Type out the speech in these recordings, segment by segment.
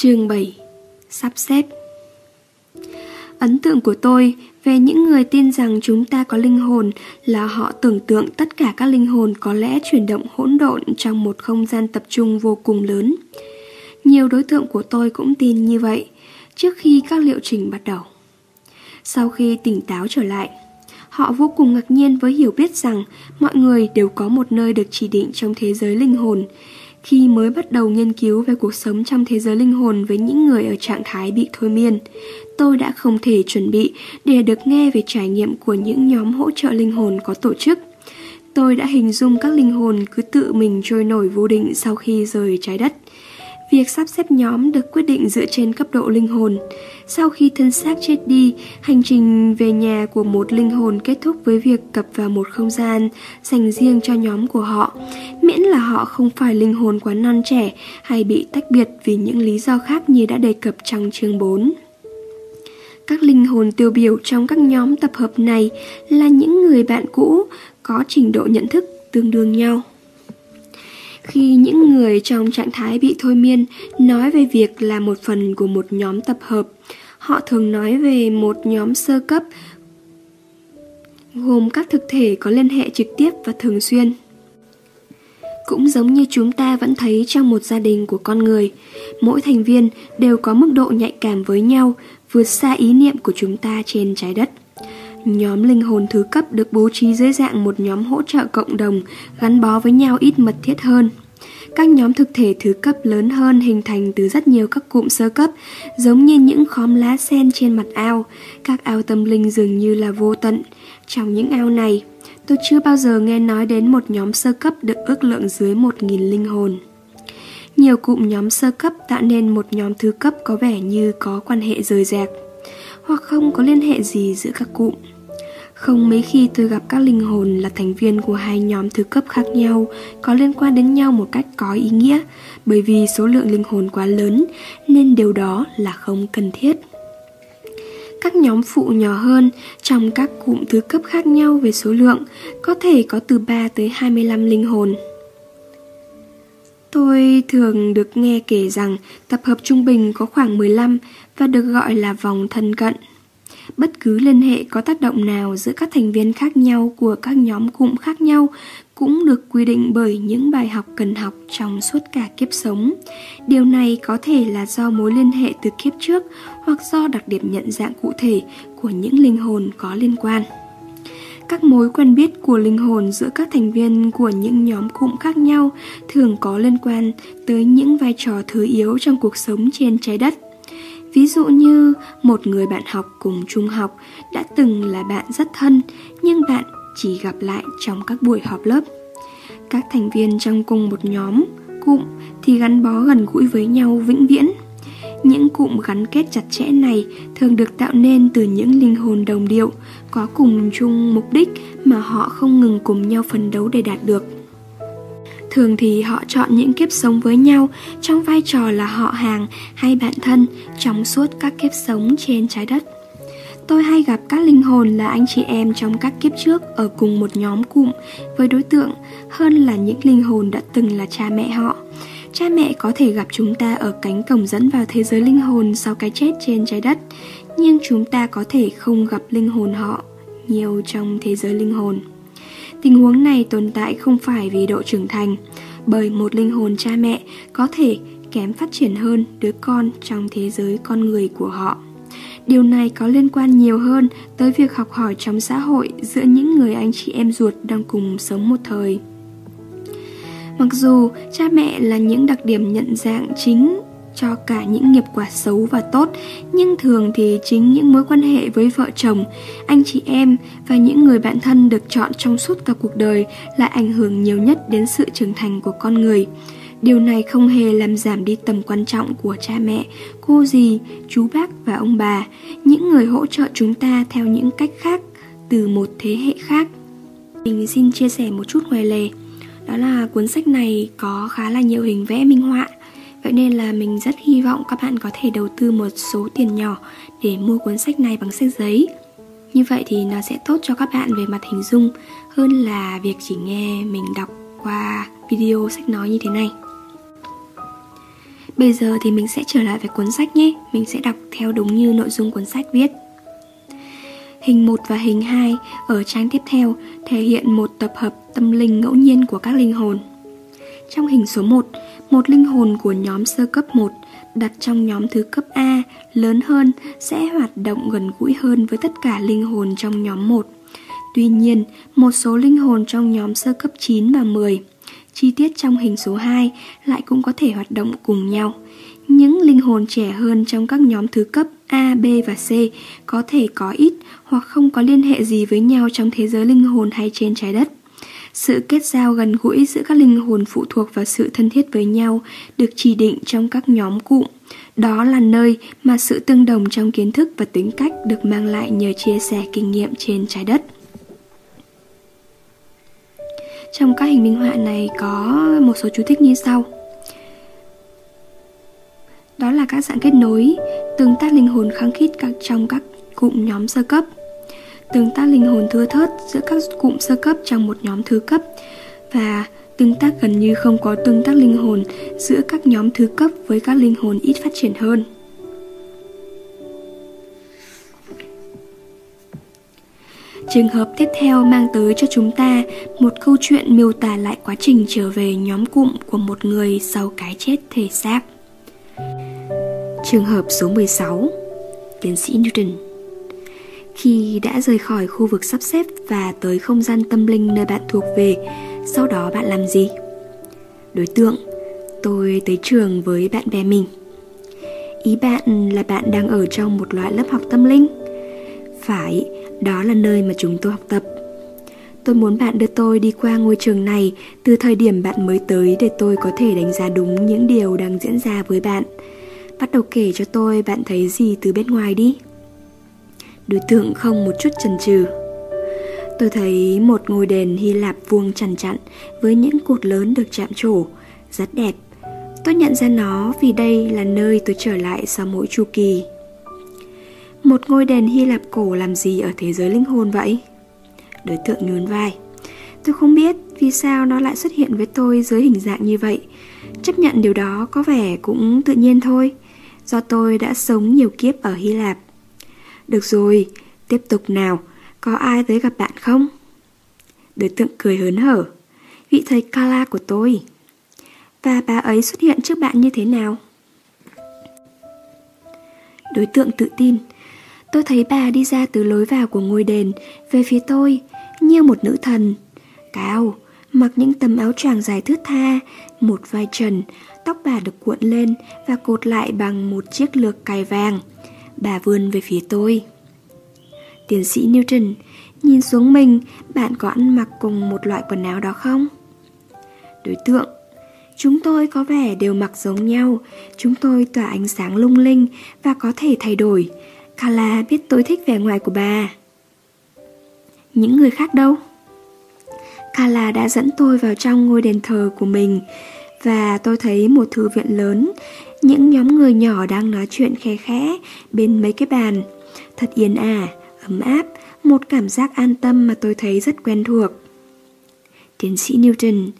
Chương 7 Sắp xếp Ấn tượng của tôi về những người tin rằng chúng ta có linh hồn là họ tưởng tượng tất cả các linh hồn có lẽ chuyển động hỗn độn trong một không gian tập trung vô cùng lớn. Nhiều đối tượng của tôi cũng tin như vậy trước khi các liệu trình bắt đầu. Sau khi tỉnh táo trở lại, họ vô cùng ngạc nhiên với hiểu biết rằng mọi người đều có một nơi được chỉ định trong thế giới linh hồn. Khi mới bắt đầu nghiên cứu về cuộc sống trong thế giới linh hồn với những người ở trạng thái bị thôi miên, tôi đã không thể chuẩn bị để được nghe về trải nghiệm của những nhóm hỗ trợ linh hồn có tổ chức. Tôi đã hình dung các linh hồn cứ tự mình trôi nổi vô định sau khi rời trái đất. Việc sắp xếp nhóm được quyết định dựa trên cấp độ linh hồn. Sau khi thân xác chết đi, hành trình về nhà của một linh hồn kết thúc với việc cập vào một không gian dành riêng cho nhóm của họ, miễn là họ không phải linh hồn quá non trẻ hay bị tách biệt vì những lý do khác như đã đề cập trong chương 4. Các linh hồn tiêu biểu trong các nhóm tập hợp này là những người bạn cũ có trình độ nhận thức tương đương nhau. Khi những người trong trạng thái bị thôi miên nói về việc là một phần của một nhóm tập hợp, họ thường nói về một nhóm sơ cấp gồm các thực thể có liên hệ trực tiếp và thường xuyên. Cũng giống như chúng ta vẫn thấy trong một gia đình của con người, mỗi thành viên đều có mức độ nhạy cảm với nhau, vượt xa ý niệm của chúng ta trên trái đất. Nhóm linh hồn thứ cấp được bố trí dưới dạng một nhóm hỗ trợ cộng đồng gắn bó với nhau ít mật thiết hơn. Các nhóm thực thể thứ cấp lớn hơn hình thành từ rất nhiều các cụm sơ cấp, giống như những khóm lá sen trên mặt ao. Các ao tâm linh dường như là vô tận. Trong những ao này, tôi chưa bao giờ nghe nói đến một nhóm sơ cấp được ước lượng dưới 1.000 linh hồn. Nhiều cụm nhóm sơ cấp tạo nên một nhóm thứ cấp có vẻ như có quan hệ rời rạc, hoặc không có liên hệ gì giữa các cụm. Không mấy khi tôi gặp các linh hồn là thành viên của hai nhóm thứ cấp khác nhau, có liên quan đến nhau một cách có ý nghĩa bởi vì số lượng linh hồn quá lớn, nên điều đó là không cần thiết. Các nhóm phụ nhỏ hơn, trong các cụm thứ cấp khác nhau về số lượng, có thể có từ 3 tới 25 linh hồn. Tôi thường được nghe kể rằng tập hợp trung bình có khoảng 15 và được gọi là vòng thân cận. Bất cứ liên hệ có tác động nào giữa các thành viên khác nhau của các nhóm cụm khác nhau cũng được quy định bởi những bài học cần học trong suốt cả kiếp sống. Điều này có thể là do mối liên hệ từ kiếp trước hoặc do đặc điểm nhận dạng cụ thể của những linh hồn có liên quan. Các mối quen biết của linh hồn giữa các thành viên của những nhóm cụm khác nhau thường có liên quan tới những vai trò thứ yếu trong cuộc sống trên trái đất. Ví dụ như một người bạn học cùng trung học đã từng là bạn rất thân nhưng bạn chỉ gặp lại trong các buổi họp lớp. Các thành viên trong cùng một nhóm, cụm thì gắn bó gần gũi với nhau vĩnh viễn. Những cụm gắn kết chặt chẽ này thường được tạo nên từ những linh hồn đồng điệu, có cùng chung mục đích mà họ không ngừng cùng nhau phấn đấu để đạt được. Thường thì họ chọn những kiếp sống với nhau trong vai trò là họ hàng hay bạn thân trong suốt các kiếp sống trên trái đất. Tôi hay gặp các linh hồn là anh chị em trong các kiếp trước ở cùng một nhóm cụm với đối tượng hơn là những linh hồn đã từng là cha mẹ họ. Cha mẹ có thể gặp chúng ta ở cánh cổng dẫn vào thế giới linh hồn sau cái chết trên trái đất, nhưng chúng ta có thể không gặp linh hồn họ nhiều trong thế giới linh hồn. Tình huống này tồn tại không phải vì độ trưởng thành, bởi một linh hồn cha mẹ có thể kém phát triển hơn đứa con trong thế giới con người của họ. Điều này có liên quan nhiều hơn tới việc học hỏi trong xã hội giữa những người anh chị em ruột đang cùng sống một thời. Mặc dù cha mẹ là những đặc điểm nhận dạng chính cho cả những nghiệp quả xấu và tốt, nhưng thường thì chính những mối quan hệ với vợ chồng, anh chị em và những người bạn thân được chọn trong suốt cả cuộc đời lại ảnh hưởng nhiều nhất đến sự trưởng thành của con người. Điều này không hề làm giảm đi tầm quan trọng của cha mẹ, cô dì, chú bác và ông bà, những người hỗ trợ chúng ta theo những cách khác từ một thế hệ khác. Mình xin chia sẻ một chút ngoài lề. Đó là cuốn sách này có khá là nhiều hình vẽ minh họa Vậy nên là mình rất hy vọng các bạn có thể đầu tư một số tiền nhỏ để mua cuốn sách này bằng sách giấy. Như vậy thì nó sẽ tốt cho các bạn về mặt hình dung hơn là việc chỉ nghe mình đọc qua video sách nói như thế này. Bây giờ thì mình sẽ trở lại với cuốn sách nhé Mình sẽ đọc theo đúng như nội dung cuốn sách viết Hình 1 và hình 2 ở trang tiếp theo thể hiện một tập hợp tâm linh ngẫu nhiên của các linh hồn. Trong hình số 1, một linh hồn của nhóm sơ cấp 1 đặt trong nhóm thứ cấp A lớn hơn sẽ hoạt động gần gũi hơn với tất cả linh hồn trong nhóm 1. Tuy nhiên, một số linh hồn trong nhóm sơ cấp 9 và 10, chi tiết trong hình số 2 lại cũng có thể hoạt động cùng nhau. Những linh hồn trẻ hơn trong các nhóm thứ cấp A, B và C có thể có ít hoặc không có liên hệ gì với nhau trong thế giới linh hồn hay trên trái đất. Sự kết giao gần gũi giữa các linh hồn phụ thuộc vào sự thân thiết với nhau được chỉ định trong các nhóm cụm. Đó là nơi mà sự tương đồng trong kiến thức và tính cách được mang lại nhờ chia sẻ kinh nghiệm trên trái đất. Trong các hình minh họa này có một số chú thích như sau. Đó là các dạng kết nối, tương tác linh hồn khăng khít các trong các cụm nhóm sơ cấp tương tác linh hồn thưa thớt giữa các cụm sơ cấp trong một nhóm thứ cấp và tương tác gần như không có tương tác linh hồn giữa các nhóm thứ cấp với các linh hồn ít phát triển hơn. Trường hợp tiếp theo mang tới cho chúng ta một câu chuyện miêu tả lại quá trình trở về nhóm cụm của một người sau cái chết thể xác. Trường hợp số 16 Tiến sĩ Newton khi đã rời khỏi khu vực sắp xếp và tới không gian tâm linh nơi bạn thuộc về, sau đó bạn làm gì? Đối tượng, tôi tới trường với bạn bè mình. Ý bạn là bạn đang ở trong một loại lớp học tâm linh? Phải, đó là nơi mà chúng tôi học tập. Tôi muốn bạn đưa tôi đi qua ngôi trường này từ thời điểm bạn mới tới để tôi có thể đánh giá đúng những điều đang diễn ra với bạn. Bắt đầu kể cho tôi bạn thấy gì từ bên ngoài đi. Đối tượng không một chút chần chừ Tôi thấy một ngôi đền Hy Lạp vuông chằn chặn với những cột lớn được chạm trổ, rất đẹp. Tôi nhận ra nó vì đây là nơi tôi trở lại sau mỗi chu kỳ. Một ngôi đền Hy Lạp cổ làm gì ở thế giới linh hồn vậy? Đối tượng nhún vai. Tôi không biết vì sao nó lại xuất hiện với tôi dưới hình dạng như vậy. Chấp nhận điều đó có vẻ cũng tự nhiên thôi, do tôi đã sống nhiều kiếp ở Hy Lạp. Được rồi, tiếp tục nào, có ai tới gặp bạn không? Đối tượng cười hớn hở. Vị thầy Kala của tôi. Và bà ấy xuất hiện trước bạn như thế nào? Đối tượng tự tin. Tôi thấy bà đi ra từ lối vào của ngôi đền, về phía tôi, như một nữ thần. Cao, mặc những tấm áo choàng dài thướt tha, một vai trần, tóc bà được cuộn lên và cột lại bằng một chiếc lược cài vàng. Bà vươn về phía tôi Tiến sĩ Newton Nhìn xuống mình, Bạn có ăn mặc cùng một loại quần áo đó không? Đối tượng, Chúng tôi có vẻ đều mặc giống nhau Chúng tôi tỏa ánh sáng lung linh Và có thể thay đổi Kala biết tôi thích vẻ ngoài của bà Những người khác đâu? Kala đã dẫn tôi vào trong ngôi đền thờ của mình Và tôi thấy một thư viện lớn những nhóm người nhỏ đang nói chuyện khe khẽ bên mấy cái bàn. Thật yên ả, ấm áp, một cảm giác an tâm mà tôi thấy rất quen thuộc. Tiến sĩ Newton,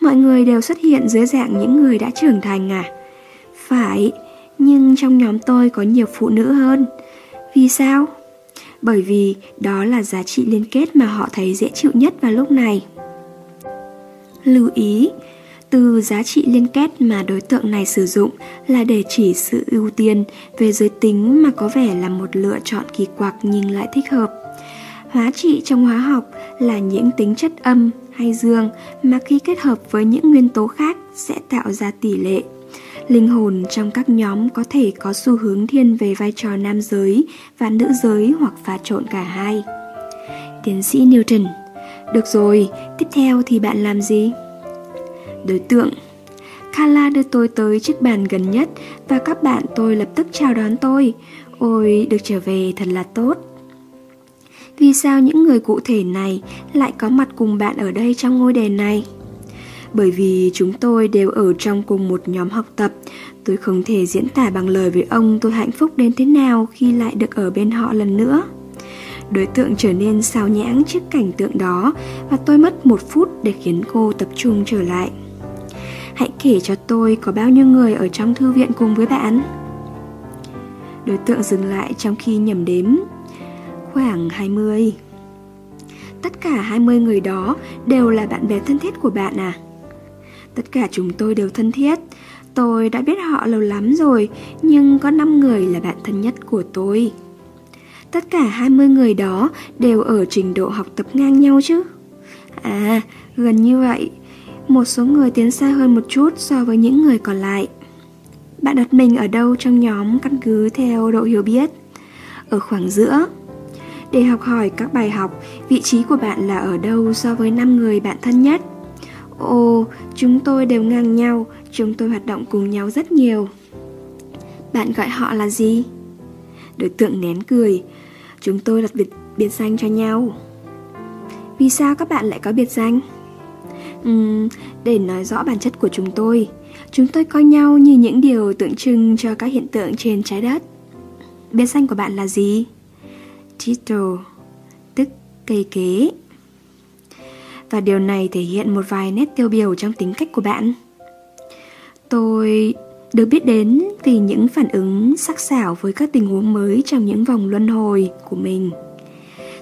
mọi người đều xuất hiện dưới dạng những người đã trưởng thành à? Phải, nhưng trong nhóm tôi có nhiều phụ nữ hơn. Vì sao? Bởi vì đó là giá trị liên kết mà họ thấy dễ chịu nhất vào lúc này. Lưu ý, từ giá trị liên kết mà đối tượng này sử dụng là để chỉ sự ưu tiên về giới tính mà có vẻ là một lựa chọn kỳ quặc nhưng lại thích hợp. Hóa trị trong hóa học là những tính chất âm hay dương mà khi kết hợp với những nguyên tố khác sẽ tạo ra tỷ lệ. Linh hồn trong các nhóm có thể có xu hướng thiên về vai trò nam giới và nữ giới hoặc pha trộn cả hai. Tiến sĩ Newton Được rồi, tiếp theo thì bạn làm gì? Đối tượng. Kala đưa tôi tới chiếc bàn gần nhất và các bạn tôi lập tức chào đón tôi. Ôi, được trở về thật là tốt. Vì sao những người cụ thể này lại có mặt cùng bạn ở đây trong ngôi đền này? Bởi vì chúng tôi đều ở trong cùng một nhóm học tập Tôi không thể diễn tả bằng lời với ông tôi hạnh phúc đến thế nào khi lại được ở bên họ lần nữa Đối tượng trở nên sao nhãng trước cảnh tượng đó Và tôi mất một phút để khiến cô tập trung trở lại Hãy kể cho tôi có bao nhiêu người ở trong thư viện cùng với bạn. Đối tượng dừng lại trong khi nhầm đếm. Khoảng 20 Tất cả 20 người đó đều là bạn bè thân thiết của bạn à? Tất cả chúng tôi đều thân thiết. Tôi đã biết họ lâu lắm rồi Nhưng có 5 người là bạn thân nhất của tôi. Tất cả 20 người đó đều ở trình độ học tập ngang nhau chứ? À, gần như vậy. Một số người tiến xa hơn một chút so với những người còn lại. Bạn đặt mình ở đâu trong nhóm căn cứ theo độ hiểu biết? Ở khoảng giữa. Để học hỏi các bài học, vị trí của bạn là ở đâu so với 5 người bạn thân nhất? Ồ, chúng tôi đều ngang nhau, chúng tôi hoạt động cùng nhau rất nhiều. Bạn gọi họ là gì? Đối tượng nén cười. Chúng tôi đặt biệt, biệt danh cho nhau. Vì sao các bạn lại có biệt danh? Uhm, để nói rõ bản chất của chúng tôi Chúng tôi coi nhau như những điều tượng trưng cho các hiện tượng trên trái đất Biệt danh của bạn là gì? Tito, Tức cây kế Và điều này thể hiện một vài nét tiêu biểu trong tính cách của bạn Tôi được biết đến vì những phản ứng sắc sảo với các tình huống mới trong những vòng luân hồi của mình.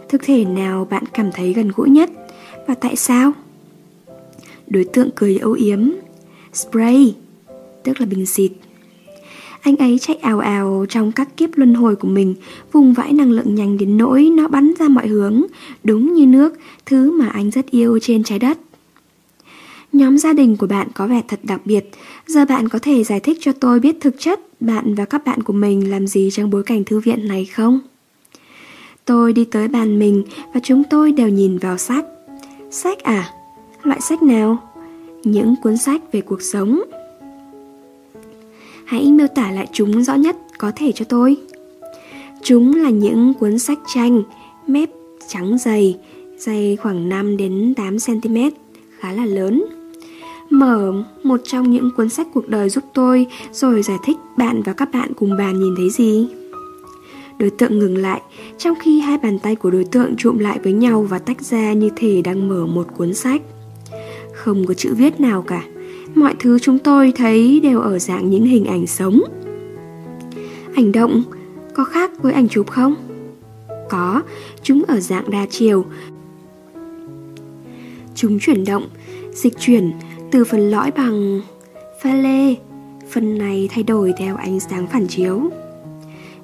Thực thể nào bạn cảm thấy gần gũi nhất và tại sao? Đối tượng cười âu yếm. Spray, tức là bình xịt. Anh ấy chạy ào ào trong các kiếp luân hồi của mình, vùng vãi năng lượng nhanh đến nỗi nó bắn ra mọi hướng, đúng như nước, thứ mà anh rất yêu trên trái đất. Nhóm gia đình của bạn có vẻ thật đặc biệt. Giờ bạn có thể giải thích cho tôi biết thực chất bạn và các bạn của mình làm gì trong bối cảnh thư viện này không? Tôi đi tới bàn mình và chúng tôi đều nhìn vào sách. Sách à? Loại sách nào? Những cuốn sách về cuộc sống. Hãy miêu tả lại chúng rõ nhất có thể cho tôi. Chúng là những cuốn sách tranh, mép trắng dày, dày khoảng 5 đến 8 cm, khá là lớn. Mở một trong những cuốn sách cuộc đời giúp tôi Rồi giải thích bạn và các bạn cùng bàn nhìn thấy gì Đối tượng ngừng lại Trong khi hai bàn tay của đối tượng trụm lại với nhau Và tách ra như thể đang mở một cuốn sách không có chữ viết nào cả Mọi thứ chúng tôi thấy đều ở dạng những hình ảnh sống Ảnh động có khác với ảnh chụp không? Có, chúng ở dạng đa chiều Chúng chuyển động, dịch chuyển từ phần lõi bằng pha lê, phần này thay đổi theo ánh sáng phản chiếu.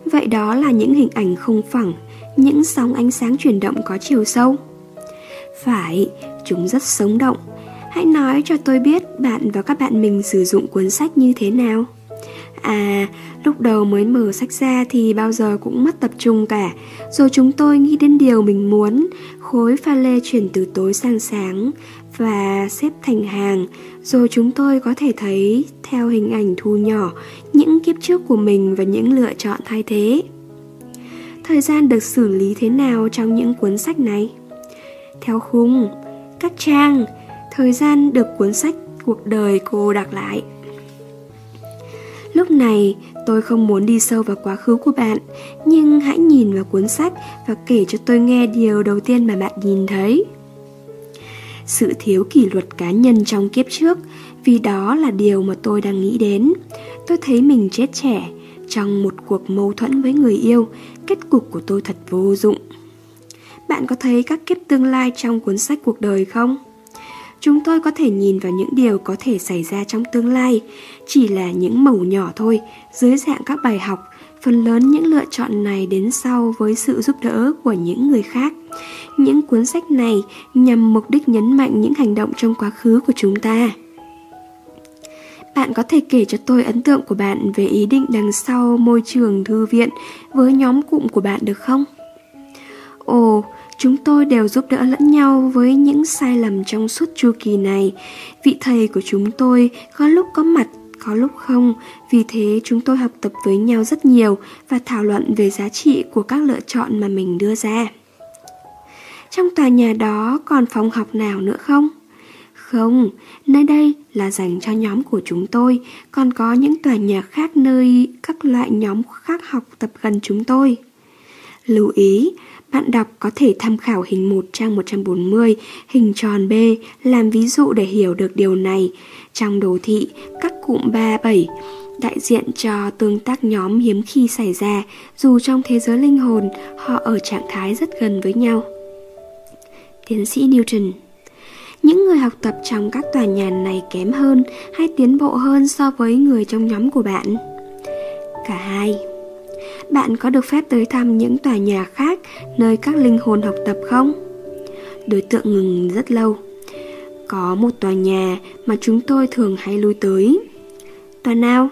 Vậy đó là những hình ảnh không phẳng, những sóng ánh sáng chuyển động có chiều sâu. Phải, chúng rất sống động. Hãy nói cho tôi biết bạn và các bạn mình sử dụng cuốn sách như thế nào. À, lúc đầu mới mở sách ra thì bao giờ cũng mất tập trung cả Rồi chúng tôi nghĩ đến điều mình muốn Khối pha lê chuyển từ tối sang sáng Và xếp thành hàng Rồi chúng tôi có thể thấy theo hình ảnh thu nhỏ Những kiếp trước của mình và những lựa chọn thay thế Thời gian được xử lý thế nào trong những cuốn sách này? Theo khung, các trang, thời gian được cuốn sách cuộc đời cô đặt lại. Lúc này, tôi không muốn đi sâu vào quá khứ của bạn, Nhưng hãy nhìn vào cuốn sách và kể cho tôi nghe điều đầu tiên mà bạn nhìn thấy. Sự thiếu kỷ luật cá nhân trong kiếp trước, Vì đó là điều mà tôi đang nghĩ đến. Tôi thấy mình chết trẻ, Trong một cuộc mâu thuẫn với người yêu, Kết cục của tôi thật vô dụng. Bạn có thấy các kiếp tương lai trong cuốn sách cuộc đời không? Chúng tôi có thể nhìn vào những điều có thể xảy ra trong tương lai, chỉ là những mẩu nhỏ thôi, dưới dạng các bài học, phần lớn những lựa chọn này đến sau với sự giúp đỡ của những người khác. Những cuốn sách này nhằm mục đích nhấn mạnh những hành động trong quá khứ của chúng ta. Bạn có thể kể cho tôi ấn tượng của bạn về ý định đằng sau môi trường thư viện với nhóm cụm của bạn được không? Ồ, Chúng tôi đều giúp đỡ lẫn nhau với những sai lầm trong suốt chu kỳ này. Vị thầy của chúng tôi có lúc có mặt, có lúc không. Vì thế chúng tôi học tập với nhau rất nhiều và thảo luận về giá trị của các lựa chọn mà mình đưa ra. Trong tòa nhà đó còn phòng học nào nữa không? Không, nơi đây là dành cho nhóm của chúng tôi, còn có những tòa nhà khác nơi các loại nhóm khác học tập gần chúng tôi. Lưu ý, bạn đọc có thể tham khảo hình 1 trang 140, hình tròn B làm ví dụ để hiểu được điều này. Trong đồ thị, các cụm 3, 7 đại diện cho tương tác nhóm hiếm khi xảy ra dù trong thế giới linh hồn họ ở trạng thái rất gần với nhau. Tiến sĩ Newton những người học tập trong các tòa nhà này kém hơn hay tiến bộ hơn so với người trong nhóm của bạn? Cả hai. Bạn có được phép tới thăm những tòa nhà khác nơi các linh hồn học tập không? Đối tượng ngừng rất lâu. Có một tòa nhà mà chúng tôi thường hay lui tới. Tòa nào?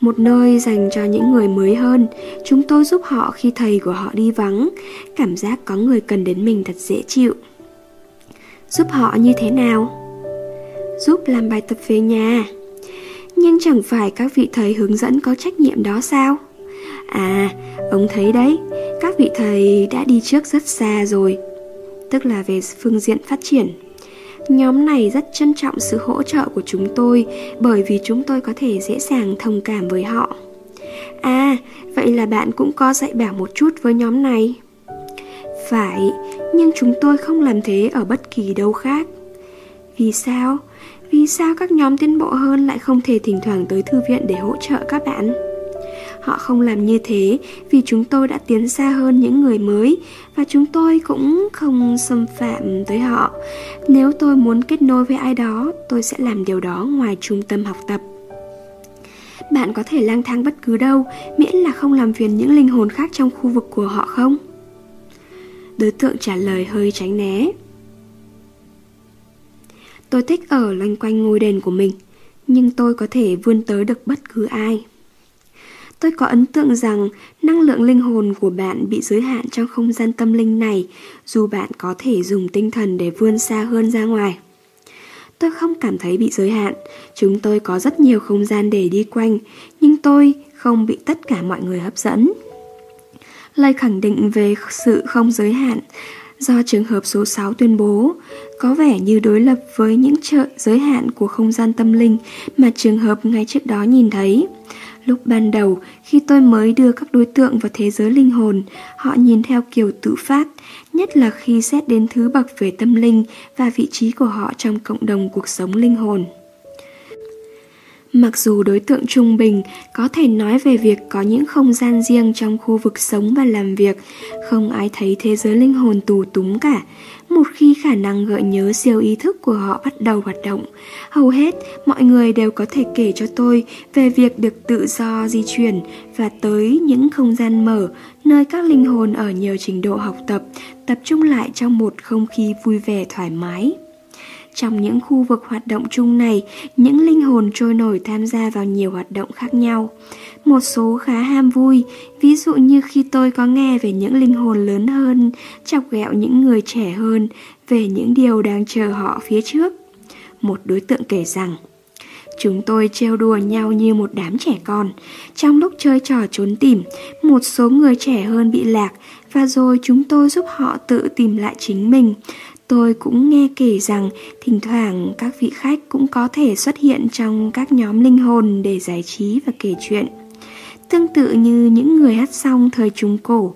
Một nơi dành cho những người mới hơn Chúng tôi giúp họ khi thầy của họ đi vắng Cảm giác có người cần đến mình thật dễ chịu Giúp họ như thế nào? Giúp làm bài tập về nhà Nhưng chẳng phải các vị thầy hướng dẫn có trách nhiệm đó sao? À, ông thấy đấy Các vị thầy đã đi trước rất xa rồi Tức là về phương diện phát triển Nhóm này rất trân trọng sự hỗ trợ của chúng tôi bởi vì chúng tôi có thể dễ dàng thông cảm với họ. À, vậy là bạn cũng có dạy bảo một chút với nhóm này. Phải, nhưng chúng tôi không làm thế ở bất kỳ đâu khác. Vì sao? Vì sao các nhóm tiến bộ hơn lại không thể thỉnh thoảng tới thư viện để hỗ trợ các bạn? Họ không làm như thế vì chúng tôi đã tiến xa hơn những người mới và chúng tôi cũng không xâm phạm tới họ. Nếu tôi muốn kết nối với ai đó, tôi sẽ làm điều đó ngoài trung tâm học tập. Bạn có thể lang thang bất cứ đâu, miễn là không làm phiền những linh hồn khác trong khu vực của họ không? Đối tượng trả lời hơi tránh né. Tôi thích ở loanh quanh ngôi đền của mình, nhưng tôi có thể vươn tới được bất cứ ai. Tôi có ấn tượng rằng năng lượng linh hồn của bạn bị giới hạn trong không gian tâm linh này, dù bạn có thể dùng tinh thần để vươn xa hơn ra ngoài. Tôi không cảm thấy bị giới hạn, chúng tôi có rất nhiều không gian để đi quanh, nhưng tôi không bị tất cả mọi người hấp dẫn. Lời khẳng định về sự không giới hạn do trường hợp số 6 tuyên bố có vẻ như đối lập với những trợ giới hạn của không gian tâm linh mà trường hợp ngay trước đó nhìn thấy. Lúc ban đầu, khi tôi mới đưa các đối tượng vào thế giới linh hồn, họ nhìn theo kiểu tự phát, nhất là khi xét đến thứ bậc về tâm linh và vị trí của họ trong cộng đồng cuộc sống linh hồn. Mặc dù đối tượng trung bình có thể nói về việc có những không gian riêng trong khu vực sống và làm việc, không ai thấy thế giới linh hồn tù túng cả. Một khi khả năng gợi nhớ siêu ý thức của họ bắt đầu hoạt động, hầu hết mọi người đều có thể kể cho tôi về việc được tự do di chuyển và tới những không gian mở nơi các linh hồn ở nhiều trình độ học tập tập trung lại trong một không khí vui vẻ thoải mái. Trong những khu vực hoạt động chung này, những linh hồn trôi nổi tham gia vào nhiều hoạt động khác nhau. Một số khá ham vui, ví dụ như khi tôi có nghe về những linh hồn lớn hơn, chọc ghẹo những người trẻ hơn, về những điều đang chờ họ phía trước. Một đối tượng kể rằng, Chúng tôi trêu đùa nhau như một đám trẻ con. Trong lúc chơi trò trốn tìm, một số người trẻ hơn bị lạc và rồi chúng tôi giúp họ tự tìm lại chính mình. Tôi cũng nghe kể rằng thỉnh thoảng các vị khách cũng có thể xuất hiện trong các nhóm linh hồn để giải trí và kể chuyện. Tương tự như những người hát song thời Trung Cổ,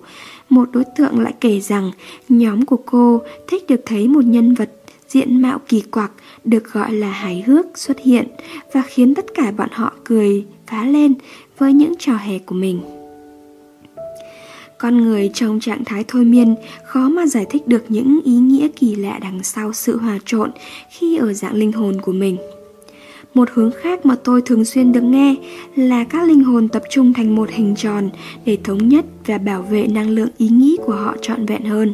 một đối tượng lại kể rằng nhóm của cô thích được thấy một nhân vật diện mạo kỳ quặc được gọi là hài hước xuất hiện và khiến tất cả bọn họ cười phá lên với những trò hề của mình. Con người trong trạng thái thôi miên khó mà giải thích được những ý nghĩa kỳ lạ đằng sau sự hòa trộn khi ở dạng linh hồn của mình. Một hướng khác mà tôi thường xuyên được nghe là các linh hồn tập trung thành một hình tròn để thống nhất và bảo vệ năng lượng ý nghĩ của họ trọn vẹn hơn.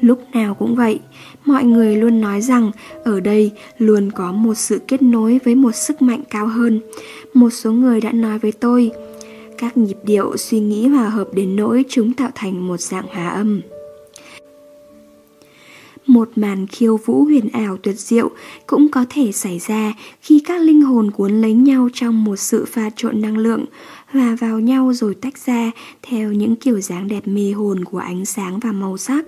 Lúc nào cũng vậy, mọi người luôn nói rằng ở đây luôn có một sự kết nối với một sức mạnh cao hơn. Một số người đã nói với tôi, các nhịp điệu suy nghĩ hòa hợp đến nỗi chúng tạo thành một dạng hòa âm. Một màn khiêu vũ huyền ảo tuyệt diệu cũng có thể xảy ra khi các linh hồn cuốn lấy nhau trong một sự pha trộn năng lượng, hòa vào nhau rồi tách ra theo những kiểu dáng đẹp mê hồn của ánh sáng và màu sắc.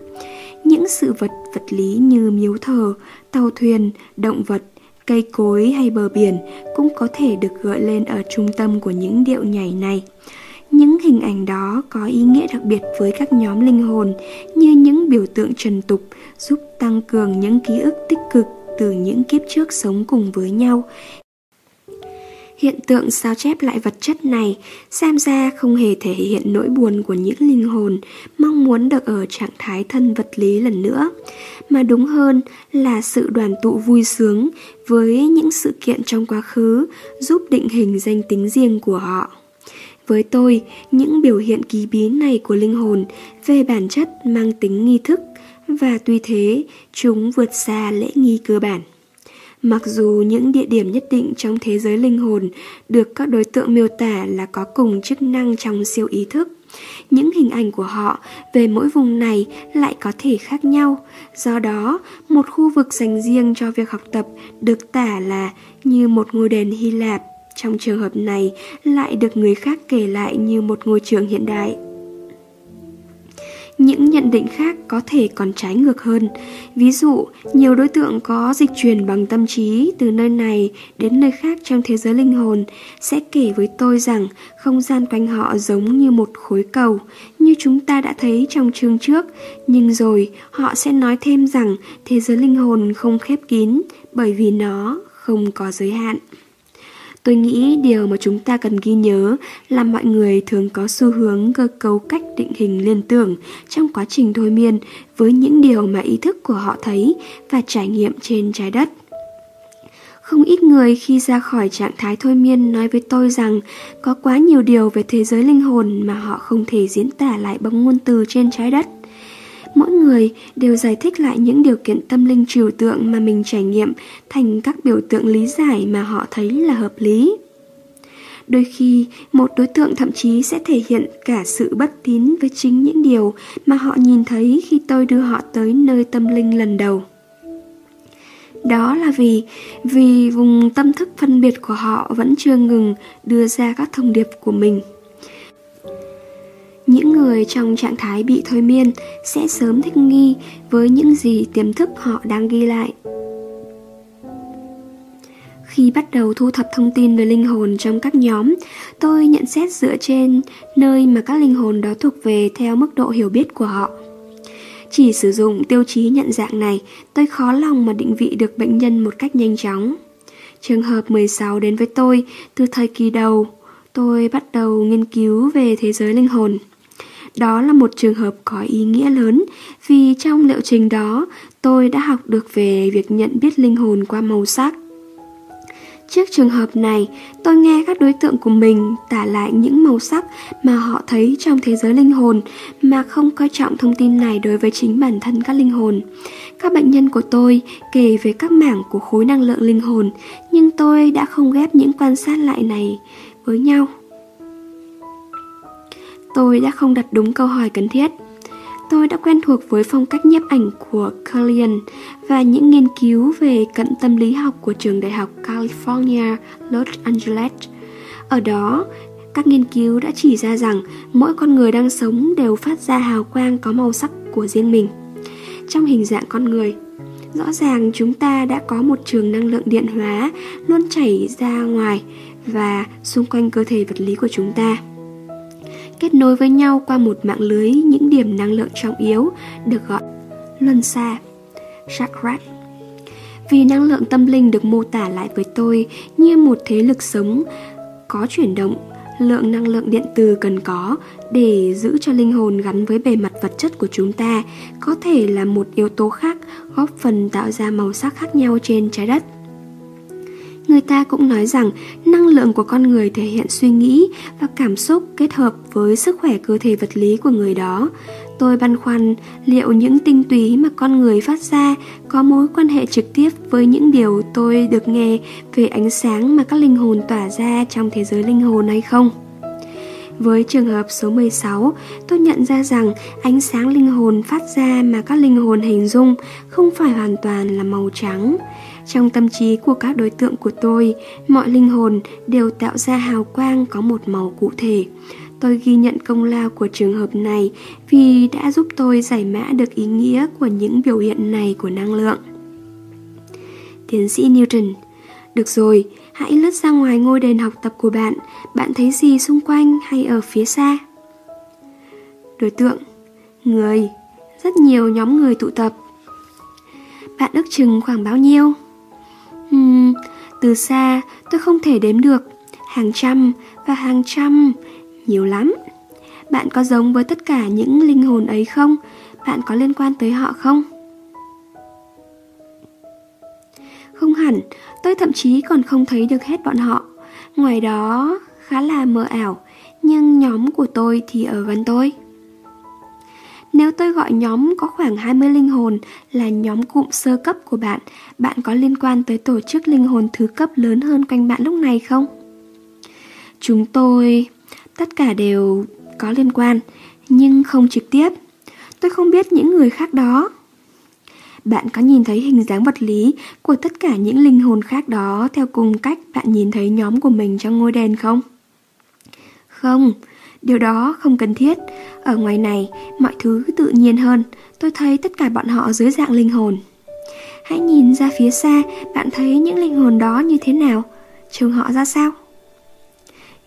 Những sự vật vật lý như miếu thờ, tàu thuyền, động vật, cây cối hay bờ biển cũng có thể được gợi lên ở trung tâm của những điệu nhảy này những hình ảnh đó có ý nghĩa đặc biệt với các nhóm linh hồn như những biểu tượng trần tục giúp tăng cường những ký ức tích cực từ những kiếp trước sống cùng với nhau Hiện tượng sao chép lại vật chất này xem ra không hề thể hiện nỗi buồn của những linh hồn mong muốn được ở trạng thái thân vật lý lần nữa, mà đúng hơn là sự đoàn tụ vui sướng với những sự kiện trong quá khứ giúp định hình danh tính riêng của họ. Với tôi, những biểu hiện kỳ bí này của linh hồn về bản chất mang tính nghi thức và tuy thế chúng vượt xa lễ nghi cơ bản. Mặc dù những địa điểm nhất định trong thế giới linh hồn được các đối tượng miêu tả là có cùng chức năng trong siêu ý thức, những hình ảnh của họ về mỗi vùng này lại có thể khác nhau. Do đó, một khu vực dành riêng cho việc học tập được tả là như một ngôi đền Hy Lạp. Trong trường hợp này, lại được người khác kể lại như một ngôi trường hiện đại. Những nhận định khác có thể còn trái ngược hơn. Ví dụ, nhiều đối tượng có dịch truyền bằng tâm trí từ nơi này đến nơi khác trong thế giới linh hồn sẽ kể với tôi rằng không gian quanh họ giống như một khối cầu, như chúng ta đã thấy trong chương trước, nhưng rồi họ sẽ nói thêm rằng thế giới linh hồn không khép kín bởi vì nó không có giới hạn. Tôi nghĩ điều mà chúng ta cần ghi nhớ là mọi người thường có xu hướng cơ cấu cách định hình liên tưởng trong quá trình thôi miên với những điều mà ý thức của họ thấy và trải nghiệm trên trái đất. Không ít người khi ra khỏi trạng thái thôi miên nói với tôi rằng có quá nhiều điều về thế giới linh hồn mà họ không thể diễn tả lại bằng ngôn từ trên trái đất mỗi người đều giải thích lại những điều kiện tâm linh trừu tượng mà mình trải nghiệm thành các biểu tượng lý giải mà họ thấy là hợp lý. Đôi khi, một đối tượng thậm chí sẽ thể hiện cả sự bất tín với chính những điều mà họ nhìn thấy khi tôi đưa họ tới nơi tâm linh lần đầu. Đó là vì, vì vùng tâm thức phân biệt của họ vẫn chưa ngừng đưa ra các thông điệp của mình. Những người trong trạng thái bị thôi miên sẽ sớm thích nghi với những gì tiềm thức họ đang ghi lại. Khi bắt đầu thu thập thông tin về linh hồn trong các nhóm, tôi nhận xét dựa trên nơi mà các linh hồn đó thuộc về theo mức độ hiểu biết của họ. Chỉ sử dụng tiêu chí nhận dạng này, tôi khó lòng mà định vị được bệnh nhân một cách nhanh chóng. Trường hợp 16 đến với tôi từ thời kỳ đầu, tôi bắt đầu nghiên cứu về thế giới linh hồn. Đó là một trường hợp có ý nghĩa lớn vì trong liệu trình đó tôi đã học được về việc nhận biết linh hồn qua màu sắc. Trước trường hợp này, tôi nghe các đối tượng của mình tả lại những màu sắc mà họ thấy trong thế giới linh hồn mà không coi trọng thông tin này đối với chính bản thân các linh hồn. Các bệnh nhân của tôi kể về các mảng của khối năng lượng linh hồn, nhưng tôi đã không ghép những quan sát lại này với nhau tôi đã không đặt đúng câu hỏi cần thiết. Tôi đã quen thuộc với phong cách nhiếp ảnh của Cullian và những nghiên cứu về cận tâm lý học của trường đại học California, Los Angeles. Ở đó, các nghiên cứu đã chỉ ra rằng mỗi con người đang sống đều phát ra hào quang có màu sắc của riêng mình. Trong hình dạng con người, rõ ràng chúng ta đã có một trường năng lượng điện hóa luôn chảy ra ngoài và xung quanh cơ thể vật lý của chúng ta kết nối với nhau qua một mạng lưới những điểm năng lượng trọng yếu được gọi luân xa, chakra. Vì năng lượng tâm linh được mô tả lại với tôi như một thế lực sống có chuyển động, lượng năng lượng điện từ cần có để giữ cho linh hồn gắn với bề mặt vật chất của chúng ta có thể là một yếu tố khác góp phần tạo ra màu sắc khác nhau trên trái đất. Người ta cũng nói rằng năng lượng của con người thể hiện suy nghĩ và cảm xúc kết hợp với sức khỏe cơ thể vật lý của người đó. Tôi băn khoăn liệu những tinh túy mà con người phát ra có mối quan hệ trực tiếp với những điều tôi được nghe về ánh sáng mà các linh hồn tỏa ra trong thế giới linh hồn hay không. Với trường hợp số 16, tôi nhận ra rằng ánh sáng linh hồn phát ra mà các linh hồn hình dung không phải hoàn toàn là màu trắng. Trong tâm trí của các đối tượng của tôi, mọi linh hồn đều tạo ra hào quang có một màu cụ thể. Tôi ghi nhận công lao của trường hợp này vì đã giúp tôi giải mã được ý nghĩa của những biểu hiện này của năng lượng. Tiến sĩ Newton Được rồi, Hãy lướt ra ngoài ngôi đền học tập của bạn, bạn thấy gì xung quanh hay ở phía xa? Đối tượng Người Rất nhiều nhóm người tụ tập Bạn ước chừng khoảng bao nhiêu? Hmm, từ xa tôi không thể đếm được Hàng trăm và hàng trăm Nhiều lắm Bạn có giống với tất cả những linh hồn ấy không? Bạn có liên quan tới họ không? Không hẳn, tôi thậm chí còn không thấy được hết bọn họ. Ngoài đó khá là mờ ảo, nhưng nhóm của tôi thì ở gần tôi. Nếu tôi gọi nhóm có khoảng 20 linh hồn là nhóm cụm sơ cấp của bạn, bạn có liên quan tới tổ chức linh hồn thứ cấp lớn hơn quanh bạn lúc này không? Chúng tôi, tất cả đều có liên quan, nhưng không trực tiếp. Tôi không biết những người khác đó. Bạn có nhìn thấy hình dáng vật lý của tất cả những linh hồn khác đó theo cùng cách bạn nhìn thấy nhóm của mình trong ngôi đèn không? Không, điều đó không cần thiết. Ở ngoài này, mọi thứ tự nhiên hơn. Tôi thấy tất cả bọn họ dưới dạng linh hồn. Hãy nhìn ra phía xa, bạn thấy những linh hồn đó như thế nào? Trông họ ra sao?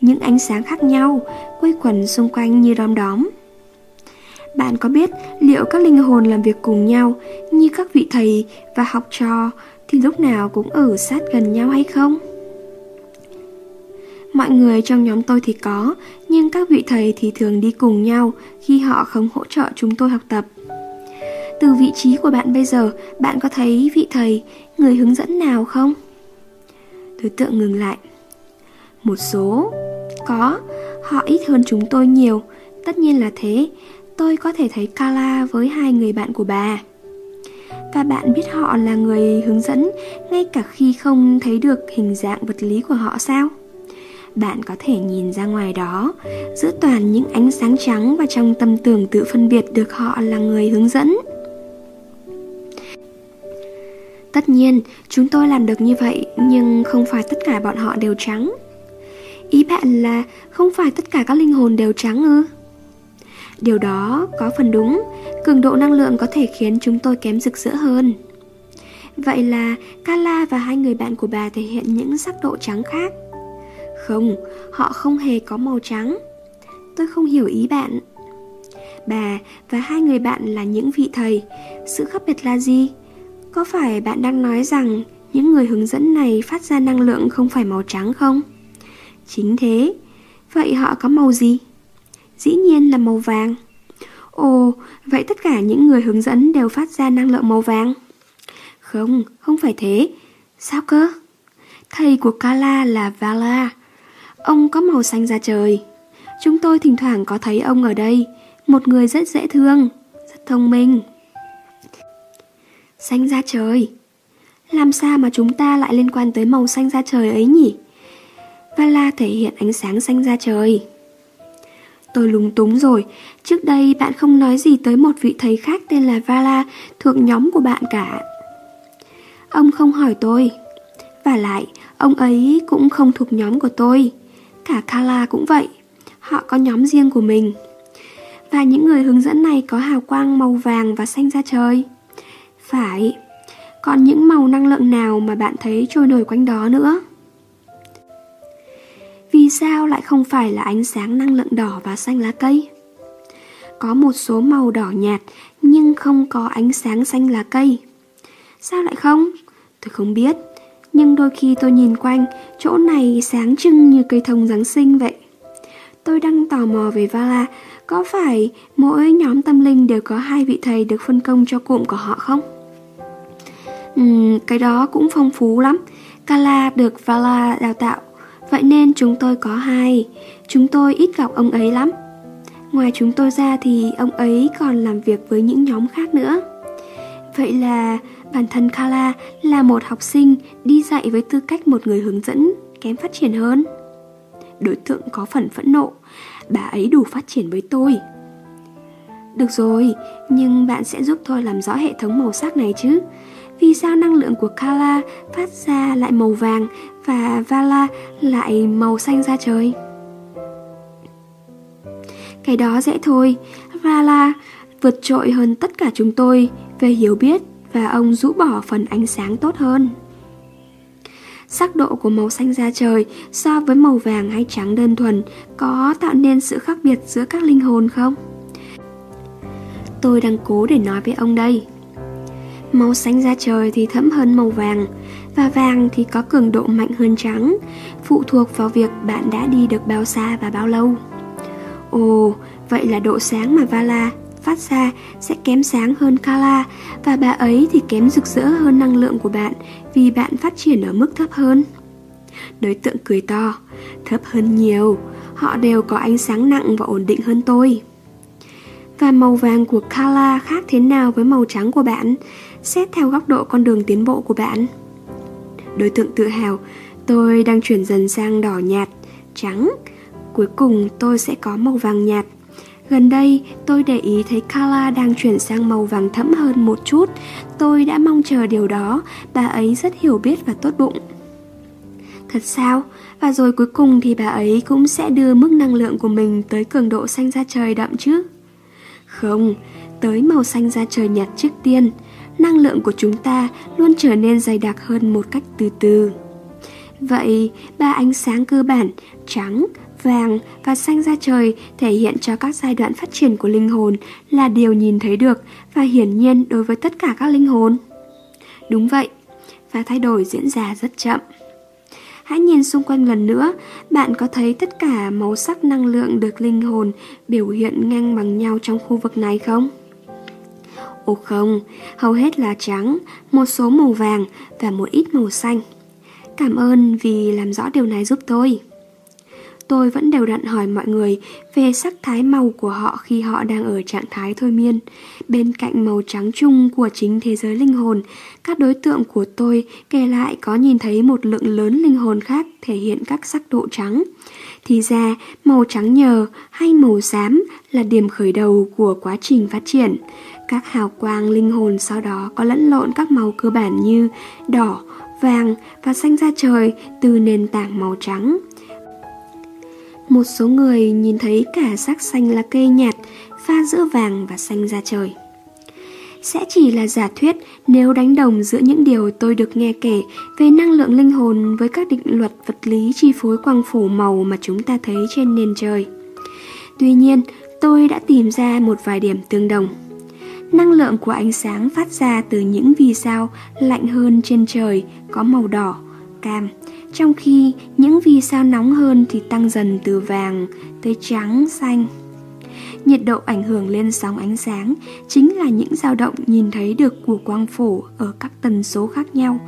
Những ánh sáng khác nhau, quây quần xung quanh như đom đóm. Bạn có biết liệu các linh hồn làm việc cùng nhau như các vị thầy và học trò thì lúc nào cũng ở sát gần nhau hay không? Mọi người trong nhóm tôi thì có, nhưng các vị thầy thì thường đi cùng nhau khi họ không hỗ trợ chúng tôi học tập. Từ vị trí của bạn bây giờ, bạn có thấy vị thầy, người hướng dẫn nào không? Đối tượng ngừng lại. Một số, có, họ ít hơn chúng tôi nhiều, tất nhiên là thế, tôi có thể thấy Kala với hai người bạn của bà. Và bạn biết họ là người hướng dẫn ngay cả khi không thấy được hình dạng vật lý của họ sao? Bạn có thể nhìn ra ngoài đó, giữa toàn những ánh sáng trắng và trong tâm tưởng tự phân biệt được họ là người hướng dẫn. Tất nhiên, chúng tôi làm được như vậy, nhưng không phải tất cả bọn họ đều trắng. Ý bạn là không phải tất cả các linh hồn đều trắng ư? Điều đó có phần đúng, cường độ năng lượng có thể khiến chúng tôi kém rực rỡ hơn. Vậy là Kala và hai người bạn của bà thể hiện những sắc độ trắng khác. Không, họ không hề có màu trắng. Tôi không hiểu ý bạn. Bà và hai người bạn là những vị thầy, sự khác biệt là gì? Có phải bạn đang nói rằng những người hướng dẫn này phát ra năng lượng không phải màu trắng không? Chính thế, vậy họ có màu gì? Dĩ nhiên là màu vàng. Ồ, vậy tất cả những người hướng dẫn đều phát ra năng lượng màu vàng? Không, không phải thế. Sao cơ? Thầy của Kala là Vala. Ông có màu xanh da trời. Chúng tôi thỉnh thoảng có thấy ông ở đây, một người rất dễ thương, rất thông minh. Xanh da trời. Làm sao mà chúng ta lại liên quan tới màu xanh da trời ấy nhỉ? Vala thể hiện ánh sáng xanh da trời. Tôi lúng túng rồi, trước đây bạn không nói gì tới một vị thầy khác tên là Vala thuộc nhóm của bạn cả. Ông không hỏi tôi. Và lại, ông ấy cũng không thuộc nhóm của tôi. Cả Kala cũng vậy, họ có nhóm riêng của mình. Và những người hướng dẫn này có hào quang màu vàng và xanh ra trời. Phải, còn những màu năng lượng nào mà bạn thấy trôi nổi quanh đó nữa? Vì sao lại không phải là ánh sáng năng lượng đỏ và xanh lá cây? Có một số màu đỏ nhạt nhưng không có ánh sáng xanh lá cây. Sao lại không? Tôi không biết. Nhưng đôi khi tôi nhìn quanh, chỗ này sáng trưng như cây thông Giáng sinh vậy. Tôi đang tò mò về Vala, có phải mỗi nhóm tâm linh đều có hai vị thầy được phân công cho cụm của họ không? Uhm, cái đó cũng phong phú lắm. Kala được Vala đào tạo, vậy nên chúng tôi có hai. Chúng tôi ít gặp ông ấy lắm. Ngoài chúng tôi ra thì ông ấy còn làm việc với những nhóm khác nữa. Vậy là bản thân Kala là một học sinh đi dạy với tư cách một người hướng dẫn kém phát triển hơn. Đối tượng có phần phẫn nộ, bà ấy đủ phát triển với tôi. Được rồi, nhưng bạn sẽ giúp tôi làm rõ hệ thống màu sắc này chứ. Vì sao năng lượng của Kala phát ra lại màu vàng và Vala lại màu xanh ra trời? Cái đó dễ thôi, Vala vượt trội hơn tất cả chúng tôi về hiểu biết và ông rũ bỏ phần ánh sáng tốt hơn. sắc độ của màu xanh da trời so với màu vàng hay trắng đơn thuần có tạo nên sự khác biệt giữa các linh hồn không? Tôi đang cố để nói với ông đây. Màu xanh da trời thì thẫm hơn màu vàng, và vàng thì có cường độ mạnh hơn trắng, phụ thuộc vào việc bạn đã đi được bao xa và bao lâu. Ồ, vậy là độ sáng mà Vala phát ra sẽ kém sáng hơn Kala và bà ấy thì kém rực rỡ hơn năng lượng của bạn vì bạn phát triển ở mức thấp hơn. Đối tượng cười to, thấp hơn nhiều, họ đều có ánh sáng nặng và ổn định hơn tôi. Và màu vàng của Kala khác thế nào với màu trắng của bạn, xét theo góc độ con đường tiến bộ của bạn. Đối tượng tự hào, tôi đang chuyển dần sang đỏ nhạt, trắng, cuối cùng tôi sẽ có màu vàng nhạt. Gần đây, tôi để ý thấy Kala đang chuyển sang màu vàng thẫm hơn một chút. Tôi đã mong chờ điều đó, bà ấy rất hiểu biết và tốt bụng. Thật sao? Và rồi cuối cùng thì bà ấy cũng sẽ đưa mức năng lượng của mình tới cường độ xanh da trời đậm chứ? Không, tới màu xanh da trời nhạt trước tiên. Năng lượng của chúng ta luôn trở nên dày đặc hơn một cách từ từ. Vậy, ba ánh sáng cơ bản, trắng, vàng và xanh da trời thể hiện cho các giai đoạn phát triển của linh hồn là điều nhìn thấy được và hiển nhiên đối với tất cả các linh hồn. Đúng vậy, và thay đổi diễn ra rất chậm. Hãy nhìn xung quanh lần nữa, bạn có thấy tất cả màu sắc năng lượng được linh hồn biểu hiện ngang bằng nhau trong khu vực này không? Ồ không, hầu hết là trắng, một số màu vàng và một ít màu xanh. Cảm ơn vì làm rõ điều này giúp tôi. Tôi vẫn đều đặn hỏi mọi người về sắc thái màu của họ khi họ đang ở trạng thái thôi miên. Bên cạnh màu trắng chung của chính thế giới linh hồn, các đối tượng của tôi kể lại có nhìn thấy một lượng lớn linh hồn khác thể hiện các sắc độ trắng. Thì ra, màu trắng nhờ hay màu xám là điểm khởi đầu của quá trình phát triển. Các hào quang linh hồn sau đó có lẫn lộn các màu cơ bản như đỏ, vàng và xanh da trời từ nền tảng màu trắng. Một số người nhìn thấy cả sắc xanh là cây nhạt pha giữa vàng và xanh ra trời. Sẽ chỉ là giả thuyết nếu đánh đồng giữa những điều tôi được nghe kể về năng lượng linh hồn với các định luật vật lý chi phối quang phổ màu mà chúng ta thấy trên nền trời. Tuy nhiên, tôi đã tìm ra một vài điểm tương đồng. Năng lượng của ánh sáng phát ra từ những vì sao lạnh hơn trên trời có màu đỏ, cam, trong khi những vì sao nóng hơn thì tăng dần từ vàng tới trắng, xanh. Nhiệt độ ảnh hưởng lên sóng ánh sáng chính là những dao động nhìn thấy được của quang phổ ở các tần số khác nhau.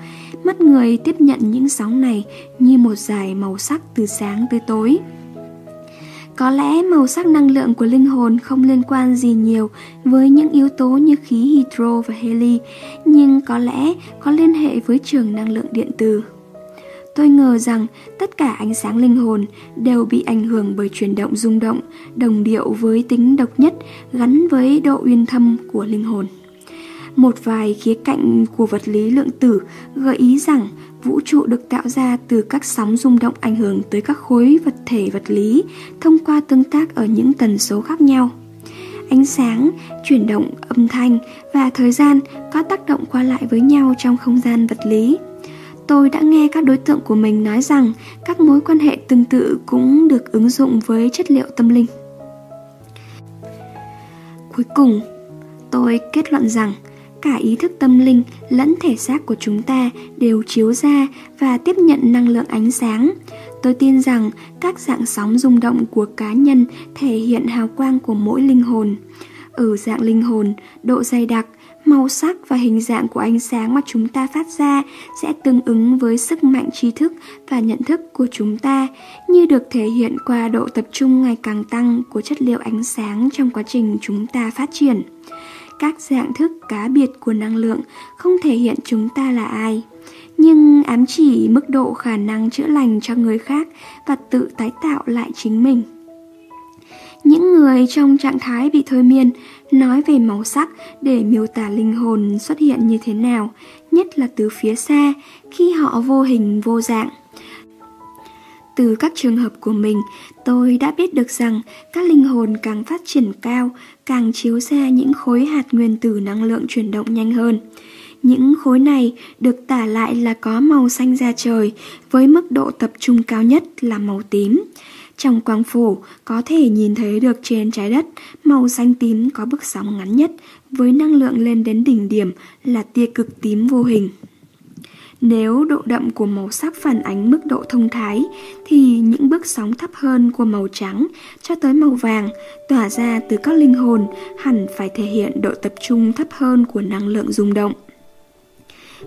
Mắt người tiếp nhận những sóng này như một dải màu sắc từ sáng tới tối. Có lẽ màu sắc năng lượng của linh hồn không liên quan gì nhiều với những yếu tố như khí hydro và heli, nhưng có lẽ có liên hệ với trường năng lượng điện từ. Tôi ngờ rằng tất cả ánh sáng linh hồn đều bị ảnh hưởng bởi chuyển động rung động, đồng điệu với tính độc nhất gắn với độ uyên thâm của linh hồn. Một vài khía cạnh của vật lý lượng tử gợi ý rằng vũ trụ được tạo ra từ các sóng rung động ảnh hưởng tới các khối vật thể vật lý thông qua tương tác ở những tần số khác nhau. Ánh sáng, chuyển động âm thanh và thời gian có tác động qua lại với nhau trong không gian vật lý. Tôi đã nghe các đối tượng của mình nói rằng các mối quan hệ tương tự cũng được ứng dụng với chất liệu tâm linh. Cuối cùng, tôi kết luận rằng cả ý thức tâm linh lẫn thể xác của chúng ta đều chiếu ra và tiếp nhận năng lượng ánh sáng. Tôi tin rằng các dạng sóng rung động của cá nhân thể hiện hào quang của mỗi linh hồn. Ở dạng linh hồn, độ dày đặc, màu sắc và hình dạng của ánh sáng mà chúng ta phát ra sẽ tương ứng với sức mạnh trí thức và nhận thức của chúng ta như được thể hiện qua độ tập trung ngày càng tăng của chất liệu ánh sáng trong quá trình chúng ta phát triển các dạng thức cá biệt của năng lượng không thể hiện chúng ta là ai, nhưng ám chỉ mức độ khả năng chữa lành cho người khác và tự tái tạo lại chính mình. Những người trong trạng thái bị thôi miên nói về màu sắc để miêu tả linh hồn xuất hiện như thế nào, nhất là từ phía xa khi họ vô hình vô dạng. Từ các trường hợp của mình, tôi đã biết được rằng các linh hồn càng phát triển cao, càng chiếu ra những khối hạt nguyên tử năng lượng chuyển động nhanh hơn. Những khối này được tả lại là có màu xanh da trời với mức độ tập trung cao nhất là màu tím. Trong quang phổ có thể nhìn thấy được trên trái đất, màu xanh tím có bức sóng ngắn nhất, với năng lượng lên đến đỉnh điểm là tia cực tím vô hình. Nếu độ đậm của màu sắc phản ánh mức độ thông thái, thì những bước sóng thấp hơn của màu trắng cho tới màu vàng, tỏa ra từ các linh hồn, hẳn phải thể hiện độ tập trung thấp hơn của năng lượng rung động.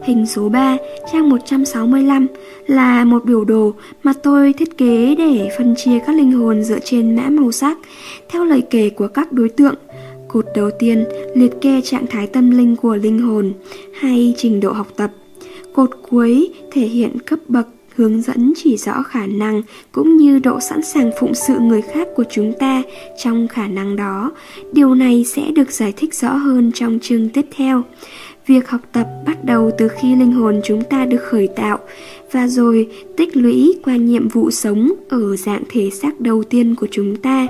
Hình số 3, trang 165 là một biểu đồ mà tôi thiết kế để phân chia các linh hồn dựa trên mã màu sắc theo lời kể của các đối tượng. Cột đầu tiên liệt kê trạng thái tâm linh của linh hồn hay trình độ học tập. Cột cuối thể hiện cấp bậc hướng dẫn chỉ rõ khả năng cũng như độ sẵn sàng phụng sự người khác của chúng ta trong khả năng đó. Điều này sẽ được giải thích rõ hơn trong chương tiếp theo. Việc học tập bắt đầu từ khi linh hồn chúng ta được khởi tạo và rồi tích lũy qua nhiệm vụ sống ở dạng thể xác đầu tiên của chúng ta.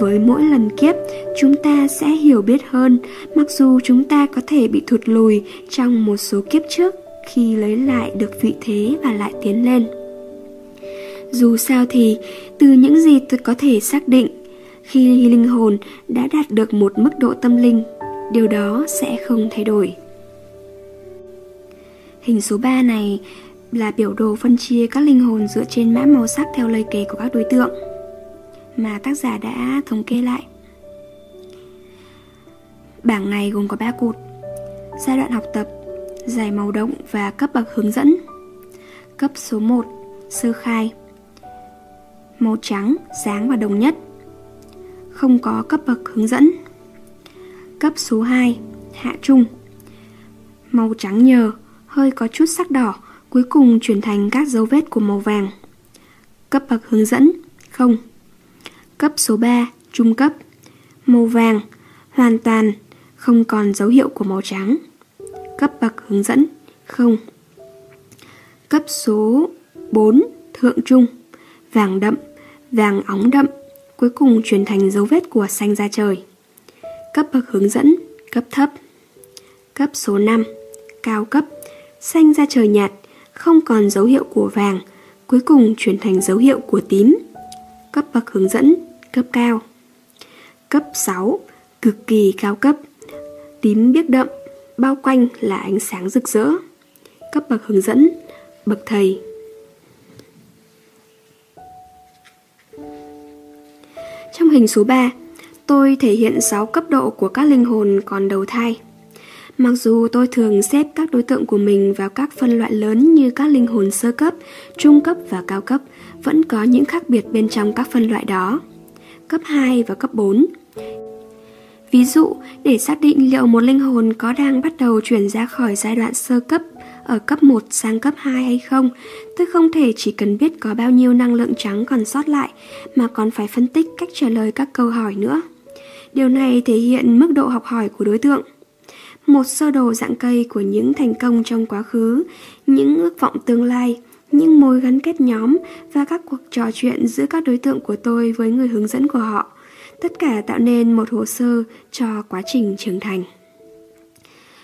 Với mỗi lần kiếp, chúng ta sẽ hiểu biết hơn, mặc dù chúng ta có thể bị thụt lùi trong một số kiếp trước khi lấy lại được vị thế và lại tiến lên. Dù sao thì, từ những gì tôi có thể xác định, khi linh hồn đã đạt được một mức độ tâm linh, điều đó sẽ không thay đổi. Hình số 3 này là biểu đồ phân chia các linh hồn dựa trên mã màu sắc theo lời kể của các đối tượng mà tác giả đã thống kê lại. Bảng này gồm có 3 cột. Giai đoạn học tập, giải màu động và cấp bậc hướng dẫn. Cấp số 1, sơ khai. Màu trắng, sáng và đồng nhất. Không có cấp bậc hướng dẫn. Cấp số 2, hạ trung. Màu trắng nhờ, hơi có chút sắc đỏ, cuối cùng chuyển thành các dấu vết của màu vàng. Cấp bậc hướng dẫn, không. Cấp số 3, trung cấp, màu vàng, hoàn toàn, không còn dấu hiệu của màu trắng. Cấp bậc hướng dẫn, không. Cấp số 4, thượng trung, vàng đậm, vàng óng đậm, cuối cùng chuyển thành dấu vết của xanh da trời. Cấp bậc hướng dẫn, cấp thấp. Cấp số 5, cao cấp, xanh ra trời nhạt, không còn dấu hiệu của vàng, cuối cùng chuyển thành dấu hiệu của tím. Cấp bậc hướng dẫn, cấp cao. Cấp 6, cực kỳ cao cấp, tím biếc đậm, bao quanh là ánh sáng rực rỡ. Cấp bậc hướng dẫn, bậc thầy. Trong hình số 3, tôi thể hiện 6 cấp độ của các linh hồn còn đầu thai. Mặc dù tôi thường xếp các đối tượng của mình vào các phân loại lớn như các linh hồn sơ cấp, trung cấp và cao cấp, vẫn có những khác biệt bên trong các phân loại đó. Cấp 2 và cấp 4 Ví dụ, để xác định liệu một linh hồn có đang bắt đầu chuyển ra khỏi giai đoạn sơ cấp ở cấp 1 sang cấp 2 hay không, tôi không thể chỉ cần biết có bao nhiêu năng lượng trắng còn sót lại, mà còn phải phân tích cách trả lời các câu hỏi nữa. Điều này thể hiện mức độ học hỏi của đối tượng một sơ đồ dạng cây của những thành công trong quá khứ, những ước vọng tương lai, những mối gắn kết nhóm và các cuộc trò chuyện giữa các đối tượng của tôi với người hướng dẫn của họ. Tất cả tạo nên một hồ sơ cho quá trình trưởng thành.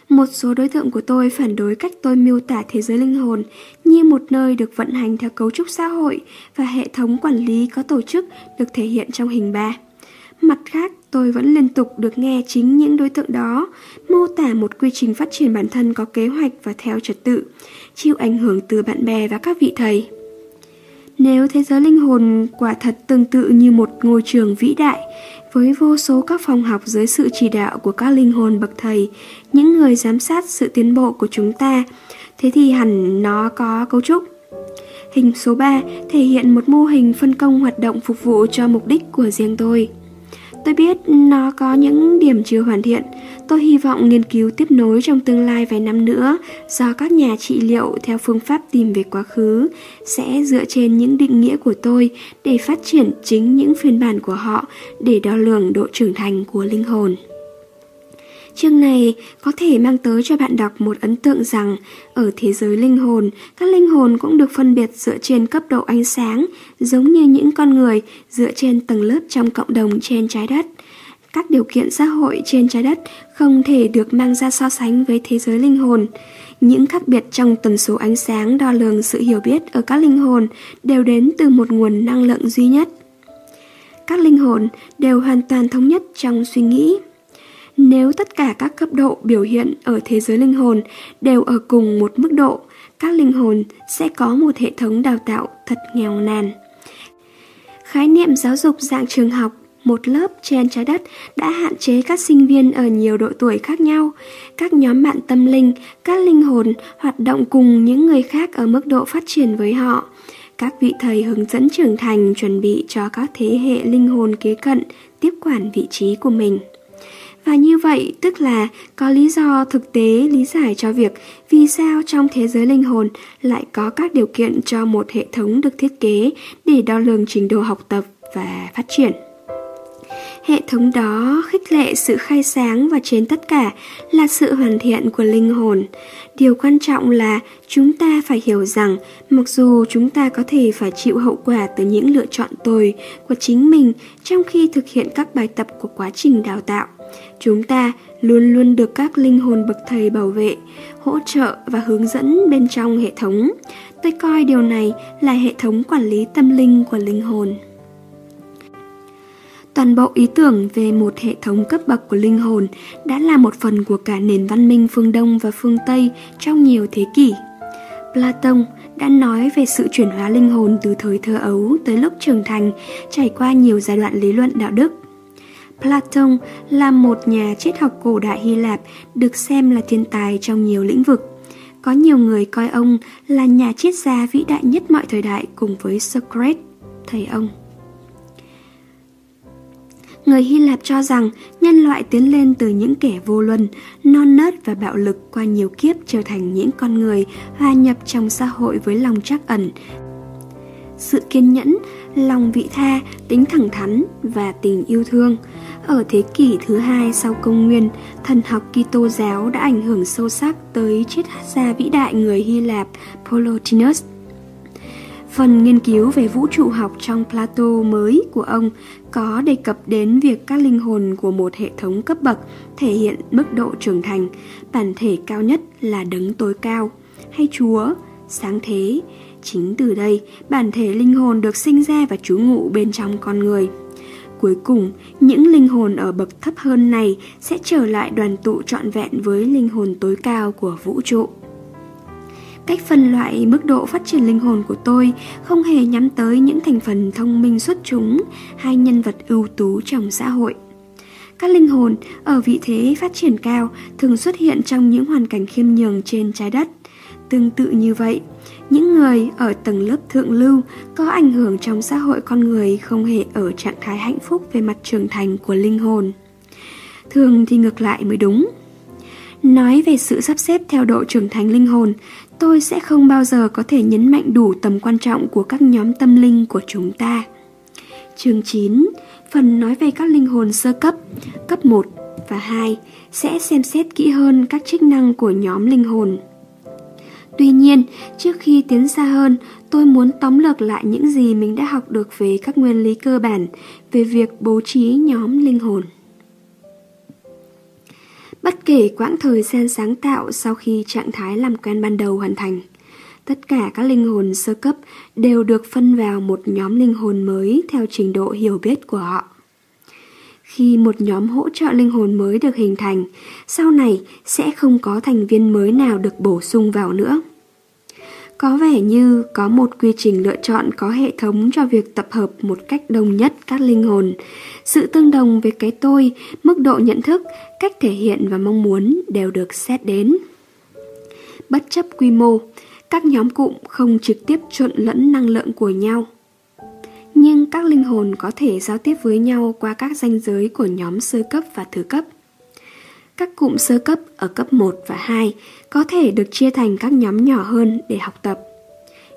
Một số đối tượng của tôi phản đối cách tôi miêu tả thế giới linh hồn như một nơi được vận hành theo cấu trúc xã hội và hệ thống quản lý có tổ chức được thể hiện trong hình 3. Mặt khác, tôi vẫn liên tục được nghe chính những đối tượng đó mô tả một quy trình phát triển bản thân có kế hoạch và theo trật tự, chịu ảnh hưởng từ bạn bè và các vị thầy. Nếu thế giới linh hồn quả thật tương tự như một ngôi trường vĩ đại, với vô số các phòng học dưới sự chỉ đạo của các linh hồn bậc thầy, những người giám sát sự tiến bộ của chúng ta, thế thì hẳn nó có cấu trúc. Hình số 3 thể hiện một mô hình phân công hoạt động phục vụ cho mục đích của riêng tôi. Tôi biết nó có những điểm chưa hoàn thiện. Tôi hy vọng nghiên cứu tiếp nối trong tương lai vài năm nữa do các nhà trị liệu theo phương pháp tìm về quá khứ sẽ dựa trên những định nghĩa của tôi để phát triển chính những phiên bản của họ để đo lường độ trưởng thành của linh hồn. Chương này có thể mang tới cho bạn đọc một ấn tượng rằng ở thế giới linh hồn, các linh hồn cũng được phân biệt dựa trên cấp độ ánh sáng, giống như những con người dựa trên tầng lớp trong cộng đồng trên trái đất. Các điều kiện xã hội trên trái đất không thể được mang ra so sánh với thế giới linh hồn. Những khác biệt trong tần số ánh sáng đo lường sự hiểu biết ở các linh hồn đều đến từ một nguồn năng lượng duy nhất. Các linh hồn đều hoàn toàn thống nhất trong suy nghĩ. Nếu tất cả các cấp độ biểu hiện ở thế giới linh hồn đều ở cùng một mức độ, các linh hồn sẽ có một hệ thống đào tạo thật nghèo nàn. Khái niệm giáo dục dạng trường học một lớp trên trái đất đã hạn chế các sinh viên ở nhiều độ tuổi khác nhau. Các nhóm bạn tâm linh, các linh hồn hoạt động cùng những người khác ở mức độ phát triển với họ. Các vị thầy hướng dẫn trưởng thành chuẩn bị cho các thế hệ linh hồn kế cận tiếp quản vị trí của mình. Và như vậy tức là có lý do thực tế lý giải cho việc vì sao trong thế giới linh hồn lại có các điều kiện cho một hệ thống được thiết kế để đo lường trình độ học tập và phát triển. Hệ thống đó khích lệ sự khai sáng và trên tất cả là sự hoàn thiện của linh hồn. Điều quan trọng là chúng ta phải hiểu rằng mặc dù chúng ta có thể phải chịu hậu quả từ những lựa chọn tồi của chính mình trong khi thực hiện các bài tập của quá trình đào tạo, chúng ta luôn luôn được các linh hồn bậc thầy bảo vệ, hỗ trợ và hướng dẫn bên trong hệ thống. Tôi coi điều này là hệ thống quản lý tâm linh của linh hồn. Toàn bộ ý tưởng về một hệ thống cấp bậc của linh hồn đã là một phần của cả nền văn minh phương Đông và phương Tây trong nhiều thế kỷ. Platon đã nói về sự chuyển hóa linh hồn từ thời thơ ấu tới lúc trưởng thành, trải qua nhiều giai đoạn lý luận đạo đức. Platon là một nhà triết học cổ đại Hy Lạp được xem là thiên tài trong nhiều lĩnh vực. Có nhiều người coi ông là nhà triết gia vĩ đại nhất mọi thời đại cùng với Socrates, thầy ông. Người Hy Lạp cho rằng nhân loại tiến lên từ những kẻ vô luân, non nớt và bạo lực qua nhiều kiếp trở thành những con người hòa nhập trong xã hội với lòng trắc ẩn. Sự kiên nhẫn, lòng vị tha, tính thẳng thắn và tình yêu thương. Ở thế kỷ thứ hai sau công nguyên, thần học Kitô giáo đã ảnh hưởng sâu sắc tới triết gia vĩ đại người Hy Lạp Plotinus. Phần nghiên cứu về vũ trụ học trong Plato mới của ông có đề cập đến việc các linh hồn của một hệ thống cấp bậc thể hiện mức độ trưởng thành, bản thể cao nhất là đấng tối cao, hay Chúa, sáng thế. Chính từ đây, bản thể linh hồn được sinh ra và trú ngụ bên trong con người. Cuối cùng, những linh hồn ở bậc thấp hơn này sẽ trở lại đoàn tụ trọn vẹn với linh hồn tối cao của vũ trụ. Cách phân loại mức độ phát triển linh hồn của tôi không hề nhắm tới những thành phần thông minh xuất chúng hay nhân vật ưu tú trong xã hội. Các linh hồn ở vị thế phát triển cao thường xuất hiện trong những hoàn cảnh khiêm nhường trên trái đất. Tương tự như vậy, những người ở tầng lớp thượng lưu có ảnh hưởng trong xã hội con người không hề ở trạng thái hạnh phúc về mặt trưởng thành của linh hồn. Thường thì ngược lại mới đúng. Nói về sự sắp xếp theo độ trưởng thành linh hồn, tôi sẽ không bao giờ có thể nhấn mạnh đủ tầm quan trọng của các nhóm tâm linh của chúng ta. Chương 9, phần nói về các linh hồn sơ cấp, cấp 1 và 2 sẽ xem xét kỹ hơn các chức năng của nhóm linh hồn. Tuy nhiên, trước khi tiến xa hơn, tôi muốn tóm lược lại những gì mình đã học được về các nguyên lý cơ bản về việc bố trí nhóm linh hồn. Bất kể quãng thời gian sáng tạo sau khi trạng thái làm quen ban đầu hoàn thành, tất cả các linh hồn sơ cấp đều được phân vào một nhóm linh hồn mới theo trình độ hiểu biết của họ. Khi một nhóm hỗ trợ linh hồn mới được hình thành, sau này sẽ không có thành viên mới nào được bổ sung vào nữa. Có vẻ như có một quy trình lựa chọn có hệ thống cho việc tập hợp một cách đồng nhất các linh hồn. Sự tương đồng về cái tôi, mức độ nhận thức, cách thể hiện và mong muốn đều được xét đến. Bất chấp quy mô, các nhóm cụm không trực tiếp trộn lẫn năng lượng của nhau. Nhưng các linh hồn có thể giao tiếp với nhau qua các ranh giới của nhóm sơ cấp và thứ cấp. Các cụm sơ cấp ở cấp 1 và 2 có thể được chia thành các nhóm nhỏ hơn để học tập,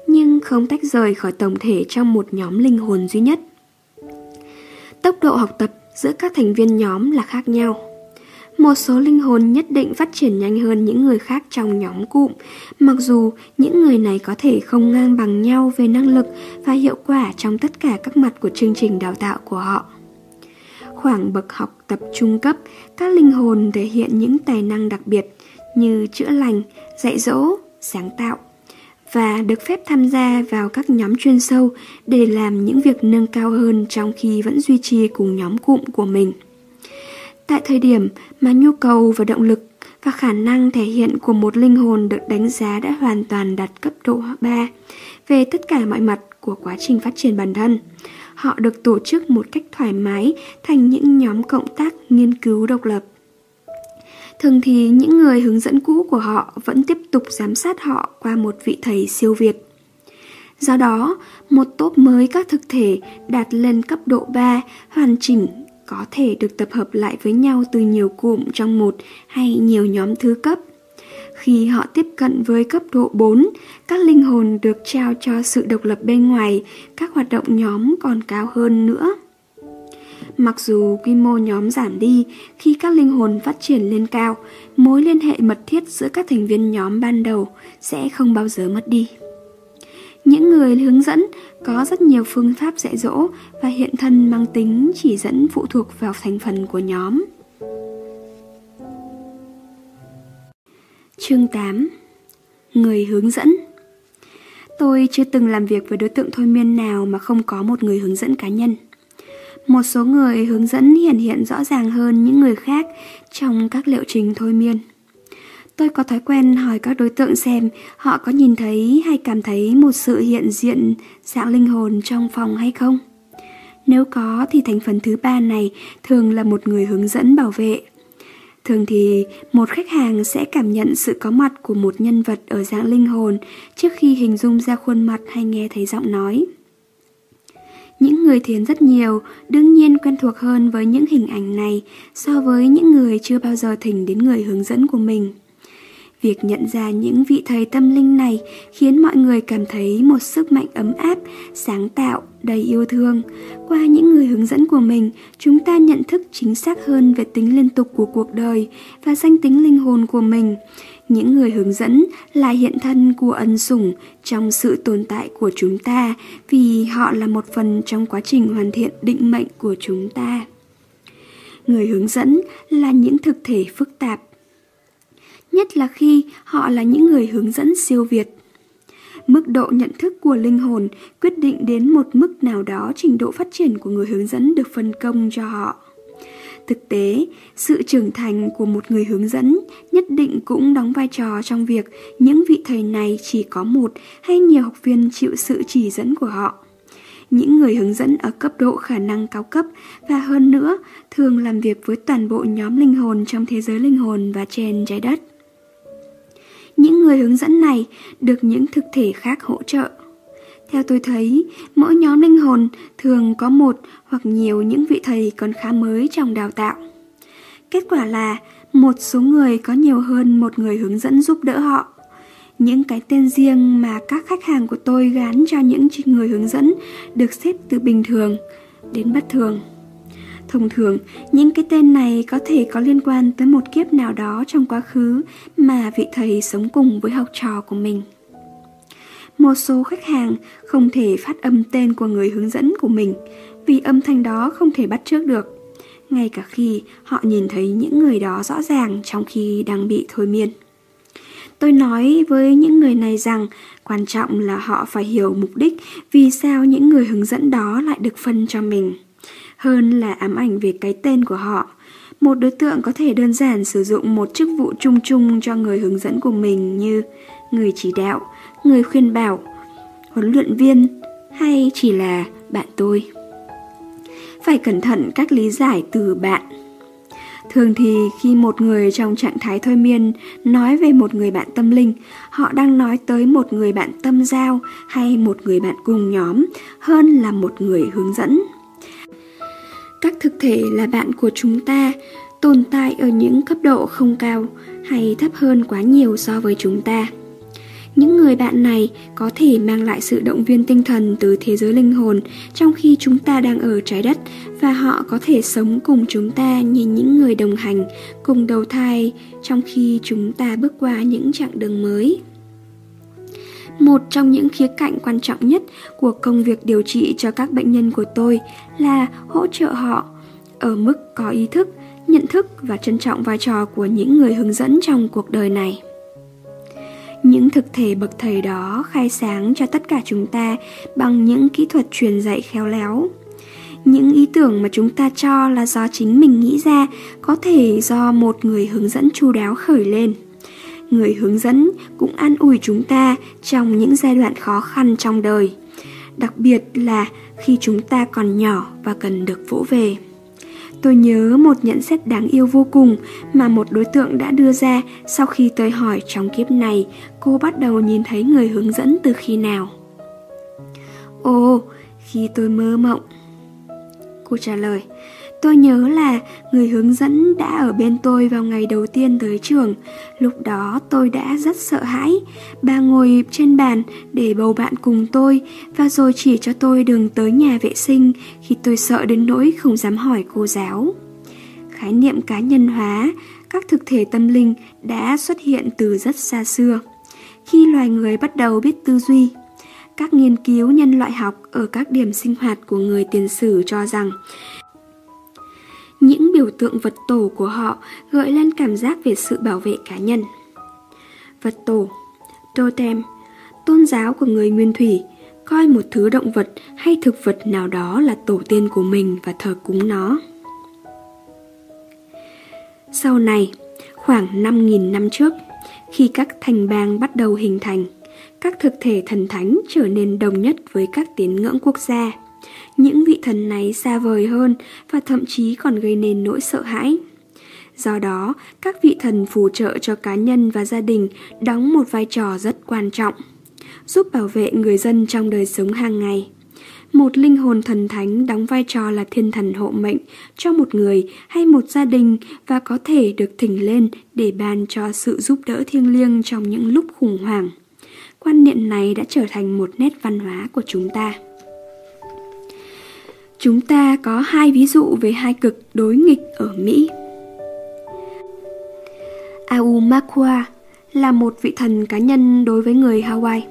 nhưng không tách rời khỏi tổng thể trong một nhóm linh hồn duy nhất. Tốc độ học tập giữa các thành viên nhóm là khác nhau. Một số linh hồn nhất định phát triển nhanh hơn những người khác trong nhóm cụm, mặc dù những người này có thể không ngang bằng nhau về năng lực và hiệu quả trong tất cả các mặt của chương trình đào tạo của họ. khoảng bậc học tập trung cấp, các linh hồn thể hiện những tài năng đặc biệt như chữa lành, dạy dỗ, sáng tạo và được phép tham gia vào các nhóm chuyên sâu để làm những việc nâng cao hơn trong khi vẫn duy trì cùng nhóm cụm của mình. Tại thời điểm mà nhu cầu và động lực và khả năng thể hiện của một linh hồn được đánh giá đã hoàn toàn đạt cấp độ 3 về tất cả mọi mặt của quá trình phát triển bản thân. Họ được tổ chức một cách thoải mái thành những nhóm cộng tác nghiên cứu độc lập. Thường thì những người hướng dẫn cũ của họ vẫn tiếp tục giám sát họ qua một vị thầy siêu việt. Do đó, một tốp mới các thực thể đạt lên cấp độ 3 hoàn chỉnh có thể được tập hợp lại với nhau từ nhiều cụm trong một hay nhiều nhóm thứ cấp. Khi họ tiếp cận với cấp độ 4, các linh hồn được trao cho sự độc lập bên ngoài, các hoạt động nhóm còn cao hơn nữa. Mặc dù quy mô nhóm giảm đi khi các linh hồn phát triển lên cao, mối liên hệ mật thiết giữa các thành viên nhóm ban đầu sẽ không bao giờ mất đi. Những người hướng dẫn có rất nhiều phương pháp dạy dỗ và hiện thân mang tính chỉ dẫn phụ thuộc vào thành phần của nhóm. Chương 8 Người hướng dẫn Tôi chưa từng làm việc với đối tượng thôi miên nào mà không có một người hướng dẫn cá nhân. Một số người hướng dẫn hiện hiện rõ ràng hơn những người khác trong các liệu trình thôi miên. Tôi có thói quen hỏi các đối tượng xem họ có nhìn thấy hay cảm thấy một sự hiện diện dạng linh hồn trong phòng hay không. Nếu có thì thành phần thứ ba này thường là một người hướng dẫn bảo vệ. Thường thì một khách hàng sẽ cảm nhận sự có mặt của một nhân vật ở dạng linh hồn trước khi hình dung ra khuôn mặt hay nghe thấy giọng nói. Những người thiền rất nhiều, đương nhiên quen thuộc hơn với những hình ảnh này so với những người chưa bao giờ thỉnh đến người hướng dẫn của mình. Việc nhận ra những vị thầy tâm linh này khiến mọi người cảm thấy một sức mạnh ấm áp, sáng tạo, đầy yêu thương. Qua những người hướng dẫn của mình, chúng ta nhận thức chính xác hơn về tính liên tục của cuộc đời và danh tính linh hồn của mình. Những người hướng dẫn là hiện thân của ân sủng trong sự tồn tại của chúng ta vì họ là một phần trong quá trình hoàn thiện định mệnh của chúng ta. Người hướng dẫn là những thực thể phức tạp nhất là khi họ là những người hướng dẫn siêu việt. Mức độ nhận thức của linh hồn quyết định đến một mức nào đó trình độ phát triển của người hướng dẫn được phân công cho họ. Thực tế, sự trưởng thành của một người hướng dẫn nhất định cũng đóng vai trò trong việc những vị thầy này chỉ có một hay nhiều học viên chịu sự chỉ dẫn của họ. Những người hướng dẫn ở cấp độ khả năng cao cấp và hơn nữa thường làm việc với toàn bộ nhóm linh hồn trong thế giới linh hồn và trên trái đất. Những người hướng dẫn này được những thực thể khác hỗ trợ. Theo tôi thấy, mỗi nhóm linh hồn thường có một hoặc nhiều những vị thầy còn khá mới trong đào tạo. Kết quả là một số người có nhiều hơn một người hướng dẫn giúp đỡ họ. Những cái tên riêng mà các khách hàng của tôi gán cho những người hướng dẫn được xếp từ bình thường đến bất thường. Thông thường, những cái tên này có thể có liên quan tới một kiếp nào đó trong quá khứ mà vị thầy sống cùng với học trò của mình. Một số khách hàng không thể phát âm tên của người hướng dẫn của mình vì âm thanh đó không thể bắt trước được, ngay cả khi họ nhìn thấy những người đó rõ ràng trong khi đang bị thôi miên. Tôi nói với những người này rằng quan trọng là họ phải hiểu mục đích vì sao những người hướng dẫn đó lại được phân cho mình hơn là ám ảnh về cái tên của họ. Một đối tượng có thể đơn giản sử dụng một chức vụ chung chung cho người hướng dẫn của mình như người chỉ đạo, người khuyên bảo, huấn luyện viên hay chỉ là bạn tôi. Phải cẩn thận cách lý giải từ bạn. Thường thì khi một người trong trạng thái thôi miên nói về một người bạn tâm linh, họ đang nói tới một người bạn tâm giao hay một người bạn cùng nhóm hơn là một người hướng dẫn các thực thể là bạn của chúng ta, tồn tại ở những cấp độ không cao hay thấp hơn quá nhiều so với chúng ta. Những người bạn này có thể mang lại sự động viên tinh thần từ thế giới linh hồn trong khi chúng ta đang ở trái đất và họ có thể sống cùng chúng ta như những người đồng hành, cùng đầu thai trong khi chúng ta bước qua những chặng đường mới một trong những khía cạnh quan trọng nhất của công việc điều trị cho các bệnh nhân của tôi là hỗ trợ họ ở mức có ý thức, nhận thức và trân trọng vai trò của những người hướng dẫn trong cuộc đời này. Những thực thể bậc thầy đó khai sáng cho tất cả chúng ta bằng những kỹ thuật truyền dạy khéo léo. Những ý tưởng mà chúng ta cho là do chính mình nghĩ ra có thể do một người hướng dẫn chu đáo khởi lên. Người hướng dẫn cũng an ủi chúng ta trong những giai đoạn khó khăn trong đời, đặc biệt là khi chúng ta còn nhỏ và cần được vỗ về. Tôi nhớ một nhận xét đáng yêu vô cùng mà một đối tượng đã đưa ra sau khi tôi hỏi trong kiếp này cô bắt đầu nhìn thấy người hướng dẫn từ khi nào. Ồ, khi tôi mơ mộng. Cô trả lời, Tôi nhớ là người hướng dẫn đã ở bên tôi vào ngày đầu tiên tới trường. Lúc đó tôi đã rất sợ hãi. Bà ngồi trên bàn để bầu bạn cùng tôi và rồi chỉ cho tôi đường tới nhà vệ sinh khi tôi sợ đến nỗi không dám hỏi cô giáo. Khái niệm cá nhân hóa, các thực thể tâm linh đã xuất hiện từ rất xa xưa. Khi loài người bắt đầu biết tư duy, các nghiên cứu nhân loại học ở các điểm sinh hoạt của người tiền sử cho rằng những biểu tượng vật tổ của họ gợi lên cảm giác về sự bảo vệ cá nhân. Vật tổ, totem, tôn giáo của người nguyên thủy, coi một thứ động vật hay thực vật nào đó là tổ tiên của mình và thờ cúng nó. Sau này, khoảng 5.000 năm trước, khi các thành bang bắt đầu hình thành, các thực thể thần thánh trở nên đồng nhất với các tín ngưỡng quốc gia những vị thần này xa vời hơn và thậm chí còn gây nên nỗi sợ hãi. Do đó, các vị thần phù trợ cho cá nhân và gia đình đóng một vai trò rất quan trọng, giúp bảo vệ người dân trong đời sống hàng ngày. Một linh hồn thần thánh đóng vai trò là thiên thần hộ mệnh cho một người hay một gia đình và có thể được thỉnh lên để ban cho sự giúp đỡ thiêng liêng trong những lúc khủng hoảng. Quan niệm này đã trở thành một nét văn hóa của chúng ta. Chúng ta có hai ví dụ về hai cực đối nghịch ở Mỹ. Aumakua là một vị thần cá nhân đối với người Hawaii.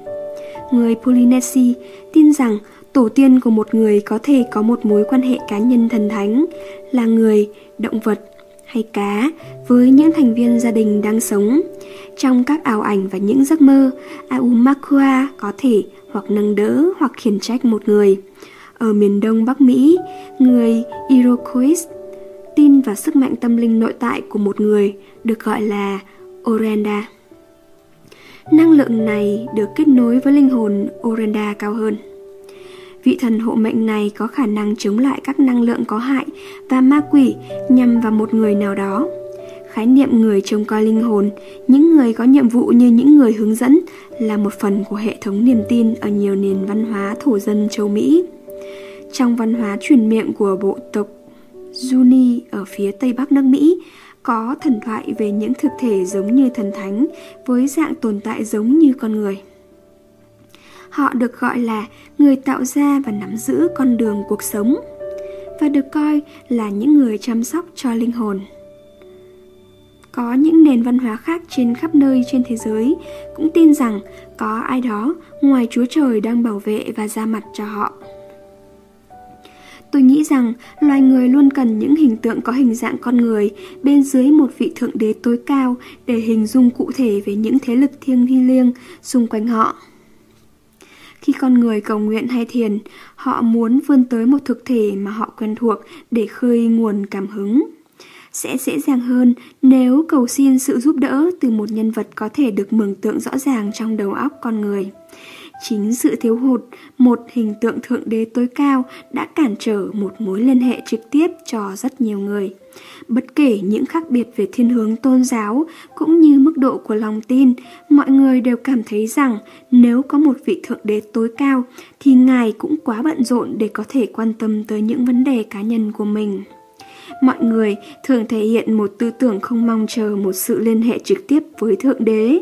Người Polynesia tin rằng tổ tiên của một người có thể có một mối quan hệ cá nhân thần thánh là người, động vật hay cá với những thành viên gia đình đang sống. Trong các ảo ảnh và những giấc mơ, Aumakua có thể hoặc nâng đỡ hoặc khiển trách một người. Ở miền đông Bắc Mỹ, người Iroquois tin vào sức mạnh tâm linh nội tại của một người được gọi là Orenda. Năng lượng này được kết nối với linh hồn Orenda cao hơn. Vị thần hộ mệnh này có khả năng chống lại các năng lượng có hại và ma quỷ nhằm vào một người nào đó. Khái niệm người trông coi linh hồn, những người có nhiệm vụ như những người hướng dẫn là một phần của hệ thống niềm tin ở nhiều nền văn hóa thổ dân châu Mỹ. Trong văn hóa truyền miệng của bộ tộc Zuni ở phía tây bắc nước Mỹ, có thần thoại về những thực thể giống như thần thánh với dạng tồn tại giống như con người. Họ được gọi là người tạo ra và nắm giữ con đường cuộc sống và được coi là những người chăm sóc cho linh hồn. Có những nền văn hóa khác trên khắp nơi trên thế giới cũng tin rằng có ai đó ngoài Chúa Trời đang bảo vệ và ra mặt cho họ. Tôi nghĩ rằng loài người luôn cần những hình tượng có hình dạng con người bên dưới một vị thượng đế tối cao để hình dung cụ thể về những thế lực thiêng thi liêng xung quanh họ. Khi con người cầu nguyện hay thiền, họ muốn vươn tới một thực thể mà họ quen thuộc để khơi nguồn cảm hứng. Sẽ dễ dàng hơn nếu cầu xin sự giúp đỡ từ một nhân vật có thể được mường tượng rõ ràng trong đầu óc con người. Chính sự thiếu hụt một hình tượng thượng đế tối cao đã cản trở một mối liên hệ trực tiếp cho rất nhiều người. Bất kể những khác biệt về thiên hướng tôn giáo cũng như mức độ của lòng tin, mọi người đều cảm thấy rằng nếu có một vị thượng đế tối cao thì ngài cũng quá bận rộn để có thể quan tâm tới những vấn đề cá nhân của mình mọi người thường thể hiện một tư tưởng không mong chờ một sự liên hệ trực tiếp với Thượng Đế.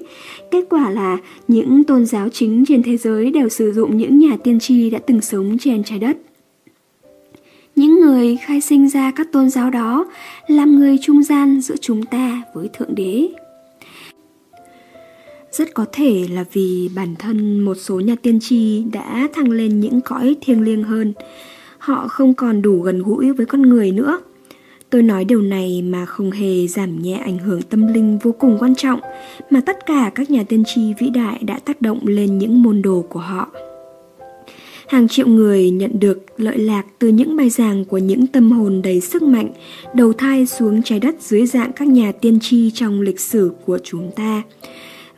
Kết quả là những tôn giáo chính trên thế giới đều sử dụng những nhà tiên tri đã từng sống trên trái đất. Những người khai sinh ra các tôn giáo đó làm người trung gian giữa chúng ta với Thượng Đế. Rất có thể là vì bản thân một số nhà tiên tri đã thăng lên những cõi thiêng liêng hơn. Họ không còn đủ gần gũi với con người nữa Tôi nói điều này mà không hề giảm nhẹ ảnh hưởng tâm linh vô cùng quan trọng mà tất cả các nhà tiên tri vĩ đại đã tác động lên những môn đồ của họ. Hàng triệu người nhận được lợi lạc từ những bài giảng của những tâm hồn đầy sức mạnh, đầu thai xuống trái đất dưới dạng các nhà tiên tri trong lịch sử của chúng ta.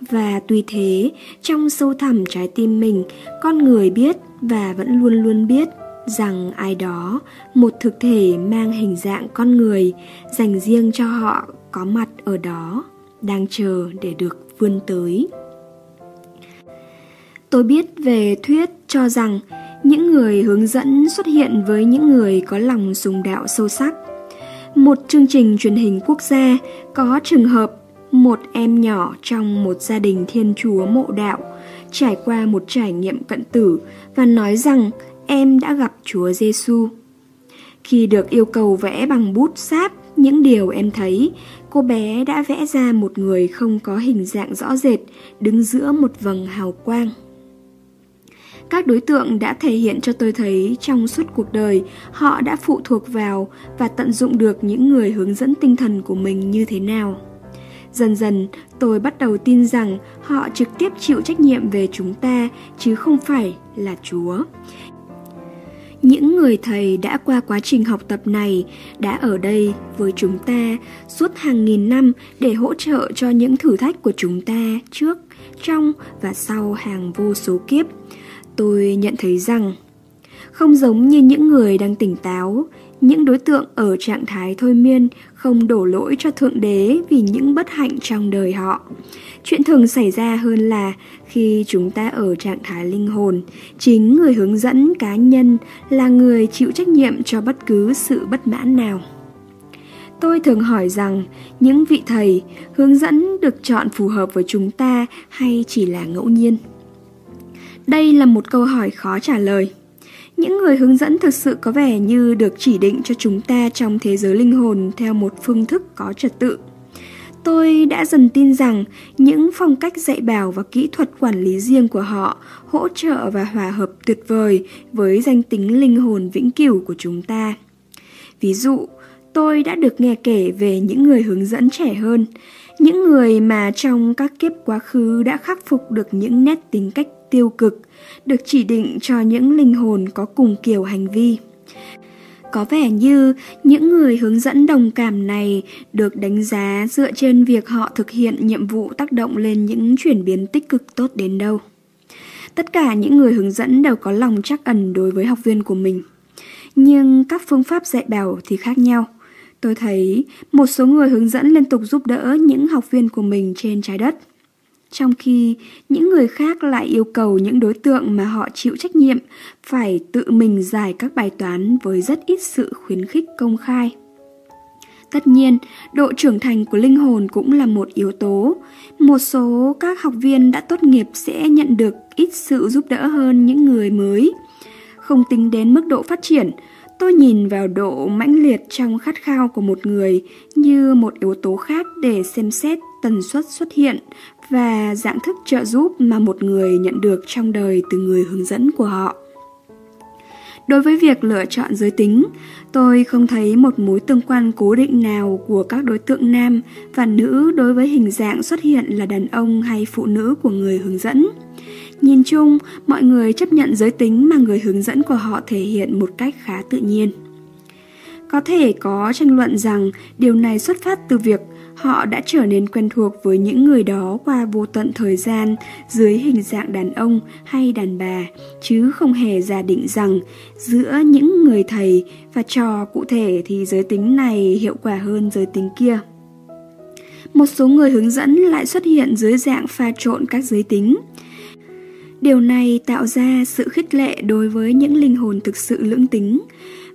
Và tuy thế, trong sâu thẳm trái tim mình, con người biết và vẫn luôn luôn biết rằng ai đó, một thực thể mang hình dạng con người, dành riêng cho họ có mặt ở đó, đang chờ để được vươn tới. Tôi biết về thuyết cho rằng những người hướng dẫn xuất hiện với những người có lòng sùng đạo sâu sắc. Một chương trình truyền hình quốc gia có trường hợp một em nhỏ trong một gia đình thiên chúa mộ đạo trải qua một trải nghiệm cận tử và nói rằng em đã gặp Chúa Giêsu. Khi được yêu cầu vẽ bằng bút sáp những điều em thấy, cô bé đã vẽ ra một người không có hình dạng rõ rệt, đứng giữa một vầng hào quang. Các đối tượng đã thể hiện cho tôi thấy trong suốt cuộc đời họ đã phụ thuộc vào và tận dụng được những người hướng dẫn tinh thần của mình như thế nào. Dần dần, tôi bắt đầu tin rằng họ trực tiếp chịu trách nhiệm về chúng ta chứ không phải là Chúa. Những người thầy đã qua quá trình học tập này đã ở đây với chúng ta suốt hàng nghìn năm để hỗ trợ cho những thử thách của chúng ta trước, trong và sau hàng vô số kiếp. Tôi nhận thấy rằng không giống như những người đang tỉnh táo, những đối tượng ở trạng thái thôi miên không đổ lỗi cho Thượng Đế vì những bất hạnh trong đời họ. Chuyện thường xảy ra hơn là khi chúng ta ở trạng thái linh hồn, chính người hướng dẫn cá nhân là người chịu trách nhiệm cho bất cứ sự bất mãn nào. Tôi thường hỏi rằng những vị thầy hướng dẫn được chọn phù hợp với chúng ta hay chỉ là ngẫu nhiên? Đây là một câu hỏi khó trả lời. Những người hướng dẫn thực sự có vẻ như được chỉ định cho chúng ta trong thế giới linh hồn theo một phương thức có trật tự. Tôi đã dần tin rằng những phong cách dạy bảo và kỹ thuật quản lý riêng của họ hỗ trợ và hòa hợp tuyệt vời với danh tính linh hồn vĩnh cửu của chúng ta. Ví dụ, tôi đã được nghe kể về những người hướng dẫn trẻ hơn, những người mà trong các kiếp quá khứ đã khắc phục được những nét tính cách tiêu cực, được chỉ định cho những linh hồn có cùng kiểu hành vi. Có vẻ như những người hướng dẫn đồng cảm này được đánh giá dựa trên việc họ thực hiện nhiệm vụ tác động lên những chuyển biến tích cực tốt đến đâu. Tất cả những người hướng dẫn đều có lòng chắc ẩn đối với học viên của mình. Nhưng các phương pháp dạy bảo thì khác nhau. Tôi thấy một số người hướng dẫn liên tục giúp đỡ những học viên của mình trên trái đất trong khi những người khác lại yêu cầu những đối tượng mà họ chịu trách nhiệm phải tự mình giải các bài toán với rất ít sự khuyến khích công khai. Tất nhiên, độ trưởng thành của linh hồn cũng là một yếu tố. Một số các học viên đã tốt nghiệp sẽ nhận được ít sự giúp đỡ hơn những người mới. Không tính đến mức độ phát triển, tôi nhìn vào độ mãnh liệt trong khát khao của một người như một yếu tố khác để xem xét tần suất xuất hiện và dạng thức trợ giúp mà một người nhận được trong đời từ người hướng dẫn của họ. Đối với việc lựa chọn giới tính, tôi không thấy một mối tương quan cố định nào của các đối tượng nam và nữ đối với hình dạng xuất hiện là đàn ông hay phụ nữ của người hướng dẫn. Nhìn chung, mọi người chấp nhận giới tính mà người hướng dẫn của họ thể hiện một cách khá tự nhiên. Có thể có tranh luận rằng điều này xuất phát từ việc Họ đã trở nên quen thuộc với những người đó qua vô tận thời gian dưới hình dạng đàn ông hay đàn bà, chứ không hề giả định rằng giữa những người thầy và trò cụ thể thì giới tính này hiệu quả hơn giới tính kia. Một số người hướng dẫn lại xuất hiện dưới dạng pha trộn các giới tính. Điều này tạo ra sự khích lệ đối với những linh hồn thực sự lưỡng tính.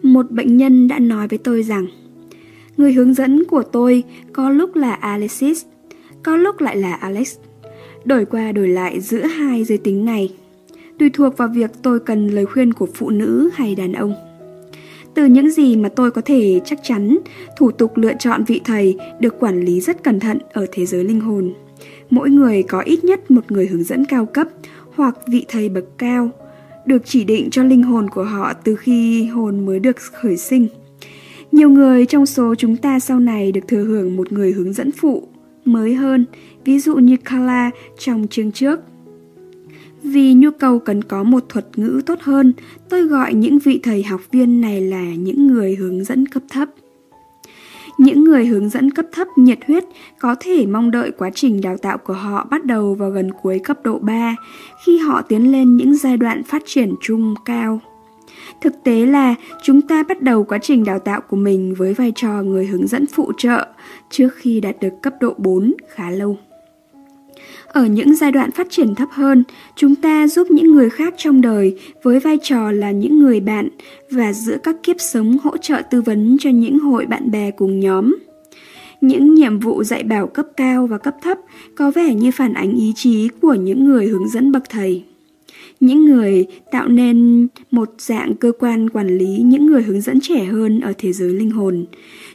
Một bệnh nhân đã nói với tôi rằng Người hướng dẫn của tôi có lúc là Alexis, có lúc lại là Alex. Đổi qua đổi lại giữa hai giới tính này. Tùy thuộc vào việc tôi cần lời khuyên của phụ nữ hay đàn ông. Từ những gì mà tôi có thể chắc chắn, thủ tục lựa chọn vị thầy được quản lý rất cẩn thận ở thế giới linh hồn. Mỗi người có ít nhất một người hướng dẫn cao cấp hoặc vị thầy bậc cao, được chỉ định cho linh hồn của họ từ khi hồn mới được khởi sinh. Nhiều người trong số chúng ta sau này được thừa hưởng một người hướng dẫn phụ mới hơn, ví dụ như Carla trong chương trước. Vì nhu cầu cần có một thuật ngữ tốt hơn, tôi gọi những vị thầy học viên này là những người hướng dẫn cấp thấp. Những người hướng dẫn cấp thấp nhiệt huyết có thể mong đợi quá trình đào tạo của họ bắt đầu vào gần cuối cấp độ 3 khi họ tiến lên những giai đoạn phát triển trung cao. Thực tế là chúng ta bắt đầu quá trình đào tạo của mình với vai trò người hướng dẫn phụ trợ trước khi đạt được cấp độ 4 khá lâu. Ở những giai đoạn phát triển thấp hơn, chúng ta giúp những người khác trong đời với vai trò là những người bạn và giữa các kiếp sống hỗ trợ tư vấn cho những hội bạn bè cùng nhóm. Những nhiệm vụ dạy bảo cấp cao và cấp thấp có vẻ như phản ánh ý chí của những người hướng dẫn bậc thầy những người tạo nên một dạng cơ quan quản lý, những người hướng dẫn trẻ hơn ở thế giới linh hồn.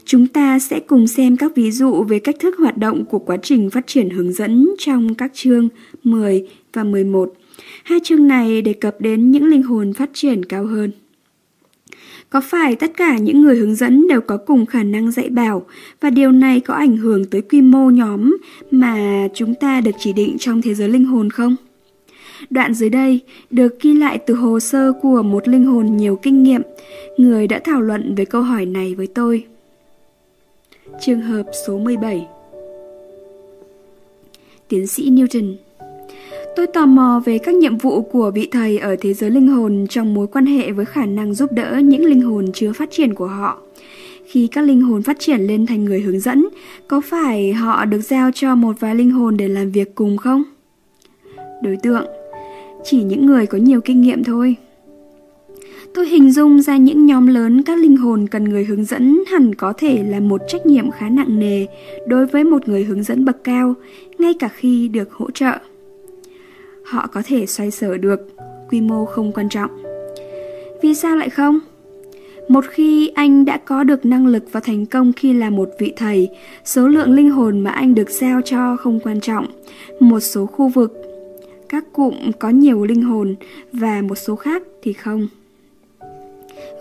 Chúng ta sẽ cùng xem các ví dụ về cách thức hoạt động của quá trình phát triển hướng dẫn trong các chương 10 và 11. Hai chương này đề cập đến những linh hồn phát triển cao hơn. Có phải tất cả những người hướng dẫn đều có cùng khả năng dạy bảo và điều này có ảnh hưởng tới quy mô nhóm mà chúng ta được chỉ định trong thế giới linh hồn không? Đoạn dưới đây được ghi lại từ hồ sơ của một linh hồn nhiều kinh nghiệm, người đã thảo luận về câu hỏi này với tôi. Trường hợp số 17 Tiến sĩ Newton Tôi tò mò về các nhiệm vụ của vị thầy ở thế giới linh hồn trong mối quan hệ với khả năng giúp đỡ những linh hồn chưa phát triển của họ. Khi các linh hồn phát triển lên thành người hướng dẫn, có phải họ được giao cho một vài linh hồn để làm việc cùng không? Đối tượng chỉ những người có nhiều kinh nghiệm thôi. Tôi hình dung ra những nhóm lớn các linh hồn cần người hướng dẫn hẳn có thể là một trách nhiệm khá nặng nề đối với một người hướng dẫn bậc cao, ngay cả khi được hỗ trợ. Họ có thể xoay sở được, quy mô không quan trọng. Vì sao lại không? Một khi anh đã có được năng lực và thành công khi là một vị thầy, số lượng linh hồn mà anh được giao cho không quan trọng. Một số khu vực các cụm có nhiều linh hồn và một số khác thì không.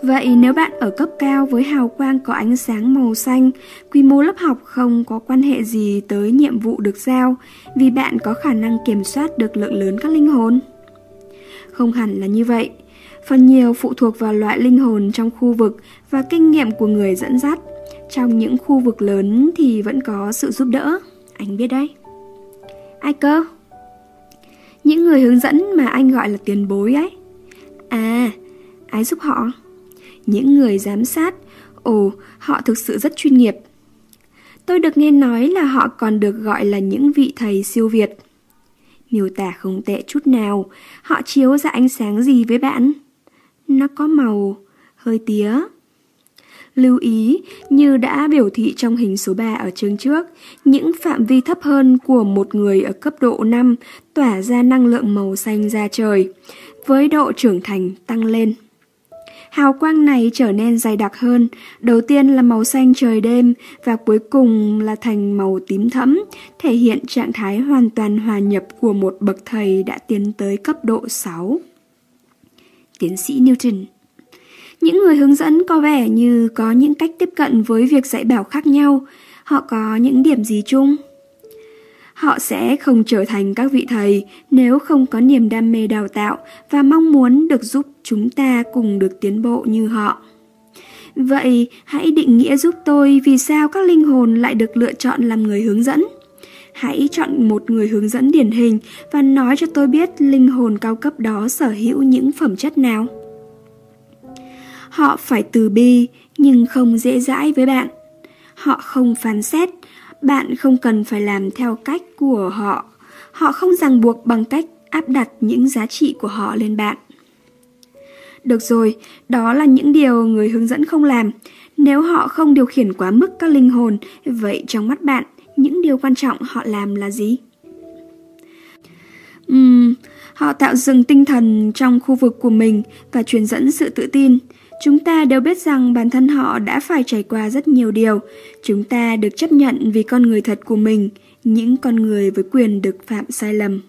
Vậy nếu bạn ở cấp cao với hào quang có ánh sáng màu xanh, quy mô lớp học không có quan hệ gì tới nhiệm vụ được giao vì bạn có khả năng kiểm soát được lượng lớn các linh hồn? Không hẳn là như vậy. Phần nhiều phụ thuộc vào loại linh hồn trong khu vực và kinh nghiệm của người dẫn dắt. Trong những khu vực lớn thì vẫn có sự giúp đỡ. Anh biết đấy. Ai cơ? Những người hướng dẫn mà anh gọi là tiền bối ấy. À, ai giúp họ? Những người giám sát. Ồ, họ thực sự rất chuyên nghiệp. Tôi được nghe nói là họ còn được gọi là những vị thầy siêu việt. Miêu tả không tệ chút nào, họ chiếu ra ánh sáng gì với bạn? Nó có màu, hơi tía. Lưu ý, như đã biểu thị trong hình số 3 ở chương trước, những phạm vi thấp hơn của một người ở cấp độ 5 tỏa ra năng lượng màu xanh ra trời, với độ trưởng thành tăng lên. Hào quang này trở nên dày đặc hơn, đầu tiên là màu xanh trời đêm và cuối cùng là thành màu tím thẫm, thể hiện trạng thái hoàn toàn hòa nhập của một bậc thầy đã tiến tới cấp độ 6. Tiến sĩ Newton những người hướng dẫn có vẻ như có những cách tiếp cận với việc dạy bảo khác nhau. Họ có những điểm gì chung? Họ sẽ không trở thành các vị thầy nếu không có niềm đam mê đào tạo và mong muốn được giúp chúng ta cùng được tiến bộ như họ. Vậy hãy định nghĩa giúp tôi vì sao các linh hồn lại được lựa chọn làm người hướng dẫn. Hãy chọn một người hướng dẫn điển hình và nói cho tôi biết linh hồn cao cấp đó sở hữu những phẩm chất nào. Họ phải từ bi nhưng không dễ dãi với bạn. Họ không phán xét, bạn không cần phải làm theo cách của họ. Họ không ràng buộc bằng cách áp đặt những giá trị của họ lên bạn. Được rồi, đó là những điều người hướng dẫn không làm. Nếu họ không điều khiển quá mức các linh hồn, vậy trong mắt bạn, những điều quan trọng họ làm là gì? Uhm, họ tạo dựng tinh thần trong khu vực của mình và truyền dẫn sự tự tin. Chúng ta đều biết rằng bản thân họ đã phải trải qua rất nhiều điều. Chúng ta được chấp nhận vì con người thật của mình, những con người với quyền được phạm sai lầm.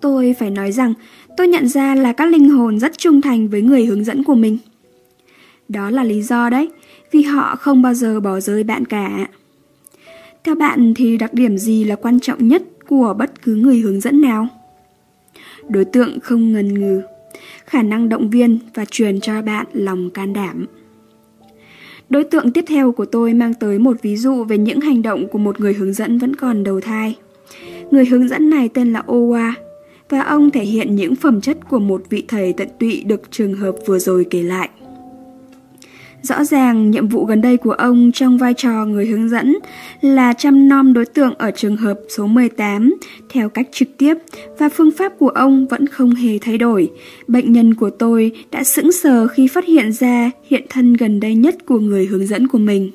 Tôi phải nói rằng, tôi nhận ra là các linh hồn rất trung thành với người hướng dẫn của mình. Đó là lý do đấy, vì họ không bao giờ bỏ rơi bạn cả. Theo bạn thì đặc điểm gì là quan trọng nhất của bất cứ người hướng dẫn nào? Đối tượng không ngần ngừ, khả năng động viên và truyền cho bạn lòng can đảm. Đối tượng tiếp theo của tôi mang tới một ví dụ về những hành động của một người hướng dẫn vẫn còn đầu thai. Người hướng dẫn này tên là Owa, và ông thể hiện những phẩm chất của một vị thầy tận tụy được trường hợp vừa rồi kể lại. Rõ ràng, nhiệm vụ gần đây của ông trong vai trò người hướng dẫn là chăm nom đối tượng ở trường hợp số 18 theo cách trực tiếp và phương pháp của ông vẫn không hề thay đổi. Bệnh nhân của tôi đã sững sờ khi phát hiện ra hiện thân gần đây nhất của người hướng dẫn của mình.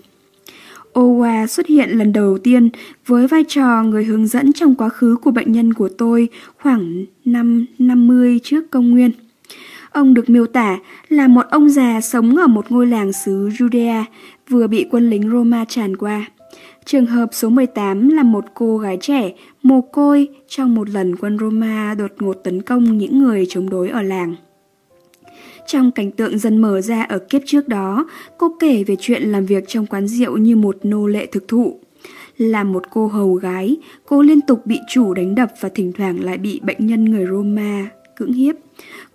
Owa xuất hiện lần đầu tiên với vai trò người hướng dẫn trong quá khứ của bệnh nhân của tôi khoảng năm 50 trước công nguyên. Ông được miêu tả là một ông già sống ở một ngôi làng xứ Judea vừa bị quân lính Roma tràn qua. Trường hợp số 18 là một cô gái trẻ, mồ côi trong một lần quân Roma đột ngột tấn công những người chống đối ở làng. Trong cảnh tượng dần mở ra ở kiếp trước đó, cô kể về chuyện làm việc trong quán rượu như một nô lệ thực thụ. Là một cô hầu gái, cô liên tục bị chủ đánh đập và thỉnh thoảng lại bị bệnh nhân người Roma cưỡng hiếp.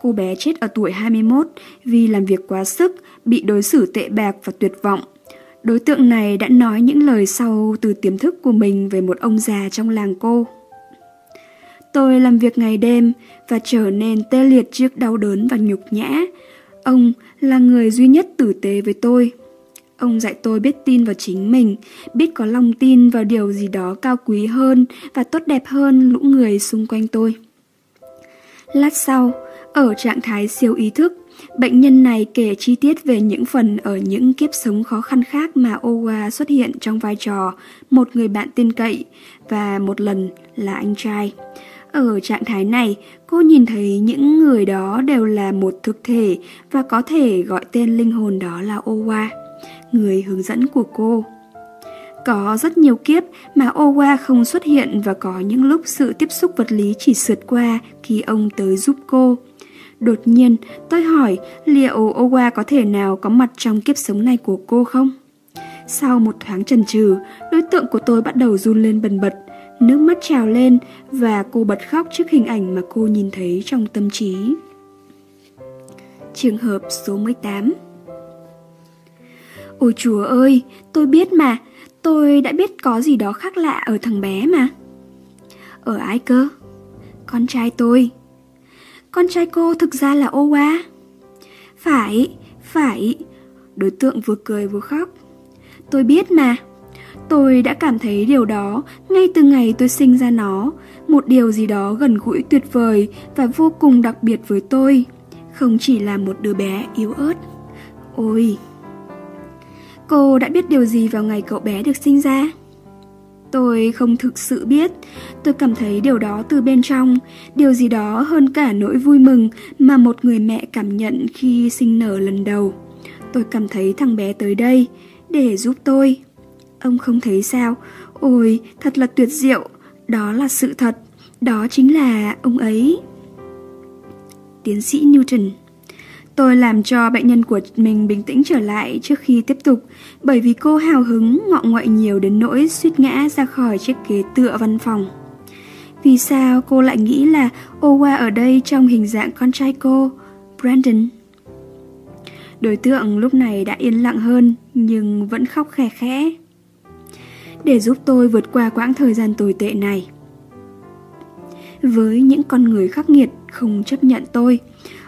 Cô bé chết ở tuổi 21 vì làm việc quá sức, bị đối xử tệ bạc và tuyệt vọng. Đối tượng này đã nói những lời sau từ tiềm thức của mình về một ông già trong làng cô. Tôi làm việc ngày đêm và trở nên tê liệt trước đau đớn và nhục nhã. Ông là người duy nhất tử tế với tôi. Ông dạy tôi biết tin vào chính mình, biết có lòng tin vào điều gì đó cao quý hơn và tốt đẹp hơn lũ người xung quanh tôi. Lát sau, ở trạng thái siêu ý thức, bệnh nhân này kể chi tiết về những phần ở những kiếp sống khó khăn khác mà Owa xuất hiện trong vai trò một người bạn tin cậy và một lần là anh trai. Ở trạng thái này, cô nhìn thấy những người đó đều là một thực thể và có thể gọi tên linh hồn đó là Owa, người hướng dẫn của cô. Có rất nhiều kiếp mà Owa không xuất hiện và có những lúc sự tiếp xúc vật lý chỉ sượt qua khi ông tới giúp cô. Đột nhiên, tôi hỏi liệu Owa có thể nào có mặt trong kiếp sống này của cô không? Sau một thoáng chần chừ, đối tượng của tôi bắt đầu run lên bần bật, nước mắt trào lên và cô bật khóc trước hình ảnh mà cô nhìn thấy trong tâm trí. Trường hợp số 18 Ôi chúa ơi, tôi biết mà, tôi đã biết có gì đó khác lạ ở thằng bé mà. Ở ai cơ? Con trai tôi. Con trai cô thực ra là Owa. Phải, phải. Đối tượng vừa cười vừa khóc. Tôi biết mà. Tôi đã cảm thấy điều đó ngay từ ngày tôi sinh ra nó, một điều gì đó gần gũi tuyệt vời và vô cùng đặc biệt với tôi, không chỉ là một đứa bé yếu ớt. Ôi! Cô đã biết điều gì vào ngày cậu bé được sinh ra? Tôi không thực sự biết, tôi cảm thấy điều đó từ bên trong, điều gì đó hơn cả nỗi vui mừng mà một người mẹ cảm nhận khi sinh nở lần đầu. Tôi cảm thấy thằng bé tới đây để giúp tôi. Ông không thấy sao? Ôi, thật là tuyệt diệu, đó là sự thật, đó chính là ông ấy. Tiến sĩ Newton Tôi làm cho bệnh nhân của mình bình tĩnh trở lại trước khi tiếp tục, bởi vì cô hào hứng ngọ ngoại nhiều đến nỗi suýt ngã ra khỏi chiếc ghế tựa văn phòng. Vì sao cô lại nghĩ là Owa ở đây trong hình dạng con trai cô, Brandon? Đối tượng lúc này đã yên lặng hơn nhưng vẫn khóc khè khẽ. Để giúp tôi vượt qua quãng thời gian tồi tệ này. Với những con người khắc nghiệt không chấp nhận tôi,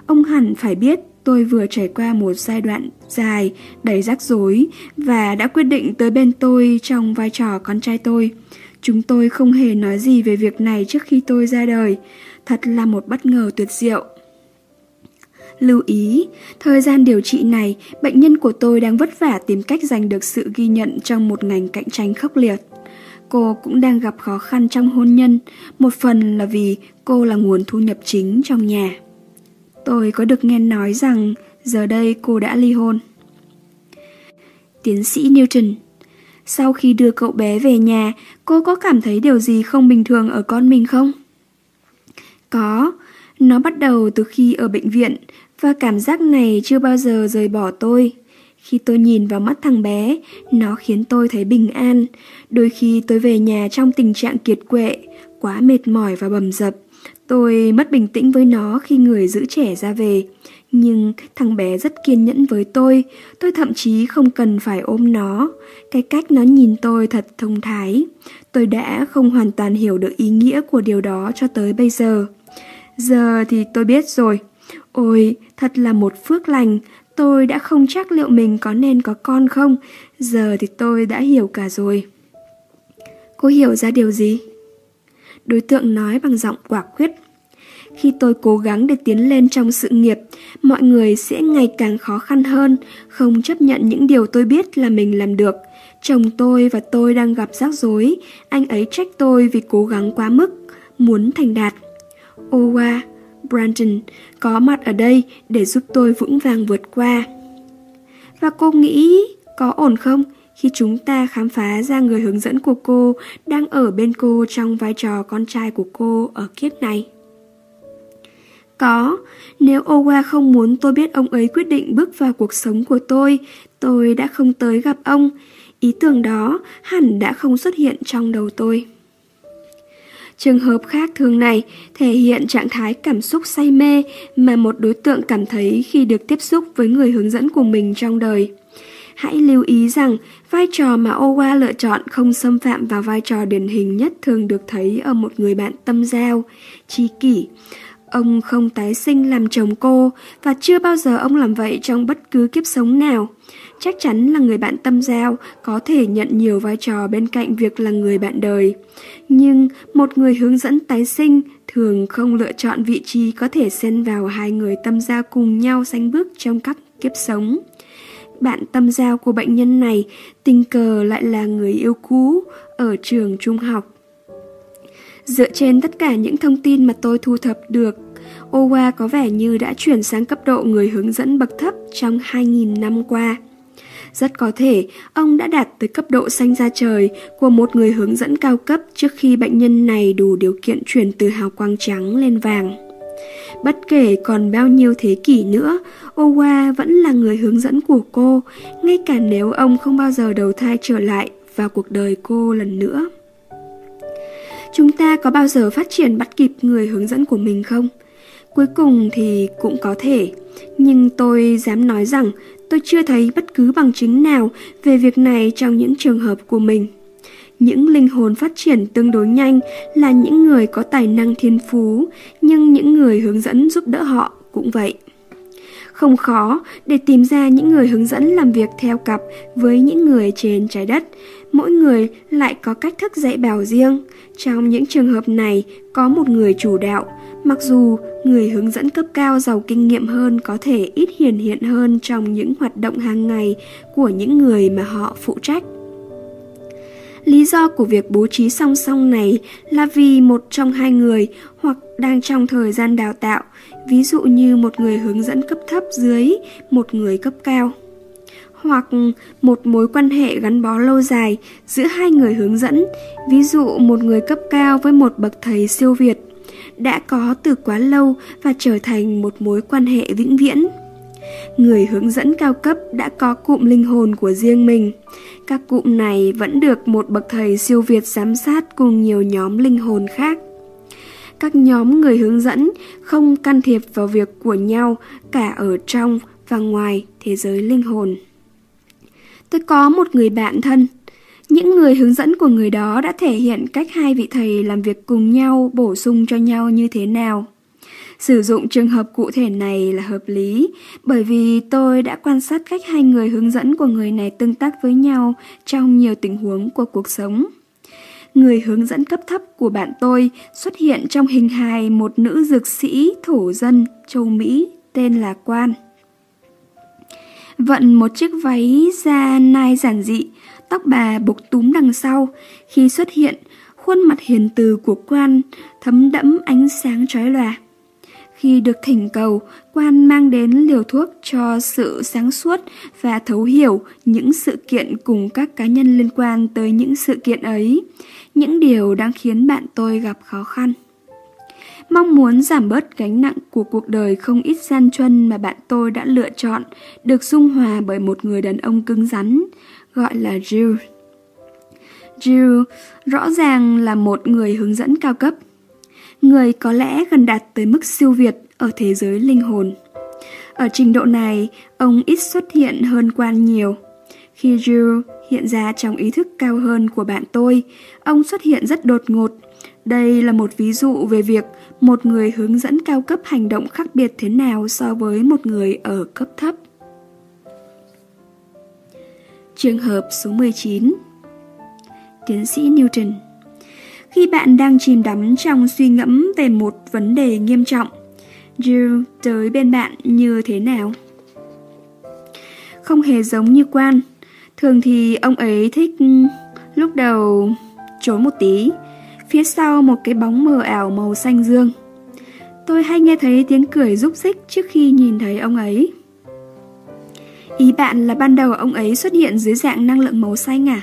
ông hẳn phải biết Tôi vừa trải qua một giai đoạn dài, đầy rắc rối và đã quyết định tới bên tôi trong vai trò con trai tôi. Chúng tôi không hề nói gì về việc này trước khi tôi ra đời. Thật là một bất ngờ tuyệt diệu. Lưu ý, thời gian điều trị này, bệnh nhân của tôi đang vất vả tìm cách giành được sự ghi nhận trong một ngành cạnh tranh khốc liệt. Cô cũng đang gặp khó khăn trong hôn nhân, một phần là vì cô là nguồn thu nhập chính trong nhà. Tôi có được nghe nói rằng giờ đây cô đã ly hôn. Tiến sĩ Newton Sau khi đưa cậu bé về nhà, cô có cảm thấy điều gì không bình thường ở con mình không? Có, nó bắt đầu từ khi ở bệnh viện và cảm giác này chưa bao giờ rời bỏ tôi. Khi tôi nhìn vào mắt thằng bé, nó khiến tôi thấy bình an. Đôi khi tôi về nhà trong tình trạng kiệt quệ, quá mệt mỏi và bầm dập. Tôi mất bình tĩnh với nó khi người giữ trẻ ra về. Nhưng thằng bé rất kiên nhẫn với tôi, tôi thậm chí không cần phải ôm nó. Cái cách nó nhìn tôi thật thông thái. Tôi đã không hoàn toàn hiểu được ý nghĩa của điều đó cho tới bây giờ. Giờ thì tôi biết rồi. Ôi, thật là một phước lành, tôi đã không chắc liệu mình có nên có con không. Giờ thì tôi đã hiểu cả rồi. Cô hiểu ra điều gì? Đối tượng nói bằng giọng quả quyết. Khi tôi cố gắng để tiến lên trong sự nghiệp, mọi người sẽ ngày càng khó khăn hơn, không chấp nhận những điều tôi biết là mình làm được. Chồng tôi và tôi đang gặp rắc rối, anh ấy trách tôi vì cố gắng quá mức, muốn thành đạt. Owa, Brandon có mặt ở đây để giúp tôi vững vàng vượt qua. Và cô nghĩ có ổn không khi chúng ta khám phá ra người hướng dẫn của cô đang ở bên cô trong vai trò con trai của cô ở kiếp này? Có, nếu Owa không muốn tôi biết ông ấy quyết định bước vào cuộc sống của tôi, tôi đã không tới gặp ông. Ý tưởng đó hẳn đã không xuất hiện trong đầu tôi. Trường hợp khác thường này thể hiện trạng thái cảm xúc say mê mà một đối tượng cảm thấy khi được tiếp xúc với người hướng dẫn của mình trong đời. Hãy lưu ý rằng vai trò mà Owa lựa chọn không xâm phạm vào vai trò điển hình nhất thường được thấy ở một người bạn tâm giao, tri kỷ. Ông không tái sinh làm chồng cô và chưa bao giờ ông làm vậy trong bất cứ kiếp sống nào. Chắc chắn là người bạn tâm giao có thể nhận nhiều vai trò bên cạnh việc là người bạn đời. Nhưng một người hướng dẫn tái sinh thường không lựa chọn vị trí có thể xen vào hai người tâm giao cùng nhau sánh bước trong các kiếp sống. Bạn tâm giao của bệnh nhân này tình cờ lại là người yêu cũ ở trường trung học. Dựa trên tất cả những thông tin mà tôi thu thập được, Owa có vẻ như đã chuyển sang cấp độ người hướng dẫn bậc thấp trong 2.000 năm qua. Rất có thể ông đã đạt tới cấp độ xanh ra trời của một người hướng dẫn cao cấp trước khi bệnh nhân này đủ điều kiện chuyển từ hào quang trắng lên vàng. Bất kể còn bao nhiêu thế kỷ nữa, Owa vẫn là người hướng dẫn của cô, ngay cả nếu ông không bao giờ đầu thai trở lại vào cuộc đời cô lần nữa. Chúng ta có bao giờ phát triển bắt kịp người hướng dẫn của mình không? Cuối cùng thì cũng có thể, nhưng tôi dám nói rằng tôi chưa thấy bất cứ bằng chứng nào về việc này trong những trường hợp của mình. Những linh hồn phát triển tương đối nhanh là những người có tài năng thiên phú, nhưng những người hướng dẫn giúp đỡ họ cũng vậy. Không khó để tìm ra những người hướng dẫn làm việc theo cặp với những người trên trái đất. Mỗi người lại có cách thức dạy bảo riêng. Trong những trường hợp này, có một người chủ đạo, Mặc dù người hướng dẫn cấp cao giàu kinh nghiệm hơn có thể ít hiển hiện hơn trong những hoạt động hàng ngày của những người mà họ phụ trách. Lý do của việc bố trí song song này là vì một trong hai người hoặc đang trong thời gian đào tạo, ví dụ như một người hướng dẫn cấp thấp dưới một người cấp cao. Hoặc một mối quan hệ gắn bó lâu dài giữa hai người hướng dẫn, ví dụ một người cấp cao với một bậc thầy siêu việt đã có từ quá lâu và trở thành một mối quan hệ vĩnh viễn. Người hướng dẫn cao cấp đã có cụm linh hồn của riêng mình. Các cụm này vẫn được một bậc thầy siêu việt giám sát cùng nhiều nhóm linh hồn khác. Các nhóm người hướng dẫn không can thiệp vào việc của nhau cả ở trong và ngoài thế giới linh hồn. Tôi có một người bạn thân, những người hướng dẫn của người đó đã thể hiện cách hai vị thầy làm việc cùng nhau bổ sung cho nhau như thế nào. Sử dụng trường hợp cụ thể này là hợp lý bởi vì tôi đã quan sát cách hai người hướng dẫn của người này tương tác với nhau trong nhiều tình huống của cuộc sống. Người hướng dẫn cấp thấp của bạn tôi xuất hiện trong hình hài một nữ dược sĩ thổ dân châu Mỹ tên là Quan. Vận một chiếc váy da nai giản dị, tóc bà buộc túm đằng sau. Khi xuất hiện, khuôn mặt hiền từ của quan thấm đẫm ánh sáng trói lòa. Khi được thỉnh cầu, quan mang đến liều thuốc cho sự sáng suốt và thấu hiểu những sự kiện cùng các cá nhân liên quan tới những sự kiện ấy, những điều đang khiến bạn tôi gặp khó khăn. Mong muốn giảm bớt gánh nặng của cuộc đời không ít gian truân mà bạn tôi đã lựa chọn, được dung hòa bởi một người đàn ông cứng rắn, gọi là Jill. Jill rõ ràng là một người hướng dẫn cao cấp. Người có lẽ gần đạt tới mức siêu việt ở thế giới linh hồn. Ở trình độ này, ông ít xuất hiện hơn quan nhiều. Khi Jill hiện ra trong ý thức cao hơn của bạn tôi, ông xuất hiện rất đột ngột. Đây là một ví dụ về việc một người hướng dẫn cao cấp hành động khác biệt thế nào so với một người ở cấp thấp. Trường hợp số 19 Tiến sĩ Newton khi bạn đang chìm đắm trong suy ngẫm về một vấn đề nghiêm trọng, Jill tới bên bạn như thế nào? Không hề giống như quan. Thường thì ông ấy thích lúc đầu trốn một tí, phía sau một cái bóng mờ ảo màu xanh dương. Tôi hay nghe thấy tiếng cười rúc rích trước khi nhìn thấy ông ấy. Ý bạn là ban đầu ông ấy xuất hiện dưới dạng năng lượng màu xanh à?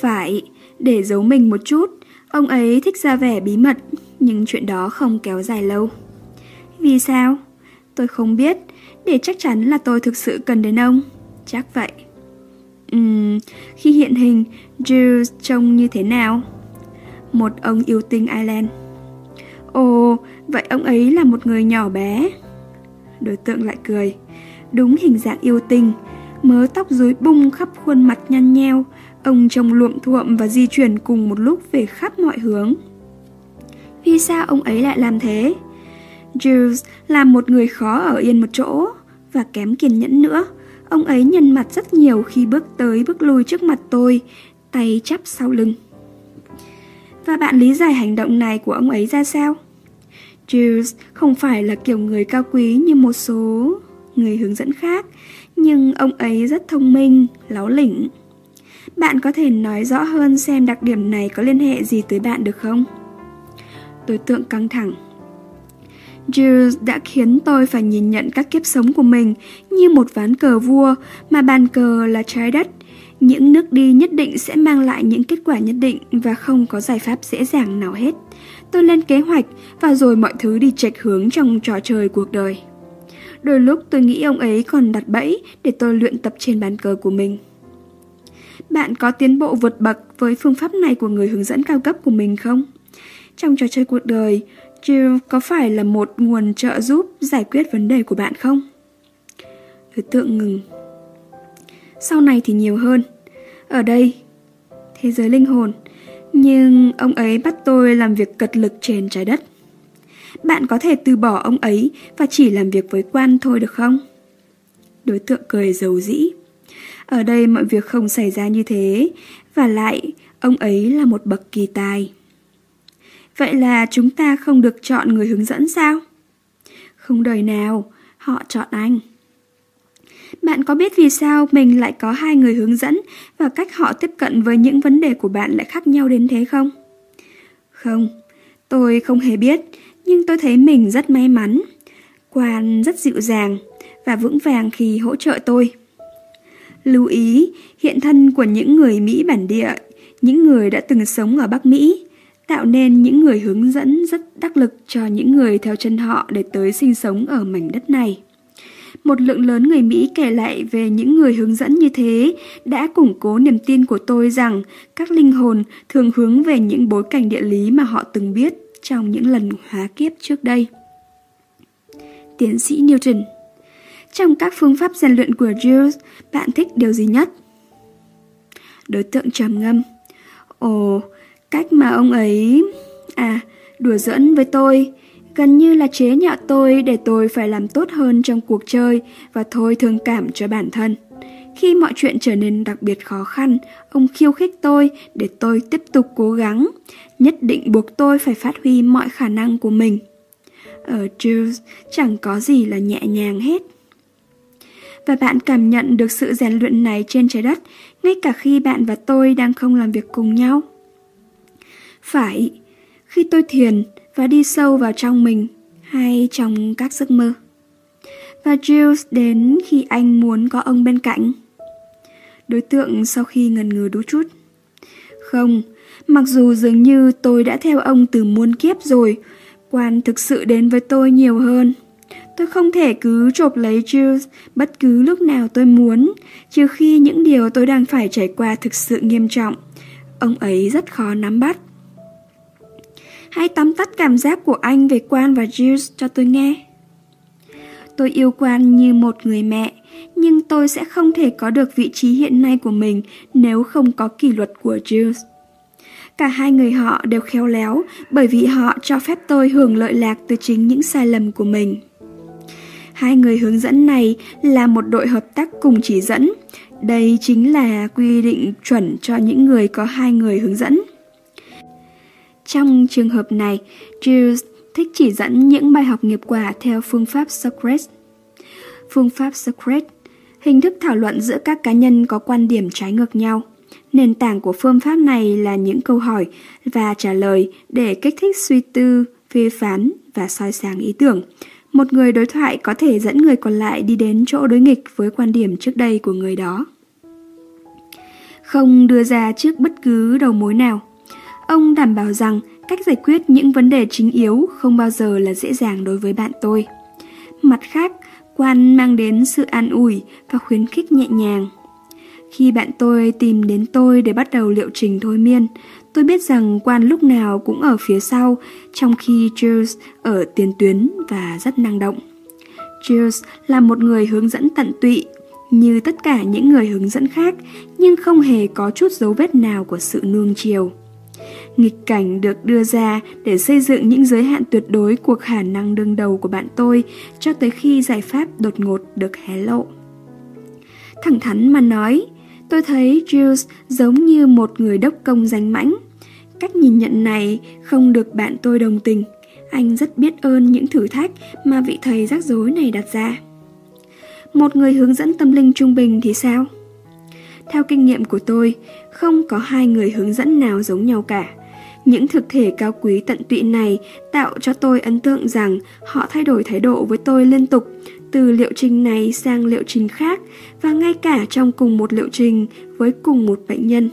Phải, để giấu mình một chút, ông ấy thích ra vẻ bí mật, nhưng chuyện đó không kéo dài lâu. Vì sao? Tôi không biết, để chắc chắn là tôi thực sự cần đến ông. Chắc vậy. Uhm, khi hiện hình, Jules trông như thế nào? Một ông yêu tinh Ireland. Ồ, vậy ông ấy là một người nhỏ bé. Đối tượng lại cười. Đúng hình dạng yêu tinh, mớ tóc rối bung khắp khuôn mặt nhăn nheo, ông trông luộm thuộm và di chuyển cùng một lúc về khắp mọi hướng. Vì sao ông ấy lại làm thế? Jules là một người khó ở yên một chỗ và kém kiên nhẫn nữa. Ông ấy nhăn mặt rất nhiều khi bước tới bước lui trước mặt tôi, tay chắp sau lưng. Và bạn lý giải hành động này của ông ấy ra sao? Jules không phải là kiểu người cao quý như một số người hướng dẫn khác, nhưng ông ấy rất thông minh, láo lỉnh. Bạn có thể nói rõ hơn xem đặc điểm này có liên hệ gì tới bạn được không? Đối tượng căng thẳng Jules đã khiến tôi phải nhìn nhận các kiếp sống của mình như một ván cờ vua, mà bàn cờ là trái đất. Những nước đi nhất định sẽ mang lại những kết quả nhất định và không có giải pháp dễ dàng nào hết. Tôi lên kế hoạch và rồi mọi thứ đi chệch hướng trong trò chơi cuộc đời. Đôi lúc tôi nghĩ ông ấy còn đặt bẫy để tôi luyện tập trên bàn cờ của mình. Bạn có tiến bộ vượt bậc với phương pháp này của người hướng dẫn cao cấp của mình không? Trong trò chơi cuộc đời, Jill có phải là một nguồn trợ giúp giải quyết vấn đề của bạn không? Đối tượng ngừng. Sau này thì nhiều hơn. Ở đây, thế giới linh hồn, nhưng ông ấy bắt tôi làm việc cật lực trên trái đất. Bạn có thể từ bỏ ông ấy và chỉ làm việc với quan thôi được không? Đối tượng cười giàu dĩ. Ở đây mọi việc không xảy ra như thế, và lại ông ấy là một bậc kỳ tài. Vậy là chúng ta không được chọn người hướng dẫn sao? Không đời nào, họ chọn anh. Bạn có biết vì sao mình lại có hai người hướng dẫn và cách họ tiếp cận với những vấn đề của bạn lại khác nhau đến thế không? Không, tôi không hề biết, nhưng tôi thấy mình rất may mắn. Quan rất dịu dàng và vững vàng khi hỗ trợ tôi. Lưu ý, hiện thân của những người Mỹ bản địa, những người đã từng sống ở Bắc Mỹ, tạo nên những người hướng dẫn rất đắc lực cho những người theo chân họ để tới sinh sống ở mảnh đất này. Một lượng lớn người Mỹ kể lại về những người hướng dẫn như thế đã củng cố niềm tin của tôi rằng các linh hồn thường hướng về những bối cảnh địa lý mà họ từng biết trong những lần hóa kiếp trước đây. Tiến sĩ Newton trong các phương pháp rèn luyện của Jules, bạn thích điều gì nhất? Đối tượng trầm ngâm Ồ, Cách mà ông ấy... À, đùa giỡn với tôi, gần như là chế nhạo tôi để tôi phải làm tốt hơn trong cuộc chơi và thôi thương cảm cho bản thân. Khi mọi chuyện trở nên đặc biệt khó khăn, ông khiêu khích tôi để tôi tiếp tục cố gắng, nhất định buộc tôi phải phát huy mọi khả năng của mình. Ờ, Ở Jules chẳng có gì là nhẹ nhàng hết. Và bạn cảm nhận được sự rèn luyện này trên trái đất, ngay cả khi bạn và tôi đang không làm việc cùng nhau. Phải, khi tôi thiền và đi sâu vào trong mình hay trong các giấc mơ. Và Jules đến khi anh muốn có ông bên cạnh. Đối tượng sau khi ngần ngừ đú chút. Không, mặc dù dường như tôi đã theo ông từ muôn kiếp rồi, Quan thực sự đến với tôi nhiều hơn. Tôi không thể cứ chộp lấy Jules bất cứ lúc nào tôi muốn, trừ khi những điều tôi đang phải trải qua thực sự nghiêm trọng. Ông ấy rất khó nắm bắt. Hãy tóm tắt cảm giác của anh về Quan và Jules cho tôi nghe. Tôi yêu Quan như một người mẹ, nhưng tôi sẽ không thể có được vị trí hiện nay của mình nếu không có kỷ luật của Jules. Cả hai người họ đều khéo léo bởi vì họ cho phép tôi hưởng lợi lạc từ chính những sai lầm của mình. Hai người hướng dẫn này là một đội hợp tác cùng chỉ dẫn. Đây chính là quy định chuẩn cho những người có hai người hướng dẫn. Trong trường hợp này, Jules thích chỉ dẫn những bài học nghiệp quả theo phương pháp Socrates. Phương pháp Socrates, hình thức thảo luận giữa các cá nhân có quan điểm trái ngược nhau. Nền tảng của phương pháp này là những câu hỏi và trả lời để kích thích suy tư, phê phán và soi sáng ý tưởng. Một người đối thoại có thể dẫn người còn lại đi đến chỗ đối nghịch với quan điểm trước đây của người đó. Không đưa ra trước bất cứ đầu mối nào. Ông đảm bảo rằng cách giải quyết những vấn đề chính yếu không bao giờ là dễ dàng đối với bạn tôi. Mặt khác, quan mang đến sự an ủi và khuyến khích nhẹ nhàng. Khi bạn tôi tìm đến tôi để bắt đầu liệu trình thôi miên, tôi biết rằng quan lúc nào cũng ở phía sau, trong khi Jules ở tiền tuyến và rất năng động. Jules là một người hướng dẫn tận tụy, như tất cả những người hướng dẫn khác, nhưng không hề có chút dấu vết nào của sự nuông chiều. Nghịch cảnh được đưa ra để xây dựng những giới hạn tuyệt đối của khả năng đương đầu của bạn tôi cho tới khi giải pháp đột ngột được hé lộ. Thẳng thắn mà nói, tôi thấy Jules giống như một người đốc công danh mãnh. Cách nhìn nhận này không được bạn tôi đồng tình. Anh rất biết ơn những thử thách mà vị thầy rắc rối này đặt ra. Một người hướng dẫn tâm linh trung bình thì sao? Theo kinh nghiệm của tôi, không có hai người hướng dẫn nào giống nhau cả. Những thực thể cao quý tận tụy này tạo cho tôi ấn tượng rằng họ thay đổi thái độ với tôi liên tục, từ liệu trình này sang liệu trình khác và ngay cả trong cùng một liệu trình với cùng một bệnh nhân.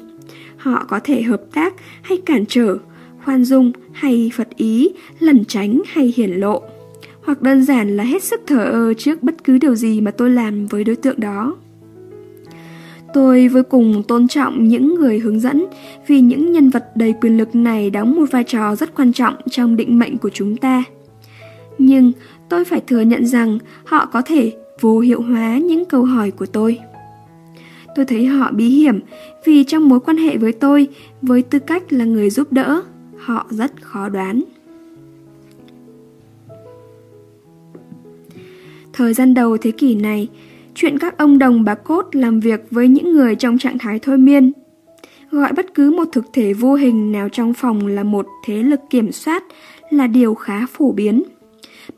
Họ có thể hợp tác hay cản trở, khoan dung hay phật ý, lẩn tránh hay hiển lộ. Hoặc đơn giản là hết sức thờ ơ trước bất cứ điều gì mà tôi làm với đối tượng đó. Tôi vô cùng tôn trọng những người hướng dẫn vì những nhân vật đầy quyền lực này đóng một vai trò rất quan trọng trong định mệnh của chúng ta. Nhưng tôi phải thừa nhận rằng họ có thể vô hiệu hóa những câu hỏi của tôi. Tôi thấy họ bí hiểm vì trong mối quan hệ với tôi, với tư cách là người giúp đỡ, họ rất khó đoán. Thời gian đầu thế kỷ này, chuyện các ông đồng bà cốt làm việc với những người trong trạng thái thôi miên. Gọi bất cứ một thực thể vô hình nào trong phòng là một thế lực kiểm soát là điều khá phổ biến.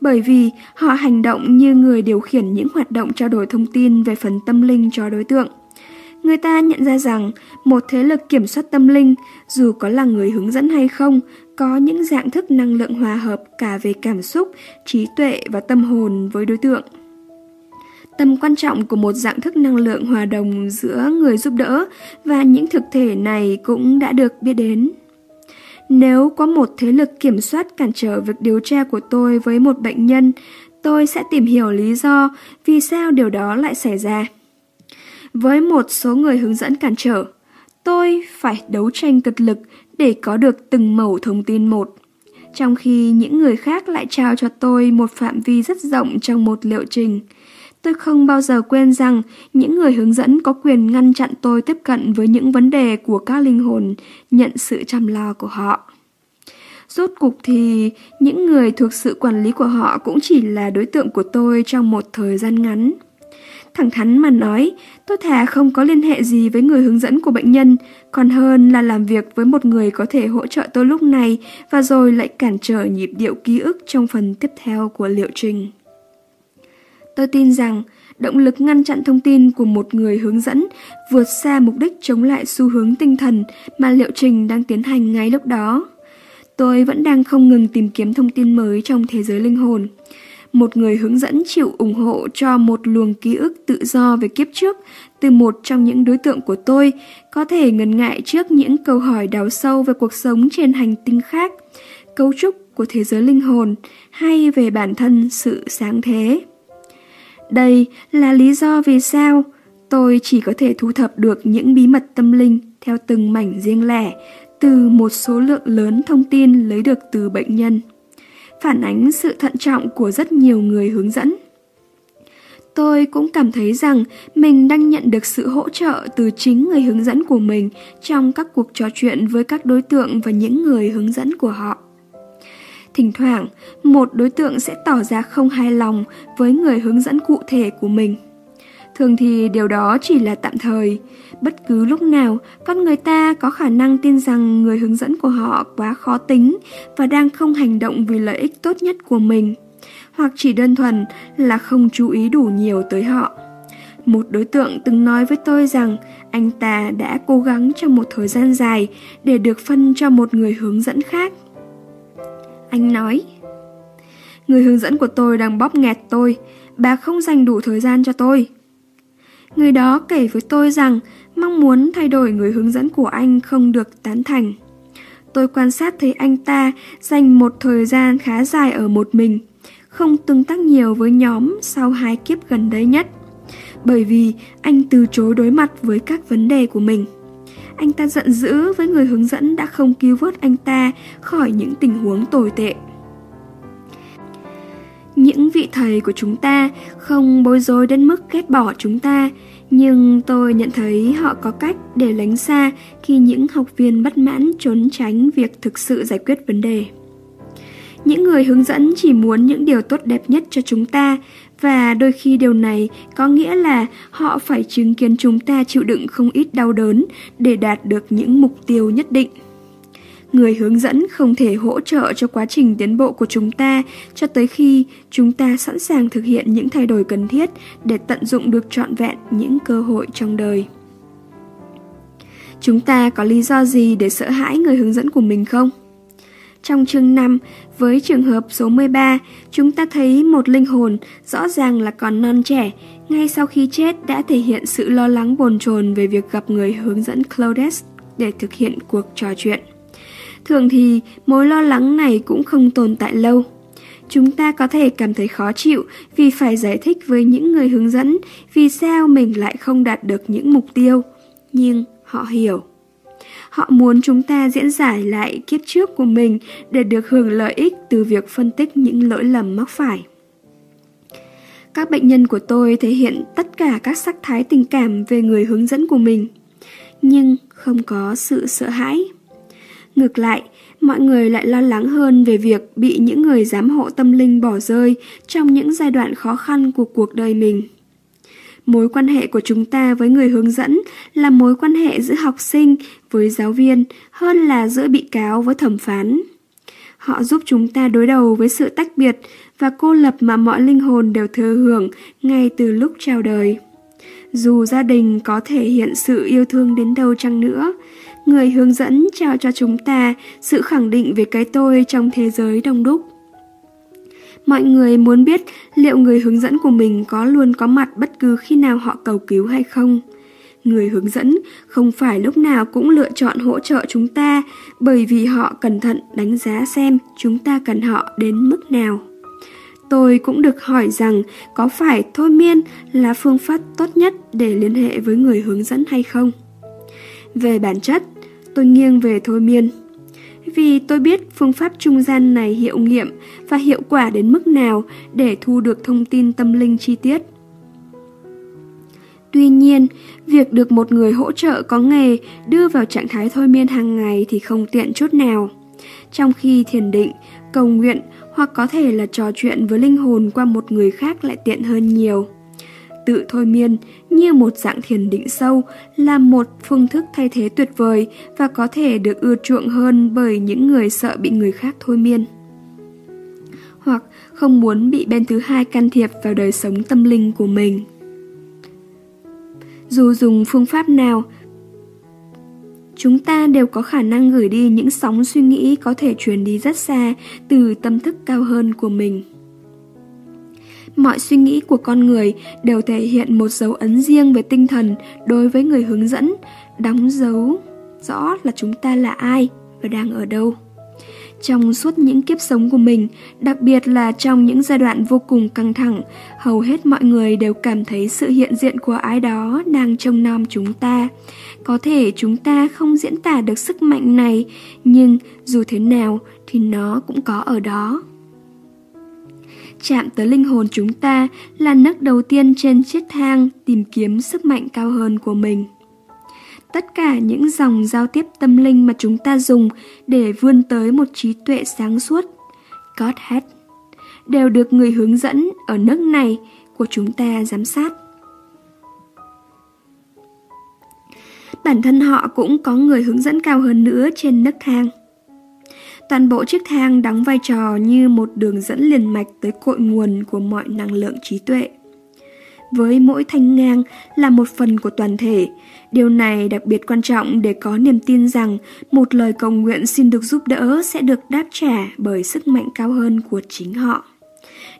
Bởi vì họ hành động như người điều khiển những hoạt động trao đổi thông tin về phần tâm linh cho đối tượng. Người ta nhận ra rằng một thế lực kiểm soát tâm linh, dù có là người hướng dẫn hay không, có những dạng thức năng lượng hòa hợp cả về cảm xúc, trí tuệ và tâm hồn với đối tượng. Tầm quan trọng của một dạng thức năng lượng hòa đồng giữa người giúp đỡ và những thực thể này cũng đã được biết đến. Nếu có một thế lực kiểm soát cản trở việc điều tra của tôi với một bệnh nhân, tôi sẽ tìm hiểu lý do vì sao điều đó lại xảy ra. Với một số người hướng dẫn cản trở, tôi phải đấu tranh cực lực để có được từng mẩu thông tin một. Trong khi những người khác lại trao cho tôi một phạm vi rất rộng trong một liệu trình. Tôi không bao giờ quên rằng những người hướng dẫn có quyền ngăn chặn tôi tiếp cận với những vấn đề của các linh hồn, nhận sự chăm lo của họ. Rốt cục thì những người thuộc sự quản lý của họ cũng chỉ là đối tượng của tôi trong một thời gian ngắn. Thẳng thắn mà nói, tôi thà không có liên hệ gì với người hướng dẫn của bệnh nhân, còn hơn là làm việc với một người có thể hỗ trợ tôi lúc này và rồi lại cản trở nhịp điệu ký ức trong phần tiếp theo của liệu trình. Tôi tin rằng động lực ngăn chặn thông tin của một người hướng dẫn vượt xa mục đích chống lại xu hướng tinh thần mà liệu trình đang tiến hành ngay lúc đó. Tôi vẫn đang không ngừng tìm kiếm thông tin mới trong thế giới linh hồn. Một người hướng dẫn chịu ủng hộ cho một luồng ký ức tự do về kiếp trước từ một trong những đối tượng của tôi có thể ngần ngại trước những câu hỏi đào sâu về cuộc sống trên hành tinh khác, cấu trúc của thế giới linh hồn hay về bản thân sự sáng thế. Đây là lý do vì sao tôi chỉ có thể thu thập được những bí mật tâm linh theo từng mảnh riêng lẻ từ một số lượng lớn thông tin lấy được từ bệnh nhân, phản ánh sự thận trọng của rất nhiều người hướng dẫn. Tôi cũng cảm thấy rằng mình đang nhận được sự hỗ trợ từ chính người hướng dẫn của mình trong các cuộc trò chuyện với các đối tượng và những người hướng dẫn của họ. Thỉnh thoảng, một đối tượng sẽ tỏ ra không hài lòng với người hướng dẫn cụ thể của mình. Thường thì điều đó chỉ là tạm thời. Bất cứ lúc nào, con người ta có khả năng tin rằng người hướng dẫn của họ quá khó tính và đang không hành động vì lợi ích tốt nhất của mình hoặc chỉ đơn thuần là không chú ý đủ nhiều tới họ. Một đối tượng từng nói với tôi rằng anh ta đã cố gắng trong một thời gian dài để được phân cho một người hướng dẫn khác. Anh nói, người hướng dẫn của tôi đang bóp nghẹt tôi, bà không dành đủ thời gian cho tôi. Người đó kể với tôi rằng mong muốn thay đổi người hướng dẫn của anh không được tán thành. Tôi quan sát thấy anh ta dành một thời gian khá dài ở một mình không tương tác nhiều với nhóm sau hai kiếp gần đây nhất, bởi vì anh từ chối đối mặt với các vấn đề của mình. Anh ta giận dữ với người hướng dẫn đã không cứu vớt anh ta khỏi những tình huống tồi tệ. Những vị thầy của chúng ta không bối rối đến mức ghét bỏ chúng ta, nhưng tôi nhận thấy họ có cách để lánh xa khi những học viên bất mãn trốn tránh việc thực sự giải quyết vấn đề. Những người hướng dẫn chỉ muốn những điều tốt đẹp nhất cho chúng ta và đôi khi điều này có nghĩa là họ phải chứng kiến chúng ta chịu đựng không ít đau đớn để đạt được những mục tiêu nhất định. Người hướng dẫn không thể hỗ trợ cho quá trình tiến bộ của chúng ta cho tới khi chúng ta sẵn sàng thực hiện những thay đổi cần thiết để tận dụng được trọn vẹn những cơ hội trong đời. Chúng ta có lý do gì để sợ hãi người hướng dẫn của mình không? Trong chương 5, với trường hợp số 13, chúng ta thấy một linh hồn rõ ràng là còn non trẻ, ngay sau khi chết đã thể hiện sự lo lắng bồn chồn về việc gặp người hướng dẫn Claudes để thực hiện cuộc trò chuyện. Thường thì mối lo lắng này cũng không tồn tại lâu. Chúng ta có thể cảm thấy khó chịu vì phải giải thích với những người hướng dẫn vì sao mình lại không đạt được những mục tiêu. Nhưng họ hiểu. Họ muốn chúng ta diễn giải lại kiếp trước của mình để được hưởng lợi ích từ việc phân tích những lỗi lầm mắc phải. Các bệnh nhân của tôi thể hiện tất cả các sắc thái tình cảm về người hướng dẫn của mình, nhưng không có sự sợ hãi. Ngược lại, mọi người lại lo lắng hơn về việc bị những người giám hộ tâm linh bỏ rơi trong những giai đoạn khó khăn của cuộc đời mình. Mối quan hệ của chúng ta với người hướng dẫn là mối quan hệ giữa học sinh với giáo viên hơn là giữa bị cáo với thẩm phán. Họ giúp chúng ta đối đầu với sự tách biệt và cô lập mà mọi linh hồn đều thừa hưởng ngay từ lúc chào đời. Dù gia đình có thể hiện sự yêu thương đến đâu chăng nữa, người hướng dẫn trao cho chúng ta sự khẳng định về cái tôi trong thế giới đông đúc. Mọi người muốn biết liệu người hướng dẫn của mình có luôn có mặt bất cứ khi nào họ cầu cứu hay không. Người hướng dẫn không phải lúc nào cũng lựa chọn hỗ trợ chúng ta bởi vì họ cẩn thận đánh giá xem chúng ta cần họ đến mức nào. Tôi cũng được hỏi rằng có phải thôi miên là phương pháp tốt nhất để liên hệ với người hướng dẫn hay không. Về bản chất, tôi nghiêng về thôi miên vì tôi biết phương pháp trung gian này hiệu nghiệm và hiệu quả đến mức nào để thu được thông tin tâm linh chi tiết. Tuy nhiên, việc được một người hỗ trợ có nghề đưa vào trạng thái thôi miên hàng ngày thì không tiện chút nào. Trong khi thiền định, cầu nguyện hoặc có thể là trò chuyện với linh hồn qua một người khác lại tiện hơn nhiều tự thôi miên như một dạng thiền định sâu là một phương thức thay thế tuyệt vời và có thể được ưa chuộng hơn bởi những người sợ bị người khác thôi miên. Hoặc không muốn bị bên thứ hai can thiệp vào đời sống tâm linh của mình. Dù dùng phương pháp nào, chúng ta đều có khả năng gửi đi những sóng suy nghĩ có thể truyền đi rất xa từ tâm thức cao hơn của mình mọi suy nghĩ của con người đều thể hiện một dấu ấn riêng về tinh thần đối với người hướng dẫn, đóng dấu rõ là chúng ta là ai và đang ở đâu. Trong suốt những kiếp sống của mình, đặc biệt là trong những giai đoạn vô cùng căng thẳng, hầu hết mọi người đều cảm thấy sự hiện diện của ai đó đang trông nom chúng ta. Có thể chúng ta không diễn tả được sức mạnh này, nhưng dù thế nào thì nó cũng có ở đó. Chạm tới linh hồn chúng ta là nấc đầu tiên trên chiếc thang tìm kiếm sức mạnh cao hơn của mình. Tất cả những dòng giao tiếp tâm linh mà chúng ta dùng để vươn tới một trí tuệ sáng suốt, Godhead, đều được người hướng dẫn ở nước này của chúng ta giám sát. Bản thân họ cũng có người hướng dẫn cao hơn nữa trên nấc thang. Toàn bộ chiếc thang đóng vai trò như một đường dẫn liền mạch tới cội nguồn của mọi năng lượng trí tuệ. Với mỗi thanh ngang là một phần của toàn thể, điều này đặc biệt quan trọng để có niềm tin rằng một lời cầu nguyện xin được giúp đỡ sẽ được đáp trả bởi sức mạnh cao hơn của chính họ.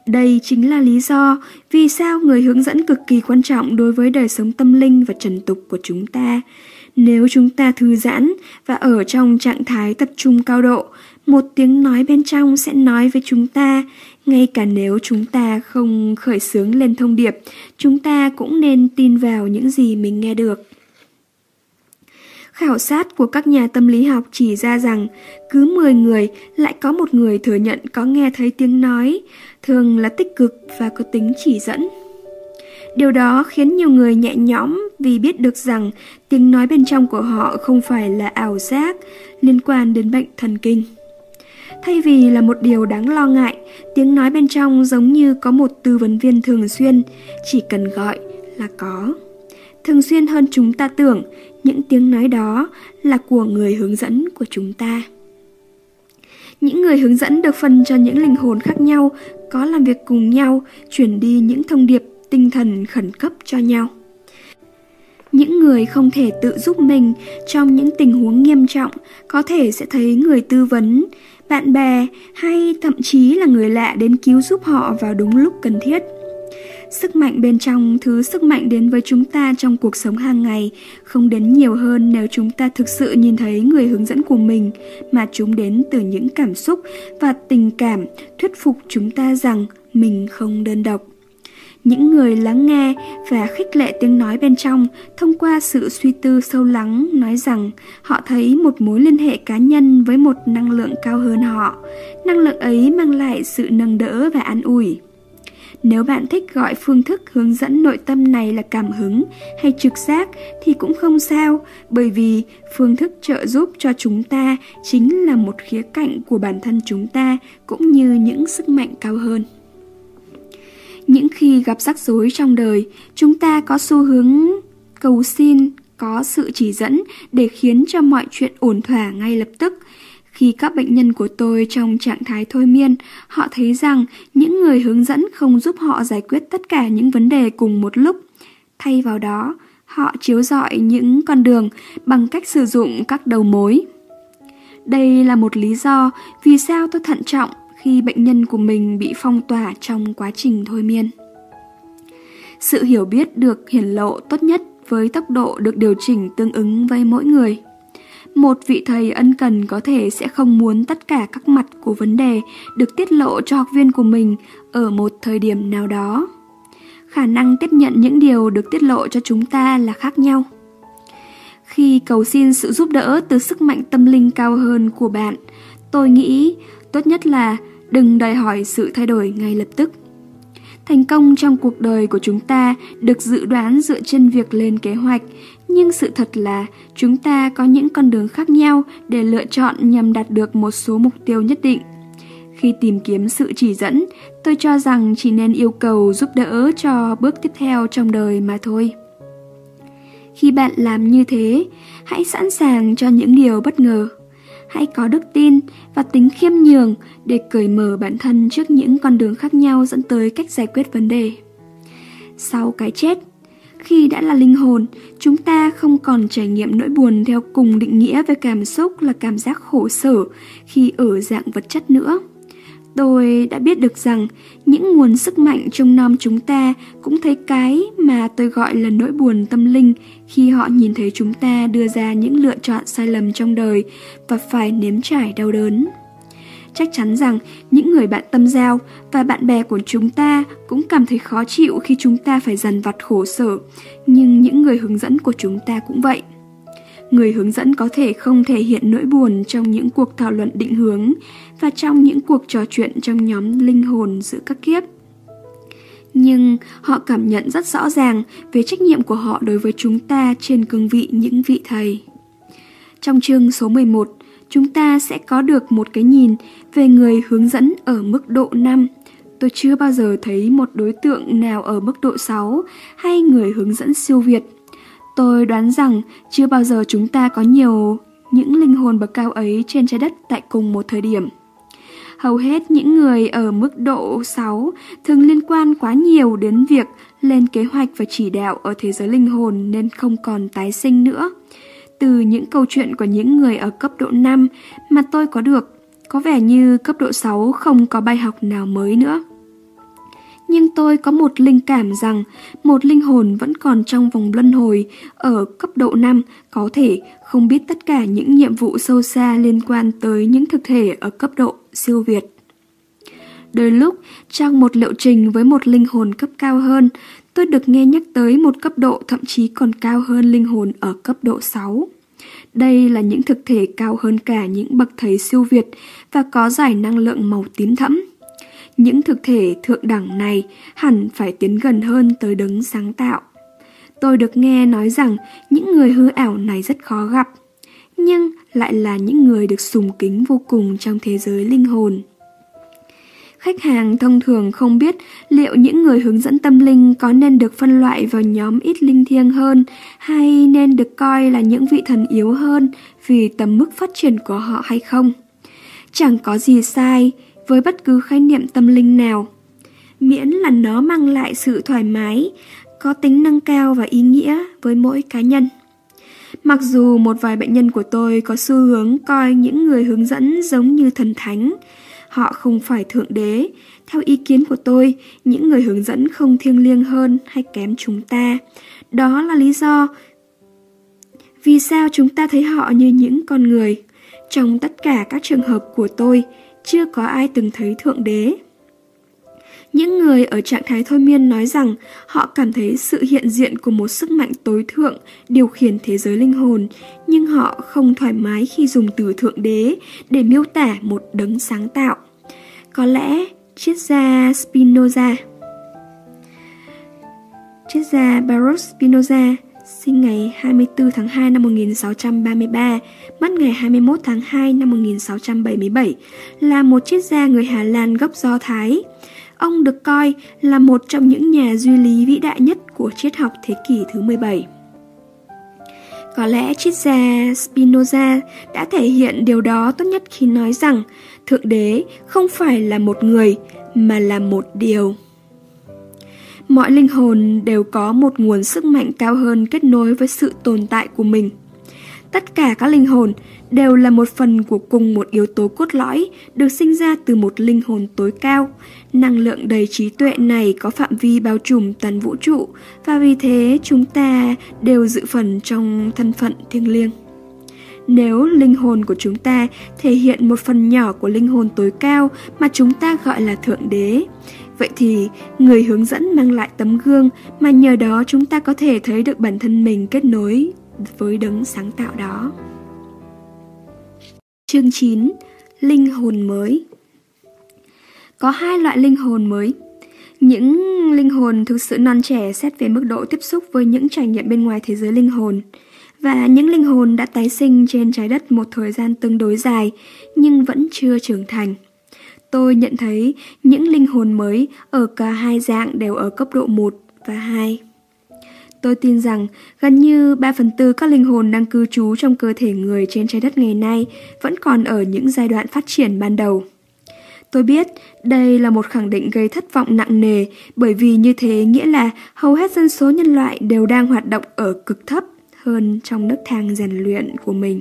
Đây chính là lý do vì sao người hướng dẫn cực kỳ quan trọng đối với đời sống tâm linh và trần tục của chúng ta. Nếu chúng ta thư giãn và ở trong trạng thái tập trung cao độ, một tiếng nói bên trong sẽ nói với chúng ta, ngay cả nếu chúng ta không khởi xướng lên thông điệp, chúng ta cũng nên tin vào những gì mình nghe được. Khảo sát của các nhà tâm lý học chỉ ra rằng cứ 10 người lại có một người thừa nhận có nghe thấy tiếng nói, thường là tích cực và có tính chỉ dẫn. Điều đó khiến nhiều người nhẹ nhõm vì biết được rằng tiếng nói bên trong của họ không phải là ảo giác liên quan đến bệnh thần kinh. Thay vì là một điều đáng lo ngại, tiếng nói bên trong giống như có một tư vấn viên thường xuyên, chỉ cần gọi là có. Thường xuyên hơn chúng ta tưởng, những tiếng nói đó là của người hướng dẫn của chúng ta. Những người hướng dẫn được phân cho những linh hồn khác nhau, có làm việc cùng nhau, chuyển đi những thông điệp tinh thần khẩn cấp cho nhau. Những người không thể tự giúp mình trong những tình huống nghiêm trọng có thể sẽ thấy người tư vấn, bạn bè hay thậm chí là người lạ đến cứu giúp họ vào đúng lúc cần thiết. Sức mạnh bên trong, thứ sức mạnh đến với chúng ta trong cuộc sống hàng ngày không đến nhiều hơn nếu chúng ta thực sự nhìn thấy người hướng dẫn của mình mà chúng đến từ những cảm xúc và tình cảm thuyết phục chúng ta rằng mình không đơn độc. Những người lắng nghe và khích lệ tiếng nói bên trong thông qua sự suy tư sâu lắng nói rằng họ thấy một mối liên hệ cá nhân với một năng lượng cao hơn họ. Năng lượng ấy mang lại sự nâng đỡ và an ủi. Nếu bạn thích gọi phương thức hướng dẫn nội tâm này là cảm hứng hay trực giác thì cũng không sao, bởi vì phương thức trợ giúp cho chúng ta chính là một khía cạnh của bản thân chúng ta cũng như những sức mạnh cao hơn. Những khi gặp rắc rối trong đời, chúng ta có xu hướng cầu xin, có sự chỉ dẫn để khiến cho mọi chuyện ổn thỏa ngay lập tức. Khi các bệnh nhân của tôi trong trạng thái thôi miên, họ thấy rằng những người hướng dẫn không giúp họ giải quyết tất cả những vấn đề cùng một lúc. Thay vào đó, họ chiếu rọi những con đường bằng cách sử dụng các đầu mối. Đây là một lý do vì sao tôi thận trọng khi bệnh nhân của mình bị phong tỏa trong quá trình thôi miên. Sự hiểu biết được hiển lộ tốt nhất với tốc độ được điều chỉnh tương ứng với mỗi người. Một vị thầy ân cần có thể sẽ không muốn tất cả các mặt của vấn đề được tiết lộ cho học viên của mình ở một thời điểm nào đó. Khả năng tiếp nhận những điều được tiết lộ cho chúng ta là khác nhau. Khi cầu xin sự giúp đỡ từ sức mạnh tâm linh cao hơn của bạn, tôi nghĩ tốt nhất là đừng đòi hỏi sự thay đổi ngay lập tức. Thành công trong cuộc đời của chúng ta được dự đoán dựa trên việc lên kế hoạch, nhưng sự thật là chúng ta có những con đường khác nhau để lựa chọn nhằm đạt được một số mục tiêu nhất định. Khi tìm kiếm sự chỉ dẫn, tôi cho rằng chỉ nên yêu cầu giúp đỡ cho bước tiếp theo trong đời mà thôi. Khi bạn làm như thế, hãy sẵn sàng cho những điều bất ngờ hãy có đức tin và tính khiêm nhường để cởi mở bản thân trước những con đường khác nhau dẫn tới cách giải quyết vấn đề. Sau cái chết, khi đã là linh hồn, chúng ta không còn trải nghiệm nỗi buồn theo cùng định nghĩa về cảm xúc là cảm giác khổ sở khi ở dạng vật chất nữa. Tôi đã biết được rằng những nguồn sức mạnh trong nam chúng ta cũng thấy cái mà tôi gọi là nỗi buồn tâm linh khi họ nhìn thấy chúng ta đưa ra những lựa chọn sai lầm trong đời và phải nếm trải đau đớn. chắc chắn rằng những người bạn tâm giao và bạn bè của chúng ta cũng cảm thấy khó chịu khi chúng ta phải dằn vặt khổ sở, nhưng những người hướng dẫn của chúng ta cũng vậy. Người hướng dẫn có thể không thể hiện nỗi buồn trong những cuộc thảo luận định hướng và trong những cuộc trò chuyện trong nhóm linh hồn giữa các kiếp. Nhưng họ cảm nhận rất rõ ràng về trách nhiệm của họ đối với chúng ta trên cương vị những vị thầy. Trong chương số 11, chúng ta sẽ có được một cái nhìn về người hướng dẫn ở mức độ 5. Tôi chưa bao giờ thấy một đối tượng nào ở mức độ 6 hay người hướng dẫn siêu việt. Tôi đoán rằng chưa bao giờ chúng ta có nhiều những linh hồn bậc cao ấy trên trái đất tại cùng một thời điểm. Hầu hết những người ở mức độ 6 thường liên quan quá nhiều đến việc lên kế hoạch và chỉ đạo ở thế giới linh hồn nên không còn tái sinh nữa. Từ những câu chuyện của những người ở cấp độ 5 mà tôi có được, có vẻ như cấp độ 6 không có bài học nào mới nữa. Nhưng tôi có một linh cảm rằng một linh hồn vẫn còn trong vòng luân hồi ở cấp độ 5 có thể không biết tất cả những nhiệm vụ sâu xa liên quan tới những thực thể ở cấp độ siêu việt. Đôi lúc, trong một liệu trình với một linh hồn cấp cao hơn, tôi được nghe nhắc tới một cấp độ thậm chí còn cao hơn linh hồn ở cấp độ 6. Đây là những thực thể cao hơn cả những bậc thầy siêu việt và có giải năng lượng màu tím thẫm. Những thực thể thượng đẳng này hẳn phải tiến gần hơn tới đấng sáng tạo. Tôi được nghe nói rằng những người hư ảo này rất khó gặp, nhưng lại là những người được sùng kính vô cùng trong thế giới linh hồn. Khách hàng thông thường không biết liệu những người hướng dẫn tâm linh có nên được phân loại vào nhóm ít linh thiêng hơn hay nên được coi là những vị thần yếu hơn vì tầm mức phát triển của họ hay không. Chẳng có gì sai với bất cứ khái niệm tâm linh nào, miễn là nó mang lại sự thoải mái, có tính nâng cao và ý nghĩa với mỗi cá nhân. Mặc dù một vài bệnh nhân của tôi có xu hướng coi những người hướng dẫn giống như thần thánh, họ không phải thượng đế. Theo ý kiến của tôi, những người hướng dẫn không thiêng liêng hơn hay kém chúng ta. Đó là lý do vì sao chúng ta thấy họ như những con người. Trong tất cả các trường hợp của tôi, chưa có ai từng thấy thượng đế. Những người ở trạng thái thôi miên nói rằng họ cảm thấy sự hiện diện của một sức mạnh tối thượng điều khiển thế giới linh hồn, nhưng họ không thoải mái khi dùng từ thượng đế để miêu tả một đấng sáng tạo. Có lẽ triết gia Spinoza Triết gia Baruch Spinoza sinh ngày 24 tháng 2 năm 1633, mất ngày 21 tháng 2 năm 1677, là một triết gia người Hà Lan gốc Do Thái. Ông được coi là một trong những nhà duy lý vĩ đại nhất của triết học thế kỷ thứ 17. Có lẽ triết gia Spinoza đã thể hiện điều đó tốt nhất khi nói rằng Thượng Đế không phải là một người mà là một điều. Mọi linh hồn đều có một nguồn sức mạnh cao hơn kết nối với sự tồn tại của mình. Tất cả các linh hồn đều là một phần của cùng một yếu tố cốt lõi được sinh ra từ một linh hồn tối cao. Năng lượng đầy trí tuệ này có phạm vi bao trùm toàn vũ trụ và vì thế chúng ta đều dự phần trong thân phận thiêng liêng. Nếu linh hồn của chúng ta thể hiện một phần nhỏ của linh hồn tối cao mà chúng ta gọi là Thượng Đế, vậy thì, người hướng dẫn mang lại tấm gương mà nhờ đó chúng ta có thể thấy được bản thân mình kết nối với đấng sáng tạo đó. Chương 9. Linh hồn mới Có hai loại linh hồn mới. Những linh hồn thực sự non trẻ xét về mức độ tiếp xúc với những trải nghiệm bên ngoài thế giới linh hồn và những linh hồn đã tái sinh trên trái đất một thời gian tương đối dài nhưng vẫn chưa trưởng thành. Tôi nhận thấy những linh hồn mới ở cả hai dạng đều ở cấp độ 1 và 2. Tôi tin rằng gần như 3 phần tư các linh hồn đang cư trú trong cơ thể người trên trái đất ngày nay vẫn còn ở những giai đoạn phát triển ban đầu. Tôi biết đây là một khẳng định gây thất vọng nặng nề bởi vì như thế nghĩa là hầu hết dân số nhân loại đều đang hoạt động ở cực thấp hơn trong nước thang rèn luyện của mình.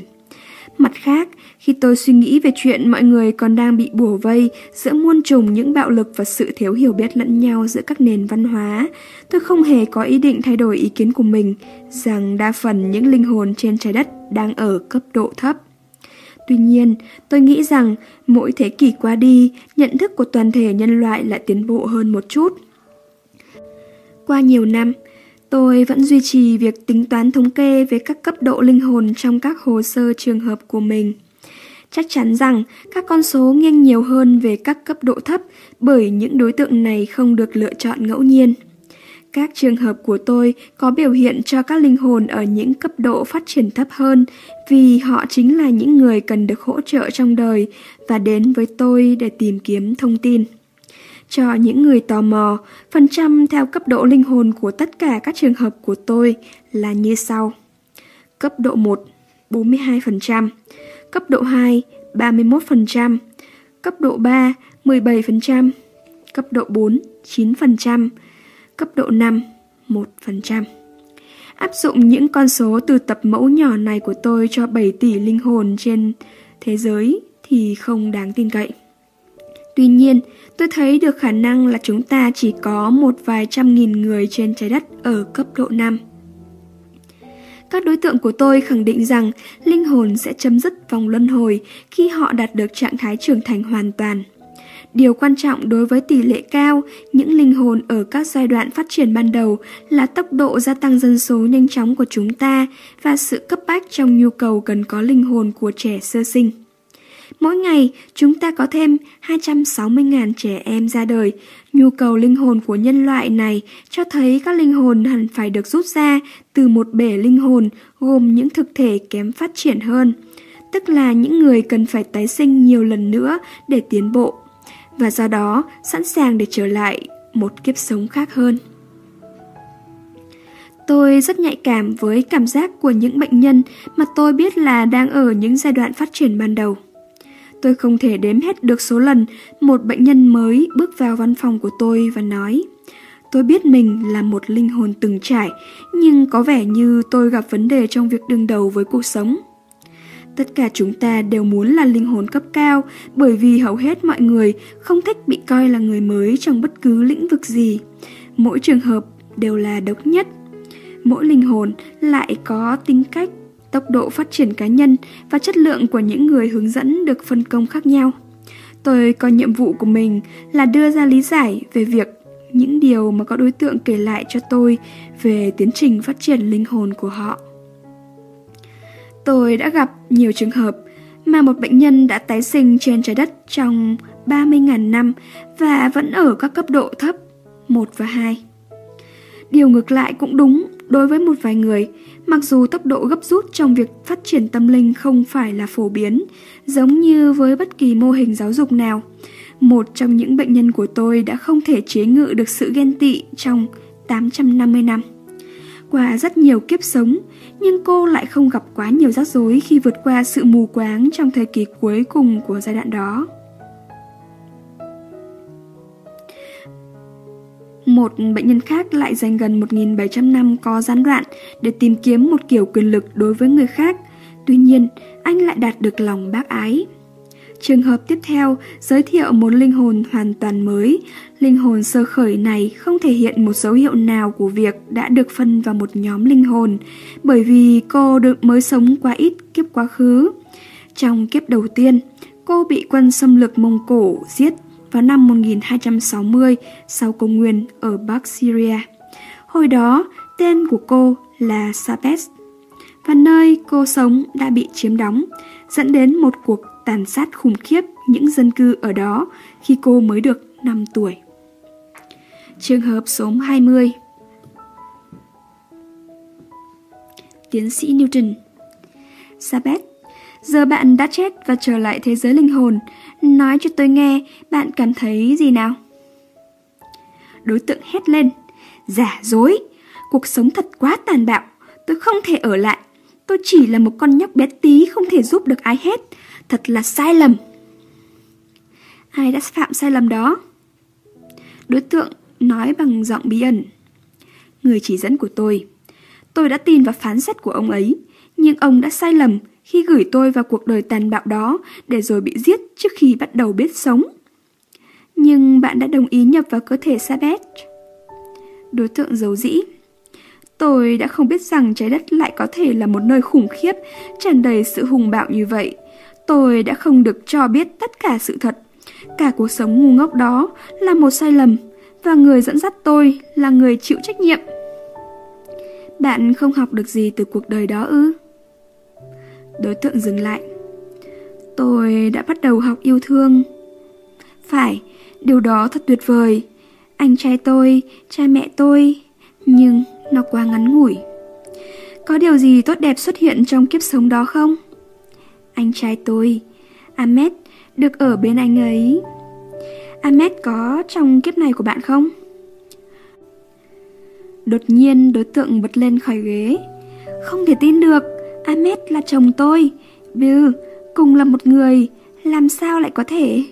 Mặt khác, khi tôi suy nghĩ về chuyện mọi người còn đang bị bùa vây giữa muôn trùng những bạo lực và sự thiếu hiểu biết lẫn nhau giữa các nền văn hóa, tôi không hề có ý định thay đổi ý kiến của mình rằng đa phần những linh hồn trên trái đất đang ở cấp độ thấp. Tuy nhiên, tôi nghĩ rằng mỗi thế kỷ qua đi, nhận thức của toàn thể nhân loại lại tiến bộ hơn một chút. Qua nhiều năm, tôi vẫn duy trì việc tính toán thống kê về các cấp độ linh hồn trong các hồ sơ trường hợp của mình. Chắc chắn rằng các con số nghiêng nhiều hơn về các cấp độ thấp bởi những đối tượng này không được lựa chọn ngẫu nhiên. Các trường hợp của tôi có biểu hiện cho các linh hồn ở những cấp độ phát triển thấp hơn vì họ chính là những người cần được hỗ trợ trong đời và đến với tôi để tìm kiếm thông tin. Cho những người tò mò, phần trăm theo cấp độ linh hồn của tất cả các trường hợp của tôi là như sau. Cấp độ 1, 42%, cấp độ 2, 31%, cấp độ 3, 17%, cấp độ 4, 9%, cấp độ 5, 1%. Áp dụng những con số từ tập mẫu nhỏ này của tôi cho 7 tỷ linh hồn trên thế giới thì không đáng tin cậy. Tuy nhiên, tôi thấy được khả năng là chúng ta chỉ có một vài trăm nghìn người trên trái đất ở cấp độ 5. Các đối tượng của tôi khẳng định rằng linh hồn sẽ chấm dứt vòng luân hồi khi họ đạt được trạng thái trưởng thành hoàn toàn. Điều quan trọng đối với tỷ lệ cao, những linh hồn ở các giai đoạn phát triển ban đầu là tốc độ gia tăng dân số nhanh chóng của chúng ta và sự cấp bách trong nhu cầu cần có linh hồn của trẻ sơ sinh. Mỗi ngày, chúng ta có thêm 260.000 trẻ em ra đời. Nhu cầu linh hồn của nhân loại này cho thấy các linh hồn hẳn phải được rút ra từ một bể linh hồn gồm những thực thể kém phát triển hơn. Tức là những người cần phải tái sinh nhiều lần nữa để tiến bộ và do đó sẵn sàng để trở lại một kiếp sống khác hơn. Tôi rất nhạy cảm với cảm giác của những bệnh nhân mà tôi biết là đang ở những giai đoạn phát triển ban đầu. Tôi không thể đếm hết được số lần một bệnh nhân mới bước vào văn phòng của tôi và nói Tôi biết mình là một linh hồn từng trải, nhưng có vẻ như tôi gặp vấn đề trong việc đương đầu với cuộc sống. Tất cả chúng ta đều muốn là linh hồn cấp cao bởi vì hầu hết mọi người không thích bị coi là người mới trong bất cứ lĩnh vực gì. Mỗi trường hợp đều là độc nhất. Mỗi linh hồn lại có tính cách, tốc độ phát triển cá nhân và chất lượng của những người hướng dẫn được phân công khác nhau. Tôi coi nhiệm vụ của mình là đưa ra lý giải về việc những điều mà các đối tượng kể lại cho tôi về tiến trình phát triển linh hồn của họ. Tôi đã gặp nhiều trường hợp mà một bệnh nhân đã tái sinh trên trái đất trong 30.000 năm và vẫn ở các cấp độ thấp 1 và 2. Điều ngược lại cũng đúng đối với một vài người, mặc dù tốc độ gấp rút trong việc phát triển tâm linh không phải là phổ biến, giống như với bất kỳ mô hình giáo dục nào. Một trong những bệnh nhân của tôi đã không thể chế ngự được sự ghen tị trong 850 năm. Qua rất nhiều kiếp sống, nhưng cô lại không gặp quá nhiều rắc rối khi vượt qua sự mù quáng trong thời kỳ cuối cùng của giai đoạn đó. Một bệnh nhân khác lại dành gần 1.700 năm có gián đoạn để tìm kiếm một kiểu quyền lực đối với người khác. Tuy nhiên, anh lại đạt được lòng bác ái. Trường hợp tiếp theo giới thiệu một linh hồn hoàn toàn mới. Linh hồn sơ khởi này không thể hiện một dấu hiệu nào của việc đã được phân vào một nhóm linh hồn, bởi vì cô được mới sống quá ít kiếp quá khứ. Trong kiếp đầu tiên, cô bị quân xâm lược Mông Cổ giết vào năm 1260 sau công nguyên ở Bắc Syria. Hồi đó, tên của cô là Sabes, và nơi cô sống đã bị chiếm đóng, dẫn đến một cuộc tàn sát khủng khiếp những dân cư ở đó khi cô mới được 5 tuổi. Trường hợp số 20 Tiến sĩ Newton Sabet Giờ bạn đã chết và trở lại thế giới linh hồn Nói cho tôi nghe Bạn cảm thấy gì nào Đối tượng hét lên Giả dối Cuộc sống thật quá tàn bạo Tôi không thể ở lại Tôi chỉ là một con nhóc bé tí không thể giúp được ai hết Thật là sai lầm. Ai đã phạm sai lầm đó? Đối tượng nói bằng giọng bí ẩn. Người chỉ dẫn của tôi. Tôi đã tin vào phán xét của ông ấy, nhưng ông đã sai lầm khi gửi tôi vào cuộc đời tàn bạo đó để rồi bị giết trước khi bắt đầu biết sống. Nhưng bạn đã đồng ý nhập vào cơ thể Sabet. Đối tượng giấu dĩ. Tôi đã không biết rằng trái đất lại có thể là một nơi khủng khiếp, tràn đầy sự hùng bạo như vậy. tôi đã không được cho biết tất cả sự thật. Cả cuộc sống ngu ngốc đó là một sai lầm, và người dẫn dắt tôi là người chịu trách nhiệm. Bạn không học được gì từ cuộc đời đó ư? Đối tượng dừng lại. Tôi đã bắt đầu học yêu thương. Phải, điều đó thật tuyệt vời. Anh trai tôi, cha mẹ tôi, nhưng nó quá ngắn ngủi. Có điều gì tốt đẹp xuất hiện trong kiếp sống đó không? Anh trai tôi, Ahmed, được ở bên anh ấy. Ahmed có trong kiếp này của bạn không? Đột nhiên đối tượng bật lên khỏi ghế. Không thể tin được, Ahmed là chồng tôi. Bill, cùng là một người, làm sao lại có thể?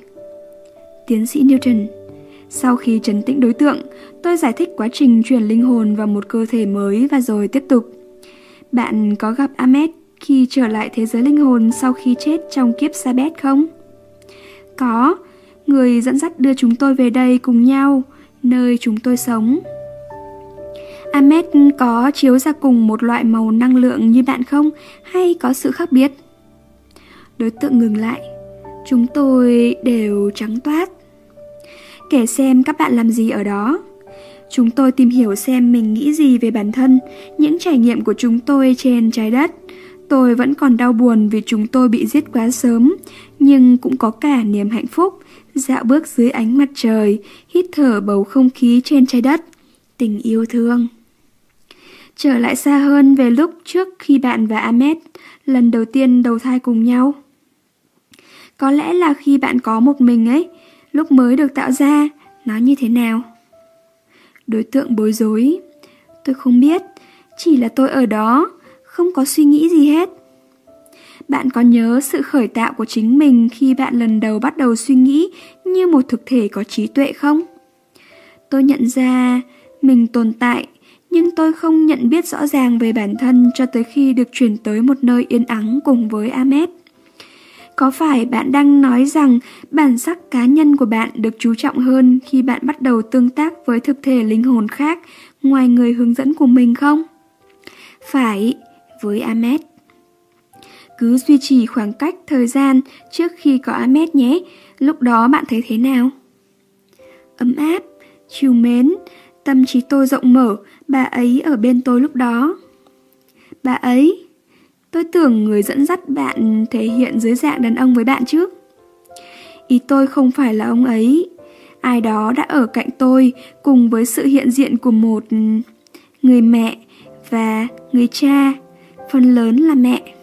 Tiến sĩ Newton Sau khi trấn tĩnh đối tượng, tôi giải thích quá trình chuyển linh hồn vào một cơ thể mới và rồi tiếp tục. Bạn có gặp Ahmed khi trở lại thế giới linh hồn sau khi chết trong kiếp Sabet không? Có, người dẫn dắt đưa chúng tôi về đây cùng nhau, nơi chúng tôi sống. Ahmed có chiếu ra cùng một loại màu năng lượng như bạn không hay có sự khác biệt? Đối tượng ngừng lại. Chúng tôi đều trắng toát. Kể xem các bạn làm gì ở đó. Chúng tôi tìm hiểu xem mình nghĩ gì về bản thân, những trải nghiệm của chúng tôi trên trái đất. Tôi vẫn còn đau buồn vì chúng tôi bị giết quá sớm, nhưng cũng có cả niềm hạnh phúc, dạo bước dưới ánh mặt trời, hít thở bầu không khí trên trái đất, tình yêu thương. Trở lại xa hơn về lúc trước khi bạn và Ahmed lần đầu tiên đầu thai cùng nhau. Có lẽ là khi bạn có một mình ấy, lúc mới được tạo ra, nó như thế nào? Đối tượng bối rối. Tôi không biết, chỉ là tôi ở đó, không có suy nghĩ gì hết. Bạn có nhớ sự khởi tạo của chính mình khi bạn lần đầu bắt đầu suy nghĩ như một thực thể có trí tuệ không? Tôi nhận ra mình tồn tại, nhưng tôi không nhận biết rõ ràng về bản thân cho tới khi được chuyển tới một nơi yên ắng cùng với Ahmed. Có phải bạn đang nói rằng bản sắc cá nhân của bạn được chú trọng hơn khi bạn bắt đầu tương tác với thực thể linh hồn khác ngoài người hướng dẫn của mình không? Phải, với Ahmed. Cứ duy trì khoảng cách thời gian trước khi có Ahmed nhé, lúc đó bạn thấy thế nào? Ấm áp, chiều mến, tâm trí tôi rộng mở, bà ấy ở bên tôi lúc đó. Bà ấy, tôi tưởng người dẫn dắt bạn thể hiện dưới dạng đàn ông với bạn chứ. Ý tôi không phải là ông ấy, ai đó đã ở cạnh tôi cùng với sự hiện diện của một ừ, người mẹ và người cha, phần lớn là mẹ.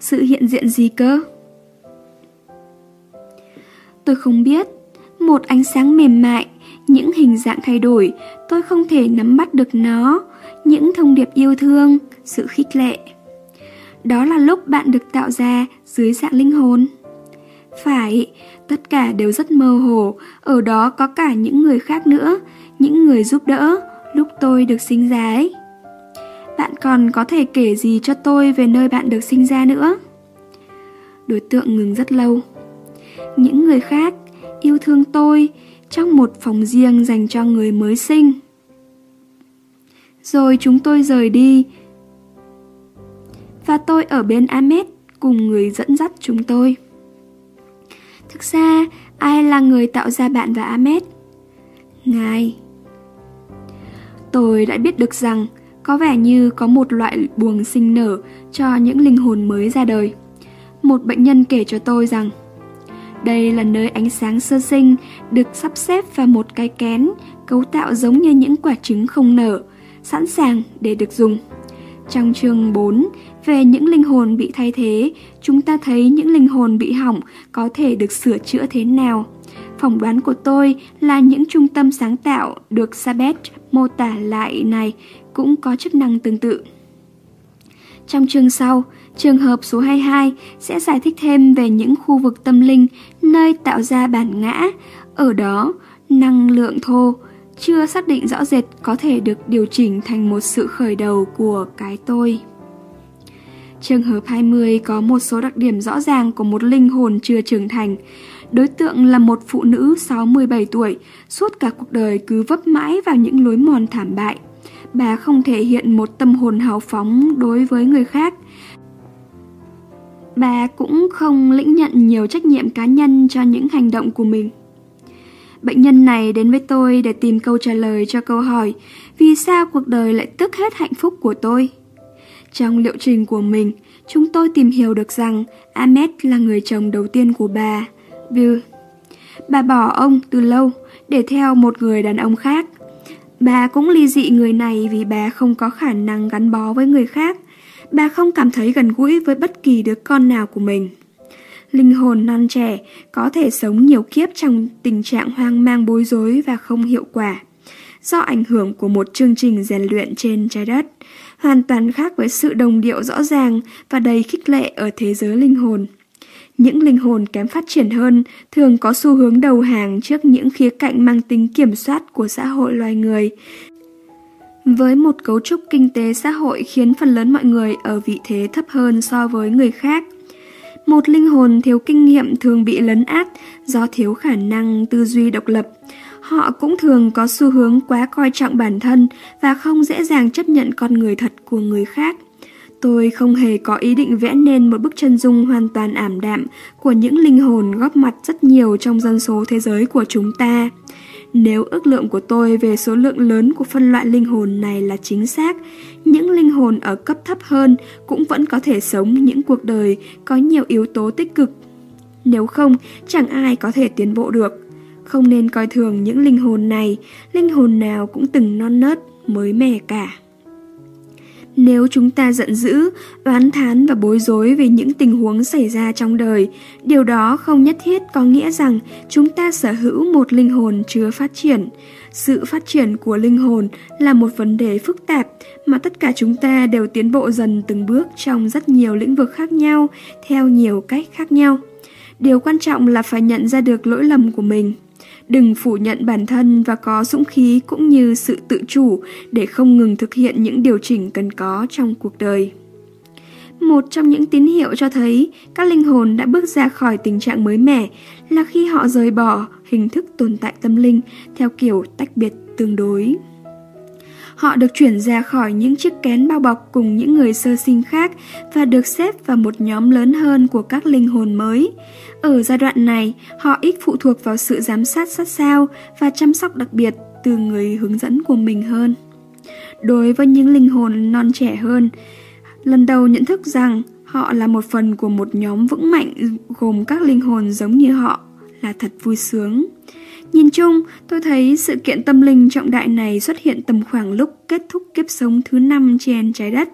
Sự hiện diện gì cơ? Tôi không biết, một ánh sáng mềm mại, những hình dạng thay đổi, tôi không thể nắm bắt được nó, những thông điệp yêu thương, sự khích lệ. Đó là lúc bạn được tạo ra dưới dạng linh hồn. Phải, tất cả đều rất mơ hồ, ở đó có cả những người khác nữa, những người giúp đỡ lúc tôi được sinh ra ấy. Bạn còn có thể kể gì cho tôi về nơi bạn được sinh ra nữa? Đối tượng ngừng rất lâu. Những người khác yêu thương tôi trong một phòng riêng dành cho người mới sinh. Rồi chúng tôi rời đi. Và tôi ở bên Ahmed cùng người dẫn dắt chúng tôi. Thực ra, ai là người tạo ra bạn và Ahmed? Ngài. Tôi đã biết được rằng có vẻ như có một loại buồng sinh nở cho những linh hồn mới ra đời. Một bệnh nhân kể cho tôi rằng đây là nơi ánh sáng sơ sinh được sắp xếp vào một cái kén cấu tạo giống như những quả trứng không nở, sẵn sàng để được dùng. Trong chương 4 về những linh hồn bị thay thế, chúng ta thấy những linh hồn bị hỏng có thể được sửa chữa thế nào. Phỏng đoán của tôi là những trung tâm sáng tạo được Sabet mô tả lại này cũng có chức năng tương tự. Trong chương sau, trường hợp số 22 sẽ giải thích thêm về những khu vực tâm linh nơi tạo ra bản ngã. Ở đó, năng lượng thô chưa xác định rõ rệt có thể được điều chỉnh thành một sự khởi đầu của cái tôi. Trường hợp 20 có một số đặc điểm rõ ràng của một linh hồn chưa trưởng thành. Đối tượng là một phụ nữ 67 tuổi, suốt cả cuộc đời cứ vấp mãi vào những lối mòn thảm bại bà không thể hiện một tâm hồn hào phóng đối với người khác. Bà cũng không lĩnh nhận nhiều trách nhiệm cá nhân cho những hành động của mình. Bệnh nhân này đến với tôi để tìm câu trả lời cho câu hỏi vì sao cuộc đời lại tức hết hạnh phúc của tôi. Trong liệu trình của mình, chúng tôi tìm hiểu được rằng Ahmed là người chồng đầu tiên của bà, Bill. Bà bỏ ông từ lâu để theo một người đàn ông khác. Bà cũng ly dị người này vì bà không có khả năng gắn bó với người khác. Bà không cảm thấy gần gũi với bất kỳ đứa con nào của mình. Linh hồn non trẻ có thể sống nhiều kiếp trong tình trạng hoang mang bối rối và không hiệu quả do ảnh hưởng của một chương trình rèn luyện trên trái đất, hoàn toàn khác với sự đồng điệu rõ ràng và đầy khích lệ ở thế giới linh hồn. Những linh hồn kém phát triển hơn thường có xu hướng đầu hàng trước những khía cạnh mang tính kiểm soát của xã hội loài người. Với một cấu trúc kinh tế xã hội khiến phần lớn mọi người ở vị thế thấp hơn so với người khác. Một linh hồn thiếu kinh nghiệm thường bị lấn át do thiếu khả năng tư duy độc lập. Họ cũng thường có xu hướng quá coi trọng bản thân và không dễ dàng chấp nhận con người thật của người khác. Tôi không hề có ý định vẽ nên một bức chân dung hoàn toàn ảm đạm của những linh hồn góp mặt rất nhiều trong dân số thế giới của chúng ta. Nếu ước lượng của tôi về số lượng lớn của phân loại linh hồn này là chính xác, những linh hồn ở cấp thấp hơn cũng vẫn có thể sống những cuộc đời có nhiều yếu tố tích cực. Nếu không, chẳng ai có thể tiến bộ được. Không nên coi thường những linh hồn này, linh hồn nào cũng từng non nớt, mới mẻ cả. Nếu chúng ta giận dữ, oán thán và bối rối về những tình huống xảy ra trong đời, điều đó không nhất thiết có nghĩa rằng chúng ta sở hữu một linh hồn chưa phát triển. Sự phát triển của linh hồn là một vấn đề phức tạp mà tất cả chúng ta đều tiến bộ dần từng bước trong rất nhiều lĩnh vực khác nhau, theo nhiều cách khác nhau. Điều quan trọng là phải nhận ra được lỗi lầm của mình Đừng phủ nhận bản thân và có dũng khí cũng như sự tự chủ để không ngừng thực hiện những điều chỉnh cần có trong cuộc đời. Một trong những tín hiệu cho thấy các linh hồn đã bước ra khỏi tình trạng mới mẻ là khi họ rời bỏ hình thức tồn tại tâm linh theo kiểu tách biệt tương đối. Họ được chuyển ra khỏi những chiếc kén bao bọc cùng những người sơ sinh khác và được xếp vào một nhóm lớn hơn của các linh hồn mới. Ở giai đoạn này, họ ít phụ thuộc vào sự giám sát sát sao và chăm sóc đặc biệt từ người hướng dẫn của mình hơn. Đối với những linh hồn non trẻ hơn, lần đầu nhận thức rằng họ là một phần của một nhóm vững mạnh gồm các linh hồn giống như họ là thật vui sướng. Nhìn chung, tôi thấy sự kiện tâm linh trọng đại này xuất hiện tầm khoảng lúc kết thúc kiếp sống thứ năm trên trái đất.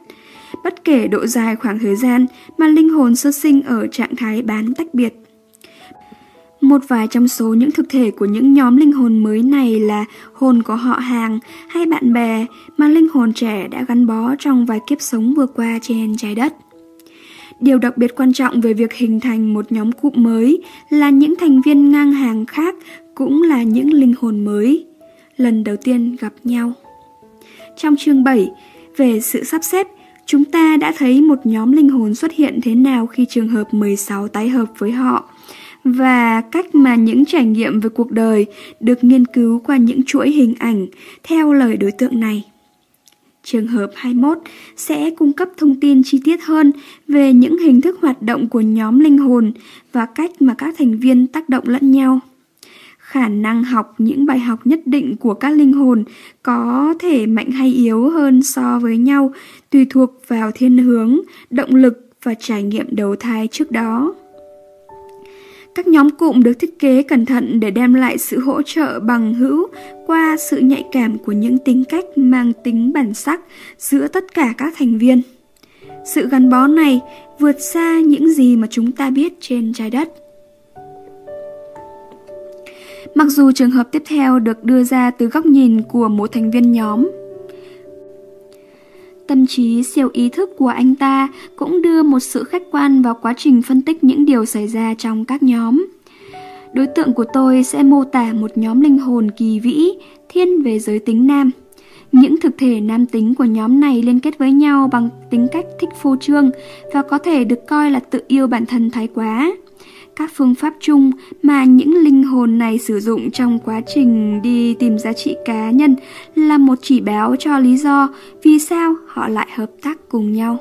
Bất kể độ dài khoảng thời gian mà linh hồn sơ sinh ở trạng thái bán tách biệt. Một vài trong số những thực thể của những nhóm linh hồn mới này là hồn của họ hàng hay bạn bè mà linh hồn trẻ đã gắn bó trong vài kiếp sống vừa qua trên trái đất. Điều đặc biệt quan trọng về việc hình thành một nhóm cụm mới là những thành viên ngang hàng khác cũng là những linh hồn mới, lần đầu tiên gặp nhau. Trong chương 7, về sự sắp xếp, chúng ta đã thấy một nhóm linh hồn xuất hiện thế nào khi trường hợp 16 tái hợp với họ và cách mà những trải nghiệm về cuộc đời được nghiên cứu qua những chuỗi hình ảnh theo lời đối tượng này. Trường hợp 21 sẽ cung cấp thông tin chi tiết hơn về những hình thức hoạt động của nhóm linh hồn và cách mà các thành viên tác động lẫn nhau. Khả năng học những bài học nhất định của các linh hồn có thể mạnh hay yếu hơn so với nhau tùy thuộc vào thiên hướng, động lực và trải nghiệm đầu thai trước đó. Các nhóm cụm được thiết kế cẩn thận để đem lại sự hỗ trợ bằng hữu qua sự nhạy cảm của những tính cách mang tính bản sắc giữa tất cả các thành viên. Sự gắn bó này vượt xa những gì mà chúng ta biết trên trái đất. Mặc dù trường hợp tiếp theo được đưa ra từ góc nhìn của một thành viên nhóm, Tâm trí siêu ý thức của anh ta cũng đưa một sự khách quan vào quá trình phân tích những điều xảy ra trong các nhóm. Đối tượng của tôi sẽ mô tả một nhóm linh hồn kỳ vĩ, thiên về giới tính nam. Những thực thể nam tính của nhóm này liên kết với nhau bằng tính cách thích phô trương và có thể được coi là tự yêu bản thân thái quá các phương pháp chung mà những linh hồn này sử dụng trong quá trình đi tìm giá trị cá nhân là một chỉ báo cho lý do vì sao họ lại hợp tác cùng nhau.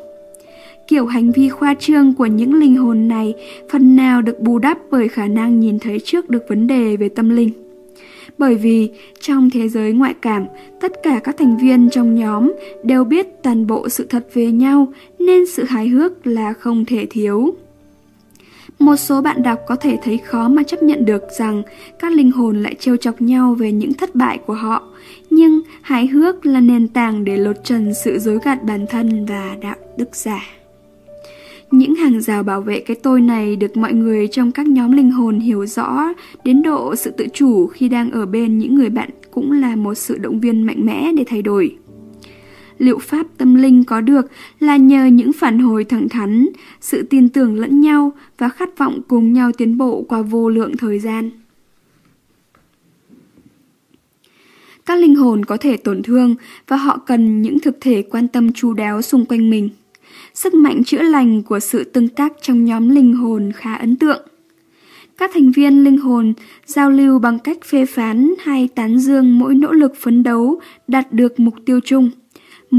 Kiểu hành vi khoa trương của những linh hồn này phần nào được bù đắp bởi khả năng nhìn thấy trước được vấn đề về tâm linh. Bởi vì trong thế giới ngoại cảm, tất cả các thành viên trong nhóm đều biết toàn bộ sự thật về nhau nên sự hài hước là không thể thiếu. Một số bạn đọc có thể thấy khó mà chấp nhận được rằng các linh hồn lại trêu chọc nhau về những thất bại của họ, nhưng hài hước là nền tảng để lột trần sự dối gạt bản thân và đạo đức giả. Những hàng rào bảo vệ cái tôi này được mọi người trong các nhóm linh hồn hiểu rõ đến độ sự tự chủ khi đang ở bên những người bạn cũng là một sự động viên mạnh mẽ để thay đổi. Liệu pháp tâm linh có được là nhờ những phản hồi thẳng thắn, sự tin tưởng lẫn nhau và khát vọng cùng nhau tiến bộ qua vô lượng thời gian. Các linh hồn có thể tổn thương và họ cần những thực thể quan tâm chu đáo xung quanh mình. Sức mạnh chữa lành của sự tương tác trong nhóm linh hồn khá ấn tượng. Các thành viên linh hồn giao lưu bằng cách phê phán hay tán dương mỗi nỗ lực phấn đấu đạt được mục tiêu chung.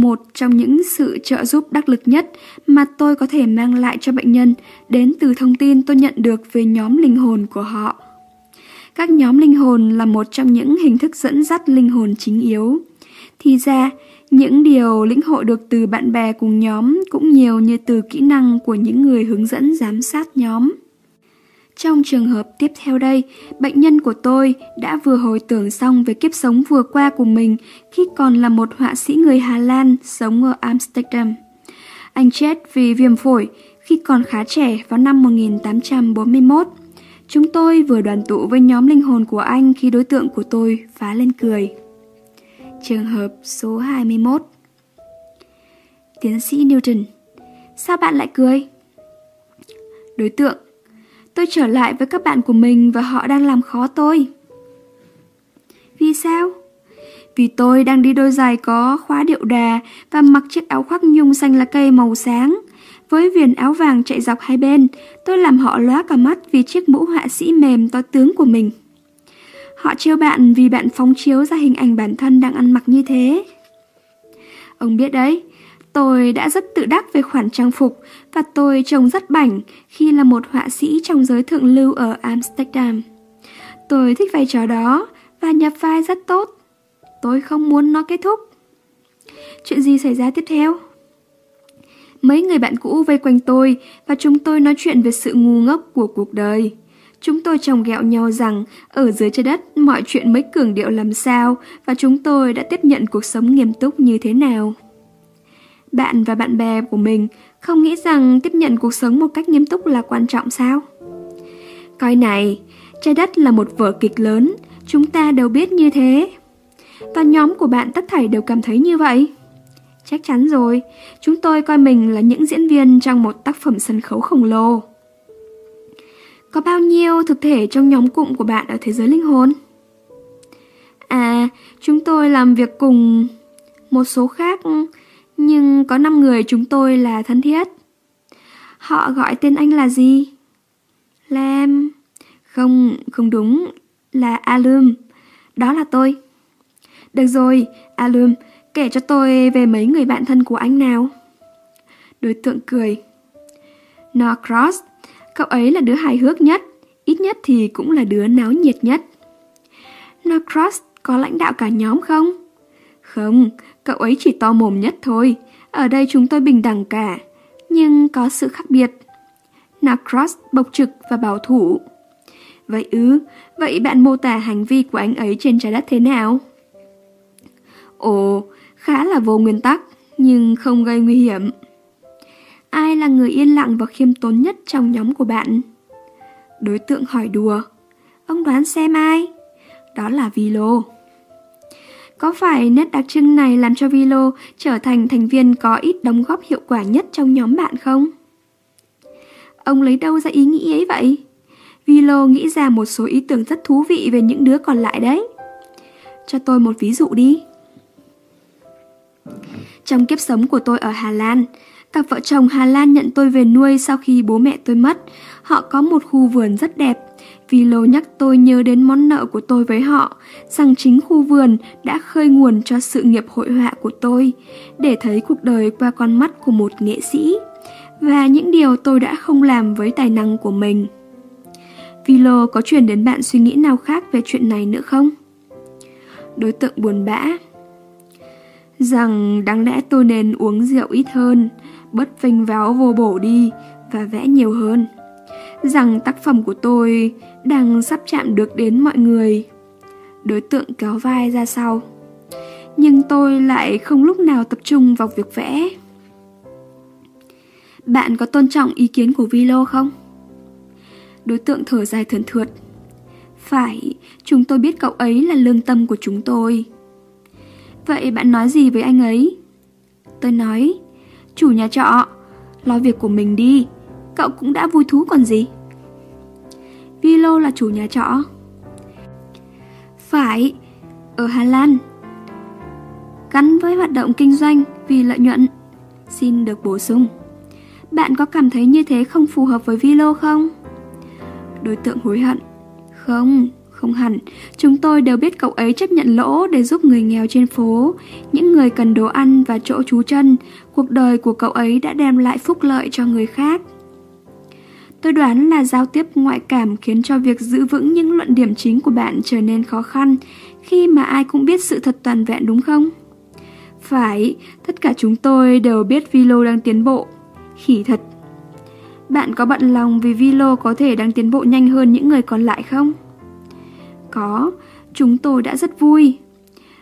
Một trong những sự trợ giúp đắc lực nhất mà tôi có thể mang lại cho bệnh nhân đến từ thông tin tôi nhận được về nhóm linh hồn của họ. Các nhóm linh hồn là một trong những hình thức dẫn dắt linh hồn chính yếu. Thì ra, những điều lĩnh hội được từ bạn bè cùng nhóm cũng nhiều như từ kỹ năng của những người hướng dẫn giám sát nhóm. Trong trường hợp tiếp theo đây, bệnh nhân của tôi đã vừa hồi tưởng xong về kiếp sống vừa qua của mình khi còn là một họa sĩ người Hà Lan sống ở Amsterdam. Anh chết vì viêm phổi khi còn khá trẻ vào năm 1841. Chúng tôi vừa đoàn tụ với nhóm linh hồn của anh khi đối tượng của tôi phá lên cười. Trường hợp số 21 Tiến sĩ Newton Sao bạn lại cười? Đối tượng Tôi trở lại với các bạn của mình và họ đang làm khó tôi. Vì sao? Vì tôi đang đi đôi giày có khóa điệu đà và mặc chiếc áo khoác nhung xanh lá cây màu sáng. Với viền áo vàng chạy dọc hai bên, tôi làm họ lóa cả mắt vì chiếc mũ họa sĩ mềm to tướng của mình. Họ trêu bạn vì bạn phóng chiếu ra hình ảnh bản thân đang ăn mặc như thế. Ông biết đấy, tôi đã rất tự đắc về khoản trang phục và tôi trông rất bảnh khi là một họa sĩ trong giới thượng lưu ở Amsterdam. Tôi thích vai trò đó và nhập vai rất tốt. Tôi không muốn nó kết thúc. Chuyện gì xảy ra tiếp theo? Mấy người bạn cũ vây quanh tôi và chúng tôi nói chuyện về sự ngu ngốc của cuộc đời. Chúng tôi trồng ghẹo nhau rằng ở dưới trái đất mọi chuyện mới cường điệu làm sao và chúng tôi đã tiếp nhận cuộc sống nghiêm túc như thế nào. Bạn và bạn bè của mình không nghĩ rằng tiếp nhận cuộc sống một cách nghiêm túc là quan trọng sao? Coi này, trái đất là một vở kịch lớn, chúng ta đều biết như thế. Và nhóm của bạn tất thảy đều cảm thấy như vậy. Chắc chắn rồi, chúng tôi coi mình là những diễn viên trong một tác phẩm sân khấu khổng lồ. Có bao nhiêu thực thể trong nhóm cụm của bạn ở thế giới linh hồn? À, chúng tôi làm việc cùng một số khác, nhưng có 5 người chúng tôi là thân thiết. Họ gọi tên anh là gì? Lam... Không, không đúng, là Alum. Đó là tôi. Được rồi, Alum, kể cho tôi về mấy người bạn thân của anh nào. Đối tượng cười. Norcross Cậu ấy là đứa hài hước nhất, ít nhất thì cũng là đứa náo nhiệt nhất. Norcross có lãnh đạo cả nhóm không? Không, cậu ấy chỉ to mồm nhất thôi. Ở đây chúng tôi bình đẳng cả, nhưng có sự khác biệt. nacross bộc trực và bảo thủ. Vậy ư, vậy bạn mô tả hành vi của anh ấy trên trái đất thế nào? Ồ, khá là vô nguyên tắc, nhưng không gây nguy hiểm. Ai là người yên lặng và khiêm tốn nhất trong nhóm của bạn? Đối tượng hỏi đùa. Ông đoán xem ai? Đó là Vilo. Có phải nét đặc trưng này làm cho Vilo trở thành thành viên có ít đóng góp hiệu quả nhất trong nhóm bạn không? Ông lấy đâu ra ý nghĩ ấy vậy? Vilo nghĩ ra một số ý tưởng rất thú vị về những đứa còn lại đấy. Cho tôi một ví dụ đi. Trong kiếp sống của tôi ở Hà Lan, Cặp vợ chồng Hà Lan nhận tôi về nuôi sau khi bố mẹ tôi mất. Họ có một khu vườn rất đẹp. Vilo lô nhắc tôi nhớ đến món nợ của tôi với họ, rằng chính khu vườn đã khơi nguồn cho sự nghiệp hội họa của tôi, để thấy cuộc đời qua con mắt của một nghệ sĩ. và những điều tôi đã không làm với tài năng của mình. Vilo có truyền đến bạn suy nghĩ nào khác về chuyện này nữa không? Đối tượng buồn bã Rằng đáng lẽ tôi nên uống rượu ít hơn, bớt vinh váo vô bổ đi và vẽ nhiều hơn. Rằng tác phẩm của tôi đang sắp chạm được đến mọi người. Đối tượng kéo vai ra sau. Nhưng tôi lại không lúc nào tập trung vào việc vẽ. Bạn có tôn trọng ý kiến của Vilo không? Đối tượng thở dài thườn thượt. Phải, chúng tôi biết cậu ấy là lương tâm của chúng tôi. Vậy bạn nói gì với anh ấy? Tôi nói, chủ nhà trọ, lo việc của mình đi, cậu cũng đã vui thú còn gì. Vilo là chủ nhà trọ. Phải, ở Hà Lan. Gắn với hoạt động kinh doanh vì lợi nhuận. Xin được bổ sung. Bạn có cảm thấy như thế không phù hợp với Vilo không? Đối tượng hối hận. Không, không hẳn. Chúng tôi đều biết cậu ấy chấp nhận lỗ để giúp người nghèo trên phố, những người cần đồ ăn và chỗ trú chân. Cuộc đời của cậu ấy đã đem lại phúc lợi cho người khác. Tôi đoán là giao tiếp ngoại cảm khiến cho việc giữ vững những luận điểm chính của bạn trở nên khó khăn khi mà ai cũng biết sự thật toàn vẹn đúng không? Phải, tất cả chúng tôi đều biết Vilo đang tiến bộ. Khỉ thật. Bạn có bận lòng vì Vilo có thể đang tiến bộ nhanh hơn những người còn lại không? Có, chúng tôi đã rất vui.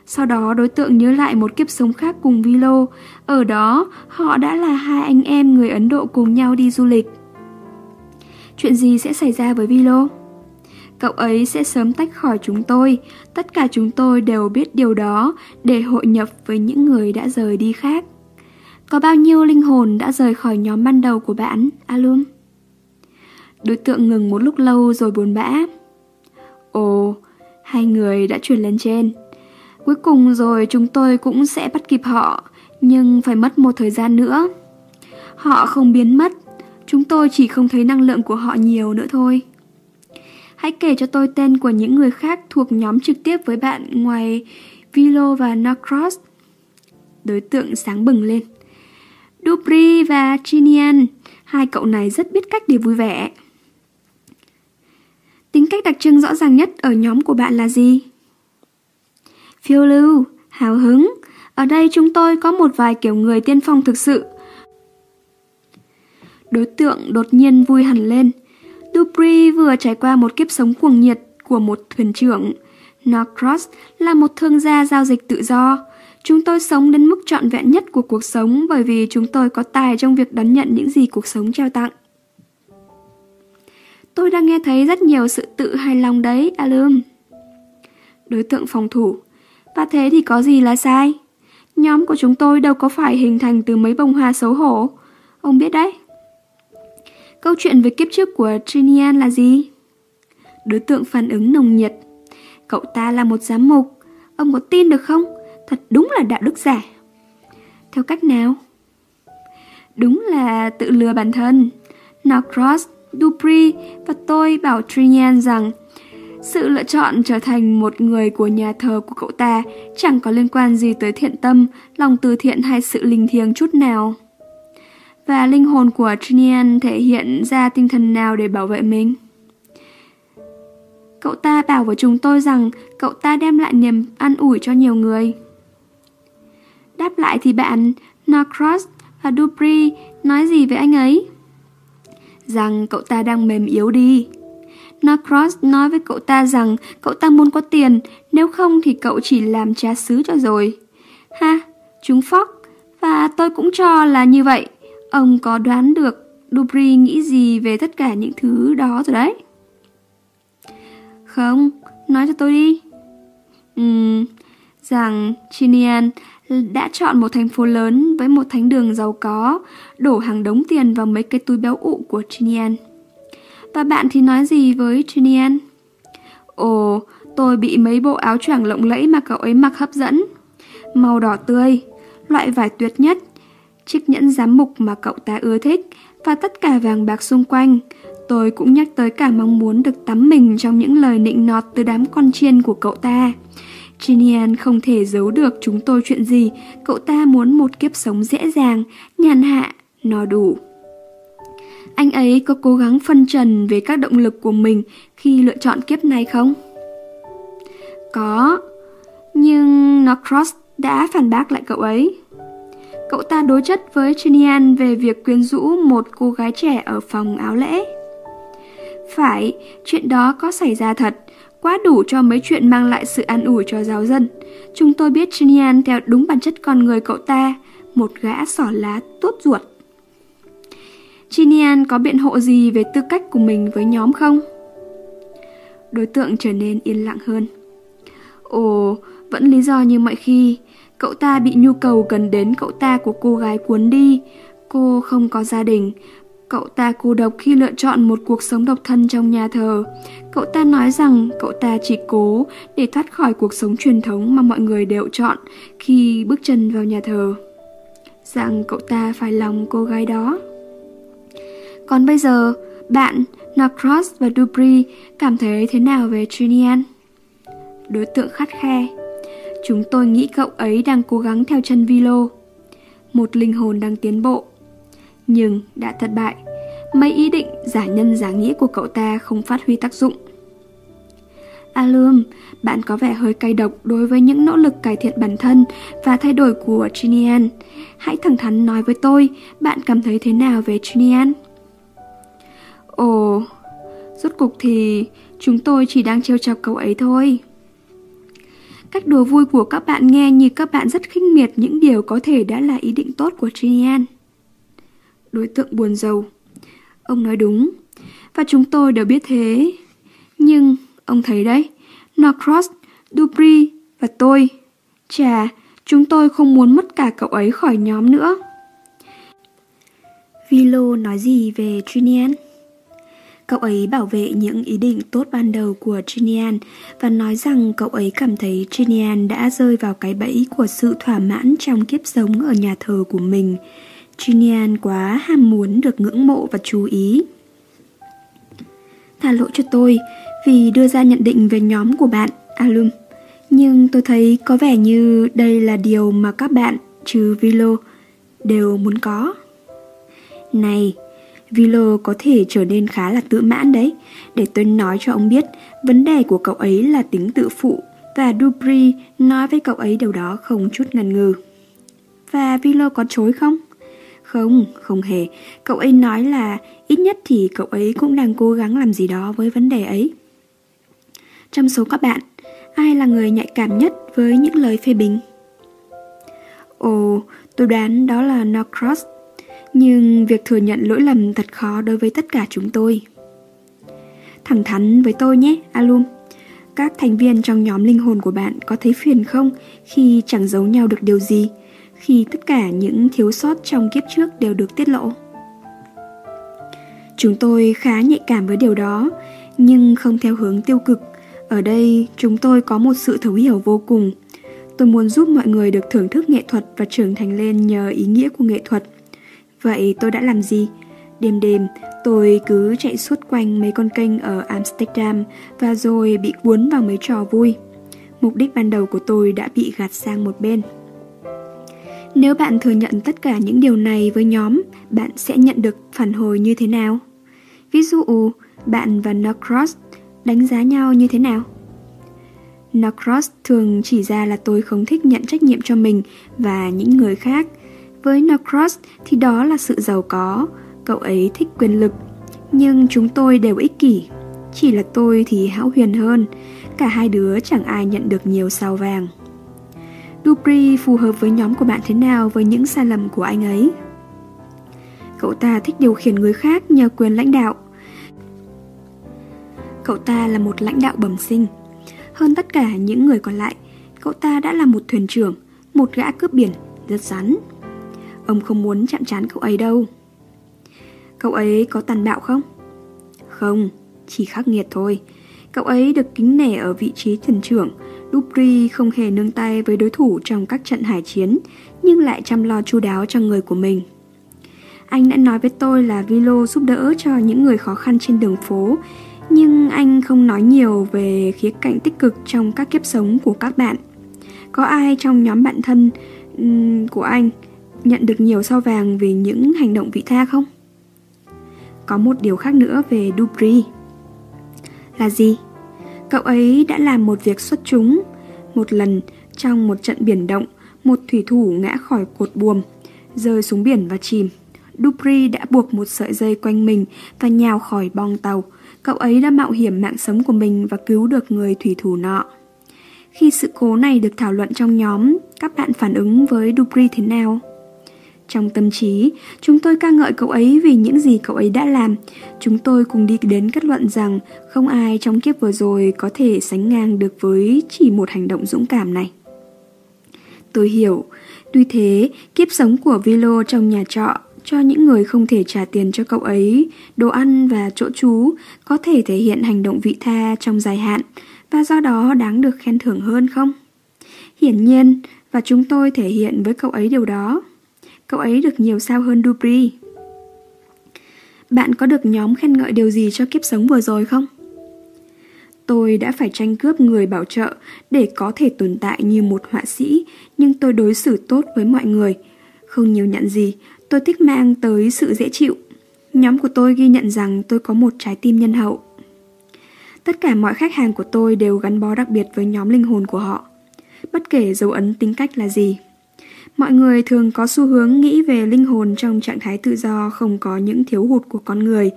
Sau đó đối tượng nhớ lại một kiếp sống khác cùng Vilo. Ở đó, họ đã là hai anh em người Ấn Độ cùng nhau đi du lịch. Chuyện gì sẽ xảy ra với Vilo? Cậu ấy sẽ sớm tách khỏi chúng tôi, tất cả chúng tôi đều biết điều đó để hội nhập với những người đã rời đi khác. Có bao nhiêu linh hồn đã rời khỏi nhóm ban đầu của bạn, Alum? Đối tượng ngừng một lúc lâu rồi buồn bã. Ồ, hai người đã chuyển lên trên. Cuối cùng rồi chúng tôi cũng sẽ bắt kịp họ, nhưng phải mất một thời gian nữa. Họ không biến mất, chúng tôi chỉ không thấy năng lượng của họ nhiều nữa thôi. Hãy kể cho tôi tên của những người khác thuộc nhóm trực tiếp với bạn ngoài Vilo và Norcross. Đối tượng sáng bừng lên. Dupri và Chinian, hai cậu này rất biết cách để vui vẻ. Tính cách đặc trưng rõ ràng nhất ở nhóm của bạn là gì? Phiêu lưu, hào hứng. Ở đây chúng tôi có một vài kiểu người tiên phong thực sự. Đối tượng đột nhiên vui hẳn lên. Dupri vừa trải qua một kiếp sống cuồng nhiệt của một thuyền trưởng. Norcross là một thương gia giao dịch tự do. Chúng tôi sống đến mức trọn vẹn nhất của cuộc sống bởi vì chúng tôi có tài trong việc đón nhận những gì cuộc sống trao tặng. Tôi đang nghe thấy rất nhiều sự tự hài lòng đấy, Alum. Đối tượng phòng thủ. Và thế thì có gì là sai? Nhóm của chúng tôi đâu có phải hình thành từ mấy bông hoa xấu hổ. Ông biết đấy. Câu chuyện về kiếp trước của Trinian là gì? Đối tượng phản ứng nồng nhiệt. Cậu ta là một giám mục. Ông có tin được không? Thật đúng là đạo đức giả. Theo cách nào? Đúng là tự lừa bản thân. Norcross, Dupri và tôi bảo Trinian rằng sự lựa chọn trở thành một người của nhà thờ của cậu ta chẳng có liên quan gì tới thiện tâm, lòng từ thiện hay sự linh thiêng chút nào. Và linh hồn của Trinian thể hiện ra tinh thần nào để bảo vệ mình? Cậu ta bảo với chúng tôi rằng cậu ta đem lại niềm an ủi cho nhiều người. Đáp lại thì bạn, Norcross và Dupri nói gì với anh ấy? Rằng cậu ta đang mềm yếu đi. Norcross nói với cậu ta rằng cậu ta muốn có tiền, nếu không thì cậu chỉ làm trà sứ cho rồi. Ha, chúng phóc, và tôi cũng cho là như vậy. Ông có đoán được Dupri nghĩ gì về tất cả những thứ đó rồi đấy? Không, nói cho tôi đi. Ừm, rằng Chinian đã chọn một thành phố lớn với một thánh đường giàu có, đổ hàng đống tiền vào mấy cái túi béo ụ của Chinian. Và bạn thì nói gì với Chinian? Ồ, tôi bị mấy bộ áo choàng lộng lẫy mà cậu ấy mặc hấp dẫn. Màu đỏ tươi, loại vải tuyệt nhất, chiếc nhẫn giám mục mà cậu ta ưa thích và tất cả vàng bạc xung quanh. Tôi cũng nhắc tới cả mong muốn được tắm mình trong những lời nịnh nọt từ đám con chiên của cậu ta. Ginian không thể giấu được chúng tôi chuyện gì, cậu ta muốn một kiếp sống dễ dàng, nhàn hạ, no đủ. Anh ấy có cố gắng phân trần về các động lực của mình khi lựa chọn kiếp này không? Có, nhưng Norcross đã phản bác lại cậu ấy. Cậu ta đối chất với Chinian về việc quyến rũ một cô gái trẻ ở phòng áo lễ. Phải, chuyện đó có xảy ra thật, quá đủ cho mấy chuyện mang lại sự an ủi cho giáo dân. Chúng tôi biết Chinian theo đúng bản chất con người cậu ta, một gã sỏ lá tốt ruột. Chinian có biện hộ gì về tư cách của mình với nhóm không? Đối tượng trở nên yên lặng hơn. Ồ, vẫn lý do như mọi khi, cậu ta bị nhu cầu cần đến cậu ta của cô gái cuốn đi. Cô không có gia đình, Cậu ta cô độc khi lựa chọn một cuộc sống độc thân trong nhà thờ. Cậu ta nói rằng cậu ta chỉ cố để thoát khỏi cuộc sống truyền thống mà mọi người đều chọn khi bước chân vào nhà thờ. Rằng cậu ta phải lòng cô gái đó. Còn bây giờ, bạn, Norcross và Dupri cảm thấy thế nào về Trinian? Đối tượng khắt khe. Chúng tôi nghĩ cậu ấy đang cố gắng theo chân Vilo. Một linh hồn đang tiến bộ nhưng đã thất bại. Mấy ý định giả nhân giả nghĩa của cậu ta không phát huy tác dụng. Alum, bạn có vẻ hơi cay độc đối với những nỗ lực cải thiện bản thân và thay đổi của Trinian. Hãy thẳng thắn nói với tôi, bạn cảm thấy thế nào về Trinian? Ồ, rốt cục thì chúng tôi chỉ đang trêu chọc cậu ấy thôi. Cách đùa vui của các bạn nghe như các bạn rất khinh miệt những điều có thể đã là ý định tốt của Trinian. đối tượng buồn giàu. Ông nói đúng, và chúng tôi đều biết thế. Nhưng, ông thấy đấy, Norcross, Dupri và tôi, chà, chúng tôi không muốn mất cả cậu ấy khỏi nhóm nữa. Vilo nói gì về Trinian? Cậu ấy bảo vệ những ý định tốt ban đầu của Trinian và nói rằng cậu ấy cảm thấy Trinian đã rơi vào cái bẫy của sự thỏa mãn trong kiếp sống ở nhà thờ của mình. Trinian quá ham muốn được ngưỡng mộ và chú ý. Tha lỗi cho tôi vì đưa ra nhận định về nhóm của bạn, Alum. Nhưng tôi thấy có vẻ như đây là điều mà các bạn, trừ Vilo, đều muốn có. Này, Vilo có thể trở nên khá là tự mãn đấy. Để tôi nói cho ông biết, vấn đề của cậu ấy là tính tự phụ và Dupri nói với cậu ấy điều đó không chút ngần ngừ. Và Vilo có chối không? Không, không hề. Cậu ấy nói là ít nhất thì cậu ấy cũng đang cố gắng làm gì đó với vấn đề ấy. Trong số các bạn, ai là người nhạy cảm nhất với những lời phê bình? Ồ, tôi đoán đó là Norcross. Nhưng việc thừa nhận lỗi lầm thật khó đối với tất cả chúng tôi. Thẳng thắn với tôi nhé, Alum. Các thành viên trong nhóm linh hồn của bạn có thấy phiền không khi chẳng giấu nhau được điều gì? khi tất cả những thiếu sót trong kiếp trước đều được tiết lộ. Chúng tôi khá nhạy cảm với điều đó, nhưng không theo hướng tiêu cực. Ở đây, chúng tôi có một sự thấu hiểu vô cùng. Tôi muốn giúp mọi người được thưởng thức nghệ thuật và trưởng thành lên nhờ ý nghĩa của nghệ thuật. Vậy tôi đã làm gì? Đêm đêm, tôi cứ chạy suốt quanh mấy con kênh ở Amsterdam và rồi bị cuốn vào mấy trò vui. Mục đích ban đầu của tôi đã bị gạt sang một bên. Nếu bạn thừa nhận tất cả những điều này với nhóm, bạn sẽ nhận được phản hồi như thế nào? Ví dụ, bạn và Norcross đánh giá nhau như thế nào? Norcross thường chỉ ra là tôi không thích nhận trách nhiệm cho mình và những người khác. Với Norcross thì đó là sự giàu có, cậu ấy thích quyền lực. Nhưng chúng tôi đều ích kỷ. Chỉ là tôi thì hão huyền hơn. Cả hai đứa chẳng ai nhận được nhiều sao vàng. Dupri phù hợp với nhóm của bạn thế nào với những sai lầm của anh ấy? Cậu ta thích điều khiển người khác nhờ quyền lãnh đạo. Cậu ta là một lãnh đạo bẩm sinh. Hơn tất cả những người còn lại, cậu ta đã là một thuyền trưởng, một gã cướp biển, rất rắn. Ông không muốn chạm trán cậu ấy đâu. Cậu ấy có tàn bạo không? Không, chỉ khắc nghiệt thôi. Cậu ấy được kính nể ở vị trí thần trưởng, Dupri không hề nương tay với đối thủ trong các trận hải chiến, nhưng lại chăm lo chu đáo cho người của mình. Anh đã nói với tôi là Vilo giúp đỡ cho những người khó khăn trên đường phố, nhưng anh không nói nhiều về khía cạnh tích cực trong các kiếp sống của các bạn. Có ai trong nhóm bạn thân um, của anh nhận được nhiều sao vàng vì những hành động vị tha không? có một điều khác nữa về Dupri. Là gì? Cậu ấy đã làm một việc xuất chúng. Một lần, trong một trận biển động, một thủy thủ ngã khỏi cột buồm, rơi xuống biển và chìm. Dupri đã buộc một sợi dây quanh mình và nhào khỏi bong tàu. Cậu ấy đã mạo hiểm mạng sống của mình và cứu được người thủy thủ nọ. Khi sự cố này được thảo luận trong nhóm, các bạn phản ứng với Dupri thế nào? Trong tâm trí, chúng tôi ca ngợi cậu ấy vì những gì cậu ấy đã làm. Chúng tôi cùng đi đến kết luận rằng không ai trong kiếp vừa rồi có thể sánh ngang được với chỉ một hành động dũng cảm này. Tôi hiểu, tuy thế, kiếp sống của Vilo trong nhà trọ cho những người không thể trả tiền cho cậu ấy, đồ ăn và chỗ trú có thể thể hiện hành động vị tha trong dài hạn và do đó đáng được khen thưởng hơn không? Hiển nhiên, và chúng tôi thể hiện với cậu ấy điều đó. Cậu ấy được nhiều sao hơn Dupri. Bạn có được nhóm khen ngợi điều gì cho kiếp sống vừa rồi không? Tôi đã phải tranh cướp người bảo trợ để có thể tồn tại như một họa sĩ, nhưng tôi đối xử tốt với mọi người. Không nhiều nhận gì, tôi thích mang tới sự dễ chịu. Nhóm của tôi ghi nhận rằng tôi có một trái tim nhân hậu. Tất cả mọi khách hàng của tôi đều gắn bó đặc biệt với nhóm linh hồn của họ. Bất kể dấu ấn tính cách là gì, Mọi người thường có xu hướng nghĩ về linh hồn trong trạng thái tự do không có những thiếu hụt của con người.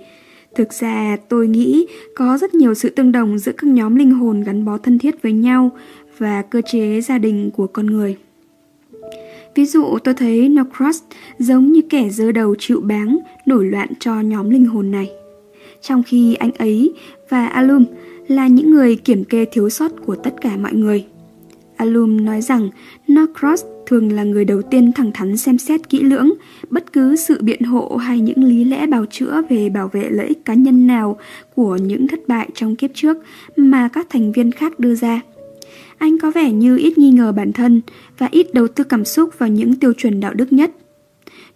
Thực ra tôi nghĩ có rất nhiều sự tương đồng giữa các nhóm linh hồn gắn bó thân thiết với nhau và cơ chế gia đình của con người. Ví dụ tôi thấy Nocross giống như kẻ dơ đầu chịu báng, nổi loạn cho nhóm linh hồn này. Trong khi anh ấy và Alum là những người kiểm kê thiếu sót của tất cả mọi người. Alum nói rằng Norcross thường là người đầu tiên thẳng thắn xem xét kỹ lưỡng bất cứ sự biện hộ hay những lý lẽ bào chữa về bảo vệ lợi ích cá nhân nào của những thất bại trong kiếp trước mà các thành viên khác đưa ra. Anh có vẻ như ít nghi ngờ bản thân và ít đầu tư cảm xúc vào những tiêu chuẩn đạo đức nhất.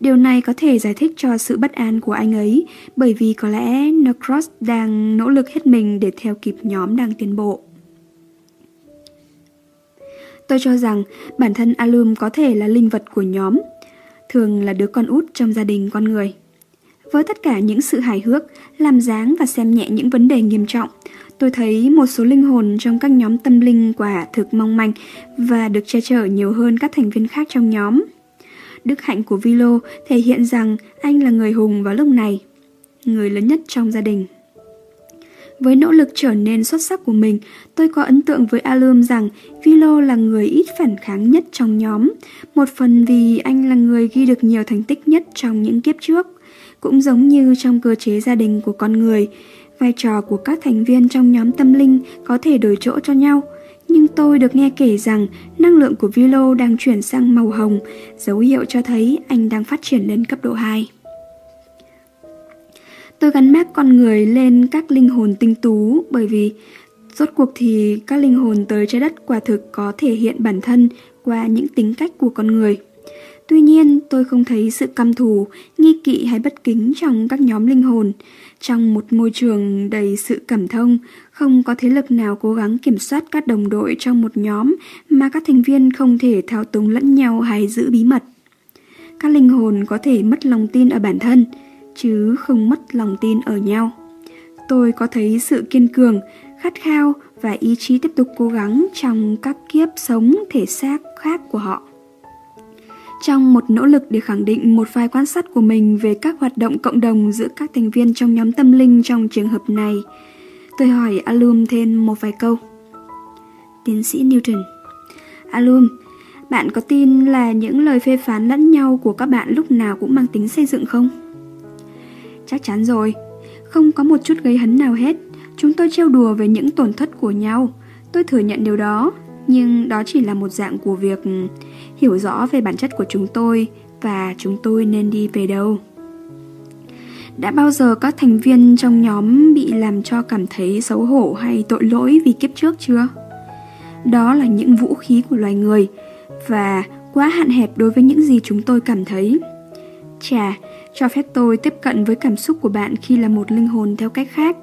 Điều này có thể giải thích cho sự bất an của anh ấy, bởi vì có lẽ Norcross đang nỗ lực hết mình để theo kịp nhóm đang tiến bộ. Tôi cho rằng bản thân Alum có thể là linh vật của nhóm, thường là đứa con út trong gia đình con người. Với tất cả những sự hài hước, làm dáng và xem nhẹ những vấn đề nghiêm trọng, tôi thấy một số linh hồn trong các nhóm tâm linh quả thực mong manh và được che chở nhiều hơn các thành viên khác trong nhóm. Đức hạnh của Vilo thể hiện rằng anh là người hùng vào lúc này, người lớn nhất trong gia đình. Với nỗ lực trở nên xuất sắc của mình, tôi có ấn tượng với Alum rằng Vilo là người ít phản kháng nhất trong nhóm, một phần vì anh là người ghi được nhiều thành tích nhất trong những kiếp trước. Cũng giống như trong cơ chế gia đình của con người, vai trò của các thành viên trong nhóm tâm linh có thể đổi chỗ cho nhau. Nhưng tôi được nghe kể rằng năng lượng của Vilo đang chuyển sang màu hồng, dấu hiệu cho thấy anh đang phát triển lên cấp độ 2. Tôi gắn mác con người lên các linh hồn tinh tú bởi vì rốt cuộc thì các linh hồn tới trái đất quả thực có thể hiện bản thân qua những tính cách của con người. Tuy nhiên, tôi không thấy sự căm thù, nghi kỵ hay bất kính trong các nhóm linh hồn. Trong một môi trường đầy sự cảm thông, không có thế lực nào cố gắng kiểm soát các đồng đội trong một nhóm mà các thành viên không thể thao túng lẫn nhau hay giữ bí mật. Các linh hồn có thể mất lòng tin ở bản thân, chứ không mất lòng tin ở nhau. Tôi có thấy sự kiên cường, khát khao và ý chí tiếp tục cố gắng trong các kiếp sống thể xác khác của họ. Trong một nỗ lực để khẳng định một vài quan sát của mình về các hoạt động cộng đồng giữa các thành viên trong nhóm tâm linh trong trường hợp này, tôi hỏi Alum thêm một vài câu. Tiến sĩ Newton Alum, bạn có tin là những lời phê phán lẫn nhau của các bạn lúc nào cũng mang tính xây dựng không? Chắc chắn rồi, không có một chút gây hấn nào hết. Chúng tôi trêu đùa về những tổn thất của nhau. Tôi thừa nhận điều đó, nhưng đó chỉ là một dạng của việc ừ, hiểu rõ về bản chất của chúng tôi và chúng tôi nên đi về đâu. Đã bao giờ các thành viên trong nhóm bị làm cho cảm thấy xấu hổ hay tội lỗi vì kiếp trước chưa? Đó là những vũ khí của loài người và quá hạn hẹp đối với những gì chúng tôi cảm thấy. Chà, cho phép tôi tiếp cận với cảm xúc của bạn khi là một linh hồn theo cách khác.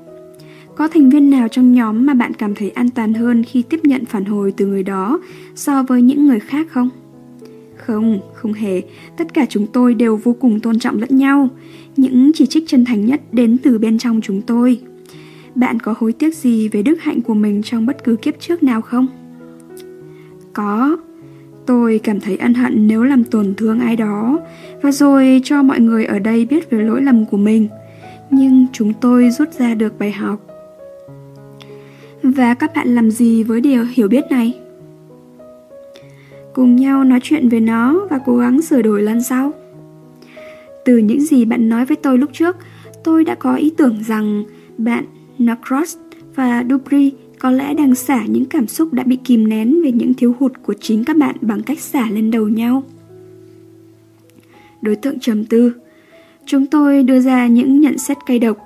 Có thành viên nào trong nhóm mà bạn cảm thấy an toàn hơn khi tiếp nhận phản hồi từ người đó so với những người khác không? Không, không hề, tất cả chúng tôi đều vô cùng tôn trọng lẫn nhau. Những chỉ trích chân thành nhất đến từ bên trong chúng tôi. Bạn có hối tiếc gì về đức hạnh của mình trong bất cứ kiếp trước nào không? Có. Tôi cảm thấy ân hận nếu làm tổn thương ai đó và rồi cho mọi người ở đây biết về lỗi lầm của mình. Nhưng chúng tôi rút ra được bài học. Và các bạn làm gì với điều hiểu biết này? Cùng nhau nói chuyện về nó và cố gắng sửa đổi lần sau. Từ những gì bạn nói với tôi lúc trước, tôi đã có ý tưởng rằng bạn, Nacross và Dupri có lẽ đang xả những cảm xúc đã bị kìm nén về những thiếu hụt của chính các bạn bằng cách xả lên đầu nhau. Đối tượng trầm tư. Chúng tôi đưa ra những nhận xét cay độc.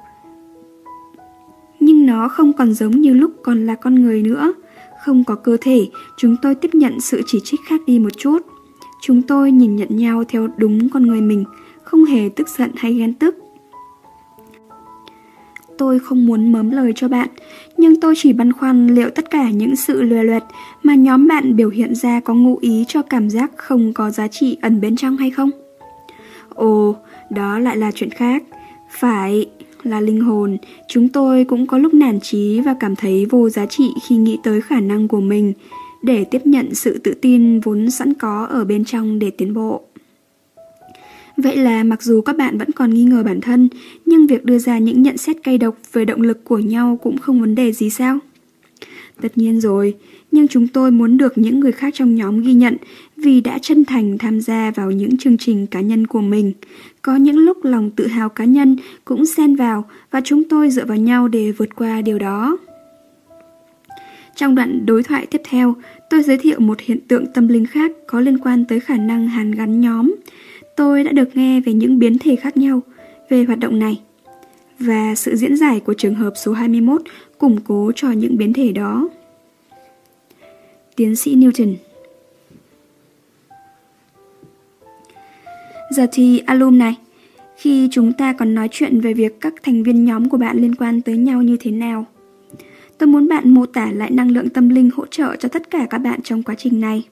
Nhưng nó không còn giống như lúc còn là con người nữa. Không có cơ thể, chúng tôi tiếp nhận sự chỉ trích khác đi một chút. Chúng tôi nhìn nhận nhau theo đúng con người mình Không hề tức giận hay ghen tức. Tôi không muốn mớm lời cho bạn, nhưng tôi chỉ băn khoăn liệu tất cả những sự lừa loẹt mà nhóm bạn biểu hiện ra có ngụ ý cho cảm giác không có giá trị ẩn bên trong hay không? Ồ, đó lại là chuyện khác. Phải, là linh hồn, chúng tôi cũng có lúc nản trí và cảm thấy vô giá trị khi nghĩ tới khả năng của mình để tiếp nhận sự tự tin vốn sẵn có ở bên trong để tiến bộ. Vậy là mặc dù các bạn vẫn còn nghi ngờ bản thân, nhưng việc đưa ra những nhận xét cay độc về động lực của nhau cũng không vấn đề gì sao? Tất nhiên rồi, nhưng chúng tôi muốn được những người khác trong nhóm ghi nhận vì đã chân thành tham gia vào những chương trình cá nhân của mình. Có những lúc lòng tự hào cá nhân cũng xen vào và chúng tôi dựa vào nhau để vượt qua điều đó. Trong đoạn đối thoại tiếp theo, tôi giới thiệu một hiện tượng tâm linh khác có liên quan tới khả năng hàn gắn nhóm. Tôi đã được nghe về những biến thể khác nhau về hoạt động này và sự diễn giải của trường hợp số 21 củng cố cho những biến thể đó. Tiến sĩ Newton Giờ thì alum này, khi chúng ta còn nói chuyện về việc các thành viên nhóm của bạn liên quan tới nhau như thế nào. Tôi muốn bạn mô tả lại năng lượng tâm linh hỗ trợ cho tất cả các bạn trong quá trình này.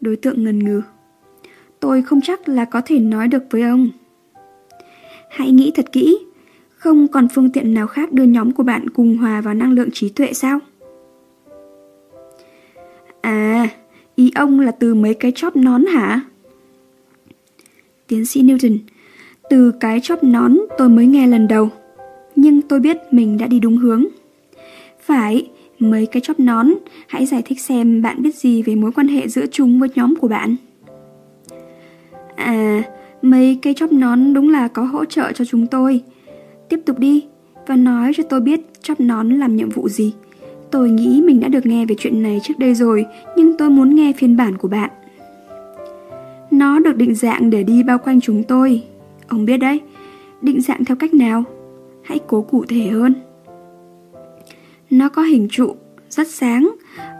Đối tượng ngần ngừ. Tôi không chắc là có thể nói được với ông. Hãy nghĩ thật kỹ, không còn phương tiện nào khác đưa nhóm của bạn cùng hòa vào năng lượng trí tuệ sao? À, ý ông là từ mấy cái chóp nón hả? Tiến sĩ Newton, từ cái chóp nón tôi mới nghe lần đầu, nhưng tôi biết mình đã đi đúng hướng. Phải, mấy cái chóp nón, hãy giải thích xem bạn biết gì về mối quan hệ giữa chúng với nhóm của bạn. À, mấy cái chóp nón đúng là có hỗ trợ cho chúng tôi. Tiếp tục đi và nói cho tôi biết chóp nón làm nhiệm vụ gì. Tôi nghĩ mình đã được nghe về chuyện này trước đây rồi, nhưng tôi muốn nghe phiên bản của bạn. Nó được định dạng để đi bao quanh chúng tôi. Ông biết đấy, định dạng theo cách nào? Hãy cố cụ thể hơn. Nó có hình trụ, rất sáng,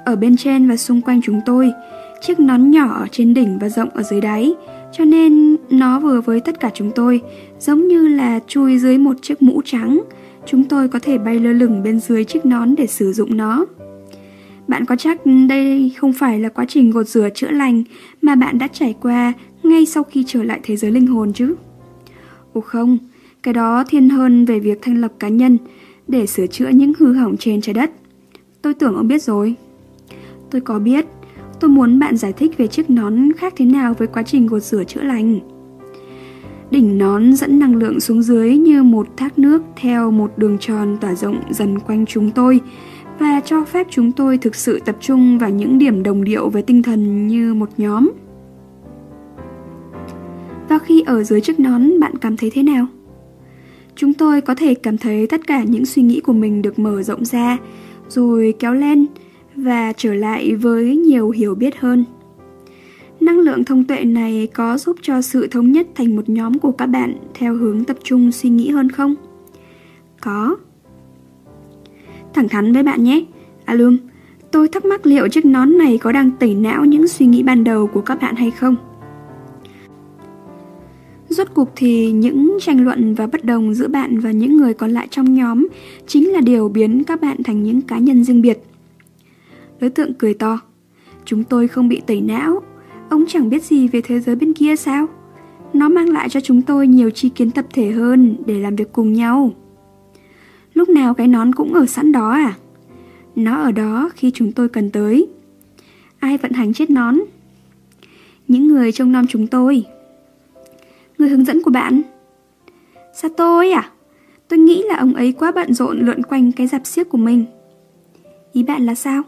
ở bên trên và xung quanh chúng tôi, chiếc nón nhỏ ở trên đỉnh và rộng ở dưới đáy, cho nên nó vừa với tất cả chúng tôi, giống như là chui dưới một chiếc mũ trắng. Chúng tôi có thể bay lơ lửng bên dưới chiếc nón để sử dụng nó. Bạn có chắc đây không phải là quá trình gột rửa chữa lành mà bạn đã trải qua ngay sau khi trở lại thế giới linh hồn chứ? Ồ không, cái đó thiên hơn về việc thanh lập cá nhân để sửa chữa những hư hỏng trên trái đất. Tôi tưởng ông biết rồi. Tôi có biết, tôi muốn bạn giải thích về chiếc nón khác thế nào với quá trình gột rửa chữa lành. Đỉnh nón dẫn năng lượng xuống dưới như một thác nước theo một đường tròn tỏa rộng dần quanh chúng tôi và cho phép chúng tôi thực sự tập trung vào những điểm đồng điệu về tinh thần như một nhóm. Và khi ở dưới chiếc nón bạn cảm thấy thế nào? Chúng tôi có thể cảm thấy tất cả những suy nghĩ của mình được mở rộng ra, rồi kéo lên và trở lại với nhiều hiểu biết hơn. Năng lượng thông tuệ này có giúp cho sự thống nhất thành một nhóm của các bạn theo hướng tập trung suy nghĩ hơn không? Có. Thẳng thắn với bạn nhé. Alum, tôi thắc mắc liệu chiếc nón này có đang tẩy não những suy nghĩ ban đầu của các bạn hay không? Rốt cuộc thì những tranh luận và bất đồng giữa bạn và những người còn lại trong nhóm chính là điều biến các bạn thành những cá nhân riêng biệt. Đối tượng cười to. Chúng tôi không bị tẩy não. Ông chẳng biết gì về thế giới bên kia sao? Nó mang lại cho chúng tôi nhiều chi kiến tập thể hơn để làm việc cùng nhau. Lúc nào cái nón cũng ở sẵn đó à? Nó ở đó khi chúng tôi cần tới. Ai vận hành chiếc nón? Những người trông nom chúng tôi. Người hướng dẫn của bạn? Sato ấy à? Tôi nghĩ là ông ấy quá bận rộn lượn quanh cái dạp xiếc của mình. Ý bạn là sao?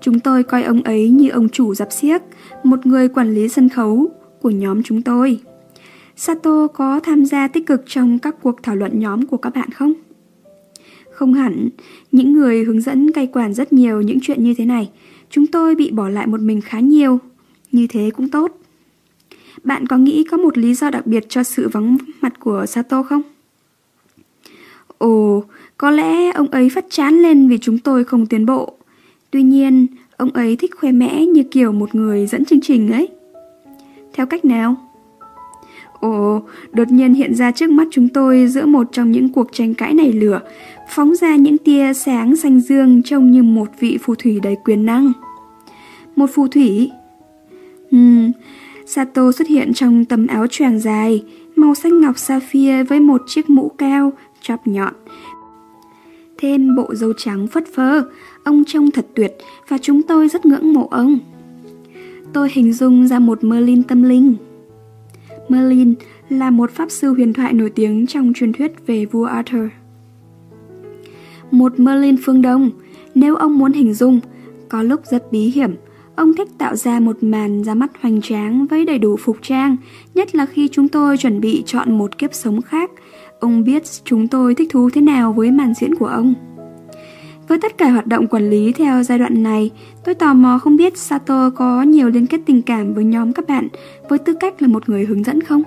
Chúng tôi coi ông ấy như ông chủ dạp xiếc, một người quản lý sân khấu của nhóm chúng tôi. Sato có tham gia tích cực trong các cuộc thảo luận nhóm của các bạn không? Không hẳn, những người hướng dẫn cai quản rất nhiều những chuyện như thế này. Chúng tôi bị bỏ lại một mình khá nhiều. Như thế cũng tốt. Bạn có nghĩ có một lý do đặc biệt cho sự vắng mặt của Sato không? Ồ, có lẽ ông ấy phát chán lên vì chúng tôi không tiến bộ. Tuy nhiên, ông ấy thích khoe mẽ như kiểu một người dẫn chương trình ấy. Theo cách nào? Ồ, đột nhiên hiện ra trước mắt chúng tôi giữa một trong những cuộc tranh cãi này lửa, phóng ra những tia sáng xanh dương trông như một vị phù thủy đầy quyền năng. Một phù thủy? Ừm, Sato xuất hiện trong tấm áo choàng dài, màu xanh ngọc sapphire với một chiếc mũ cao, chóp nhọn. Thêm bộ dâu trắng phất phơ, ông trông thật tuyệt và chúng tôi rất ngưỡng mộ ông. Tôi hình dung ra một Merlin tâm linh. Merlin là một pháp sư huyền thoại nổi tiếng trong truyền thuyết về vua Arthur. Một Merlin phương Đông, nếu ông muốn hình dung, có lúc rất bí hiểm, ông thích tạo ra một màn ra mắt hoành tráng với đầy đủ phục trang, nhất là khi chúng tôi chuẩn bị chọn một kiếp sống khác. Ông biết chúng tôi thích thú thế nào với màn diễn của ông. Với tất cả hoạt động quản lý theo giai đoạn này, tôi tò mò không biết Sato có nhiều liên kết tình cảm với nhóm các bạn với tư cách là một người hướng dẫn không?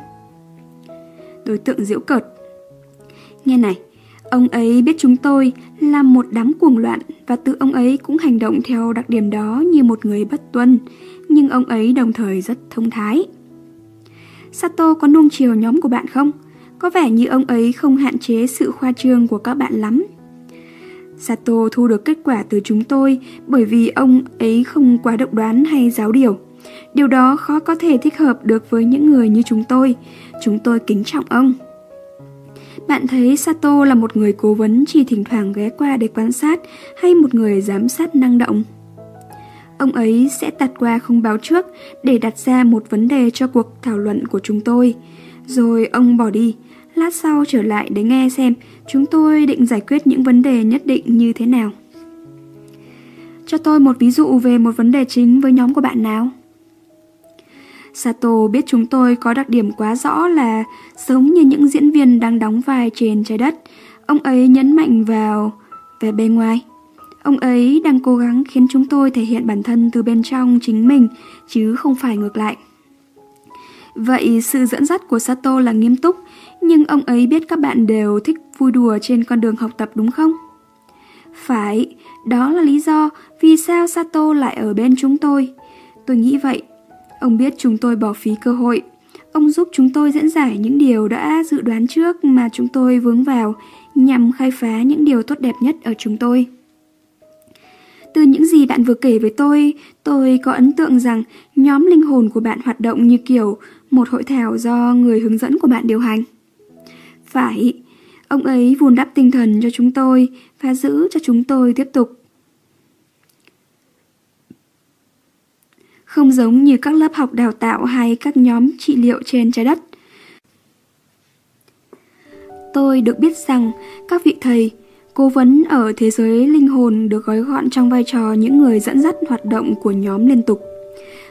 Đối tượng diễu cợt Nghe này, ông ấy biết chúng tôi là một đám cuồng loạn và tự ông ấy cũng hành động theo đặc điểm đó như một người bất tuân, nhưng ông ấy đồng thời rất thông thái. Sato có nuông chiều nhóm của bạn không? Có vẻ như ông ấy không hạn chế sự khoa trương của các bạn lắm. Sato thu được kết quả từ chúng tôi bởi vì ông ấy không quá độc đoán hay giáo điều. Điều đó khó có thể thích hợp được với những người như chúng tôi. Chúng tôi kính trọng ông. Bạn thấy Sato là một người cố vấn chỉ thỉnh thoảng ghé qua để quan sát hay một người giám sát năng động? Ông ấy sẽ tạt qua không báo trước để đặt ra một vấn đề cho cuộc thảo luận của chúng tôi. Rồi ông bỏ đi, lát sau trở lại để nghe xem chúng tôi định giải quyết những vấn đề nhất định như thế nào. Cho tôi một ví dụ về một vấn đề chính với nhóm của bạn nào. Sato biết chúng tôi có đặc điểm quá rõ là giống như những diễn viên đang đóng vai trên trái đất. Ông ấy nhấn mạnh vào về bên ngoài. Ông ấy đang cố gắng khiến chúng tôi thể hiện bản thân từ bên trong chính mình, chứ không phải ngược lại. Vậy sự dẫn dắt của Sato là nghiêm túc, nhưng ông ấy biết các bạn đều thích vui đùa trên con đường học tập đúng không? Phải, đó là lý do vì sao Sato lại ở bên chúng tôi. Tôi nghĩ vậy. Ông biết chúng tôi bỏ phí cơ hội. Ông giúp chúng tôi diễn giải những điều đã dự đoán trước mà chúng tôi vướng vào nhằm khai phá những điều tốt đẹp nhất ở chúng tôi. Từ những gì bạn vừa kể với tôi, tôi có ấn tượng rằng nhóm linh hồn của bạn hoạt động như kiểu một hội thảo do người hướng dẫn của bạn điều hành. Phải, ông ấy vun đắp tinh thần cho chúng tôi và giữ cho chúng tôi tiếp tục. Không giống như các lớp học đào tạo hay các nhóm trị liệu trên trái đất. Tôi được biết rằng các vị thầy, cố vấn ở thế giới linh hồn được gói gọn trong vai trò những người dẫn dắt hoạt động của nhóm liên tục.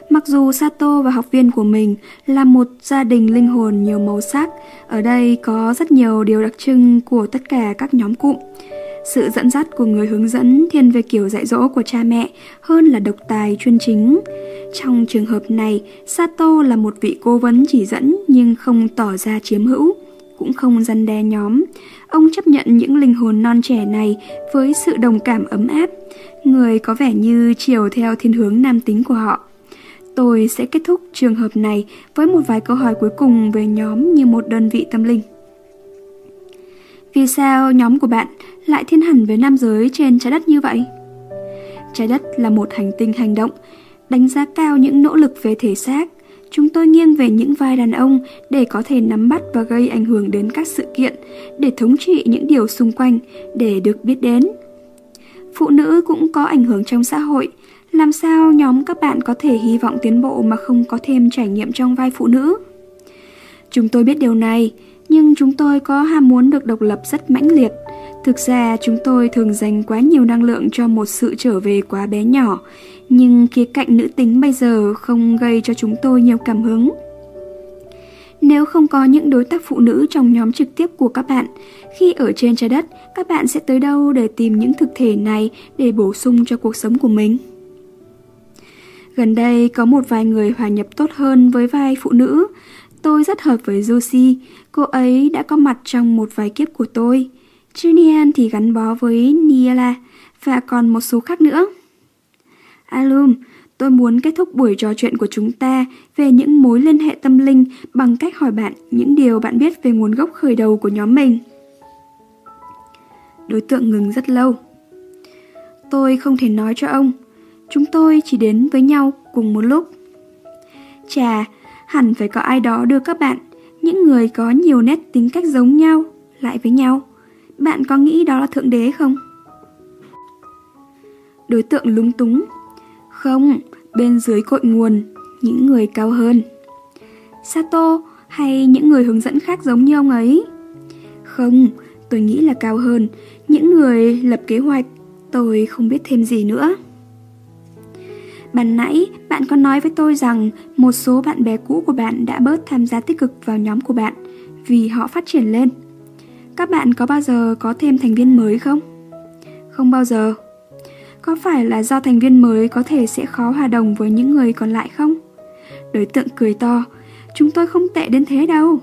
Mặc dù Sato và học viên của mình là một gia đình linh hồn nhiều màu sắc, ở đây có rất nhiều điều đặc trưng của tất cả các nhóm cụm. Sự dẫn dắt của người hướng dẫn thiên về kiểu dạy dỗ của cha mẹ hơn là độc tài chuyên chính. Trong trường hợp này, Sato là một vị cố vấn chỉ dẫn nhưng không tỏ ra chiếm hữu, cũng không răn đe nhóm. Ông chấp nhận những linh hồn non trẻ này với sự đồng cảm ấm áp, người có vẻ như chiều theo thiên hướng nam tính của họ. Tôi sẽ kết thúc trường hợp này với một vài câu hỏi cuối cùng về nhóm như một đơn vị tâm linh. Vì sao nhóm của bạn lại thiên hẳn với nam giới trên trái đất như vậy? Trái đất là một hành tinh hành động. đánh giá cao những nỗ lực về thể xác. Chúng tôi nghiêng về những vai đàn ông để có thể nắm bắt và gây ảnh hưởng đến các sự kiện, để thống trị những điều xung quanh, để được biết đến. Phụ nữ cũng có ảnh hưởng trong xã hội. Làm sao nhóm các bạn có thể hy vọng tiến bộ mà không có thêm trải nghiệm trong vai phụ nữ? Chúng tôi biết điều này, nhưng chúng tôi có ham muốn được độc lập rất mãnh liệt. Thực ra chúng tôi thường dành quá nhiều năng lượng cho một sự trở về quá bé nhỏ, nhưng khía cạnh nữ tính bây giờ không gây cho chúng tôi nhiều cảm hứng. Nếu không có những đối tác phụ nữ trong nhóm trực tiếp của các bạn, khi ở trên trái đất, các bạn sẽ tới đâu để tìm những thực thể này để bổ sung cho cuộc sống của mình? Gần đây có một vài người hòa nhập tốt hơn với vai phụ nữ. Tôi rất hợp với Josie, cô ấy đã có mặt trong một vài kiếp của tôi. Julian thì gắn bó với Niela và còn một số khác nữa. Alum, tôi muốn kết thúc buổi trò chuyện của chúng ta về những mối liên hệ tâm linh bằng cách hỏi bạn những điều bạn biết về nguồn gốc khởi đầu của nhóm mình. Đối tượng ngừng rất lâu. Tôi không thể nói cho ông. Chúng tôi chỉ đến với nhau cùng một lúc. Chà, hẳn phải có ai đó đưa các bạn, những người có nhiều nét tính cách giống nhau, lại với nhau. Bạn có nghĩ đó là Thượng Đế không? Đối tượng lúng túng. Không, bên dưới cội nguồn, những người cao hơn. Sato hay những người hướng dẫn khác giống như ông ấy? Không, tôi nghĩ là cao hơn. Những người lập kế hoạch, tôi không biết thêm gì nữa. Ban nãy, bạn có nói với tôi rằng một số bạn bè cũ của bạn đã bớt tham gia tích cực vào nhóm của bạn vì họ phát triển lên. Các bạn có bao giờ có thêm thành viên mới không? Không bao giờ. Có phải là do thành viên mới có thể sẽ khó hòa đồng với những người còn lại không? Đối tượng cười to, chúng tôi không tệ đến thế đâu.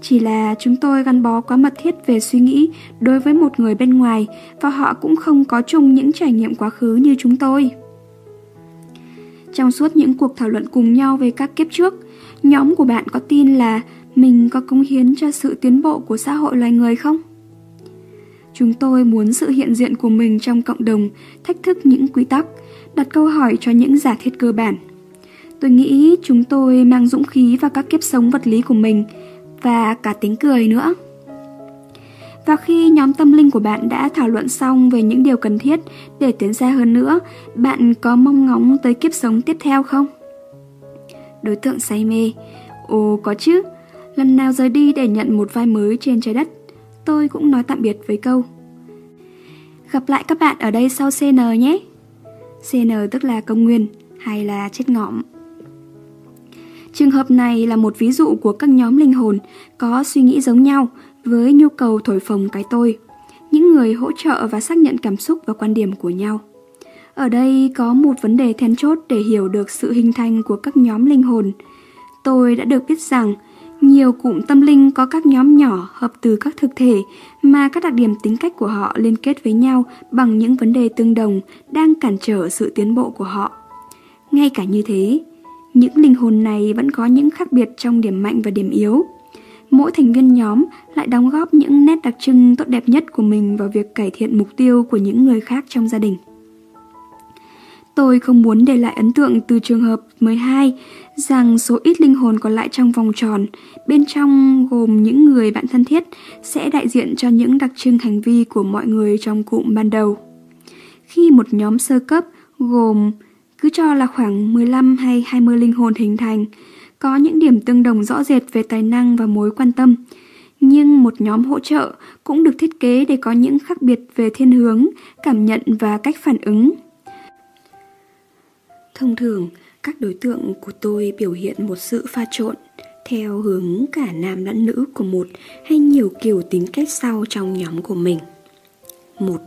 Chỉ là chúng tôi gắn bó quá mật thiết về suy nghĩ đối với một người bên ngoài và họ cũng không có chung những trải nghiệm quá khứ như chúng tôi. Trong suốt những cuộc thảo luận cùng nhau về các kiếp trước, nhóm của bạn có tin là mình có cống hiến cho sự tiến bộ của xã hội loài người không? Chúng tôi muốn sự hiện diện của mình trong cộng đồng, thách thức những quy tắc, đặt câu hỏi cho những giả thiết cơ bản. Tôi nghĩ chúng tôi mang dũng khí vào các kiếp sống vật lý của mình và cả tính cười nữa. Và khi nhóm tâm linh của bạn đã thảo luận xong về những điều cần thiết để tiến xa hơn nữa, bạn có mong ngóng tới kiếp sống tiếp theo không? Đối tượng say mê Ồ có chứ, lần nào rời đi để nhận một vai mới trên trái đất, tôi cũng nói tạm biệt với câu Gặp lại các bạn ở đây sau CN nhé. CN tức là công nguyên hay là chết ngõm. Trường hợp này là một ví dụ của các nhóm linh hồn có suy nghĩ giống nhau với nhu cầu thổi phồng cái tôi, những người hỗ trợ và xác nhận cảm xúc và quan điểm của nhau. Ở đây có một vấn đề then chốt để hiểu được sự hình thành của các nhóm linh hồn. Tôi đã được biết rằng nhiều cụm tâm linh có các nhóm nhỏ hợp từ các thực thể mà các đặc điểm tính cách của họ liên kết với nhau bằng những vấn đề tương đồng đang cản trở sự tiến bộ của họ. Ngay cả như thế, những linh hồn này vẫn có những khác biệt trong điểm mạnh và điểm yếu. Mỗi thành viên nhóm lại đóng góp những nét đặc trưng tốt đẹp nhất của mình vào việc cải thiện mục tiêu của những người khác trong gia đình. Tôi không muốn để lại ấn tượng từ trường hợp 12 rằng số ít linh hồn còn lại trong vòng tròn, bên trong gồm những người bạn thân thiết, sẽ đại diện cho những đặc trưng hành vi của mọi người trong cụm ban đầu. Khi một nhóm sơ cấp gồm cứ cho là khoảng 15 hay 20 linh hồn hình thành, có những điểm tương đồng rõ rệt về tài năng và mối quan tâm. Nhưng một nhóm hỗ trợ cũng được thiết kế để có những khác biệt về thiên hướng, cảm nhận và cách phản ứng. Thông thường, các đối tượng của tôi biểu hiện một sự pha trộn theo hướng cả nam lẫn nữ của một hay nhiều kiểu tính cách sau trong nhóm của mình. một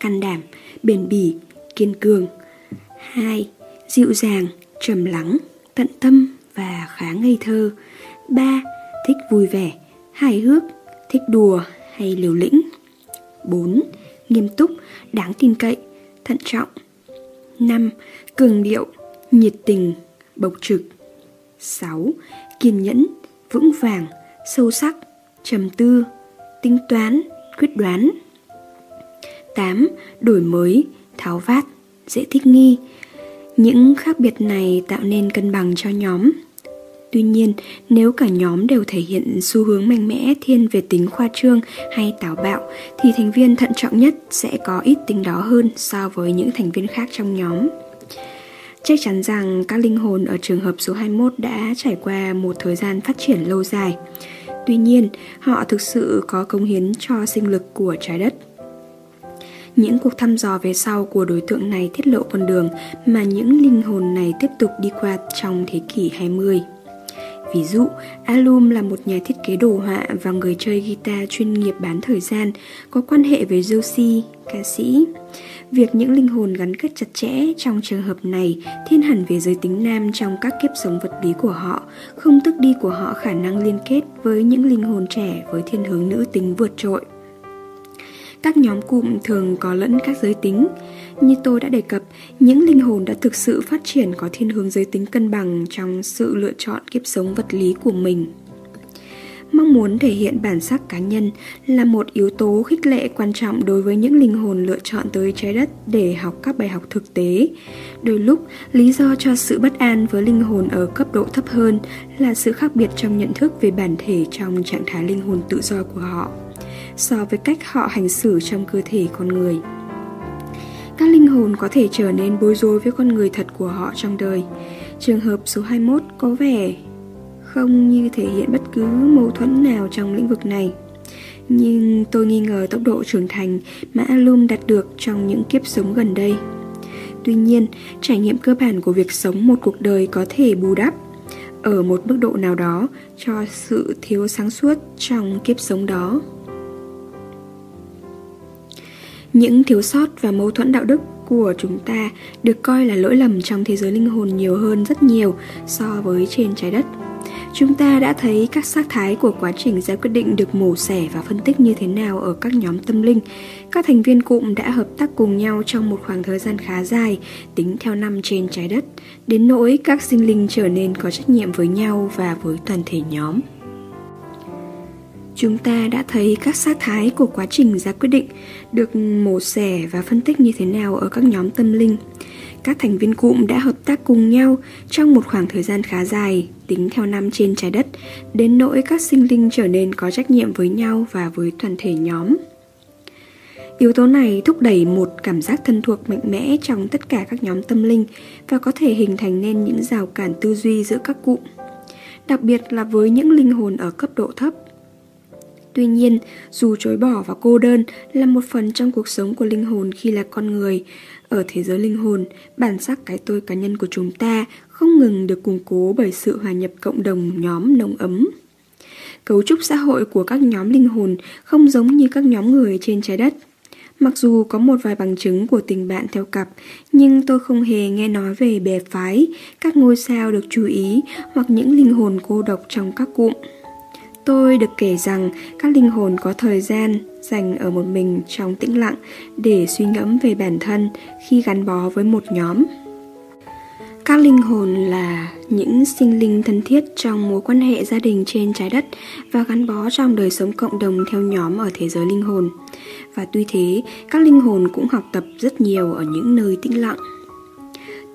Can đảm, bền bỉ, kiên cường. 2. Dịu dàng, trầm lắng, tận tâm và khá ngây thơ. 3. Thích vui vẻ, hài hước, thích đùa hay liều lĩnh. 4. Nghiêm túc, đáng tin cậy, thận trọng. 5. Cường điệu, nhiệt tình, bộc trực. 6. Kiên nhẫn, vững vàng, sâu sắc, trầm tư, tính toán, quyết đoán. 8. Đổi mới, tháo vát, dễ thích nghi. Những khác biệt này tạo nên cân bằng cho nhóm. Tuy nhiên, nếu cả nhóm đều thể hiện xu hướng mạnh mẽ thiên về tính khoa trương hay táo bạo, thì thành viên thận trọng nhất sẽ có ít tính đó hơn so với những thành viên khác trong nhóm. Chắc chắn rằng các linh hồn ở trường hợp số 21 đã trải qua một thời gian phát triển lâu dài. Tuy nhiên, họ thực sự có công hiến cho sinh lực của trái đất. Những cuộc thăm dò về sau của đối tượng này tiết lộ con đường mà những linh hồn này tiếp tục đi qua trong thế kỷ 20. Ví dụ, Alum là một nhà thiết kế đồ họa và người chơi guitar chuyên nghiệp bán thời gian, có quan hệ với Josie, ca sĩ. Việc những linh hồn gắn kết chặt chẽ trong trường hợp này thiên hẳn về giới tính nam trong các kiếp sống vật lý của họ, không tức đi của họ khả năng liên kết với những linh hồn trẻ với thiên hướng nữ tính vượt trội. Các nhóm cụm thường có lẫn các giới tính. Như tôi đã đề cập, những linh hồn đã thực sự phát triển có thiên hướng giới tính cân bằng trong sự lựa chọn kiếp sống vật lý của mình. Mong muốn thể hiện bản sắc cá nhân là một yếu tố khích lệ quan trọng đối với những linh hồn lựa chọn tới trái đất để học các bài học thực tế. Đôi lúc, lý do cho sự bất an với linh hồn ở cấp độ thấp hơn là sự khác biệt trong nhận thức về bản thể trong trạng thái linh hồn tự do của họ so với cách họ hành xử trong cơ thể con người. Các linh hồn có thể trở nên bối rối với con người thật của họ trong đời. Trường hợp số 21 có vẻ không như thể hiện bất cứ mâu thuẫn nào trong lĩnh vực này. Nhưng tôi nghi ngờ tốc độ trưởng thành mà Alum đạt được trong những kiếp sống gần đây. Tuy nhiên, trải nghiệm cơ bản của việc sống một cuộc đời có thể bù đắp ở một mức độ nào đó cho sự thiếu sáng suốt trong kiếp sống đó. Những thiếu sót và mâu thuẫn đạo đức của chúng ta được coi là lỗi lầm trong thế giới linh hồn nhiều hơn rất nhiều so với trên trái đất. Chúng ta đã thấy các sắc thái của quá trình ra quyết định được mổ xẻ và phân tích như thế nào ở các nhóm tâm linh. Các thành viên cụm đã hợp tác cùng nhau trong một khoảng thời gian khá dài, tính theo năm trên trái đất, đến nỗi các sinh linh trở nên có trách nhiệm với nhau và với toàn thể nhóm. Chúng ta đã thấy các sát thái của quá trình ra quyết định được mổ xẻ và phân tích như thế nào ở các nhóm tâm linh. Các thành viên cụm đã hợp tác cùng nhau trong một khoảng thời gian khá dài, tính theo năm trên trái đất, đến nỗi các sinh linh trở nên có trách nhiệm với nhau và với toàn thể nhóm. Yếu tố này thúc đẩy một cảm giác thân thuộc mạnh mẽ trong tất cả các nhóm tâm linh và có thể hình thành nên những rào cản tư duy giữa các cụm. Đặc biệt là với những linh hồn ở cấp độ thấp Tuy nhiên, dù chối bỏ và cô đơn là một phần trong cuộc sống của linh hồn khi là con người, ở thế giới linh hồn, bản sắc cái tôi cá nhân của chúng ta không ngừng được củng cố bởi sự hòa nhập cộng đồng nhóm nồng ấm. Cấu trúc xã hội của các nhóm linh hồn không giống như các nhóm người trên trái đất. Mặc dù có một vài bằng chứng của tình bạn theo cặp, nhưng tôi không hề nghe nói về bè phái, các ngôi sao được chú ý hoặc những linh hồn cô độc trong các cụm. Tôi được kể rằng các linh hồn có thời gian dành ở một mình trong tĩnh lặng để suy ngẫm về bản thân khi gắn bó với một nhóm. Các linh hồn là những sinh linh thân thiết trong mối quan hệ gia đình trên trái đất và gắn bó trong đời sống cộng đồng theo nhóm ở thế giới linh hồn. Và tuy thế, các linh hồn cũng học tập rất nhiều ở những nơi tĩnh lặng.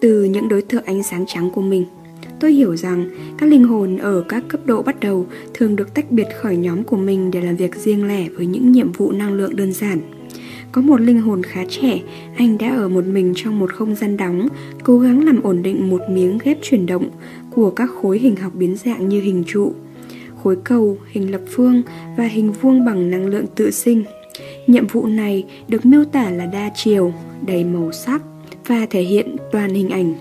Từ những đối tượng ánh sáng trắng của mình – Tôi hiểu rằng các linh hồn ở các cấp độ bắt đầu thường được tách biệt khỏi nhóm của mình để làm việc riêng lẻ với những nhiệm vụ năng lượng đơn giản. Có một linh hồn khá trẻ, anh đã ở một mình trong một không gian đóng, cố gắng làm ổn định một miếng ghép chuyển động của các khối hình học biến dạng như hình trụ, khối cầu, hình lập phương và hình vuông bằng năng lượng tự sinh. Nhiệm vụ này được miêu tả là đa chiều, đầy màu sắc và thể hiện toàn hình ảnh.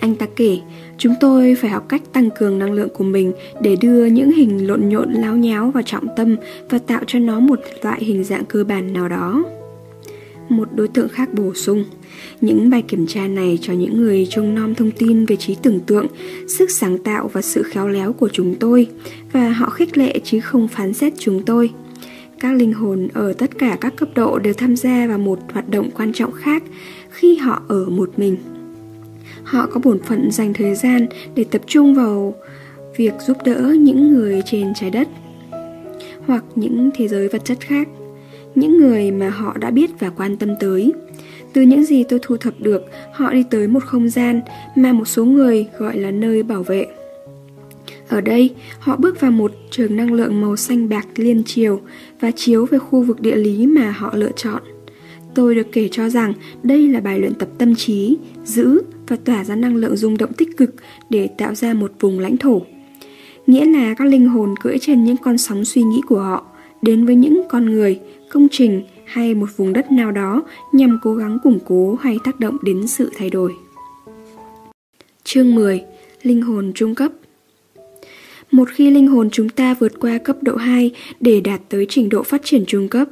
Anh ta kể, Chúng tôi phải học cách tăng cường năng lượng của mình để đưa những hình lộn nhộn láo nháo vào trọng tâm và tạo cho nó một loại hình dạng cơ bản nào đó. Một đối tượng khác bổ sung, những bài kiểm tra này cho những người trông nom thông tin về trí tưởng tượng, sức sáng tạo và sự khéo léo của chúng tôi và họ khích lệ chứ không phán xét chúng tôi. Các linh hồn ở tất cả các cấp độ đều tham gia vào một hoạt động quan trọng khác khi họ ở một mình. Họ có bổn phận dành thời gian để tập trung vào việc giúp đỡ những người trên trái đất hoặc những thế giới vật chất khác, những người mà họ đã biết và quan tâm tới. Từ những gì tôi thu thập được, họ đi tới một không gian mà một số người gọi là nơi bảo vệ. Ở đây, họ bước vào một trường năng lượng màu xanh bạc liên chiều và chiếu về khu vực địa lý mà họ lựa chọn. Tôi được kể cho rằng đây là bài luyện tập tâm trí, giữ và tỏa ra năng lượng rung động tích cực để tạo ra một vùng lãnh thổ. Nghĩa là các linh hồn cưỡi trên những con sóng suy nghĩ của họ, đến với những con người, công trình hay một vùng đất nào đó nhằm cố gắng củng cố hay tác động đến sự thay đổi. Chương 10. Linh hồn trung cấp một khi linh hồn chúng ta vượt qua cấp độ 2 để đạt tới trình độ phát triển trung cấp,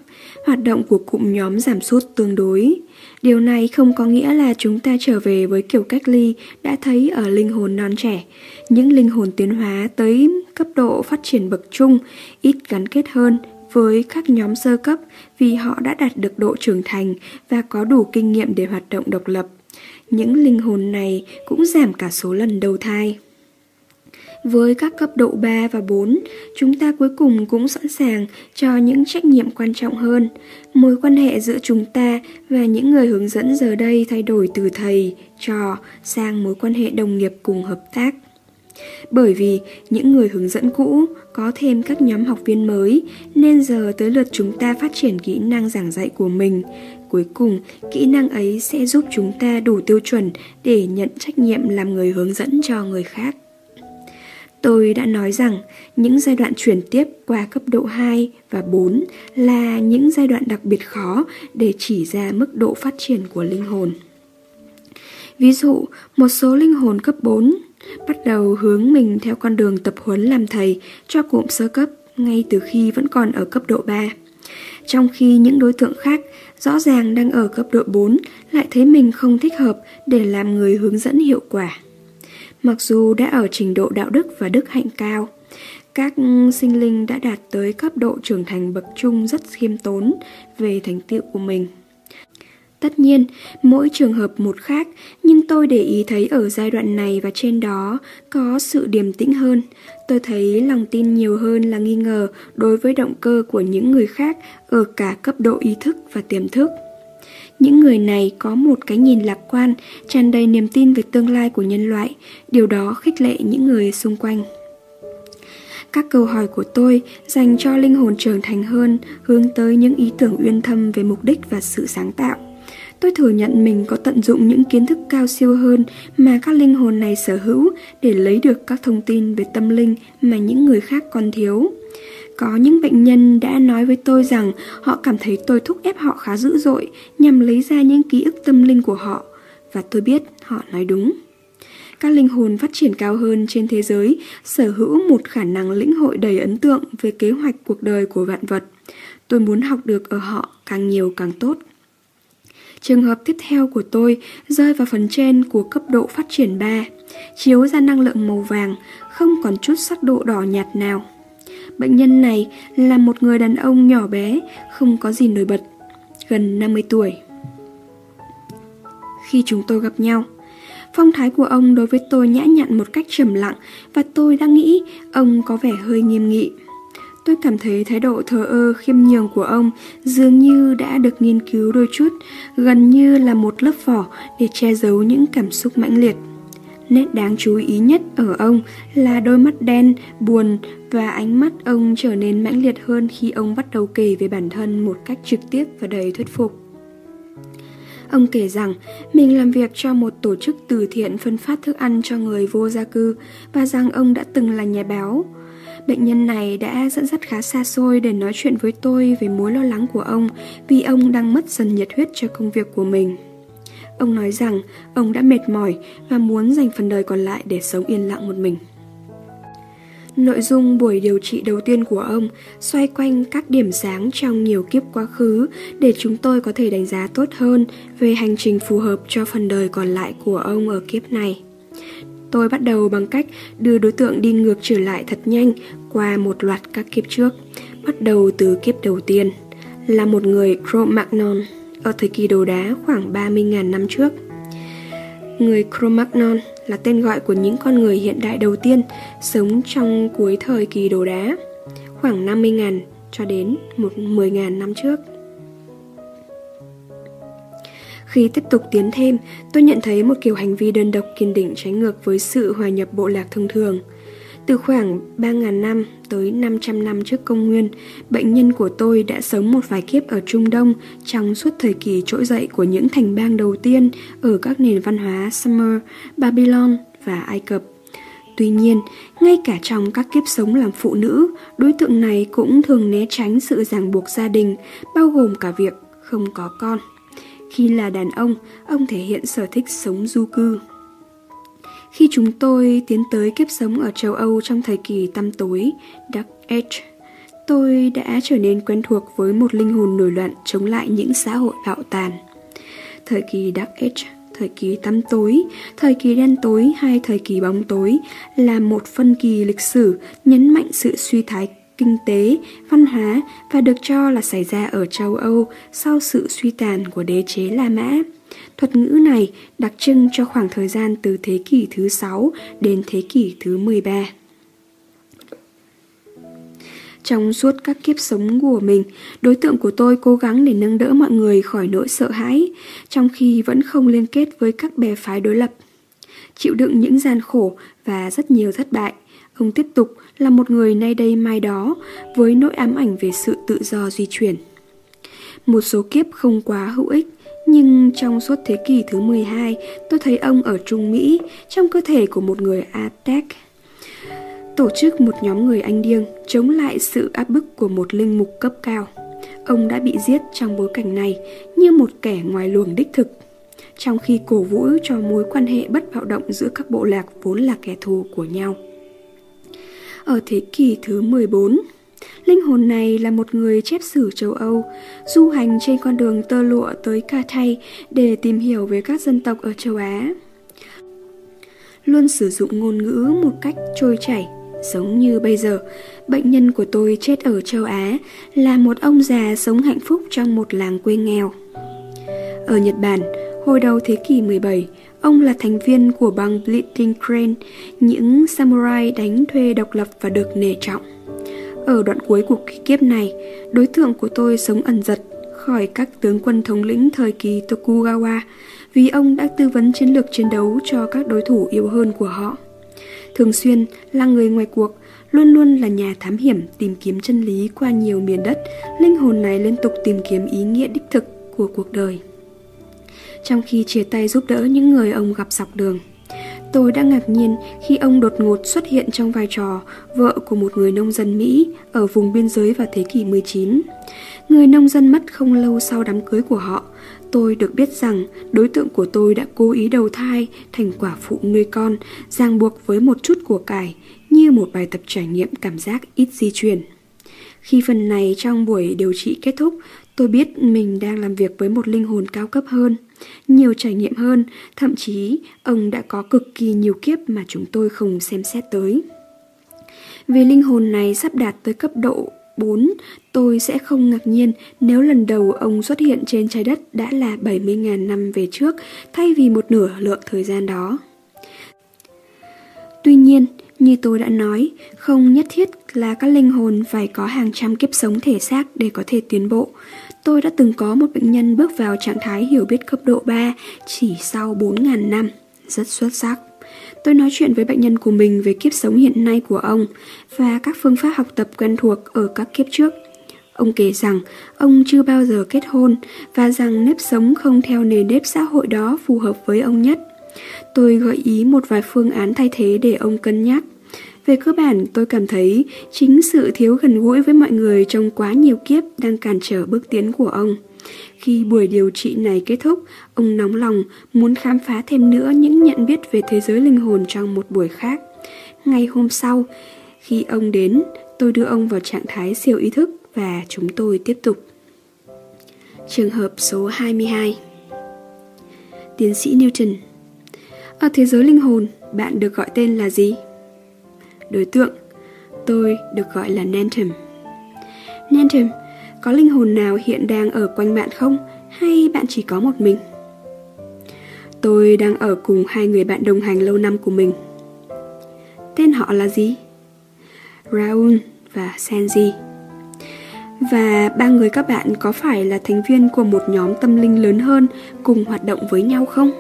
hoạt động của cụm nhóm giảm sút tương đối. Điều này không có nghĩa là chúng ta trở về với kiểu cách ly đã thấy ở linh hồn non trẻ. Những linh hồn tiến hóa tới cấp độ phát triển bậc trung ít gắn kết hơn với các nhóm sơ cấp vì họ đã đạt được độ trưởng thành và có đủ kinh nghiệm để hoạt động độc lập. Những linh hồn này cũng giảm cả số lần đầu thai. Với các cấp độ 3 và 4, chúng ta cuối cùng cũng sẵn sàng cho những trách nhiệm quan trọng hơn. Mối quan hệ giữa chúng ta và những người hướng dẫn giờ đây thay đổi từ thầy, trò sang mối quan hệ đồng nghiệp cùng hợp tác. Bởi vì những người hướng dẫn cũ có thêm các nhóm học viên mới nên giờ tới lượt chúng ta phát triển kỹ năng giảng dạy của mình. Cuối cùng, kỹ năng ấy sẽ giúp chúng ta đủ tiêu chuẩn để nhận trách nhiệm làm người hướng dẫn cho người khác. Tôi đã nói rằng những giai đoạn chuyển tiếp qua cấp độ 2 và 4 là những giai đoạn đặc biệt khó để chỉ ra mức độ phát triển của linh hồn. Ví dụ, một số linh hồn cấp 4 bắt đầu hướng mình theo con đường tập huấn làm thầy cho cụm sơ cấp ngay từ khi vẫn còn ở cấp độ 3. Trong khi những đối tượng khác rõ ràng đang ở cấp độ 4 lại thấy mình không thích hợp để làm người hướng dẫn hiệu quả mặc dù đã ở trình độ đạo đức và đức hạnh cao. Các sinh linh đã đạt tới cấp độ trưởng thành bậc trung rất khiêm tốn về thành tựu của mình. Tất nhiên, mỗi trường hợp một khác, nhưng tôi để ý thấy ở giai đoạn này và trên đó có sự điềm tĩnh hơn. Tôi thấy lòng tin nhiều hơn là nghi ngờ đối với động cơ của những người khác ở cả cấp độ ý thức và tiềm thức. Những người này có một cái nhìn lạc quan, tràn đầy niềm tin về tương lai của nhân loại, điều đó khích lệ những người xung quanh. Các câu hỏi của tôi dành cho linh hồn trưởng thành hơn, hướng tới những ý tưởng uyên thâm về mục đích và sự sáng tạo. Tôi thừa nhận mình có tận dụng những kiến thức cao siêu hơn mà các linh hồn này sở hữu để lấy được các thông tin về tâm linh mà những người khác còn thiếu. Có những bệnh nhân đã nói với tôi rằng họ cảm thấy tôi thúc ép họ khá dữ dội nhằm lấy ra những ký ức tâm linh của họ và tôi biết họ nói đúng. Các linh hồn phát triển cao hơn trên thế giới sở hữu một khả năng lĩnh hội đầy ấn tượng về kế hoạch cuộc đời của vạn vật. Tôi muốn học được ở họ càng nhiều càng tốt. Trường hợp tiếp theo của tôi rơi vào phần trên của cấp độ phát triển 3, chiếu ra năng lượng màu vàng, không còn chút sắc độ đỏ nhạt nào. Bệnh nhân này là một người đàn ông nhỏ bé, không có gì nổi bật, gần 50 tuổi. Khi chúng tôi gặp nhau, phong thái của ông đối với tôi nhã nhặn một cách trầm lặng và tôi đang nghĩ ông có vẻ hơi nghiêm nghị. Tôi cảm thấy thái độ thờ ơ khiêm nhường của ông dường như đã được nghiên cứu đôi chút, gần như là một lớp vỏ để che giấu những cảm xúc mãnh liệt. Nét đáng chú ý nhất ở ông là đôi mắt đen, buồn và ánh mắt ông trở nên mãnh liệt hơn khi ông bắt đầu kể về bản thân một cách trực tiếp và đầy thuyết phục. Ông kể rằng mình làm việc cho một tổ chức từ thiện phân phát thức ăn cho người vô gia cư và rằng ông đã từng là nhà báo. Bệnh nhân này đã dẫn dắt khá xa xôi để nói chuyện với tôi về mối lo lắng của ông vì ông đang mất dần nhiệt huyết cho công việc của mình. Ông nói rằng ông đã mệt mỏi và muốn dành phần đời còn lại để sống yên lặng một mình. Nội dung buổi điều trị đầu tiên của ông xoay quanh các điểm sáng trong nhiều kiếp quá khứ để chúng tôi có thể đánh giá tốt hơn về hành trình phù hợp cho phần đời còn lại của ông ở kiếp này. Tôi bắt đầu bằng cách đưa đối tượng đi ngược trở lại thật nhanh qua một loạt các kiếp trước, bắt đầu từ kiếp đầu tiên, là một người Cro-Magnon ở thời kỳ đồ đá khoảng 30.000 năm trước. Người Cro-Magnon là tên gọi của những con người hiện đại đầu tiên sống trong cuối thời kỳ đồ đá, khoảng 50.000 cho đến 10.000 năm trước. Khi tiếp tục tiến thêm, tôi nhận thấy một kiểu hành vi đơn độc kiên định trái ngược với sự hòa nhập bộ lạc thông thường. Từ khoảng 3.000 năm tới 500 năm trước công nguyên, bệnh nhân của tôi đã sống một vài kiếp ở Trung Đông trong suốt thời kỳ trỗi dậy của những thành bang đầu tiên ở các nền văn hóa Sumer, Babylon và Ai Cập. Tuy nhiên, ngay cả trong các kiếp sống làm phụ nữ, đối tượng này cũng thường né tránh sự ràng buộc gia đình, bao gồm cả việc không có con. Khi là đàn ông, ông thể hiện sở thích sống du cư. Khi chúng tôi tiến tới kiếp sống ở châu Âu trong thời kỳ tăm tối, Dark Age, tôi đã trở nên quen thuộc với một linh hồn nổi loạn chống lại những xã hội bạo tàn. Thời kỳ Dark Age, thời kỳ tăm tối, thời kỳ đen tối hay thời kỳ bóng tối là một phân kỳ lịch sử nhấn mạnh sự suy thái kinh tế, văn hóa và được cho là xảy ra ở châu Âu sau sự suy tàn của đế chế La Mã. Thuật ngữ này đặc trưng cho khoảng thời gian từ thế kỷ thứ 6 đến thế kỷ thứ 13. Trong suốt các kiếp sống của mình, đối tượng của tôi cố gắng để nâng đỡ mọi người khỏi nỗi sợ hãi, trong khi vẫn không liên kết với các bè phái đối lập. Chịu đựng những gian khổ và rất nhiều thất bại, ông tiếp tục là một người nay đây mai đó với nỗi ám ảnh về sự tự do di chuyển. Một số kiếp không quá hữu ích, nhưng trong suốt thế kỷ thứ 12, tôi thấy ông ở Trung Mỹ trong cơ thể của một người Aztec. Tổ chức một nhóm người Anh điêng chống lại sự áp bức của một linh mục cấp cao. Ông đã bị giết trong bối cảnh này như một kẻ ngoài luồng đích thực, trong khi cổ vũ cho mối quan hệ bất bạo động giữa các bộ lạc vốn là kẻ thù của nhau. Ở thế kỷ thứ 14, linh hồn này là một người chép sử châu Âu, du hành trên con đường tơ lụa tới Cathay để tìm hiểu về các dân tộc ở châu Á. Luôn sử dụng ngôn ngữ một cách trôi chảy, giống như bây giờ, bệnh nhân của tôi chết ở châu Á là một ông già sống hạnh phúc trong một làng quê nghèo. Ở Nhật Bản, hồi đầu thế kỷ 17, Ông là thành viên của băng Bleeding Crane, những samurai đánh thuê độc lập và được nể trọng. Ở đoạn cuối cuộc kiếp này, đối tượng của tôi sống ẩn giật khỏi các tướng quân thống lĩnh thời kỳ Tokugawa vì ông đã tư vấn chiến lược chiến đấu cho các đối thủ yếu hơn của họ. Thường xuyên là người ngoài cuộc, luôn luôn là nhà thám hiểm tìm kiếm chân lý qua nhiều miền đất, linh hồn này liên tục tìm kiếm ý nghĩa đích thực của cuộc đời trong khi chia tay giúp đỡ những người ông gặp dọc đường. Tôi đã ngạc nhiên khi ông đột ngột xuất hiện trong vai trò vợ của một người nông dân Mỹ ở vùng biên giới vào thế kỷ 19. Người nông dân mất không lâu sau đám cưới của họ. Tôi được biết rằng đối tượng của tôi đã cố ý đầu thai thành quả phụ nuôi con, ràng buộc với một chút của cải, như một bài tập trải nghiệm cảm giác ít di chuyển. Khi phần này trong buổi điều trị kết thúc, tôi biết mình đang làm việc với một linh hồn cao cấp hơn – nhiều trải nghiệm hơn, thậm chí ông đã có cực kỳ nhiều kiếp mà chúng tôi không xem xét tới. Vì linh hồn này sắp đạt tới cấp độ 4, tôi sẽ không ngạc nhiên nếu lần đầu ông xuất hiện trên trái đất đã là 70.000 năm về trước thay vì một nửa lượng thời gian đó. Tuy nhiên, như tôi đã nói, không nhất thiết là các linh hồn phải có hàng trăm kiếp sống thể xác để có thể tiến bộ. Tôi đã từng có một bệnh nhân bước vào trạng thái hiểu biết cấp độ 3 chỉ sau 4.000 năm. Rất xuất sắc. Tôi nói chuyện với bệnh nhân của mình về kiếp sống hiện nay của ông và các phương pháp học tập quen thuộc ở các kiếp trước. Ông kể rằng ông chưa bao giờ kết hôn và rằng nếp sống không theo nề nếp xã hội đó phù hợp với ông nhất. Tôi gợi ý một vài phương án thay thế để ông cân nhắc. Về cơ bản, tôi cảm thấy chính sự thiếu gần gũi với mọi người trong quá nhiều kiếp đang cản trở bước tiến của ông. Khi buổi điều trị này kết thúc, ông nóng lòng muốn khám phá thêm nữa những nhận biết về thế giới linh hồn trong một buổi khác. Ngày hôm sau, khi ông đến, tôi đưa ông vào trạng thái siêu ý thức và chúng tôi tiếp tục. Trường hợp số 22 Tiến sĩ Newton Ở thế giới linh hồn, bạn được gọi tên là gì? Đối tượng. Tôi được gọi là Nantum. Nantum, có linh hồn nào hiện đang ở quanh bạn không? Hay bạn chỉ có một mình? Tôi đang ở cùng hai người bạn đồng hành lâu năm của mình. Tên họ là gì? Raul và Senji. Và ba người các bạn có phải là thành viên của một nhóm tâm linh lớn hơn cùng hoạt động với nhau không?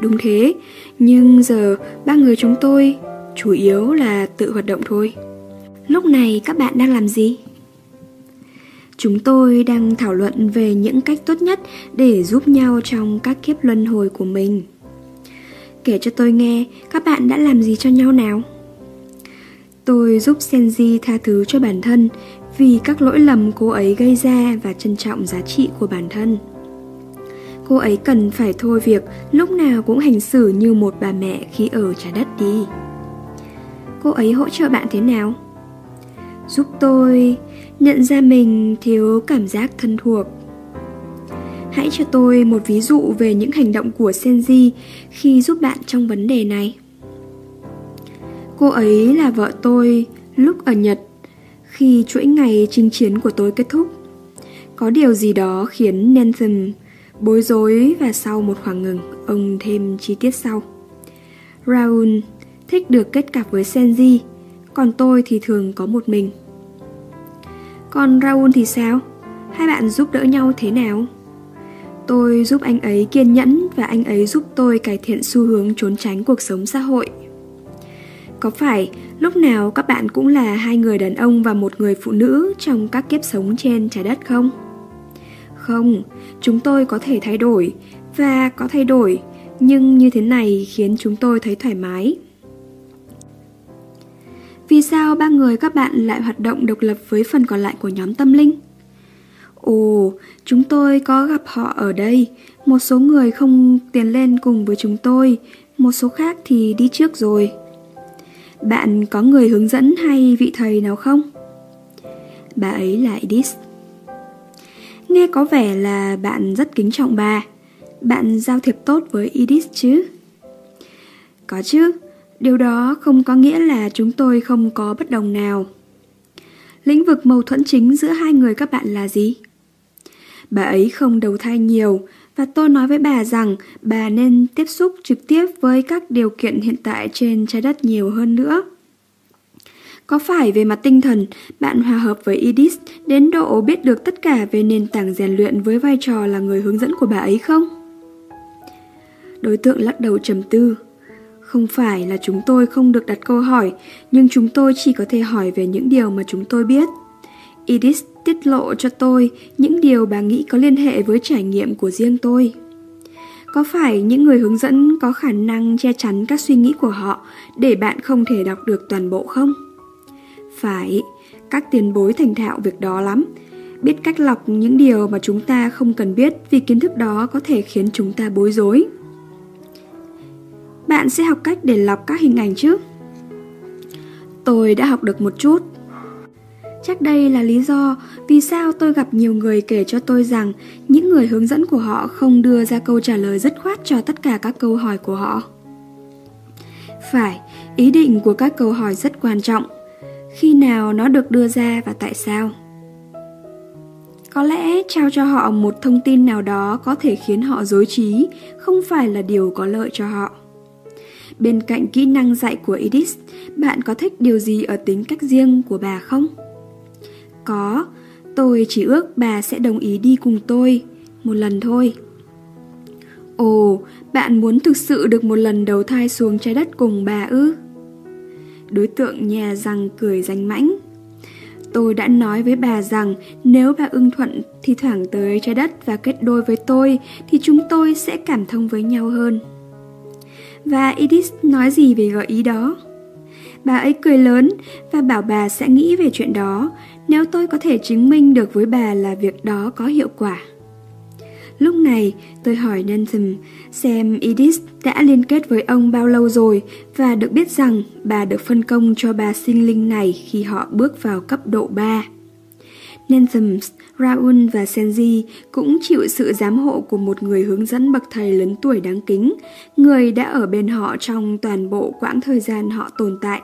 Đúng thế, nhưng giờ ba người chúng tôi chủ yếu là tự hoạt động thôi. Lúc này các bạn đang làm gì? Chúng tôi đang thảo luận về những cách tốt nhất để giúp nhau trong các kiếp luân hồi của mình. Kể cho tôi nghe, các bạn đã làm gì cho nhau nào? Tôi giúp Senji tha thứ cho bản thân vì các lỗi lầm cô ấy gây ra và trân trọng giá trị của bản thân. Cô ấy cần phải thôi việc lúc nào cũng hành xử như một bà mẹ khi ở trái đất đi. Cô ấy hỗ trợ bạn thế nào? Giúp tôi nhận ra mình thiếu cảm giác thân thuộc. Hãy cho tôi một ví dụ về những hành động của Senji khi giúp bạn trong vấn đề này. Cô ấy là vợ tôi lúc ở Nhật khi chuỗi ngày chinh chiến của tôi kết thúc. Có điều gì đó khiến Nathan bối rối và sau một khoảng ngừng, ông thêm chi tiết sau. Raoul thích được kết cặp với Senji, còn tôi thì thường có một mình. Còn Raul thì sao? Hai bạn giúp đỡ nhau thế nào? Tôi giúp anh ấy kiên nhẫn và anh ấy giúp tôi cải thiện xu hướng trốn tránh cuộc sống xã hội. Có phải lúc nào các bạn cũng là hai người đàn ông và một người phụ nữ trong các kiếp sống trên trái đất không? Không, chúng tôi có thể thay đổi và có thay đổi, nhưng như thế này khiến chúng tôi thấy thoải mái. Vì sao ba người các bạn lại hoạt động độc lập với phần còn lại của nhóm tâm linh? Ồ, chúng tôi có gặp họ ở đây. Một số người không tiến lên cùng với chúng tôi, một số khác thì đi trước rồi. Bạn có người hướng dẫn hay vị thầy nào không? Bà ấy là Edith. Nghe có vẻ là bạn rất kính trọng bà. Bạn giao thiệp tốt với Edith chứ? Có chứ, điều đó không có nghĩa là chúng tôi không có bất đồng nào. Lĩnh vực mâu thuẫn chính giữa hai người các bạn là gì? Bà ấy không đầu thai nhiều và tôi nói với bà rằng bà nên tiếp xúc trực tiếp với các điều kiện hiện tại trên trái đất nhiều hơn nữa. Có phải về mặt tinh thần, bạn hòa hợp với Edith đến độ biết được tất cả về nền tảng rèn luyện với vai trò là người hướng dẫn của bà ấy không? Đối tượng lắc đầu trầm tư. Không phải là chúng tôi không được đặt câu hỏi, nhưng chúng tôi chỉ có thể hỏi về những điều mà chúng tôi biết. Edith tiết lộ cho tôi những điều bà nghĩ có liên hệ với trải nghiệm của riêng tôi. Có phải những người hướng dẫn có khả năng che chắn các suy nghĩ của họ để bạn không thể đọc được toàn bộ không? Phải, các tiền bối thành thạo việc đó lắm. Biết cách lọc những điều mà chúng ta không cần biết vì kiến thức đó có thể khiến chúng ta bối rối. Bạn sẽ học cách để lọc các hình ảnh chứ? Tôi đã học được một chút. Chắc đây là lý do vì sao tôi gặp nhiều người kể cho tôi rằng những người hướng dẫn của họ không đưa ra câu trả lời dứt khoát cho tất cả các câu hỏi của họ. Phải, ý định của các câu hỏi rất quan trọng khi nào nó được đưa ra và tại sao có lẽ trao cho họ một thông tin nào đó có thể khiến họ dối trí không phải là điều có lợi cho họ bên cạnh kỹ năng dạy của edith, bạn có thích điều gì ở tính cách riêng của bà không có, tôi chỉ ước bà sẽ đồng ý đi cùng tôi, một lần thôi ồ, bạn muốn thực sự được một lần đầu thai xuống trái đất cùng bà ư Đối tượng nhà rằng cười danh mãnh. Tôi đã nói với bà rằng nếu bà ưng thuận thì thoảng tới trái đất và kết đôi với tôi, thì chúng tôi sẽ cảm thông với nhau hơn. Và Edith nói gì về gợi ý đó? Bà ấy cười lớn và bảo bà sẽ nghĩ về chuyện đó nếu tôi có thể chứng minh được với bà là việc đó có hiệu quả. Lúc này, tôi hỏi Nantham xem Edith đã liên kết với ông bao lâu rồi và được biết rằng bà được phân công cho bà sinh linh này khi họ bước vào cấp độ 3. Nantham, Raul và Senji cũng chịu sự giám hộ của một người hướng dẫn bậc thầy lớn tuổi đáng kính, người đã ở bên họ trong toàn bộ quãng thời gian họ tồn tại.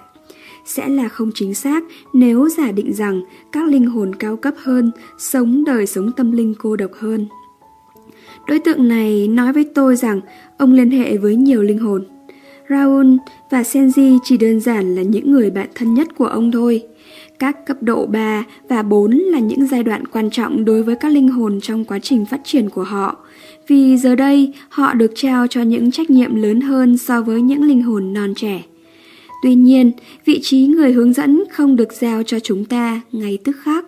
Sẽ là không chính xác nếu giả định rằng các linh hồn cao cấp hơn sống đời sống tâm linh cô độc hơn. Đối tượng này nói với tôi rằng ông liên hệ với nhiều linh hồn. Raul và Senji chỉ đơn giản là những người bạn thân nhất của ông thôi. Các cấp độ 3 và 4 là những giai đoạn quan trọng đối với các linh hồn trong quá trình phát triển của họ, vì giờ đây họ được trao cho những trách nhiệm lớn hơn so với những linh hồn non trẻ. Tuy nhiên, vị trí người hướng dẫn không được giao cho chúng ta ngay tức khắc.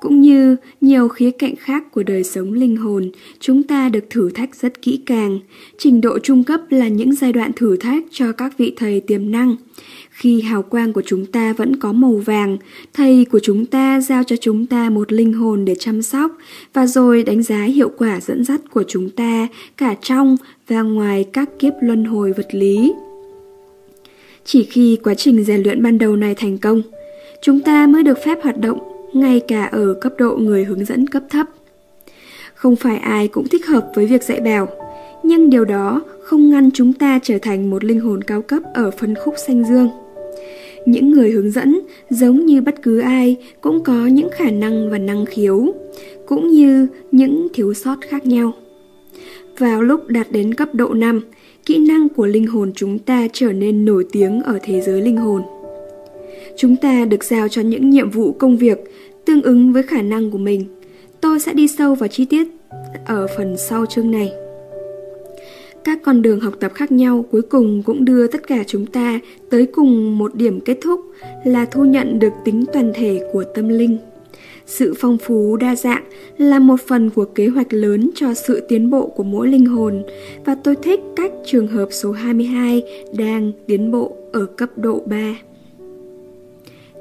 Cũng như nhiều khía cạnh khác của đời sống linh hồn, chúng ta được thử thách rất kỹ càng. Trình độ trung cấp là những giai đoạn thử thách cho các vị thầy tiềm năng. Khi hào quang của chúng ta vẫn có màu vàng, thầy của chúng ta giao cho chúng ta một linh hồn để chăm sóc và rồi đánh giá hiệu quả dẫn dắt của chúng ta cả trong và ngoài các kiếp luân hồi vật lý. Chỉ khi quá trình rèn luyện ban đầu này thành công, chúng ta mới được phép hoạt động ngay cả ở cấp độ người hướng dẫn cấp thấp. Không phải ai cũng thích hợp với việc dạy bèo, nhưng điều đó không ngăn chúng ta trở thành một linh hồn cao cấp ở phân khúc xanh dương. Những người hướng dẫn, giống như bất cứ ai, cũng có những khả năng và năng khiếu, cũng như những thiếu sót khác nhau. Vào lúc đạt đến cấp độ 5, kỹ năng của linh hồn chúng ta trở nên nổi tiếng ở thế giới linh hồn. Chúng ta được giao cho những nhiệm vụ công việc tương ứng với khả năng của mình. Tôi sẽ đi sâu vào chi tiết ở phần sau chương này. Các con đường học tập khác nhau cuối cùng cũng đưa tất cả chúng ta tới cùng một điểm kết thúc là thu nhận được tính toàn thể của tâm linh. Sự phong phú đa dạng là một phần của kế hoạch lớn cho sự tiến bộ của mỗi linh hồn và tôi thích cách trường hợp số 22 đang tiến bộ ở cấp độ 3.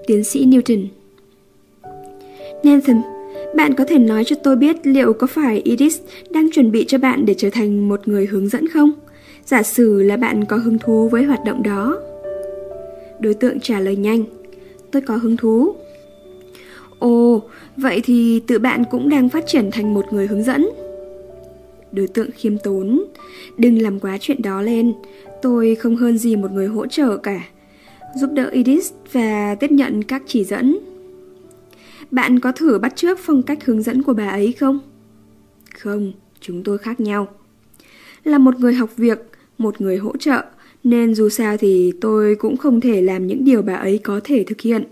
Tiến sĩ Newton Nathan, bạn có thể nói cho tôi biết liệu có phải Edith đang chuẩn bị cho bạn để trở thành một người hướng dẫn không? Giả sử là bạn có hứng thú với hoạt động đó. Đối tượng trả lời nhanh. Tôi có hứng thú. Ồ, vậy thì tự bạn cũng đang phát triển thành một người hướng dẫn. Đối tượng khiêm tốn. Đừng làm quá chuyện đó lên. Tôi không hơn gì một người hỗ trợ cả. Giúp đỡ Edith và tiếp nhận các chỉ dẫn. Bạn có thử bắt chước phong cách hướng dẫn của bà ấy không? Không, chúng tôi khác nhau. Là một người học việc, một người hỗ trợ, nên dù sao thì tôi cũng không thể làm những điều bà ấy có thể thực hiện.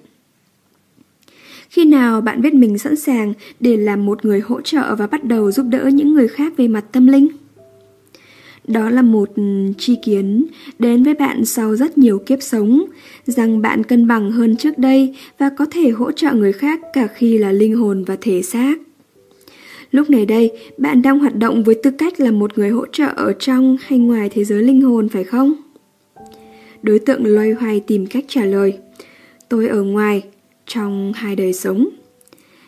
Khi nào bạn biết mình sẵn sàng để làm một người hỗ trợ và bắt đầu giúp đỡ những người khác về mặt tâm linh? Đó là một ừ, chi kiến đến với bạn sau rất nhiều kiếp sống, rằng bạn cân bằng hơn trước đây và có thể hỗ trợ người khác cả khi là linh hồn và thể xác. Lúc này đây, bạn đang hoạt động với tư cách là một người hỗ trợ ở trong hay ngoài thế giới linh hồn phải không? Đối tượng loay hoay tìm cách trả lời. Tôi ở ngoài, trong hai đời sống.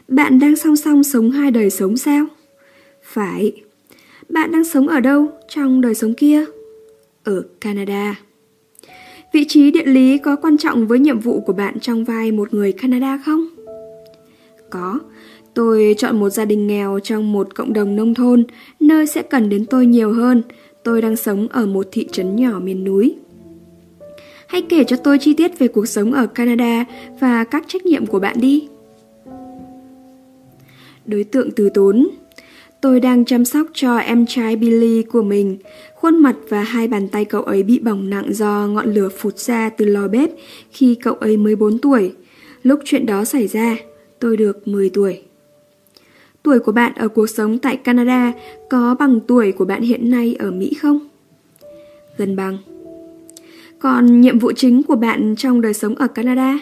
Bạn đang song song sống hai đời sống sao? Phải. Bạn đang sống ở đâu trong đời sống kia? Ở Canada. Vị trí địa lý có quan trọng với nhiệm vụ của bạn trong vai một người Canada không? Có. Tôi chọn một gia đình nghèo trong một cộng đồng nông thôn, nơi sẽ cần đến tôi nhiều hơn. Tôi đang sống ở một thị trấn nhỏ miền núi. Hãy kể cho tôi chi tiết về cuộc sống ở Canada và các trách nhiệm của bạn đi. Đối tượng từ tốn Tôi đang chăm sóc cho em trai Billy của mình. Khuôn mặt và hai bàn tay cậu ấy bị bỏng nặng do ngọn lửa phụt ra từ lò bếp khi cậu ấy mới 4 tuổi. Lúc chuyện đó xảy ra, tôi được 10 tuổi. Tuổi của bạn ở cuộc sống tại Canada có bằng tuổi của bạn hiện nay ở Mỹ không? Gần bằng. Còn nhiệm vụ chính của bạn trong đời sống ở Canada?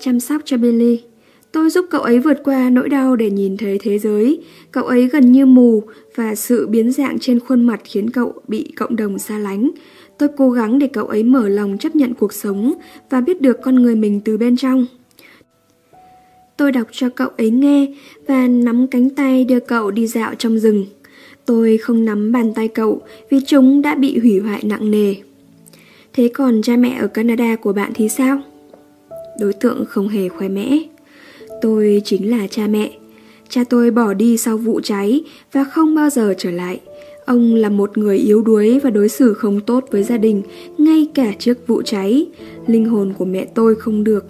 Chăm sóc cho Billy. Tôi giúp cậu ấy vượt qua nỗi đau để nhìn thấy thế giới. Cậu ấy gần như mù và sự biến dạng trên khuôn mặt khiến cậu bị cộng đồng xa lánh. Tôi cố gắng để cậu ấy mở lòng chấp nhận cuộc sống và biết được con người mình từ bên trong. Tôi đọc cho cậu ấy nghe và nắm cánh tay đưa cậu đi dạo trong rừng. Tôi không nắm bàn tay cậu vì chúng đã bị hủy hoại nặng nề. Thế còn cha mẹ ở Canada của bạn thì sao? Đối tượng không hề khoe mẽ. Tôi chính là cha mẹ. Cha tôi bỏ đi sau vụ cháy và không bao giờ trở lại. Ông là một người yếu đuối và đối xử không tốt với gia đình ngay cả trước vụ cháy. Linh hồn của mẹ tôi không được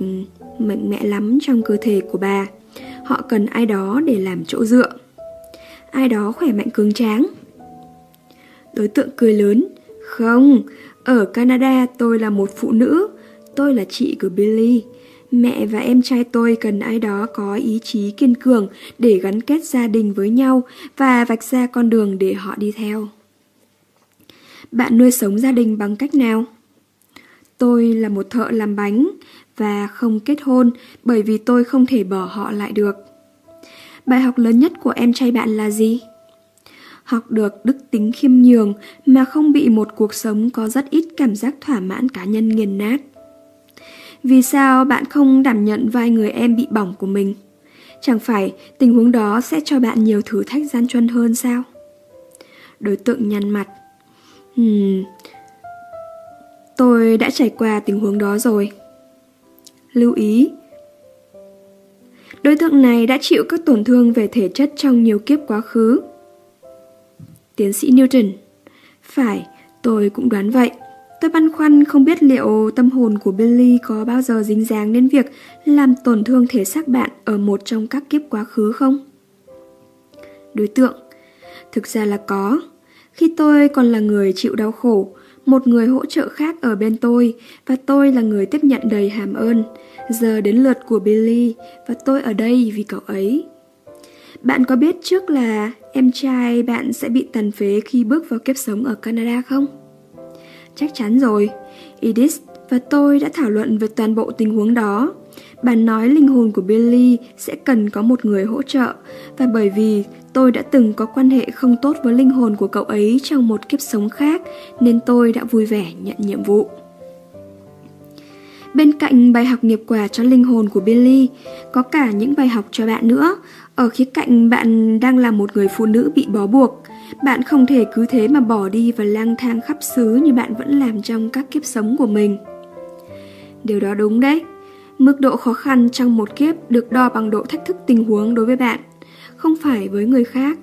mạnh mẽ lắm trong cơ thể của bà. Họ cần ai đó để làm chỗ dựa. Ai đó khỏe mạnh cứng tráng. Đối tượng cười lớn. Không, Ở Canada tôi là một phụ nữ, tôi là chị của Billy. Mẹ và em trai tôi cần ai đó có ý chí kiên cường để gắn kết gia đình với nhau và vạch ra con đường để họ đi theo. Bạn nuôi sống gia đình bằng cách nào? Tôi là một thợ làm bánh và không kết hôn bởi vì tôi không thể bỏ họ lại được. Bài học lớn nhất của em trai bạn là gì? Học được đức tính khiêm nhường mà không bị một cuộc sống có rất ít cảm giác thỏa mãn cá nhân nghiền nát. Vì sao bạn không đảm nhận vai người em bị bỏng của mình? Chẳng phải tình huống đó sẽ cho bạn nhiều thử thách gian truân hơn sao? Đối tượng nhăn mặt. Hmm, tôi đã trải qua tình huống đó rồi. Lưu ý, đối tượng này đã chịu các tổn thương về thể chất trong nhiều kiếp quá khứ. Tiến sĩ Newton Phải, tôi cũng đoán vậy. Tôi băn khoăn không biết liệu tâm hồn của Billy có bao giờ dính dáng đến việc làm tổn thương thể xác bạn ở một trong các kiếp quá khứ không? Đối tượng Thực ra là có. Khi tôi còn là người chịu đau khổ, một người hỗ trợ khác ở bên tôi và tôi là người tiếp nhận đầy hàm ơn. Giờ đến lượt của Billy và tôi ở đây vì cậu ấy. Bạn có biết trước là em trai bạn sẽ bị tàn phế khi bước vào kiếp sống ở Canada không? Chắc chắn rồi. Edith và tôi đã thảo luận về toàn bộ tình huống đó. Bạn nói linh hồn của Billy sẽ cần có một người hỗ trợ và bởi vì tôi đã từng có quan hệ không tốt với linh hồn của cậu ấy trong một kiếp sống khác nên tôi đã vui vẻ nhận nhiệm vụ. Bên cạnh bài học nghiệp quả cho linh hồn của Billy, có cả những bài học cho bạn nữa. Ở khía cạnh bạn đang là một người phụ nữ bị bó buộc, bạn không thể cứ thế mà bỏ đi và lang thang khắp xứ như bạn vẫn làm trong các kiếp sống của mình. Điều đó đúng đấy. Mức độ khó khăn trong một kiếp được đo bằng độ thách thức tình huống đối với bạn, không phải với người khác.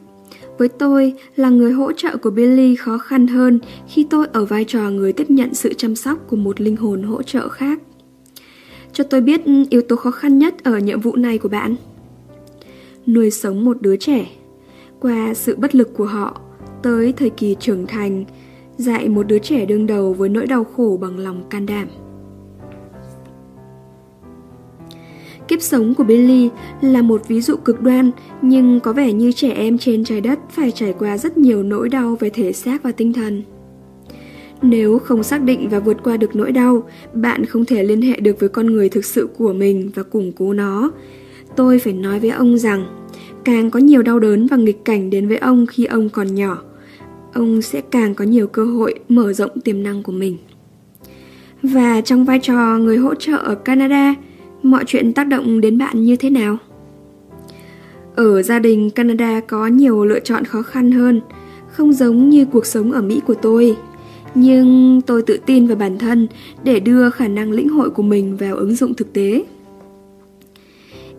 Với tôi là người hỗ trợ của Billy khó khăn hơn khi tôi ở vai trò người tiếp nhận sự chăm sóc của một linh hồn hỗ trợ khác. Cho tôi biết ừ, yếu tố khó khăn nhất ở nhiệm vụ này của bạn. Nuôi sống một đứa trẻ qua sự bất lực của họ tới thời kỳ trưởng thành, dạy một đứa trẻ đương đầu với nỗi đau khổ bằng lòng can đảm. Kiếp sống của Billy là một ví dụ cực đoan, nhưng có vẻ như trẻ em trên trái đất phải trải qua rất nhiều nỗi đau về thể xác và tinh thần. Nếu không xác định và vượt qua được nỗi đau, bạn không thể liên hệ được với con người thực sự của mình và củng cố nó. Tôi phải nói với ông rằng, càng có nhiều đau đớn và nghịch cảnh đến với ông khi ông còn nhỏ, ông sẽ càng có nhiều cơ hội mở rộng tiềm năng của mình. Và trong vai trò người hỗ trợ ở Canada, mọi chuyện tác động đến bạn như thế nào? Ở gia đình Canada có nhiều lựa chọn khó khăn hơn, không giống như cuộc sống ở Mỹ của tôi. Nhưng tôi tự tin vào bản thân để đưa khả năng lĩnh hội của mình vào ứng dụng thực tế.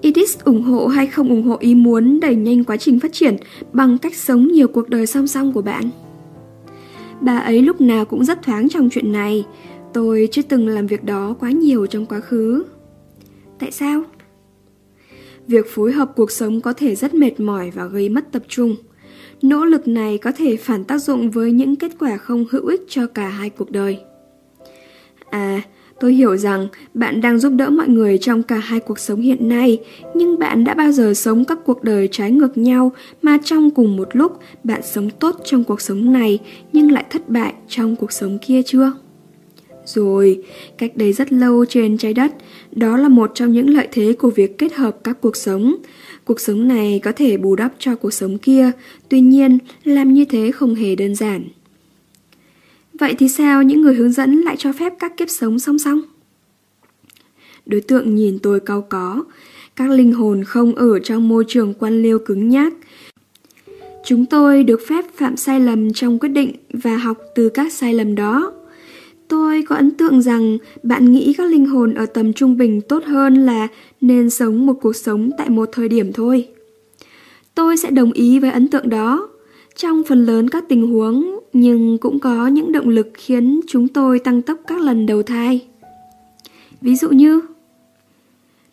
Edith ủng hộ hay không ủng hộ ý muốn đẩy nhanh quá trình phát triển bằng cách sống nhiều cuộc đời song song của bạn? Bà ấy lúc nào cũng rất thoáng trong chuyện này. Tôi chưa từng làm việc đó quá nhiều trong quá khứ. Tại sao? Việc phối hợp cuộc sống có thể rất mệt mỏi và gây mất tập trung. Nỗ lực này có thể phản tác dụng với những kết quả không hữu ích cho cả hai cuộc đời. À, tôi hiểu rằng bạn đang giúp đỡ mọi người trong cả hai cuộc sống hiện nay, nhưng bạn đã bao giờ sống các cuộc đời trái ngược nhau mà trong cùng một lúc bạn sống tốt trong cuộc sống này nhưng lại thất bại trong cuộc sống kia chưa? Rồi, cách đây rất lâu trên trái đất, đó là một trong những lợi thế của việc kết hợp các cuộc sống. Cuộc sống này có thể bù đắp cho cuộc sống kia, tuy nhiên làm như thế không hề đơn giản. Vậy thì sao những người hướng dẫn lại cho phép các kiếp sống song song? Đối tượng nhìn tôi cau có, các linh hồn không ở trong môi trường quan liêu cứng nhắc. Chúng tôi được phép phạm sai lầm trong quyết định và học từ các sai lầm đó. Tôi có ấn tượng rằng bạn nghĩ các linh hồn ở tầm trung bình tốt hơn là nên sống một cuộc sống tại một thời điểm thôi. Tôi sẽ đồng ý với ấn tượng đó. Trong phần lớn các tình huống, nhưng cũng có những động lực khiến chúng tôi tăng tốc các lần đầu thai. Ví dụ như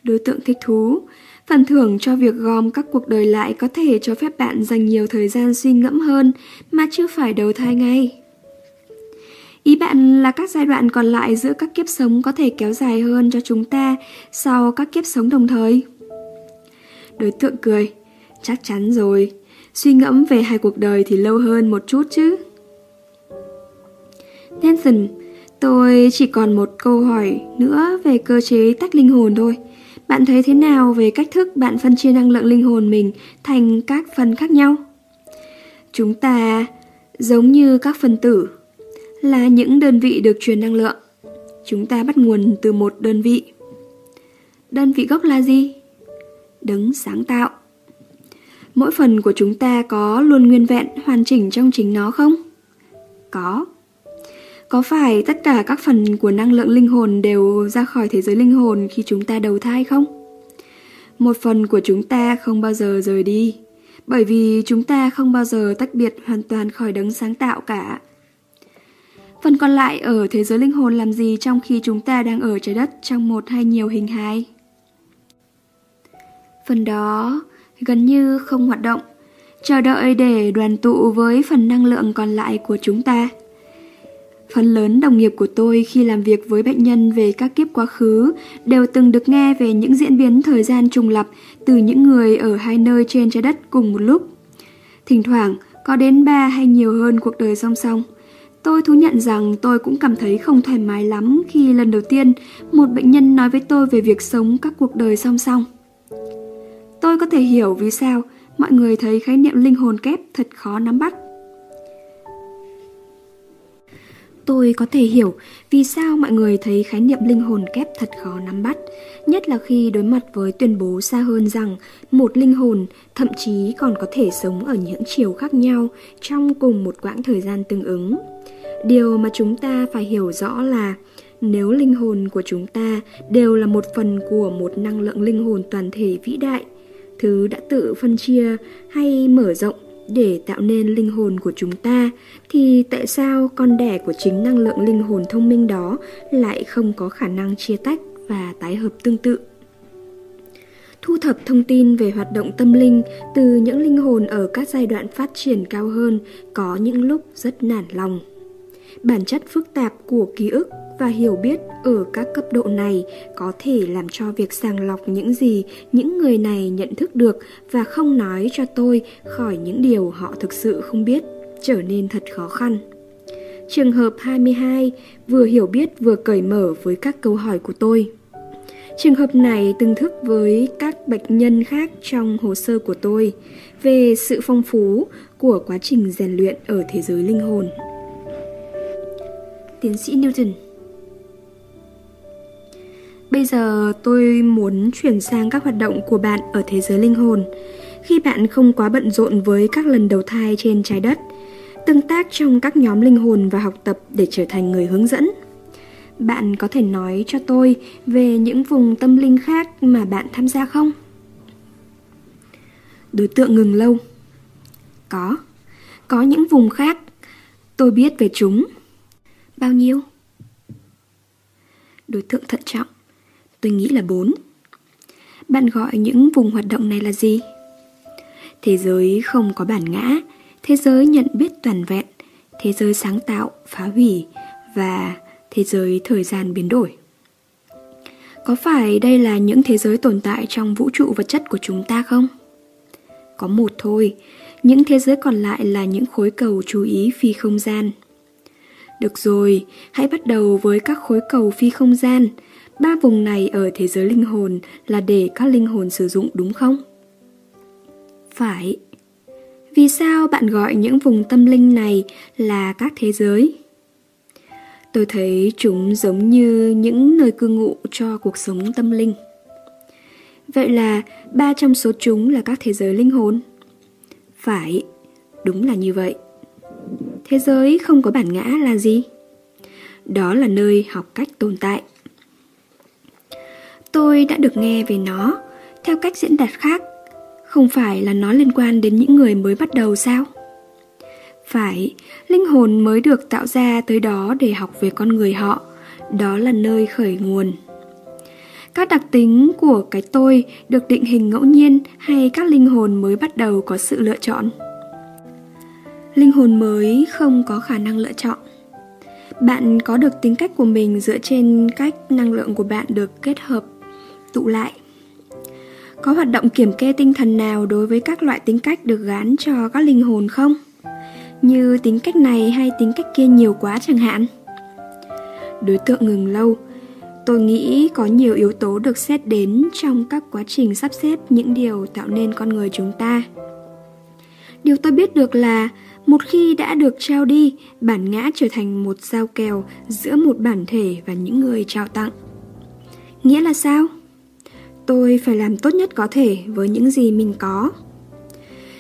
Đối tượng thích thú Phần thưởng cho việc gom các cuộc đời lại có thể cho phép bạn dành nhiều thời gian suy ngẫm hơn mà chưa phải đầu thai ngay. Ý bạn là các giai đoạn còn lại giữa các kiếp sống có thể kéo dài hơn cho chúng ta sau các kiếp sống đồng thời. Đối tượng cười. Chắc chắn rồi. Suy ngẫm về hai cuộc đời thì lâu hơn một chút chứ. Nelson, tôi chỉ còn một câu hỏi nữa về cơ chế tách linh hồn thôi. Bạn thấy thế nào về cách thức bạn phân chia năng lượng linh hồn mình thành các phần khác nhau? Chúng ta giống như các phân tử là những đơn vị được truyền năng lượng. Chúng ta bắt nguồn từ một đơn vị. Đơn vị gốc là gì? Đấng sáng tạo. Mỗi phần của chúng ta có luôn nguyên vẹn, hoàn chỉnh trong chính nó không? Có. Có phải tất cả các phần của năng lượng linh hồn đều ra khỏi thế giới linh hồn khi chúng ta đầu thai không? Một phần của chúng ta không bao giờ rời đi, bởi vì chúng ta không bao giờ tách biệt hoàn toàn khỏi đấng sáng tạo cả. Phần còn lại ở thế giới linh hồn làm gì trong khi chúng ta đang ở trái đất trong một hay nhiều hình hài? Phần đó gần như không hoạt động, chờ đợi để đoàn tụ với phần năng lượng còn lại của chúng ta. Phần lớn đồng nghiệp của tôi khi làm việc với bệnh nhân về các kiếp quá khứ đều từng được nghe về những diễn biến thời gian trùng lập từ những người ở hai nơi trên trái đất cùng một lúc. Thỉnh thoảng có đến ba hay nhiều hơn cuộc đời song song. Tôi thú nhận rằng tôi cũng cảm thấy không thoải mái lắm khi lần đầu tiên một bệnh nhân nói với tôi về việc sống các cuộc đời song song. Tôi có thể hiểu vì sao mọi người thấy khái niệm linh hồn kép thật khó nắm bắt. Tôi có thể hiểu vì sao mọi người thấy khái niệm linh hồn kép thật khó nắm bắt, nhất là khi đối mặt với tuyên bố xa hơn rằng một linh hồn thậm chí còn có thể sống ở những chiều khác nhau trong cùng một quãng thời gian tương ứng. Điều mà chúng ta phải hiểu rõ là nếu linh hồn của chúng ta đều là một phần của một năng lượng linh hồn toàn thể vĩ đại, thứ đã tự phân chia hay mở rộng để tạo nên linh hồn của chúng ta, thì tại sao con đẻ của chính năng lượng linh hồn thông minh đó lại không có khả năng chia tách và tái hợp tương tự? Thu thập thông tin về hoạt động tâm linh từ những linh hồn ở các giai đoạn phát triển cao hơn có những lúc rất nản lòng. Bản chất phức tạp của ký ức và hiểu biết ở các cấp độ này có thể làm cho việc sàng lọc những gì những người này nhận thức được và không nói cho tôi khỏi những điều họ thực sự không biết trở nên thật khó khăn. Trường hợp 22 vừa hiểu biết vừa cởi mở với các câu hỏi của tôi. Trường hợp này tương thức với các bệnh nhân khác trong hồ sơ của tôi về sự phong phú của quá trình rèn luyện ở thế giới linh hồn. Tiến sĩ Newton Bây giờ tôi muốn chuyển sang các hoạt động của bạn ở thế giới linh hồn. Khi bạn không quá bận rộn với các lần đầu thai trên trái đất, tương tác trong các nhóm linh hồn và học tập để trở thành người hướng dẫn. Bạn có thể nói cho tôi về những vùng tâm linh khác mà bạn tham gia không? Đối tượng ngừng lâu. Có. Có những vùng khác. Tôi biết về chúng. Bao nhiêu? Đối tượng thận trọng. Tôi nghĩ là bốn. Bạn gọi những vùng hoạt động này là gì? Thế giới không có bản ngã, thế giới nhận biết toàn vẹn, thế giới sáng tạo, phá hủy và thế giới thời gian biến đổi. Có phải đây là những thế giới tồn tại trong vũ trụ vật chất của chúng ta không? Có một thôi, những thế giới còn lại là những khối cầu chú ý phi không gian. Được rồi, hãy bắt đầu với các khối cầu phi không gian, Ba vùng này ở thế giới linh hồn là để các linh hồn sử dụng đúng không? Phải. Vì sao bạn gọi những vùng tâm linh này là các thế giới? Tôi thấy chúng giống như những nơi cư ngụ cho cuộc sống tâm linh. Vậy là ba trong số chúng là các thế giới linh hồn? Phải, đúng là như vậy. Thế giới không có bản ngã là gì? Đó là nơi học cách tồn tại. Tôi đã được nghe về nó theo cách diễn đạt khác. Không phải là nó liên quan đến những người mới bắt đầu sao? Phải, linh hồn mới được tạo ra tới đó để học về con người họ. Đó là nơi khởi nguồn. Các đặc tính của cái tôi được định hình ngẫu nhiên hay các linh hồn mới bắt đầu có sự lựa chọn? Linh hồn mới không có khả năng lựa chọn. Bạn có được tính cách của mình dựa trên cách năng lượng của bạn được kết hợp, tụ lại. Có hoạt động kiểm kê tinh thần nào đối với các loại tính cách được gán cho các linh hồn không? Như tính cách này hay tính cách kia nhiều quá chẳng hạn? Đối tượng ngừng lâu. Tôi nghĩ có nhiều yếu tố được xét đến trong các quá trình sắp xếp những điều tạo nên con người chúng ta. Điều tôi biết được là một khi đã được trao đi, bản ngã trở thành một giao kèo giữa một bản thể và những người trao tặng. Nghĩa là sao? Tôi phải làm tốt nhất có thể với những gì mình có.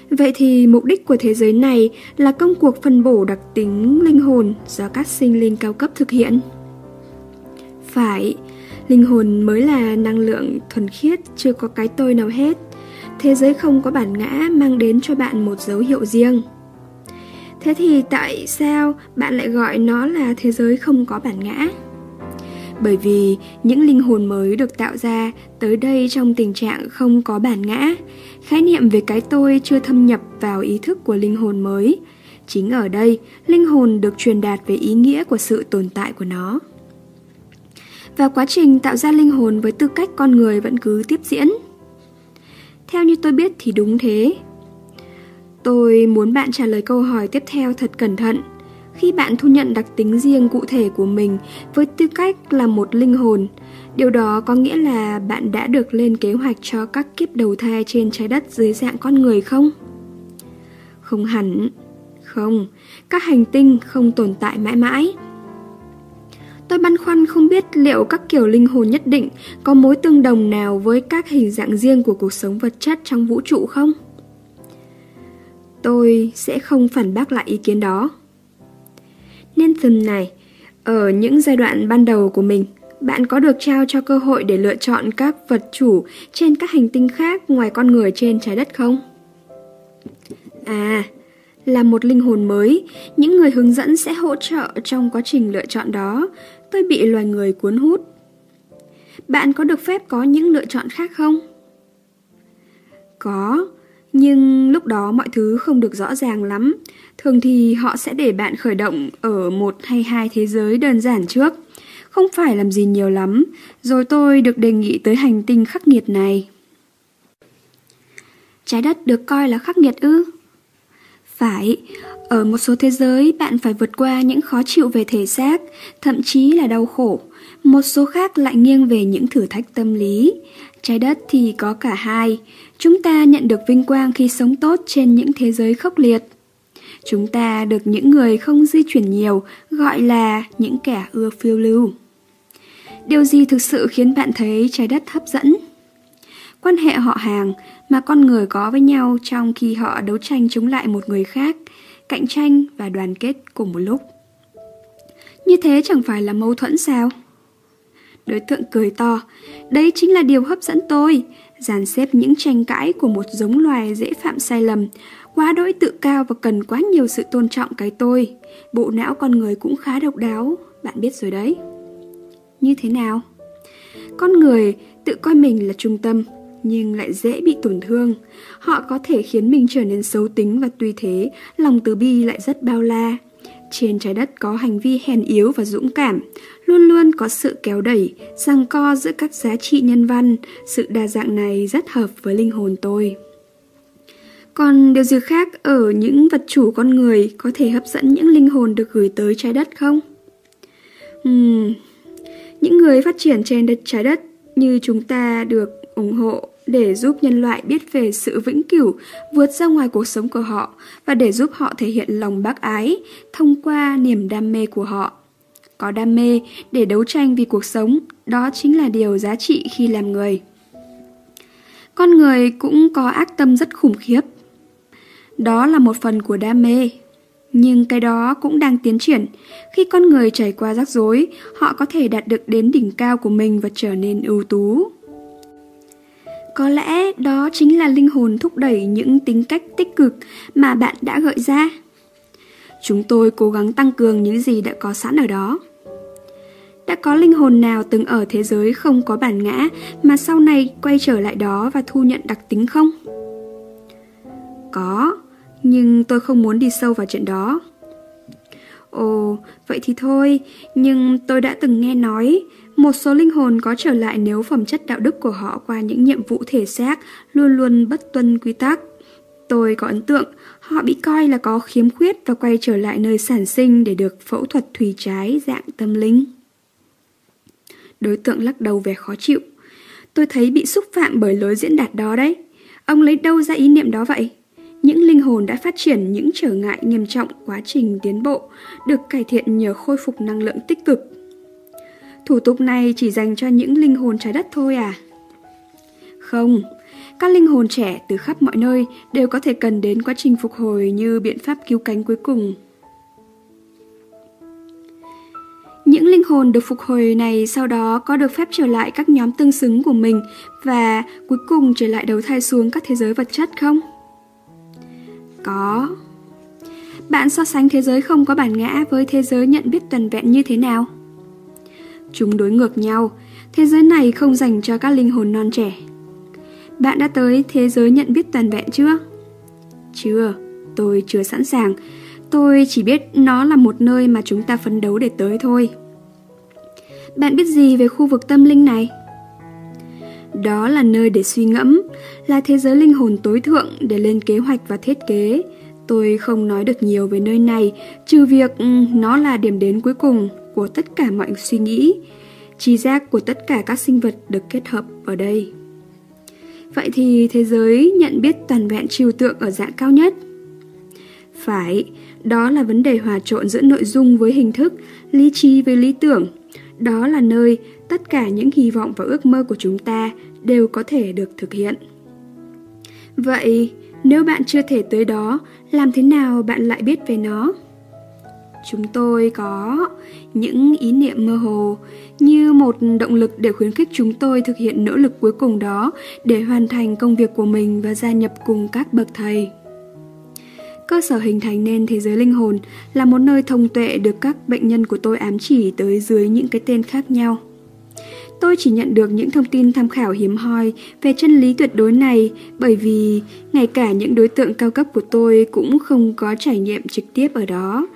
Vậy thì mục đích của thế giới này là công cuộc phân bổ đặc tính linh hồn do các sinh linh cao cấp thực hiện. Phải, linh hồn mới là năng lượng thuần khiết, chưa có cái tôi nào hết. Thế giới không có bản ngã mang đến cho bạn một dấu hiệu riêng. Thế thì tại sao bạn lại gọi nó là thế giới không có bản ngã? Bởi vì những linh hồn mới được tạo ra tới đây trong tình trạng không có bản ngã, khái niệm về cái tôi chưa thâm nhập vào ý thức của linh hồn mới. Chính ở đây, linh hồn được truyền đạt về ý nghĩa của sự tồn tại của nó. Và quá trình tạo ra linh hồn với tư cách con người vẫn cứ tiếp diễn. Theo như tôi biết thì đúng thế. Tôi muốn bạn trả lời câu hỏi tiếp theo thật cẩn thận. Khi bạn thu nhận đặc tính riêng cụ thể của mình với tư cách là một linh hồn, điều đó có nghĩa là bạn đã được lên kế hoạch cho các kiếp đầu thai trên trái đất dưới dạng con người không? Không hẳn. Không, các hành tinh không tồn tại mãi mãi. Tôi băn khoăn không biết liệu các kiểu linh hồn nhất định có mối tương đồng nào với các hình dạng riêng của cuộc sống vật chất trong vũ trụ không? Tôi sẽ không phản bác lại ý kiến đó. Nên Nathan này, ở những giai đoạn ban đầu của mình, bạn có được trao cho cơ hội để lựa chọn các vật chủ trên các hành tinh khác ngoài con người trên trái đất không? À, là một linh hồn mới, những người hướng dẫn sẽ hỗ trợ trong quá trình lựa chọn đó. Tôi bị loài người cuốn hút. Bạn có được phép có những lựa chọn khác không? Có, nhưng lúc đó mọi thứ không được rõ ràng lắm. Thường thì họ sẽ để bạn khởi động ở một hay hai thế giới đơn giản trước. Không phải làm gì nhiều lắm, rồi tôi được đề nghị tới hành tinh khắc nghiệt này. Trái đất được coi là khắc nghiệt ư? Phải, ở một số thế giới bạn phải vượt qua những khó chịu về thể xác, thậm chí là đau khổ. Một số khác lại nghiêng về những thử thách tâm lý. Trái đất thì có cả hai. Chúng ta nhận được vinh quang khi sống tốt trên những thế giới khốc liệt. Chúng ta được những người không di chuyển nhiều gọi là những kẻ ưa phiêu lưu. Điều gì thực sự khiến bạn thấy trái đất hấp dẫn? Quan hệ họ hàng mà con người có với nhau trong khi họ đấu tranh chống lại một người khác, cạnh tranh và đoàn kết cùng một lúc. Như thế chẳng phải là mâu thuẫn sao? Đối tượng cười to, đấy chính là điều hấp dẫn tôi, dàn xếp những tranh cãi của một giống loài dễ phạm sai lầm, quá đỗi tự cao và cần quá nhiều sự tôn trọng cái tôi. Bộ não con người cũng khá độc đáo, bạn biết rồi đấy. Như thế nào? Con người tự coi mình là trung tâm, nhưng lại dễ bị tổn thương. Họ có thể khiến mình trở nên xấu tính và tuy thế, lòng từ bi lại rất bao la. Trên trái đất có hành vi hèn yếu và dũng cảm, luôn luôn có sự kéo đẩy, giằng co giữa các giá trị nhân văn, sự đa dạng này rất hợp với linh hồn tôi. Còn điều gì khác ở những vật chủ con người có thể hấp dẫn những linh hồn được gửi tới trái đất không? Uhm, những người phát triển trên đất trái đất như chúng ta được ủng hộ để giúp nhân loại biết về sự vĩnh cửu vượt ra ngoài cuộc sống của họ và để giúp họ thể hiện lòng bác ái thông qua niềm đam mê của họ. Có đam mê để đấu tranh vì cuộc sống, đó chính là điều giá trị khi làm người. Con người cũng có ác tâm rất khủng khiếp. Đó là một phần của đam mê. Nhưng cái đó cũng đang tiến triển. Khi con người trải qua rắc rối, họ có thể đạt được đến đỉnh cao của mình và trở nên ưu tú. Có lẽ đó chính là linh hồn thúc đẩy những tính cách tích cực mà bạn đã gợi ra. Chúng tôi cố gắng tăng cường những gì đã có sẵn ở đó. Đã có linh hồn nào từng ở thế giới không có bản ngã mà sau này quay trở lại đó và thu nhận đặc tính không? Có, nhưng tôi không muốn đi sâu vào chuyện đó. Ồ, vậy thì thôi, nhưng tôi đã từng nghe nói, một số linh hồn có trở lại nếu phẩm chất đạo đức của họ qua những nhiệm vụ thể xác luôn luôn bất tuân quy tắc. Tôi có ấn tượng, họ bị coi là có khiếm khuyết và quay trở lại nơi sản sinh để được phẫu thuật thủy trái dạng tâm linh. Đối tượng lắc đầu vẻ khó chịu. Tôi thấy bị xúc phạm bởi lối diễn đạt đó đấy. Ông lấy đâu ra ý niệm đó vậy? Những linh hồn đã phát triển những trở ngại nghiêm trọng quá trình tiến bộ, được cải thiện nhờ khôi phục năng lượng tích cực. Thủ tục này chỉ dành cho những linh hồn trái đất thôi à? Không, các linh hồn trẻ từ khắp mọi nơi đều có thể cần đến quá trình phục hồi như biện pháp cứu cánh cuối cùng. Những linh hồn được phục hồi này sau đó có được phép trở lại các nhóm tương xứng của mình và cuối cùng trở lại đầu thai xuống các thế giới vật chất không? Có. Bạn so sánh thế giới không có bản ngã với thế giới nhận biết toàn vẹn như thế nào? Chúng đối ngược nhau, thế giới này không dành cho các linh hồn non trẻ. Bạn đã tới thế giới nhận biết toàn vẹn chưa? Chưa, tôi chưa sẵn sàng. Tôi chỉ biết nó là một nơi mà chúng ta phấn đấu để tới thôi. Bạn biết gì về khu vực tâm linh này? Đó là nơi để suy ngẫm, là thế giới linh hồn tối thượng để lên kế hoạch và thiết kế. Tôi không nói được nhiều về nơi này, trừ việc ừ, nó là điểm đến cuối cùng của tất cả mọi suy nghĩ, trí giác của tất cả các sinh vật được kết hợp ở đây. Vậy thì thế giới nhận biết toàn vẹn trừu tượng ở dạng cao nhất. Phải, đó là vấn đề hòa trộn giữa nội dung với hình thức, lý trí với lý tưởng. Đó là nơi tất cả những hy vọng và ước mơ của chúng ta đều có thể được thực hiện. Vậy, nếu bạn chưa thể tới đó, làm thế nào bạn lại biết về nó? Chúng tôi có những ý niệm mơ hồ như một động lực để khuyến khích chúng tôi thực hiện nỗ lực cuối cùng đó để hoàn thành công việc của mình và gia nhập cùng các bậc thầy. Cơ sở hình thành nên thế giới linh hồn là một nơi thông tuệ được các bệnh nhân của tôi ám chỉ tới dưới những cái tên khác nhau. Tôi chỉ nhận được những thông tin tham khảo hiếm hoi về chân lý tuyệt đối này bởi vì ngay cả những đối tượng cao cấp của tôi cũng không có trải nghiệm trực tiếp ở đó.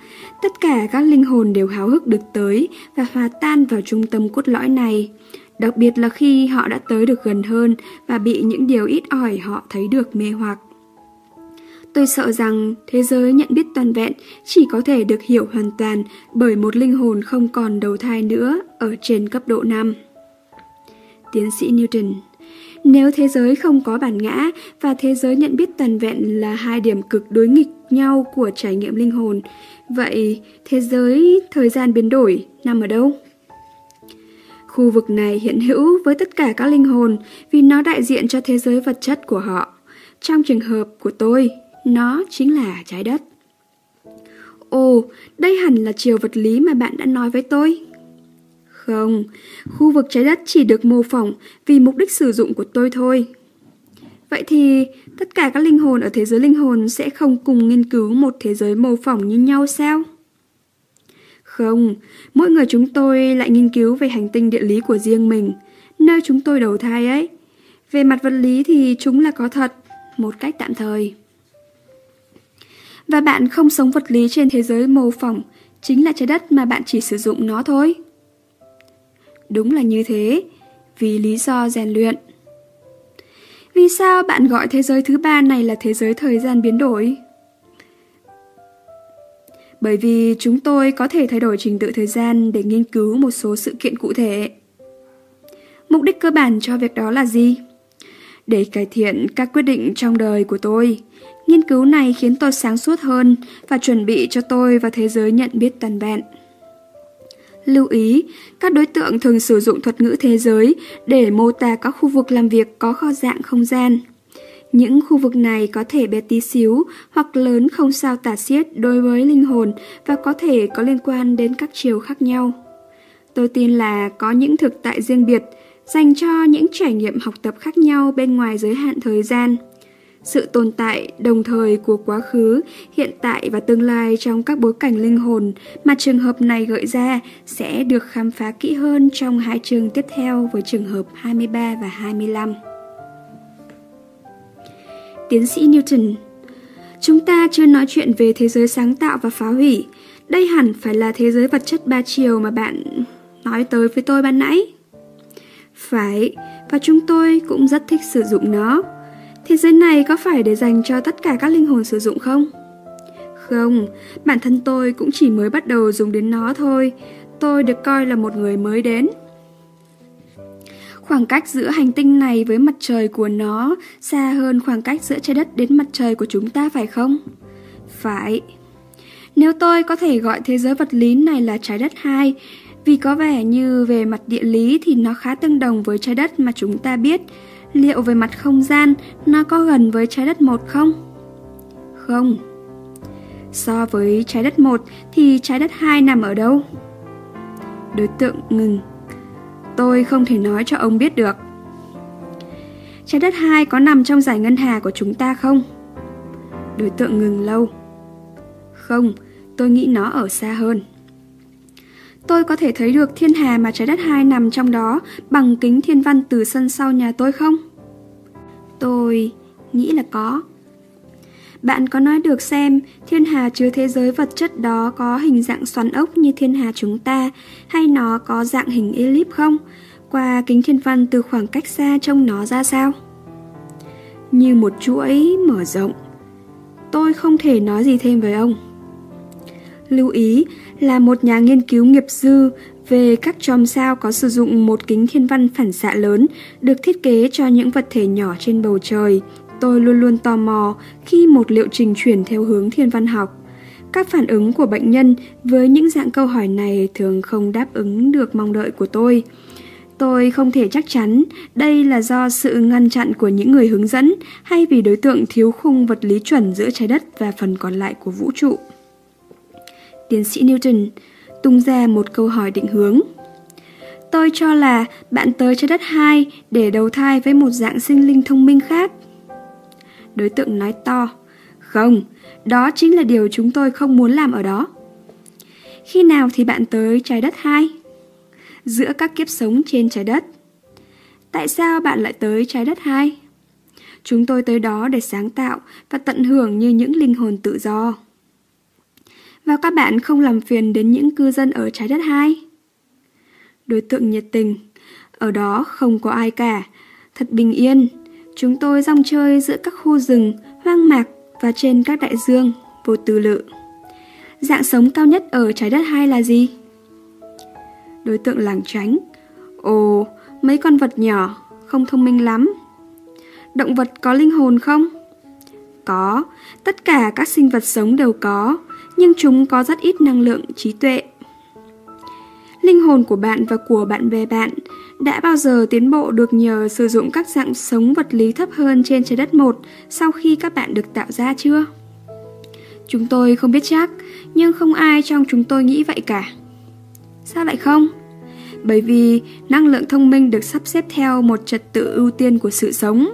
Tất cả các linh hồn đều háo hức được tới và hòa tan vào trung tâm cốt lõi này. Đặc biệt là khi họ đã tới được gần hơn và bị những điều ít ỏi họ thấy được mê hoặc. Tôi sợ rằng thế giới nhận biết toàn vẹn chỉ có thể được hiểu hoàn toàn bởi một linh hồn không còn đầu thai nữa ở trên cấp độ 5. Tiến sĩ Newton Nếu thế giới không có bản ngã và thế giới nhận biết toàn vẹn là hai điểm cực đối nghịch nhau của trải nghiệm linh hồn, vậy thế giới thời gian biến đổi nằm ở đâu? Khu vực này hiện hữu với tất cả các linh hồn vì nó đại diện cho thế giới vật chất của họ. Trong trường hợp của tôi, nó chính là trái đất. Ồ, đây hẳn là chiều vật lý mà bạn đã nói với tôi. Không, khu vực trái đất chỉ được mô phỏng vì mục đích sử dụng của tôi thôi. Vậy thì tất cả các linh hồn ở thế giới linh hồn sẽ không cùng nghiên cứu một thế giới mô phỏng như nhau sao? Không, mỗi người chúng tôi lại nghiên cứu về hành tinh địa lý của riêng mình, nơi chúng tôi đầu thai ấy. Về mặt vật lý thì chúng là có thật, một cách tạm thời. Và bạn không sống vật lý trên thế giới mô phỏng, chính là trái đất mà bạn chỉ sử dụng nó thôi. Đúng là như thế, vì lý do rèn luyện. Vì sao bạn gọi thế giới thứ ba này là thế giới thời gian biến đổi? Bởi vì chúng tôi có thể thay đổi trình tự thời gian để nghiên cứu một số sự kiện cụ thể. Mục đích cơ bản cho việc đó là gì? Để cải thiện các quyết định trong đời của tôi, nghiên cứu này khiến tôi sáng suốt hơn và chuẩn bị cho tôi và thế giới nhận biết toàn vẹn. Lưu ý, các đối tượng thường sử dụng thuật ngữ thế giới để mô tả các khu vực làm việc có kho dạng không gian. Những khu vực này có thể bé tí xíu hoặc lớn không sao tả xiết đối với linh hồn và có thể có liên quan đến các chiều khác nhau. Tôi tin là có những thực tại riêng biệt dành cho những trải nghiệm học tập khác nhau bên ngoài giới hạn thời gian sự tồn tại đồng thời của quá khứ, hiện tại và tương lai trong các bối cảnh linh hồn mà trường hợp này gợi ra sẽ được khám phá kỹ hơn trong hai chương tiếp theo với trường hợp 23 và 25. Tiến sĩ Newton Chúng ta chưa nói chuyện về thế giới sáng tạo và phá hủy. Đây hẳn phải là thế giới vật chất ba chiều mà bạn nói tới với tôi ban nãy. Phải, và chúng tôi cũng rất thích sử dụng nó. Thế giới này có phải để dành cho tất cả các linh hồn sử dụng không? Không, bản thân tôi cũng chỉ mới bắt đầu dùng đến nó thôi. Tôi được coi là một người mới đến. Khoảng cách giữa hành tinh này với mặt trời của nó xa hơn khoảng cách giữa trái đất đến mặt trời của chúng ta phải không? Phải. Nếu tôi có thể gọi thế giới vật lý này là trái đất 2, vì có vẻ như về mặt địa lý thì nó khá tương đồng với trái đất mà chúng ta biết, liệu về mặt không gian nó có gần với trái đất 1 không? Không. So với trái đất 1 thì trái đất 2 nằm ở đâu? Đối tượng ngừng. Tôi không thể nói cho ông biết được. Trái đất 2 có nằm trong giải ngân hà của chúng ta không? Đối tượng ngừng lâu. Không, tôi nghĩ nó ở xa hơn. Tôi có thể thấy được thiên hà mà trái đất hai nằm trong đó, bằng kính thiên văn từ sân sau nhà tôi không? Tôi nghĩ là có. Bạn có nói được xem, thiên hà chứa thế giới vật chất đó có hình dạng xoắn ốc như thiên hà chúng ta, hay nó có dạng hình elip không? Qua kính thiên văn từ khoảng cách xa trông nó ra sao? Như một chuỗi mở rộng. Tôi không thể nói gì thêm với ông. Lưu ý là một nhà nghiên cứu nghiệp dư về các chòm sao có sử dụng một kính thiên văn phản xạ lớn được thiết kế cho những vật thể nhỏ trên bầu trời Tôi luôn luôn tò mò khi một liệu trình chuyển theo hướng thiên văn học. Các phản ứng của bệnh nhân với những dạng câu hỏi này thường không đáp ứng được mong đợi của tôi. Tôi không thể chắc chắn đây là do sự ngăn chặn của những người hướng dẫn hay vì đối tượng thiếu khung vật lý chuẩn giữa trái đất và phần còn lại của vũ trụ. Tiến sĩ Newton tung ra một câu hỏi định hướng. Tôi cho là bạn tới trái đất 2 để đầu thai với một dạng sinh linh thông minh khác Đối tượng nói to Không, đó chính là điều chúng tôi không muốn làm ở đó Khi nào thì bạn tới trái đất 2? Giữa các kiếp sống trên trái đất Tại sao bạn lại tới trái đất 2? Chúng tôi tới đó để sáng tạo và tận hưởng như những linh hồn tự do. Và các bạn không làm phiền đến những cư dân ở trái đất hai Đối tượng nhiệt tình. Ở đó không có ai cả. Thật bình yên. Chúng tôi rong chơi giữa các khu rừng, hoang mạc và trên các đại dương, vô tư lự. Dạng sống cao nhất ở trái đất hai là gì? Đối tượng làng tránh. Ồ, mấy con vật nhỏ, không thông minh lắm. Động vật có linh hồn không? Có, tất cả các sinh vật sống đều có, nhưng chúng có rất ít năng lượng trí tuệ. Linh hồn của bạn và của bạn bè bạn đã bao giờ tiến bộ được nhờ sử dụng các dạng sống vật lý thấp hơn trên trái đất một sau khi các bạn được tạo ra chưa? Chúng tôi không biết chắc, nhưng không ai trong chúng tôi nghĩ vậy cả. Sao lại không? Bởi vì năng lượng thông minh được sắp xếp theo một trật tự ưu tiên của sự sống.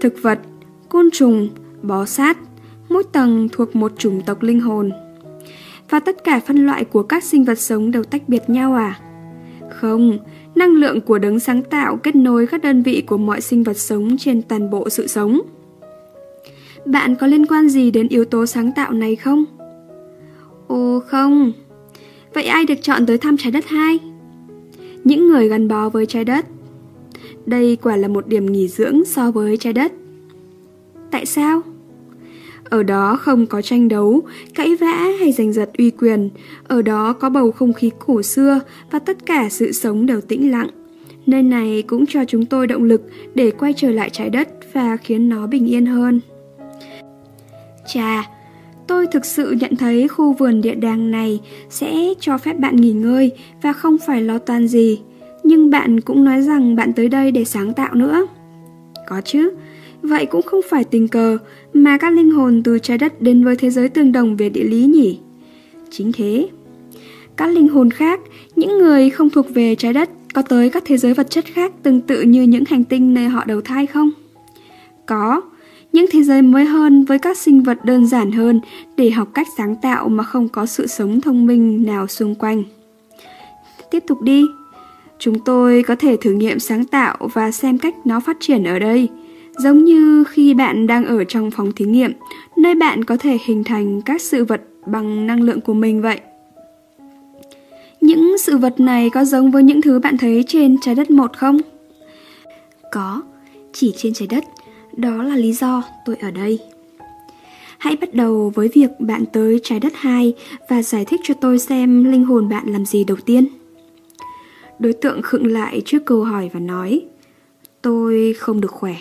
Thực vật, côn trùng, bó sát, mỗi tầng thuộc một chủng tộc linh hồn. Và tất cả phân loại của các sinh vật sống đều tách biệt nhau à? Không, năng lượng của đấng sáng tạo kết nối các đơn vị của mọi sinh vật sống trên toàn bộ sự sống. Bạn có liên quan gì đến yếu tố sáng tạo này không? Ồ không. Vậy ai được chọn tới thăm trái đất 2? Những người gắn bó với trái đất. Đây quả là một điểm nghỉ dưỡng so với trái đất. Tại sao? Ở đó không có tranh đấu, cãi vã hay giành giật uy quyền. Ở đó có bầu không khí cổ xưa và tất cả sự sống đều tĩnh lặng. Nơi này cũng cho chúng tôi động lực để quay trở lại trái đất và khiến nó bình yên hơn. Chà, tôi thực sự nhận thấy khu vườn địa đàng này sẽ cho phép bạn nghỉ ngơi và không phải lo toan gì. Nhưng bạn cũng nói rằng bạn tới đây để sáng tạo nữa. Có chứ, Vậy cũng không phải tình cờ mà các linh hồn từ trái đất đến với thế giới tương đồng về địa lý nhỉ? Chính thế. Các linh hồn khác, những người không thuộc về trái đất có tới các thế giới vật chất khác tương tự như những hành tinh nơi họ đầu thai không? Có, những thế giới mới hơn với các sinh vật đơn giản hơn để học cách sáng tạo mà không có sự sống thông minh nào xung quanh. Tiếp tục đi. Chúng tôi có thể thử nghiệm sáng tạo và xem cách nó phát triển ở đây. Giống như khi bạn đang ở trong phòng thí nghiệm, nơi bạn có thể hình thành các sự vật bằng năng lượng của mình vậy. Những sự vật này có giống với những thứ bạn thấy trên trái đất một không? Có, chỉ trên trái đất. Đó là lý do tôi ở đây. Hãy bắt đầu với việc bạn tới trái đất 2 và giải thích cho tôi xem linh hồn bạn làm gì đầu tiên. Đối tượng khựng lại trước câu hỏi và nói Tôi không được khỏe.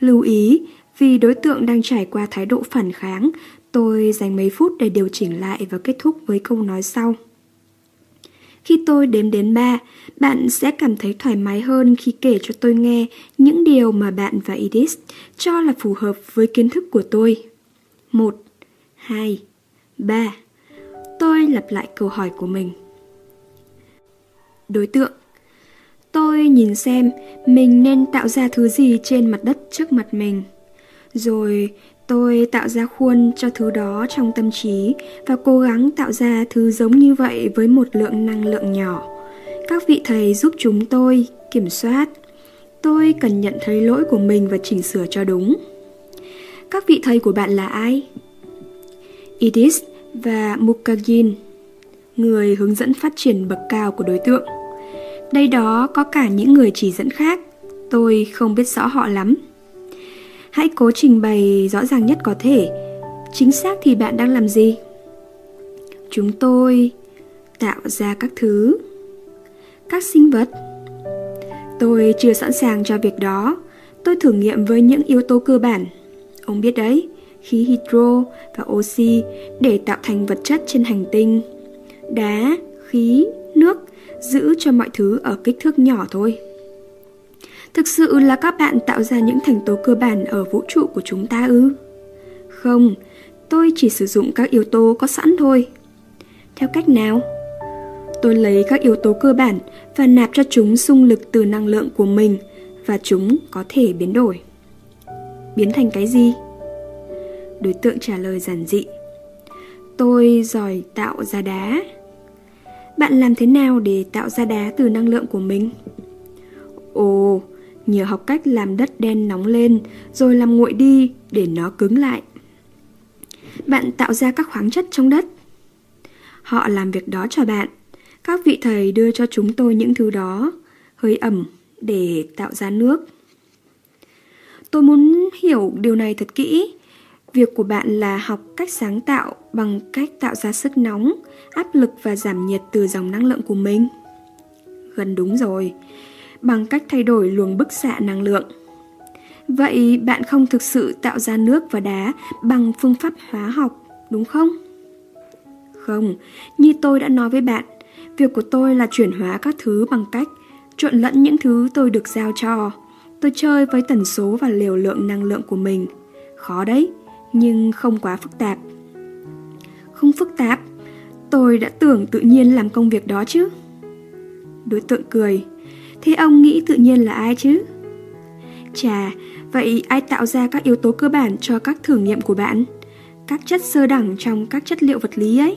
Lưu ý, vì đối tượng đang trải qua thái độ phản kháng, tôi dành mấy phút để điều chỉnh lại và kết thúc với câu nói sau. Khi tôi đếm đến ba, bạn sẽ cảm thấy thoải mái hơn khi kể cho tôi nghe những điều mà bạn và Edith cho là phù hợp với kiến thức của tôi. Một, hai, ba. Tôi lặp lại câu hỏi của mình. Đối tượng Tôi nhìn xem mình nên tạo ra thứ gì trên mặt đất trước mặt mình. Rồi tôi tạo ra khuôn cho thứ đó trong tâm trí và cố gắng tạo ra thứ giống như vậy với một lượng năng lượng nhỏ. Các vị thầy giúp chúng tôi kiểm soát. Tôi cần nhận thấy lỗi của mình và chỉnh sửa cho đúng. Các vị thầy của bạn là ai? Edith và Mukagin, người hướng dẫn phát triển bậc cao của đối tượng. Đây đó có cả những người chỉ dẫn khác, tôi không biết rõ họ lắm. Hãy cố trình bày rõ ràng nhất có thể. Chính xác thì bạn đang làm gì? Chúng tôi tạo ra các thứ. Các sinh vật. Tôi chưa sẵn sàng cho việc đó. Tôi thử nghiệm với những yếu tố cơ bản. Ông biết đấy, khí hydro và oxy để tạo thành vật chất trên hành tinh. Đá, khí, giữ cho mọi thứ ở kích thước nhỏ thôi. Thực sự là các bạn tạo ra những thành tố cơ bản ở vũ trụ của chúng ta ư? Không, tôi chỉ sử dụng các yếu tố có sẵn thôi. Theo cách nào? Tôi lấy các yếu tố cơ bản và nạp cho chúng xung lực từ năng lượng của mình và chúng có thể biến đổi. Biến thành cái gì? Đối tượng trả lời giản dị. Tôi giỏi tạo ra đá. Bạn làm thế nào để tạo ra đá từ năng lượng của mình? Ồ, nhờ học cách làm đất đen nóng lên rồi làm nguội đi để nó cứng lại. Bạn tạo ra các khoáng chất trong đất. Họ làm việc đó cho bạn. Các vị thầy đưa cho chúng tôi những thứ đó, hơi ẩm để tạo ra nước. Tôi muốn hiểu điều này thật kỹ. Việc của bạn là học cách sáng tạo bằng cách tạo ra sức nóng, áp lực và giảm nhiệt từ dòng năng lượng của mình. Gần đúng rồi bằng cách thay đổi luồng bức xạ năng lượng. Vậy bạn không thực sự tạo ra nước và đá bằng phương pháp hóa học, đúng không? Không, như tôi đã nói với bạn, việc của tôi là chuyển hóa các thứ bằng cách trộn lẫn những thứ tôi được giao cho. Tôi chơi với tần số và liều lượng năng lượng của mình. Khó đấy, nhưng không quá phức tạp. Không phức tạp, tôi đã tưởng tự nhiên làm công việc đó chứ. Đối tượng cười. Thế ông nghĩ tự nhiên là ai chứ? Chà, vậy ai tạo ra các yếu tố cơ bản cho các thử nghiệm của bạn? Các chất sơ đẳng trong các chất liệu vật lý ấy?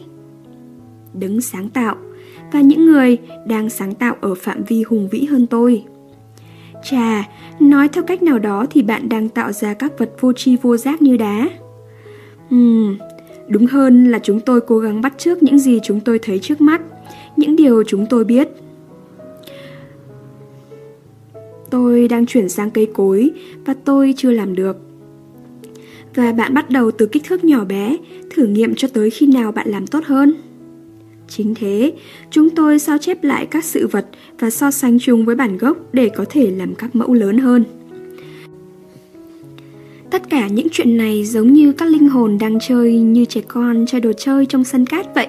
Đứng sáng tạo và những người đang sáng tạo ở phạm vi hùng vĩ hơn tôi. Chà, nói theo cách nào đó thì bạn đang tạo ra các vật vô tri vô giác như đá. Ừm, đúng hơn là chúng tôi cố gắng bắt chước những gì chúng tôi thấy trước mắt, những điều chúng tôi biết. Tôi đang chuyển sang cây cối và tôi chưa làm được. Và bạn bắt đầu từ kích thước nhỏ bé, thử nghiệm cho tới khi nào bạn làm tốt hơn. Chính thế, chúng tôi sao chép lại các sự vật và so sánh chúng với bản gốc để có thể làm các mẫu lớn hơn. Tất cả những chuyện này giống như các linh hồn đang chơi như trẻ con chơi đồ chơi trong sân cát vậy.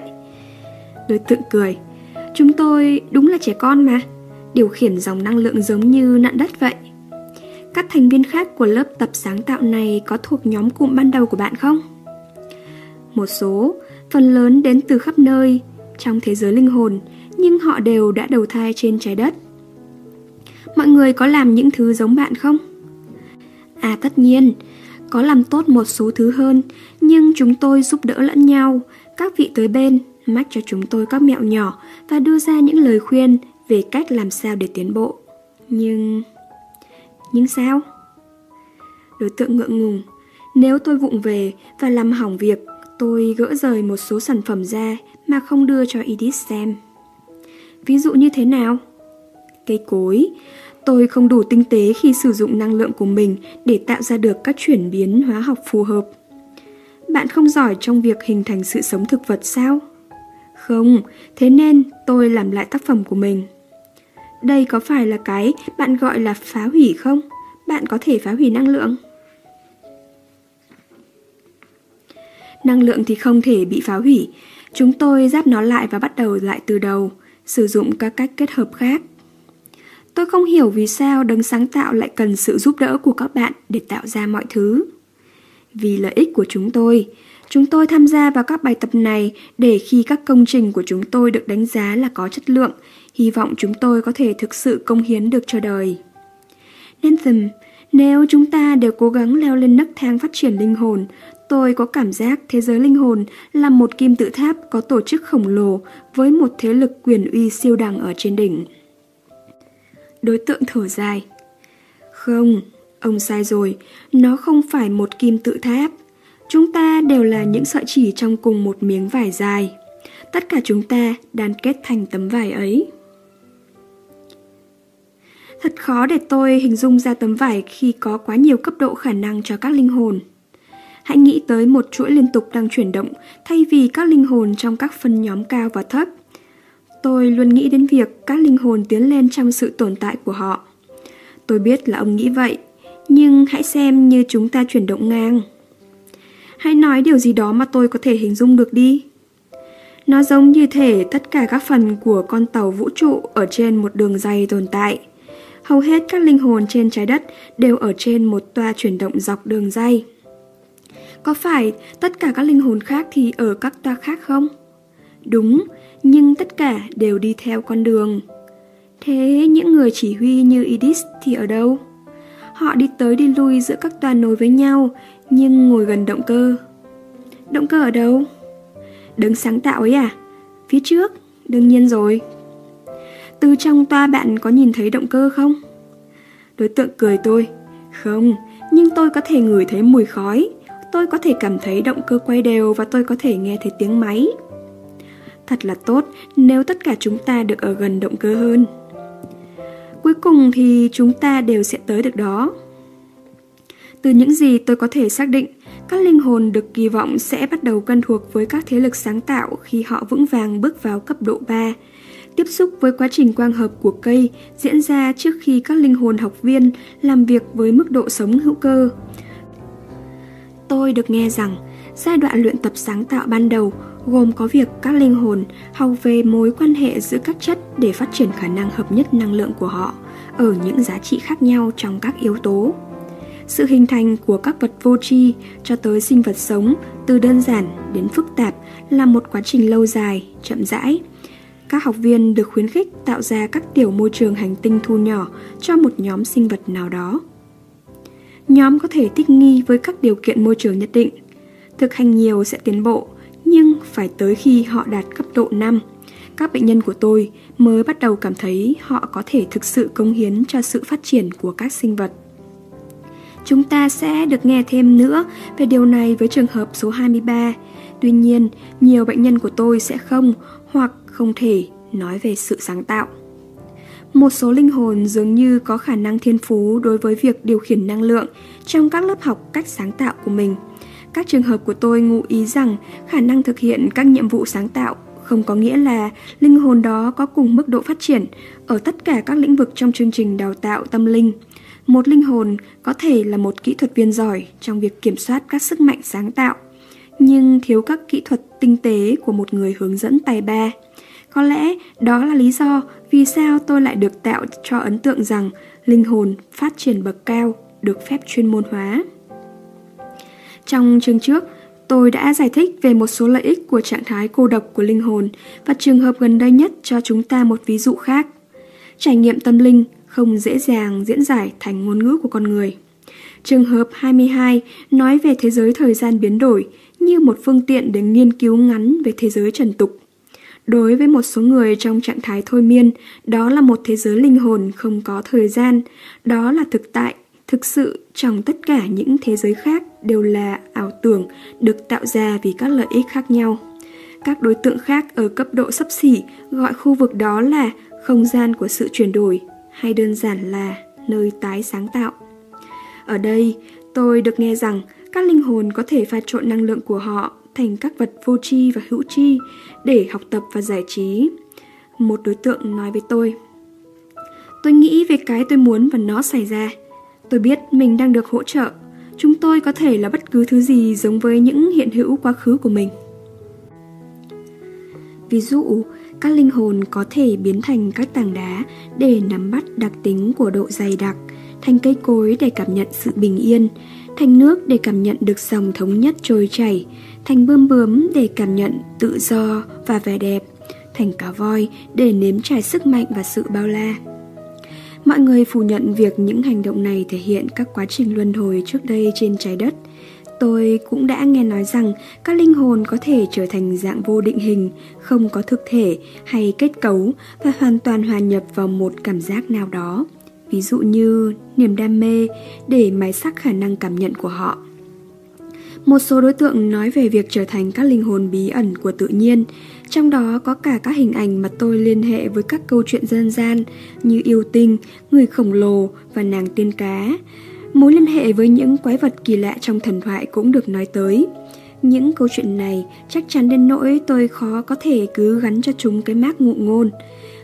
Đối tượng cười. Chúng tôi đúng là trẻ con mà điều khiển dòng năng lượng giống như nặn đất vậy. Các thành viên khác của lớp tập sáng tạo này có thuộc nhóm cụm ban đầu của bạn không? Một số, phần lớn đến từ khắp nơi trong thế giới linh hồn, nhưng họ đều đã đầu thai trên trái đất. Mọi người có làm những thứ giống bạn không? À tất nhiên, có làm tốt một số thứ hơn, nhưng chúng tôi giúp đỡ lẫn nhau, các vị tới bên, mách cho chúng tôi các mẹo nhỏ và đưa ra những lời khuyên về cách làm sao để tiến bộ. Nhưng... Nhưng sao? Đối tượng ngượng ngùng. Nếu tôi vụng về và làm hỏng việc, Tôi gỡ rời một số sản phẩm ra mà không đưa cho Edith xem. Ví dụ như thế nào? Cây cối. Tôi không đủ tinh tế khi sử dụng năng lượng của mình để tạo ra được các chuyển biến hóa học phù hợp. Bạn không giỏi trong việc hình thành sự sống thực vật sao? Không, thế nên tôi làm lại tác phẩm của mình. Đây có phải là cái bạn gọi là phá hủy không? Bạn có thể phá hủy năng lượng. Năng lượng thì không thể bị phá hủy. Chúng tôi giáp nó lại và bắt đầu lại từ đầu, sử dụng các cách kết hợp khác. Tôi không hiểu vì sao đấng sáng tạo lại cần sự giúp đỡ của các bạn để tạo ra mọi thứ. Vì lợi ích của chúng tôi, chúng tôi tham gia vào các bài tập này để khi các công trình của chúng tôi được đánh giá là có chất lượng, hy vọng chúng tôi có thể thực sự công hiến được cho đời. Nathan, nếu chúng ta đều cố gắng leo lên nấc thang phát triển linh hồn, tôi có cảm giác thế giới linh hồn là một kim tự tháp có tổ chức khổng lồ với một thế lực quyền uy siêu đẳng ở trên đỉnh. Đối tượng thở dài. Không, ông sai rồi, nó không phải một kim tự tháp. Chúng ta đều là những sợi chỉ trong cùng một miếng vải dài. Tất cả chúng ta đan kết thành tấm vải ấy. Thật khó để tôi hình dung ra tấm vải khi có quá nhiều cấp độ khả năng cho các linh hồn. Hãy nghĩ tới một chuỗi liên tục đang chuyển động thay vì các linh hồn trong các phân nhóm cao và thấp. Tôi luôn nghĩ đến việc các linh hồn tiến lên trong sự tồn tại của họ. Tôi biết là ông nghĩ vậy, nhưng hãy xem như chúng ta chuyển động ngang. Hãy nói điều gì đó mà tôi có thể hình dung được đi. Nó giống như thể tất cả các phần của con tàu vũ trụ ở trên một đường dây tồn tại. Hầu hết các linh hồn trên trái đất đều ở trên một toa chuyển động dọc đường dây. Có phải tất cả các linh hồn khác thì ở các toa khác không? Đúng, nhưng tất cả đều đi theo con đường. Thế những người chỉ huy như Edith thì ở đâu? Họ đi tới đi lui giữa các toa nối với nhau, nhưng ngồi gần động cơ. Động cơ ở đâu? Đứng sáng tạo ấy à? Phía trước, đương nhiên rồi. Từ trong toa bạn có nhìn thấy động cơ không? Đối tượng cười tôi. Không, nhưng tôi có thể ngửi thấy mùi khói. Tôi có thể cảm thấy động cơ quay đều và tôi có thể nghe thấy tiếng máy. Thật là tốt nếu tất cả chúng ta được ở gần động cơ hơn. Cuối cùng thì chúng ta đều sẽ tới được đó. Từ những gì tôi có thể xác định, các linh hồn được kỳ vọng sẽ bắt đầu quen thuộc với các thế lực sáng tạo khi họ vững vàng bước vào cấp độ 3. Tiếp xúc với quá trình quang hợp của cây diễn ra trước khi các linh hồn học viên làm việc với mức độ sống hữu cơ. Tôi được nghe rằng giai đoạn luyện tập sáng tạo ban đầu gồm có việc các linh hồn học về mối quan hệ giữa các chất để phát triển khả năng hợp nhất năng lượng của họ ở những giá trị khác nhau trong các yếu tố. Sự hình thành của các vật vô tri cho tới sinh vật sống từ đơn giản đến phức tạp là một quá trình lâu dài, chậm rãi. Các học viên được khuyến khích tạo ra các tiểu môi trường hành tinh thu nhỏ cho một nhóm sinh vật nào đó. Nhóm có thể thích nghi với các điều kiện môi trường nhất định. Thực hành nhiều sẽ tiến bộ, nhưng phải tới khi họ đạt cấp độ 5, các bệnh nhân của tôi mới bắt đầu cảm thấy họ có thể thực sự công hiến cho sự phát triển của các sinh vật. Chúng ta sẽ được nghe thêm nữa về điều này với trường hợp số 23. Tuy nhiên, nhiều bệnh nhân của tôi sẽ không hoặc không thể nói về sự sáng tạo. Một số linh hồn dường như có khả năng thiên phú đối với việc điều khiển năng lượng trong các lớp học cách sáng tạo của mình – các trường hợp của tôi ngụ ý rằng khả năng thực hiện các nhiệm vụ sáng tạo không có nghĩa là linh hồn đó có cùng mức độ phát triển ở tất cả các lĩnh vực trong chương trình đào tạo tâm linh. Một linh hồn có thể là một kỹ thuật viên giỏi trong việc kiểm soát các sức mạnh sáng tạo, nhưng thiếu các kỹ thuật tinh tế của một người hướng dẫn tài ba. Có lẽ đó là lý do vì sao tôi lại được tạo cho ấn tượng rằng linh hồn phát triển bậc cao được phép chuyên môn hóa. Trong chương trước, tôi đã giải thích về một số lợi ích của trạng thái cô độc của linh hồn và trường hợp gần đây nhất cho chúng ta một ví dụ khác. Trải nghiệm tâm linh không dễ dàng diễn giải thành ngôn ngữ của con người. Trường hợp 22 nói về thế giới thời gian biến đổi như một phương tiện để nghiên cứu ngắn về thế giới trần tục. Đối với một số người trong trạng thái thôi miên, đó là một thế giới linh hồn không có thời gian, đó là thực tại Thực sự, trong tất cả những thế giới khác đều là ảo tưởng được tạo ra vì các lợi ích khác nhau. Các đối tượng khác ở cấp độ sấp xỉ gọi khu vực đó là không gian của sự chuyển đổi hay đơn giản là nơi tái sáng tạo. Ở đây, tôi được nghe rằng các linh hồn có thể pha trộn năng lượng của họ thành các vật vô tri và hữu tri để học tập và giải trí. Một đối tượng nói với tôi, Tôi nghĩ về cái tôi muốn và nó xảy ra. Tôi biết mình đang được hỗ trợ. Chúng tôi có thể là bất cứ thứ gì giống với những hiện hữu quá khứ của mình. Ví dụ, các linh hồn có thể biến thành các tảng đá để nắm bắt đặc tính của độ dày đặc, thành cây cối để cảm nhận sự bình yên, thành nước để cảm nhận được dòng thống nhất trôi chảy, thành bươm bướm để cảm nhận tự do và vẻ đẹp, thành cá voi để nếm trải sức mạnh và sự bao la. Mọi người phủ nhận việc những hành động này thể hiện các quá trình luân hồi trước đây trên trái đất. Tôi cũng đã nghe nói rằng các linh hồn có thể trở thành dạng vô định hình, không có thực thể hay kết cấu và hoàn toàn hòa nhập vào một cảm giác nào đó. Ví dụ như niềm đam mê để máy sắc khả năng cảm nhận của họ. Một số đối tượng nói về việc trở thành các linh hồn bí ẩn của tự nhiên, trong đó có cả các hình ảnh mà tôi liên hệ với các câu chuyện dân gian như yêu tinh, người khổng lồ và nàng tiên cá. Mối liên hệ với những quái vật kỳ lạ trong thần thoại cũng được nói tới. Những câu chuyện này chắc chắn đến nỗi tôi khó có thể cứ gắn cho chúng cái mác ngụ ngôn.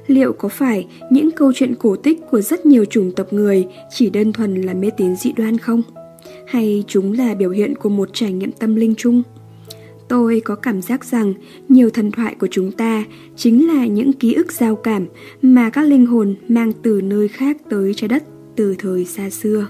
Liệu có phải những câu chuyện cổ tích của rất nhiều chủng tộc người chỉ đơn thuần là mê tín dị đoan không? Hay chúng là biểu hiện của một trải nghiệm tâm linh chung? Tôi có cảm giác rằng nhiều thần thoại của chúng ta chính là những ký ức giao cảm mà các linh hồn mang từ nơi khác tới trái đất từ thời xa xưa.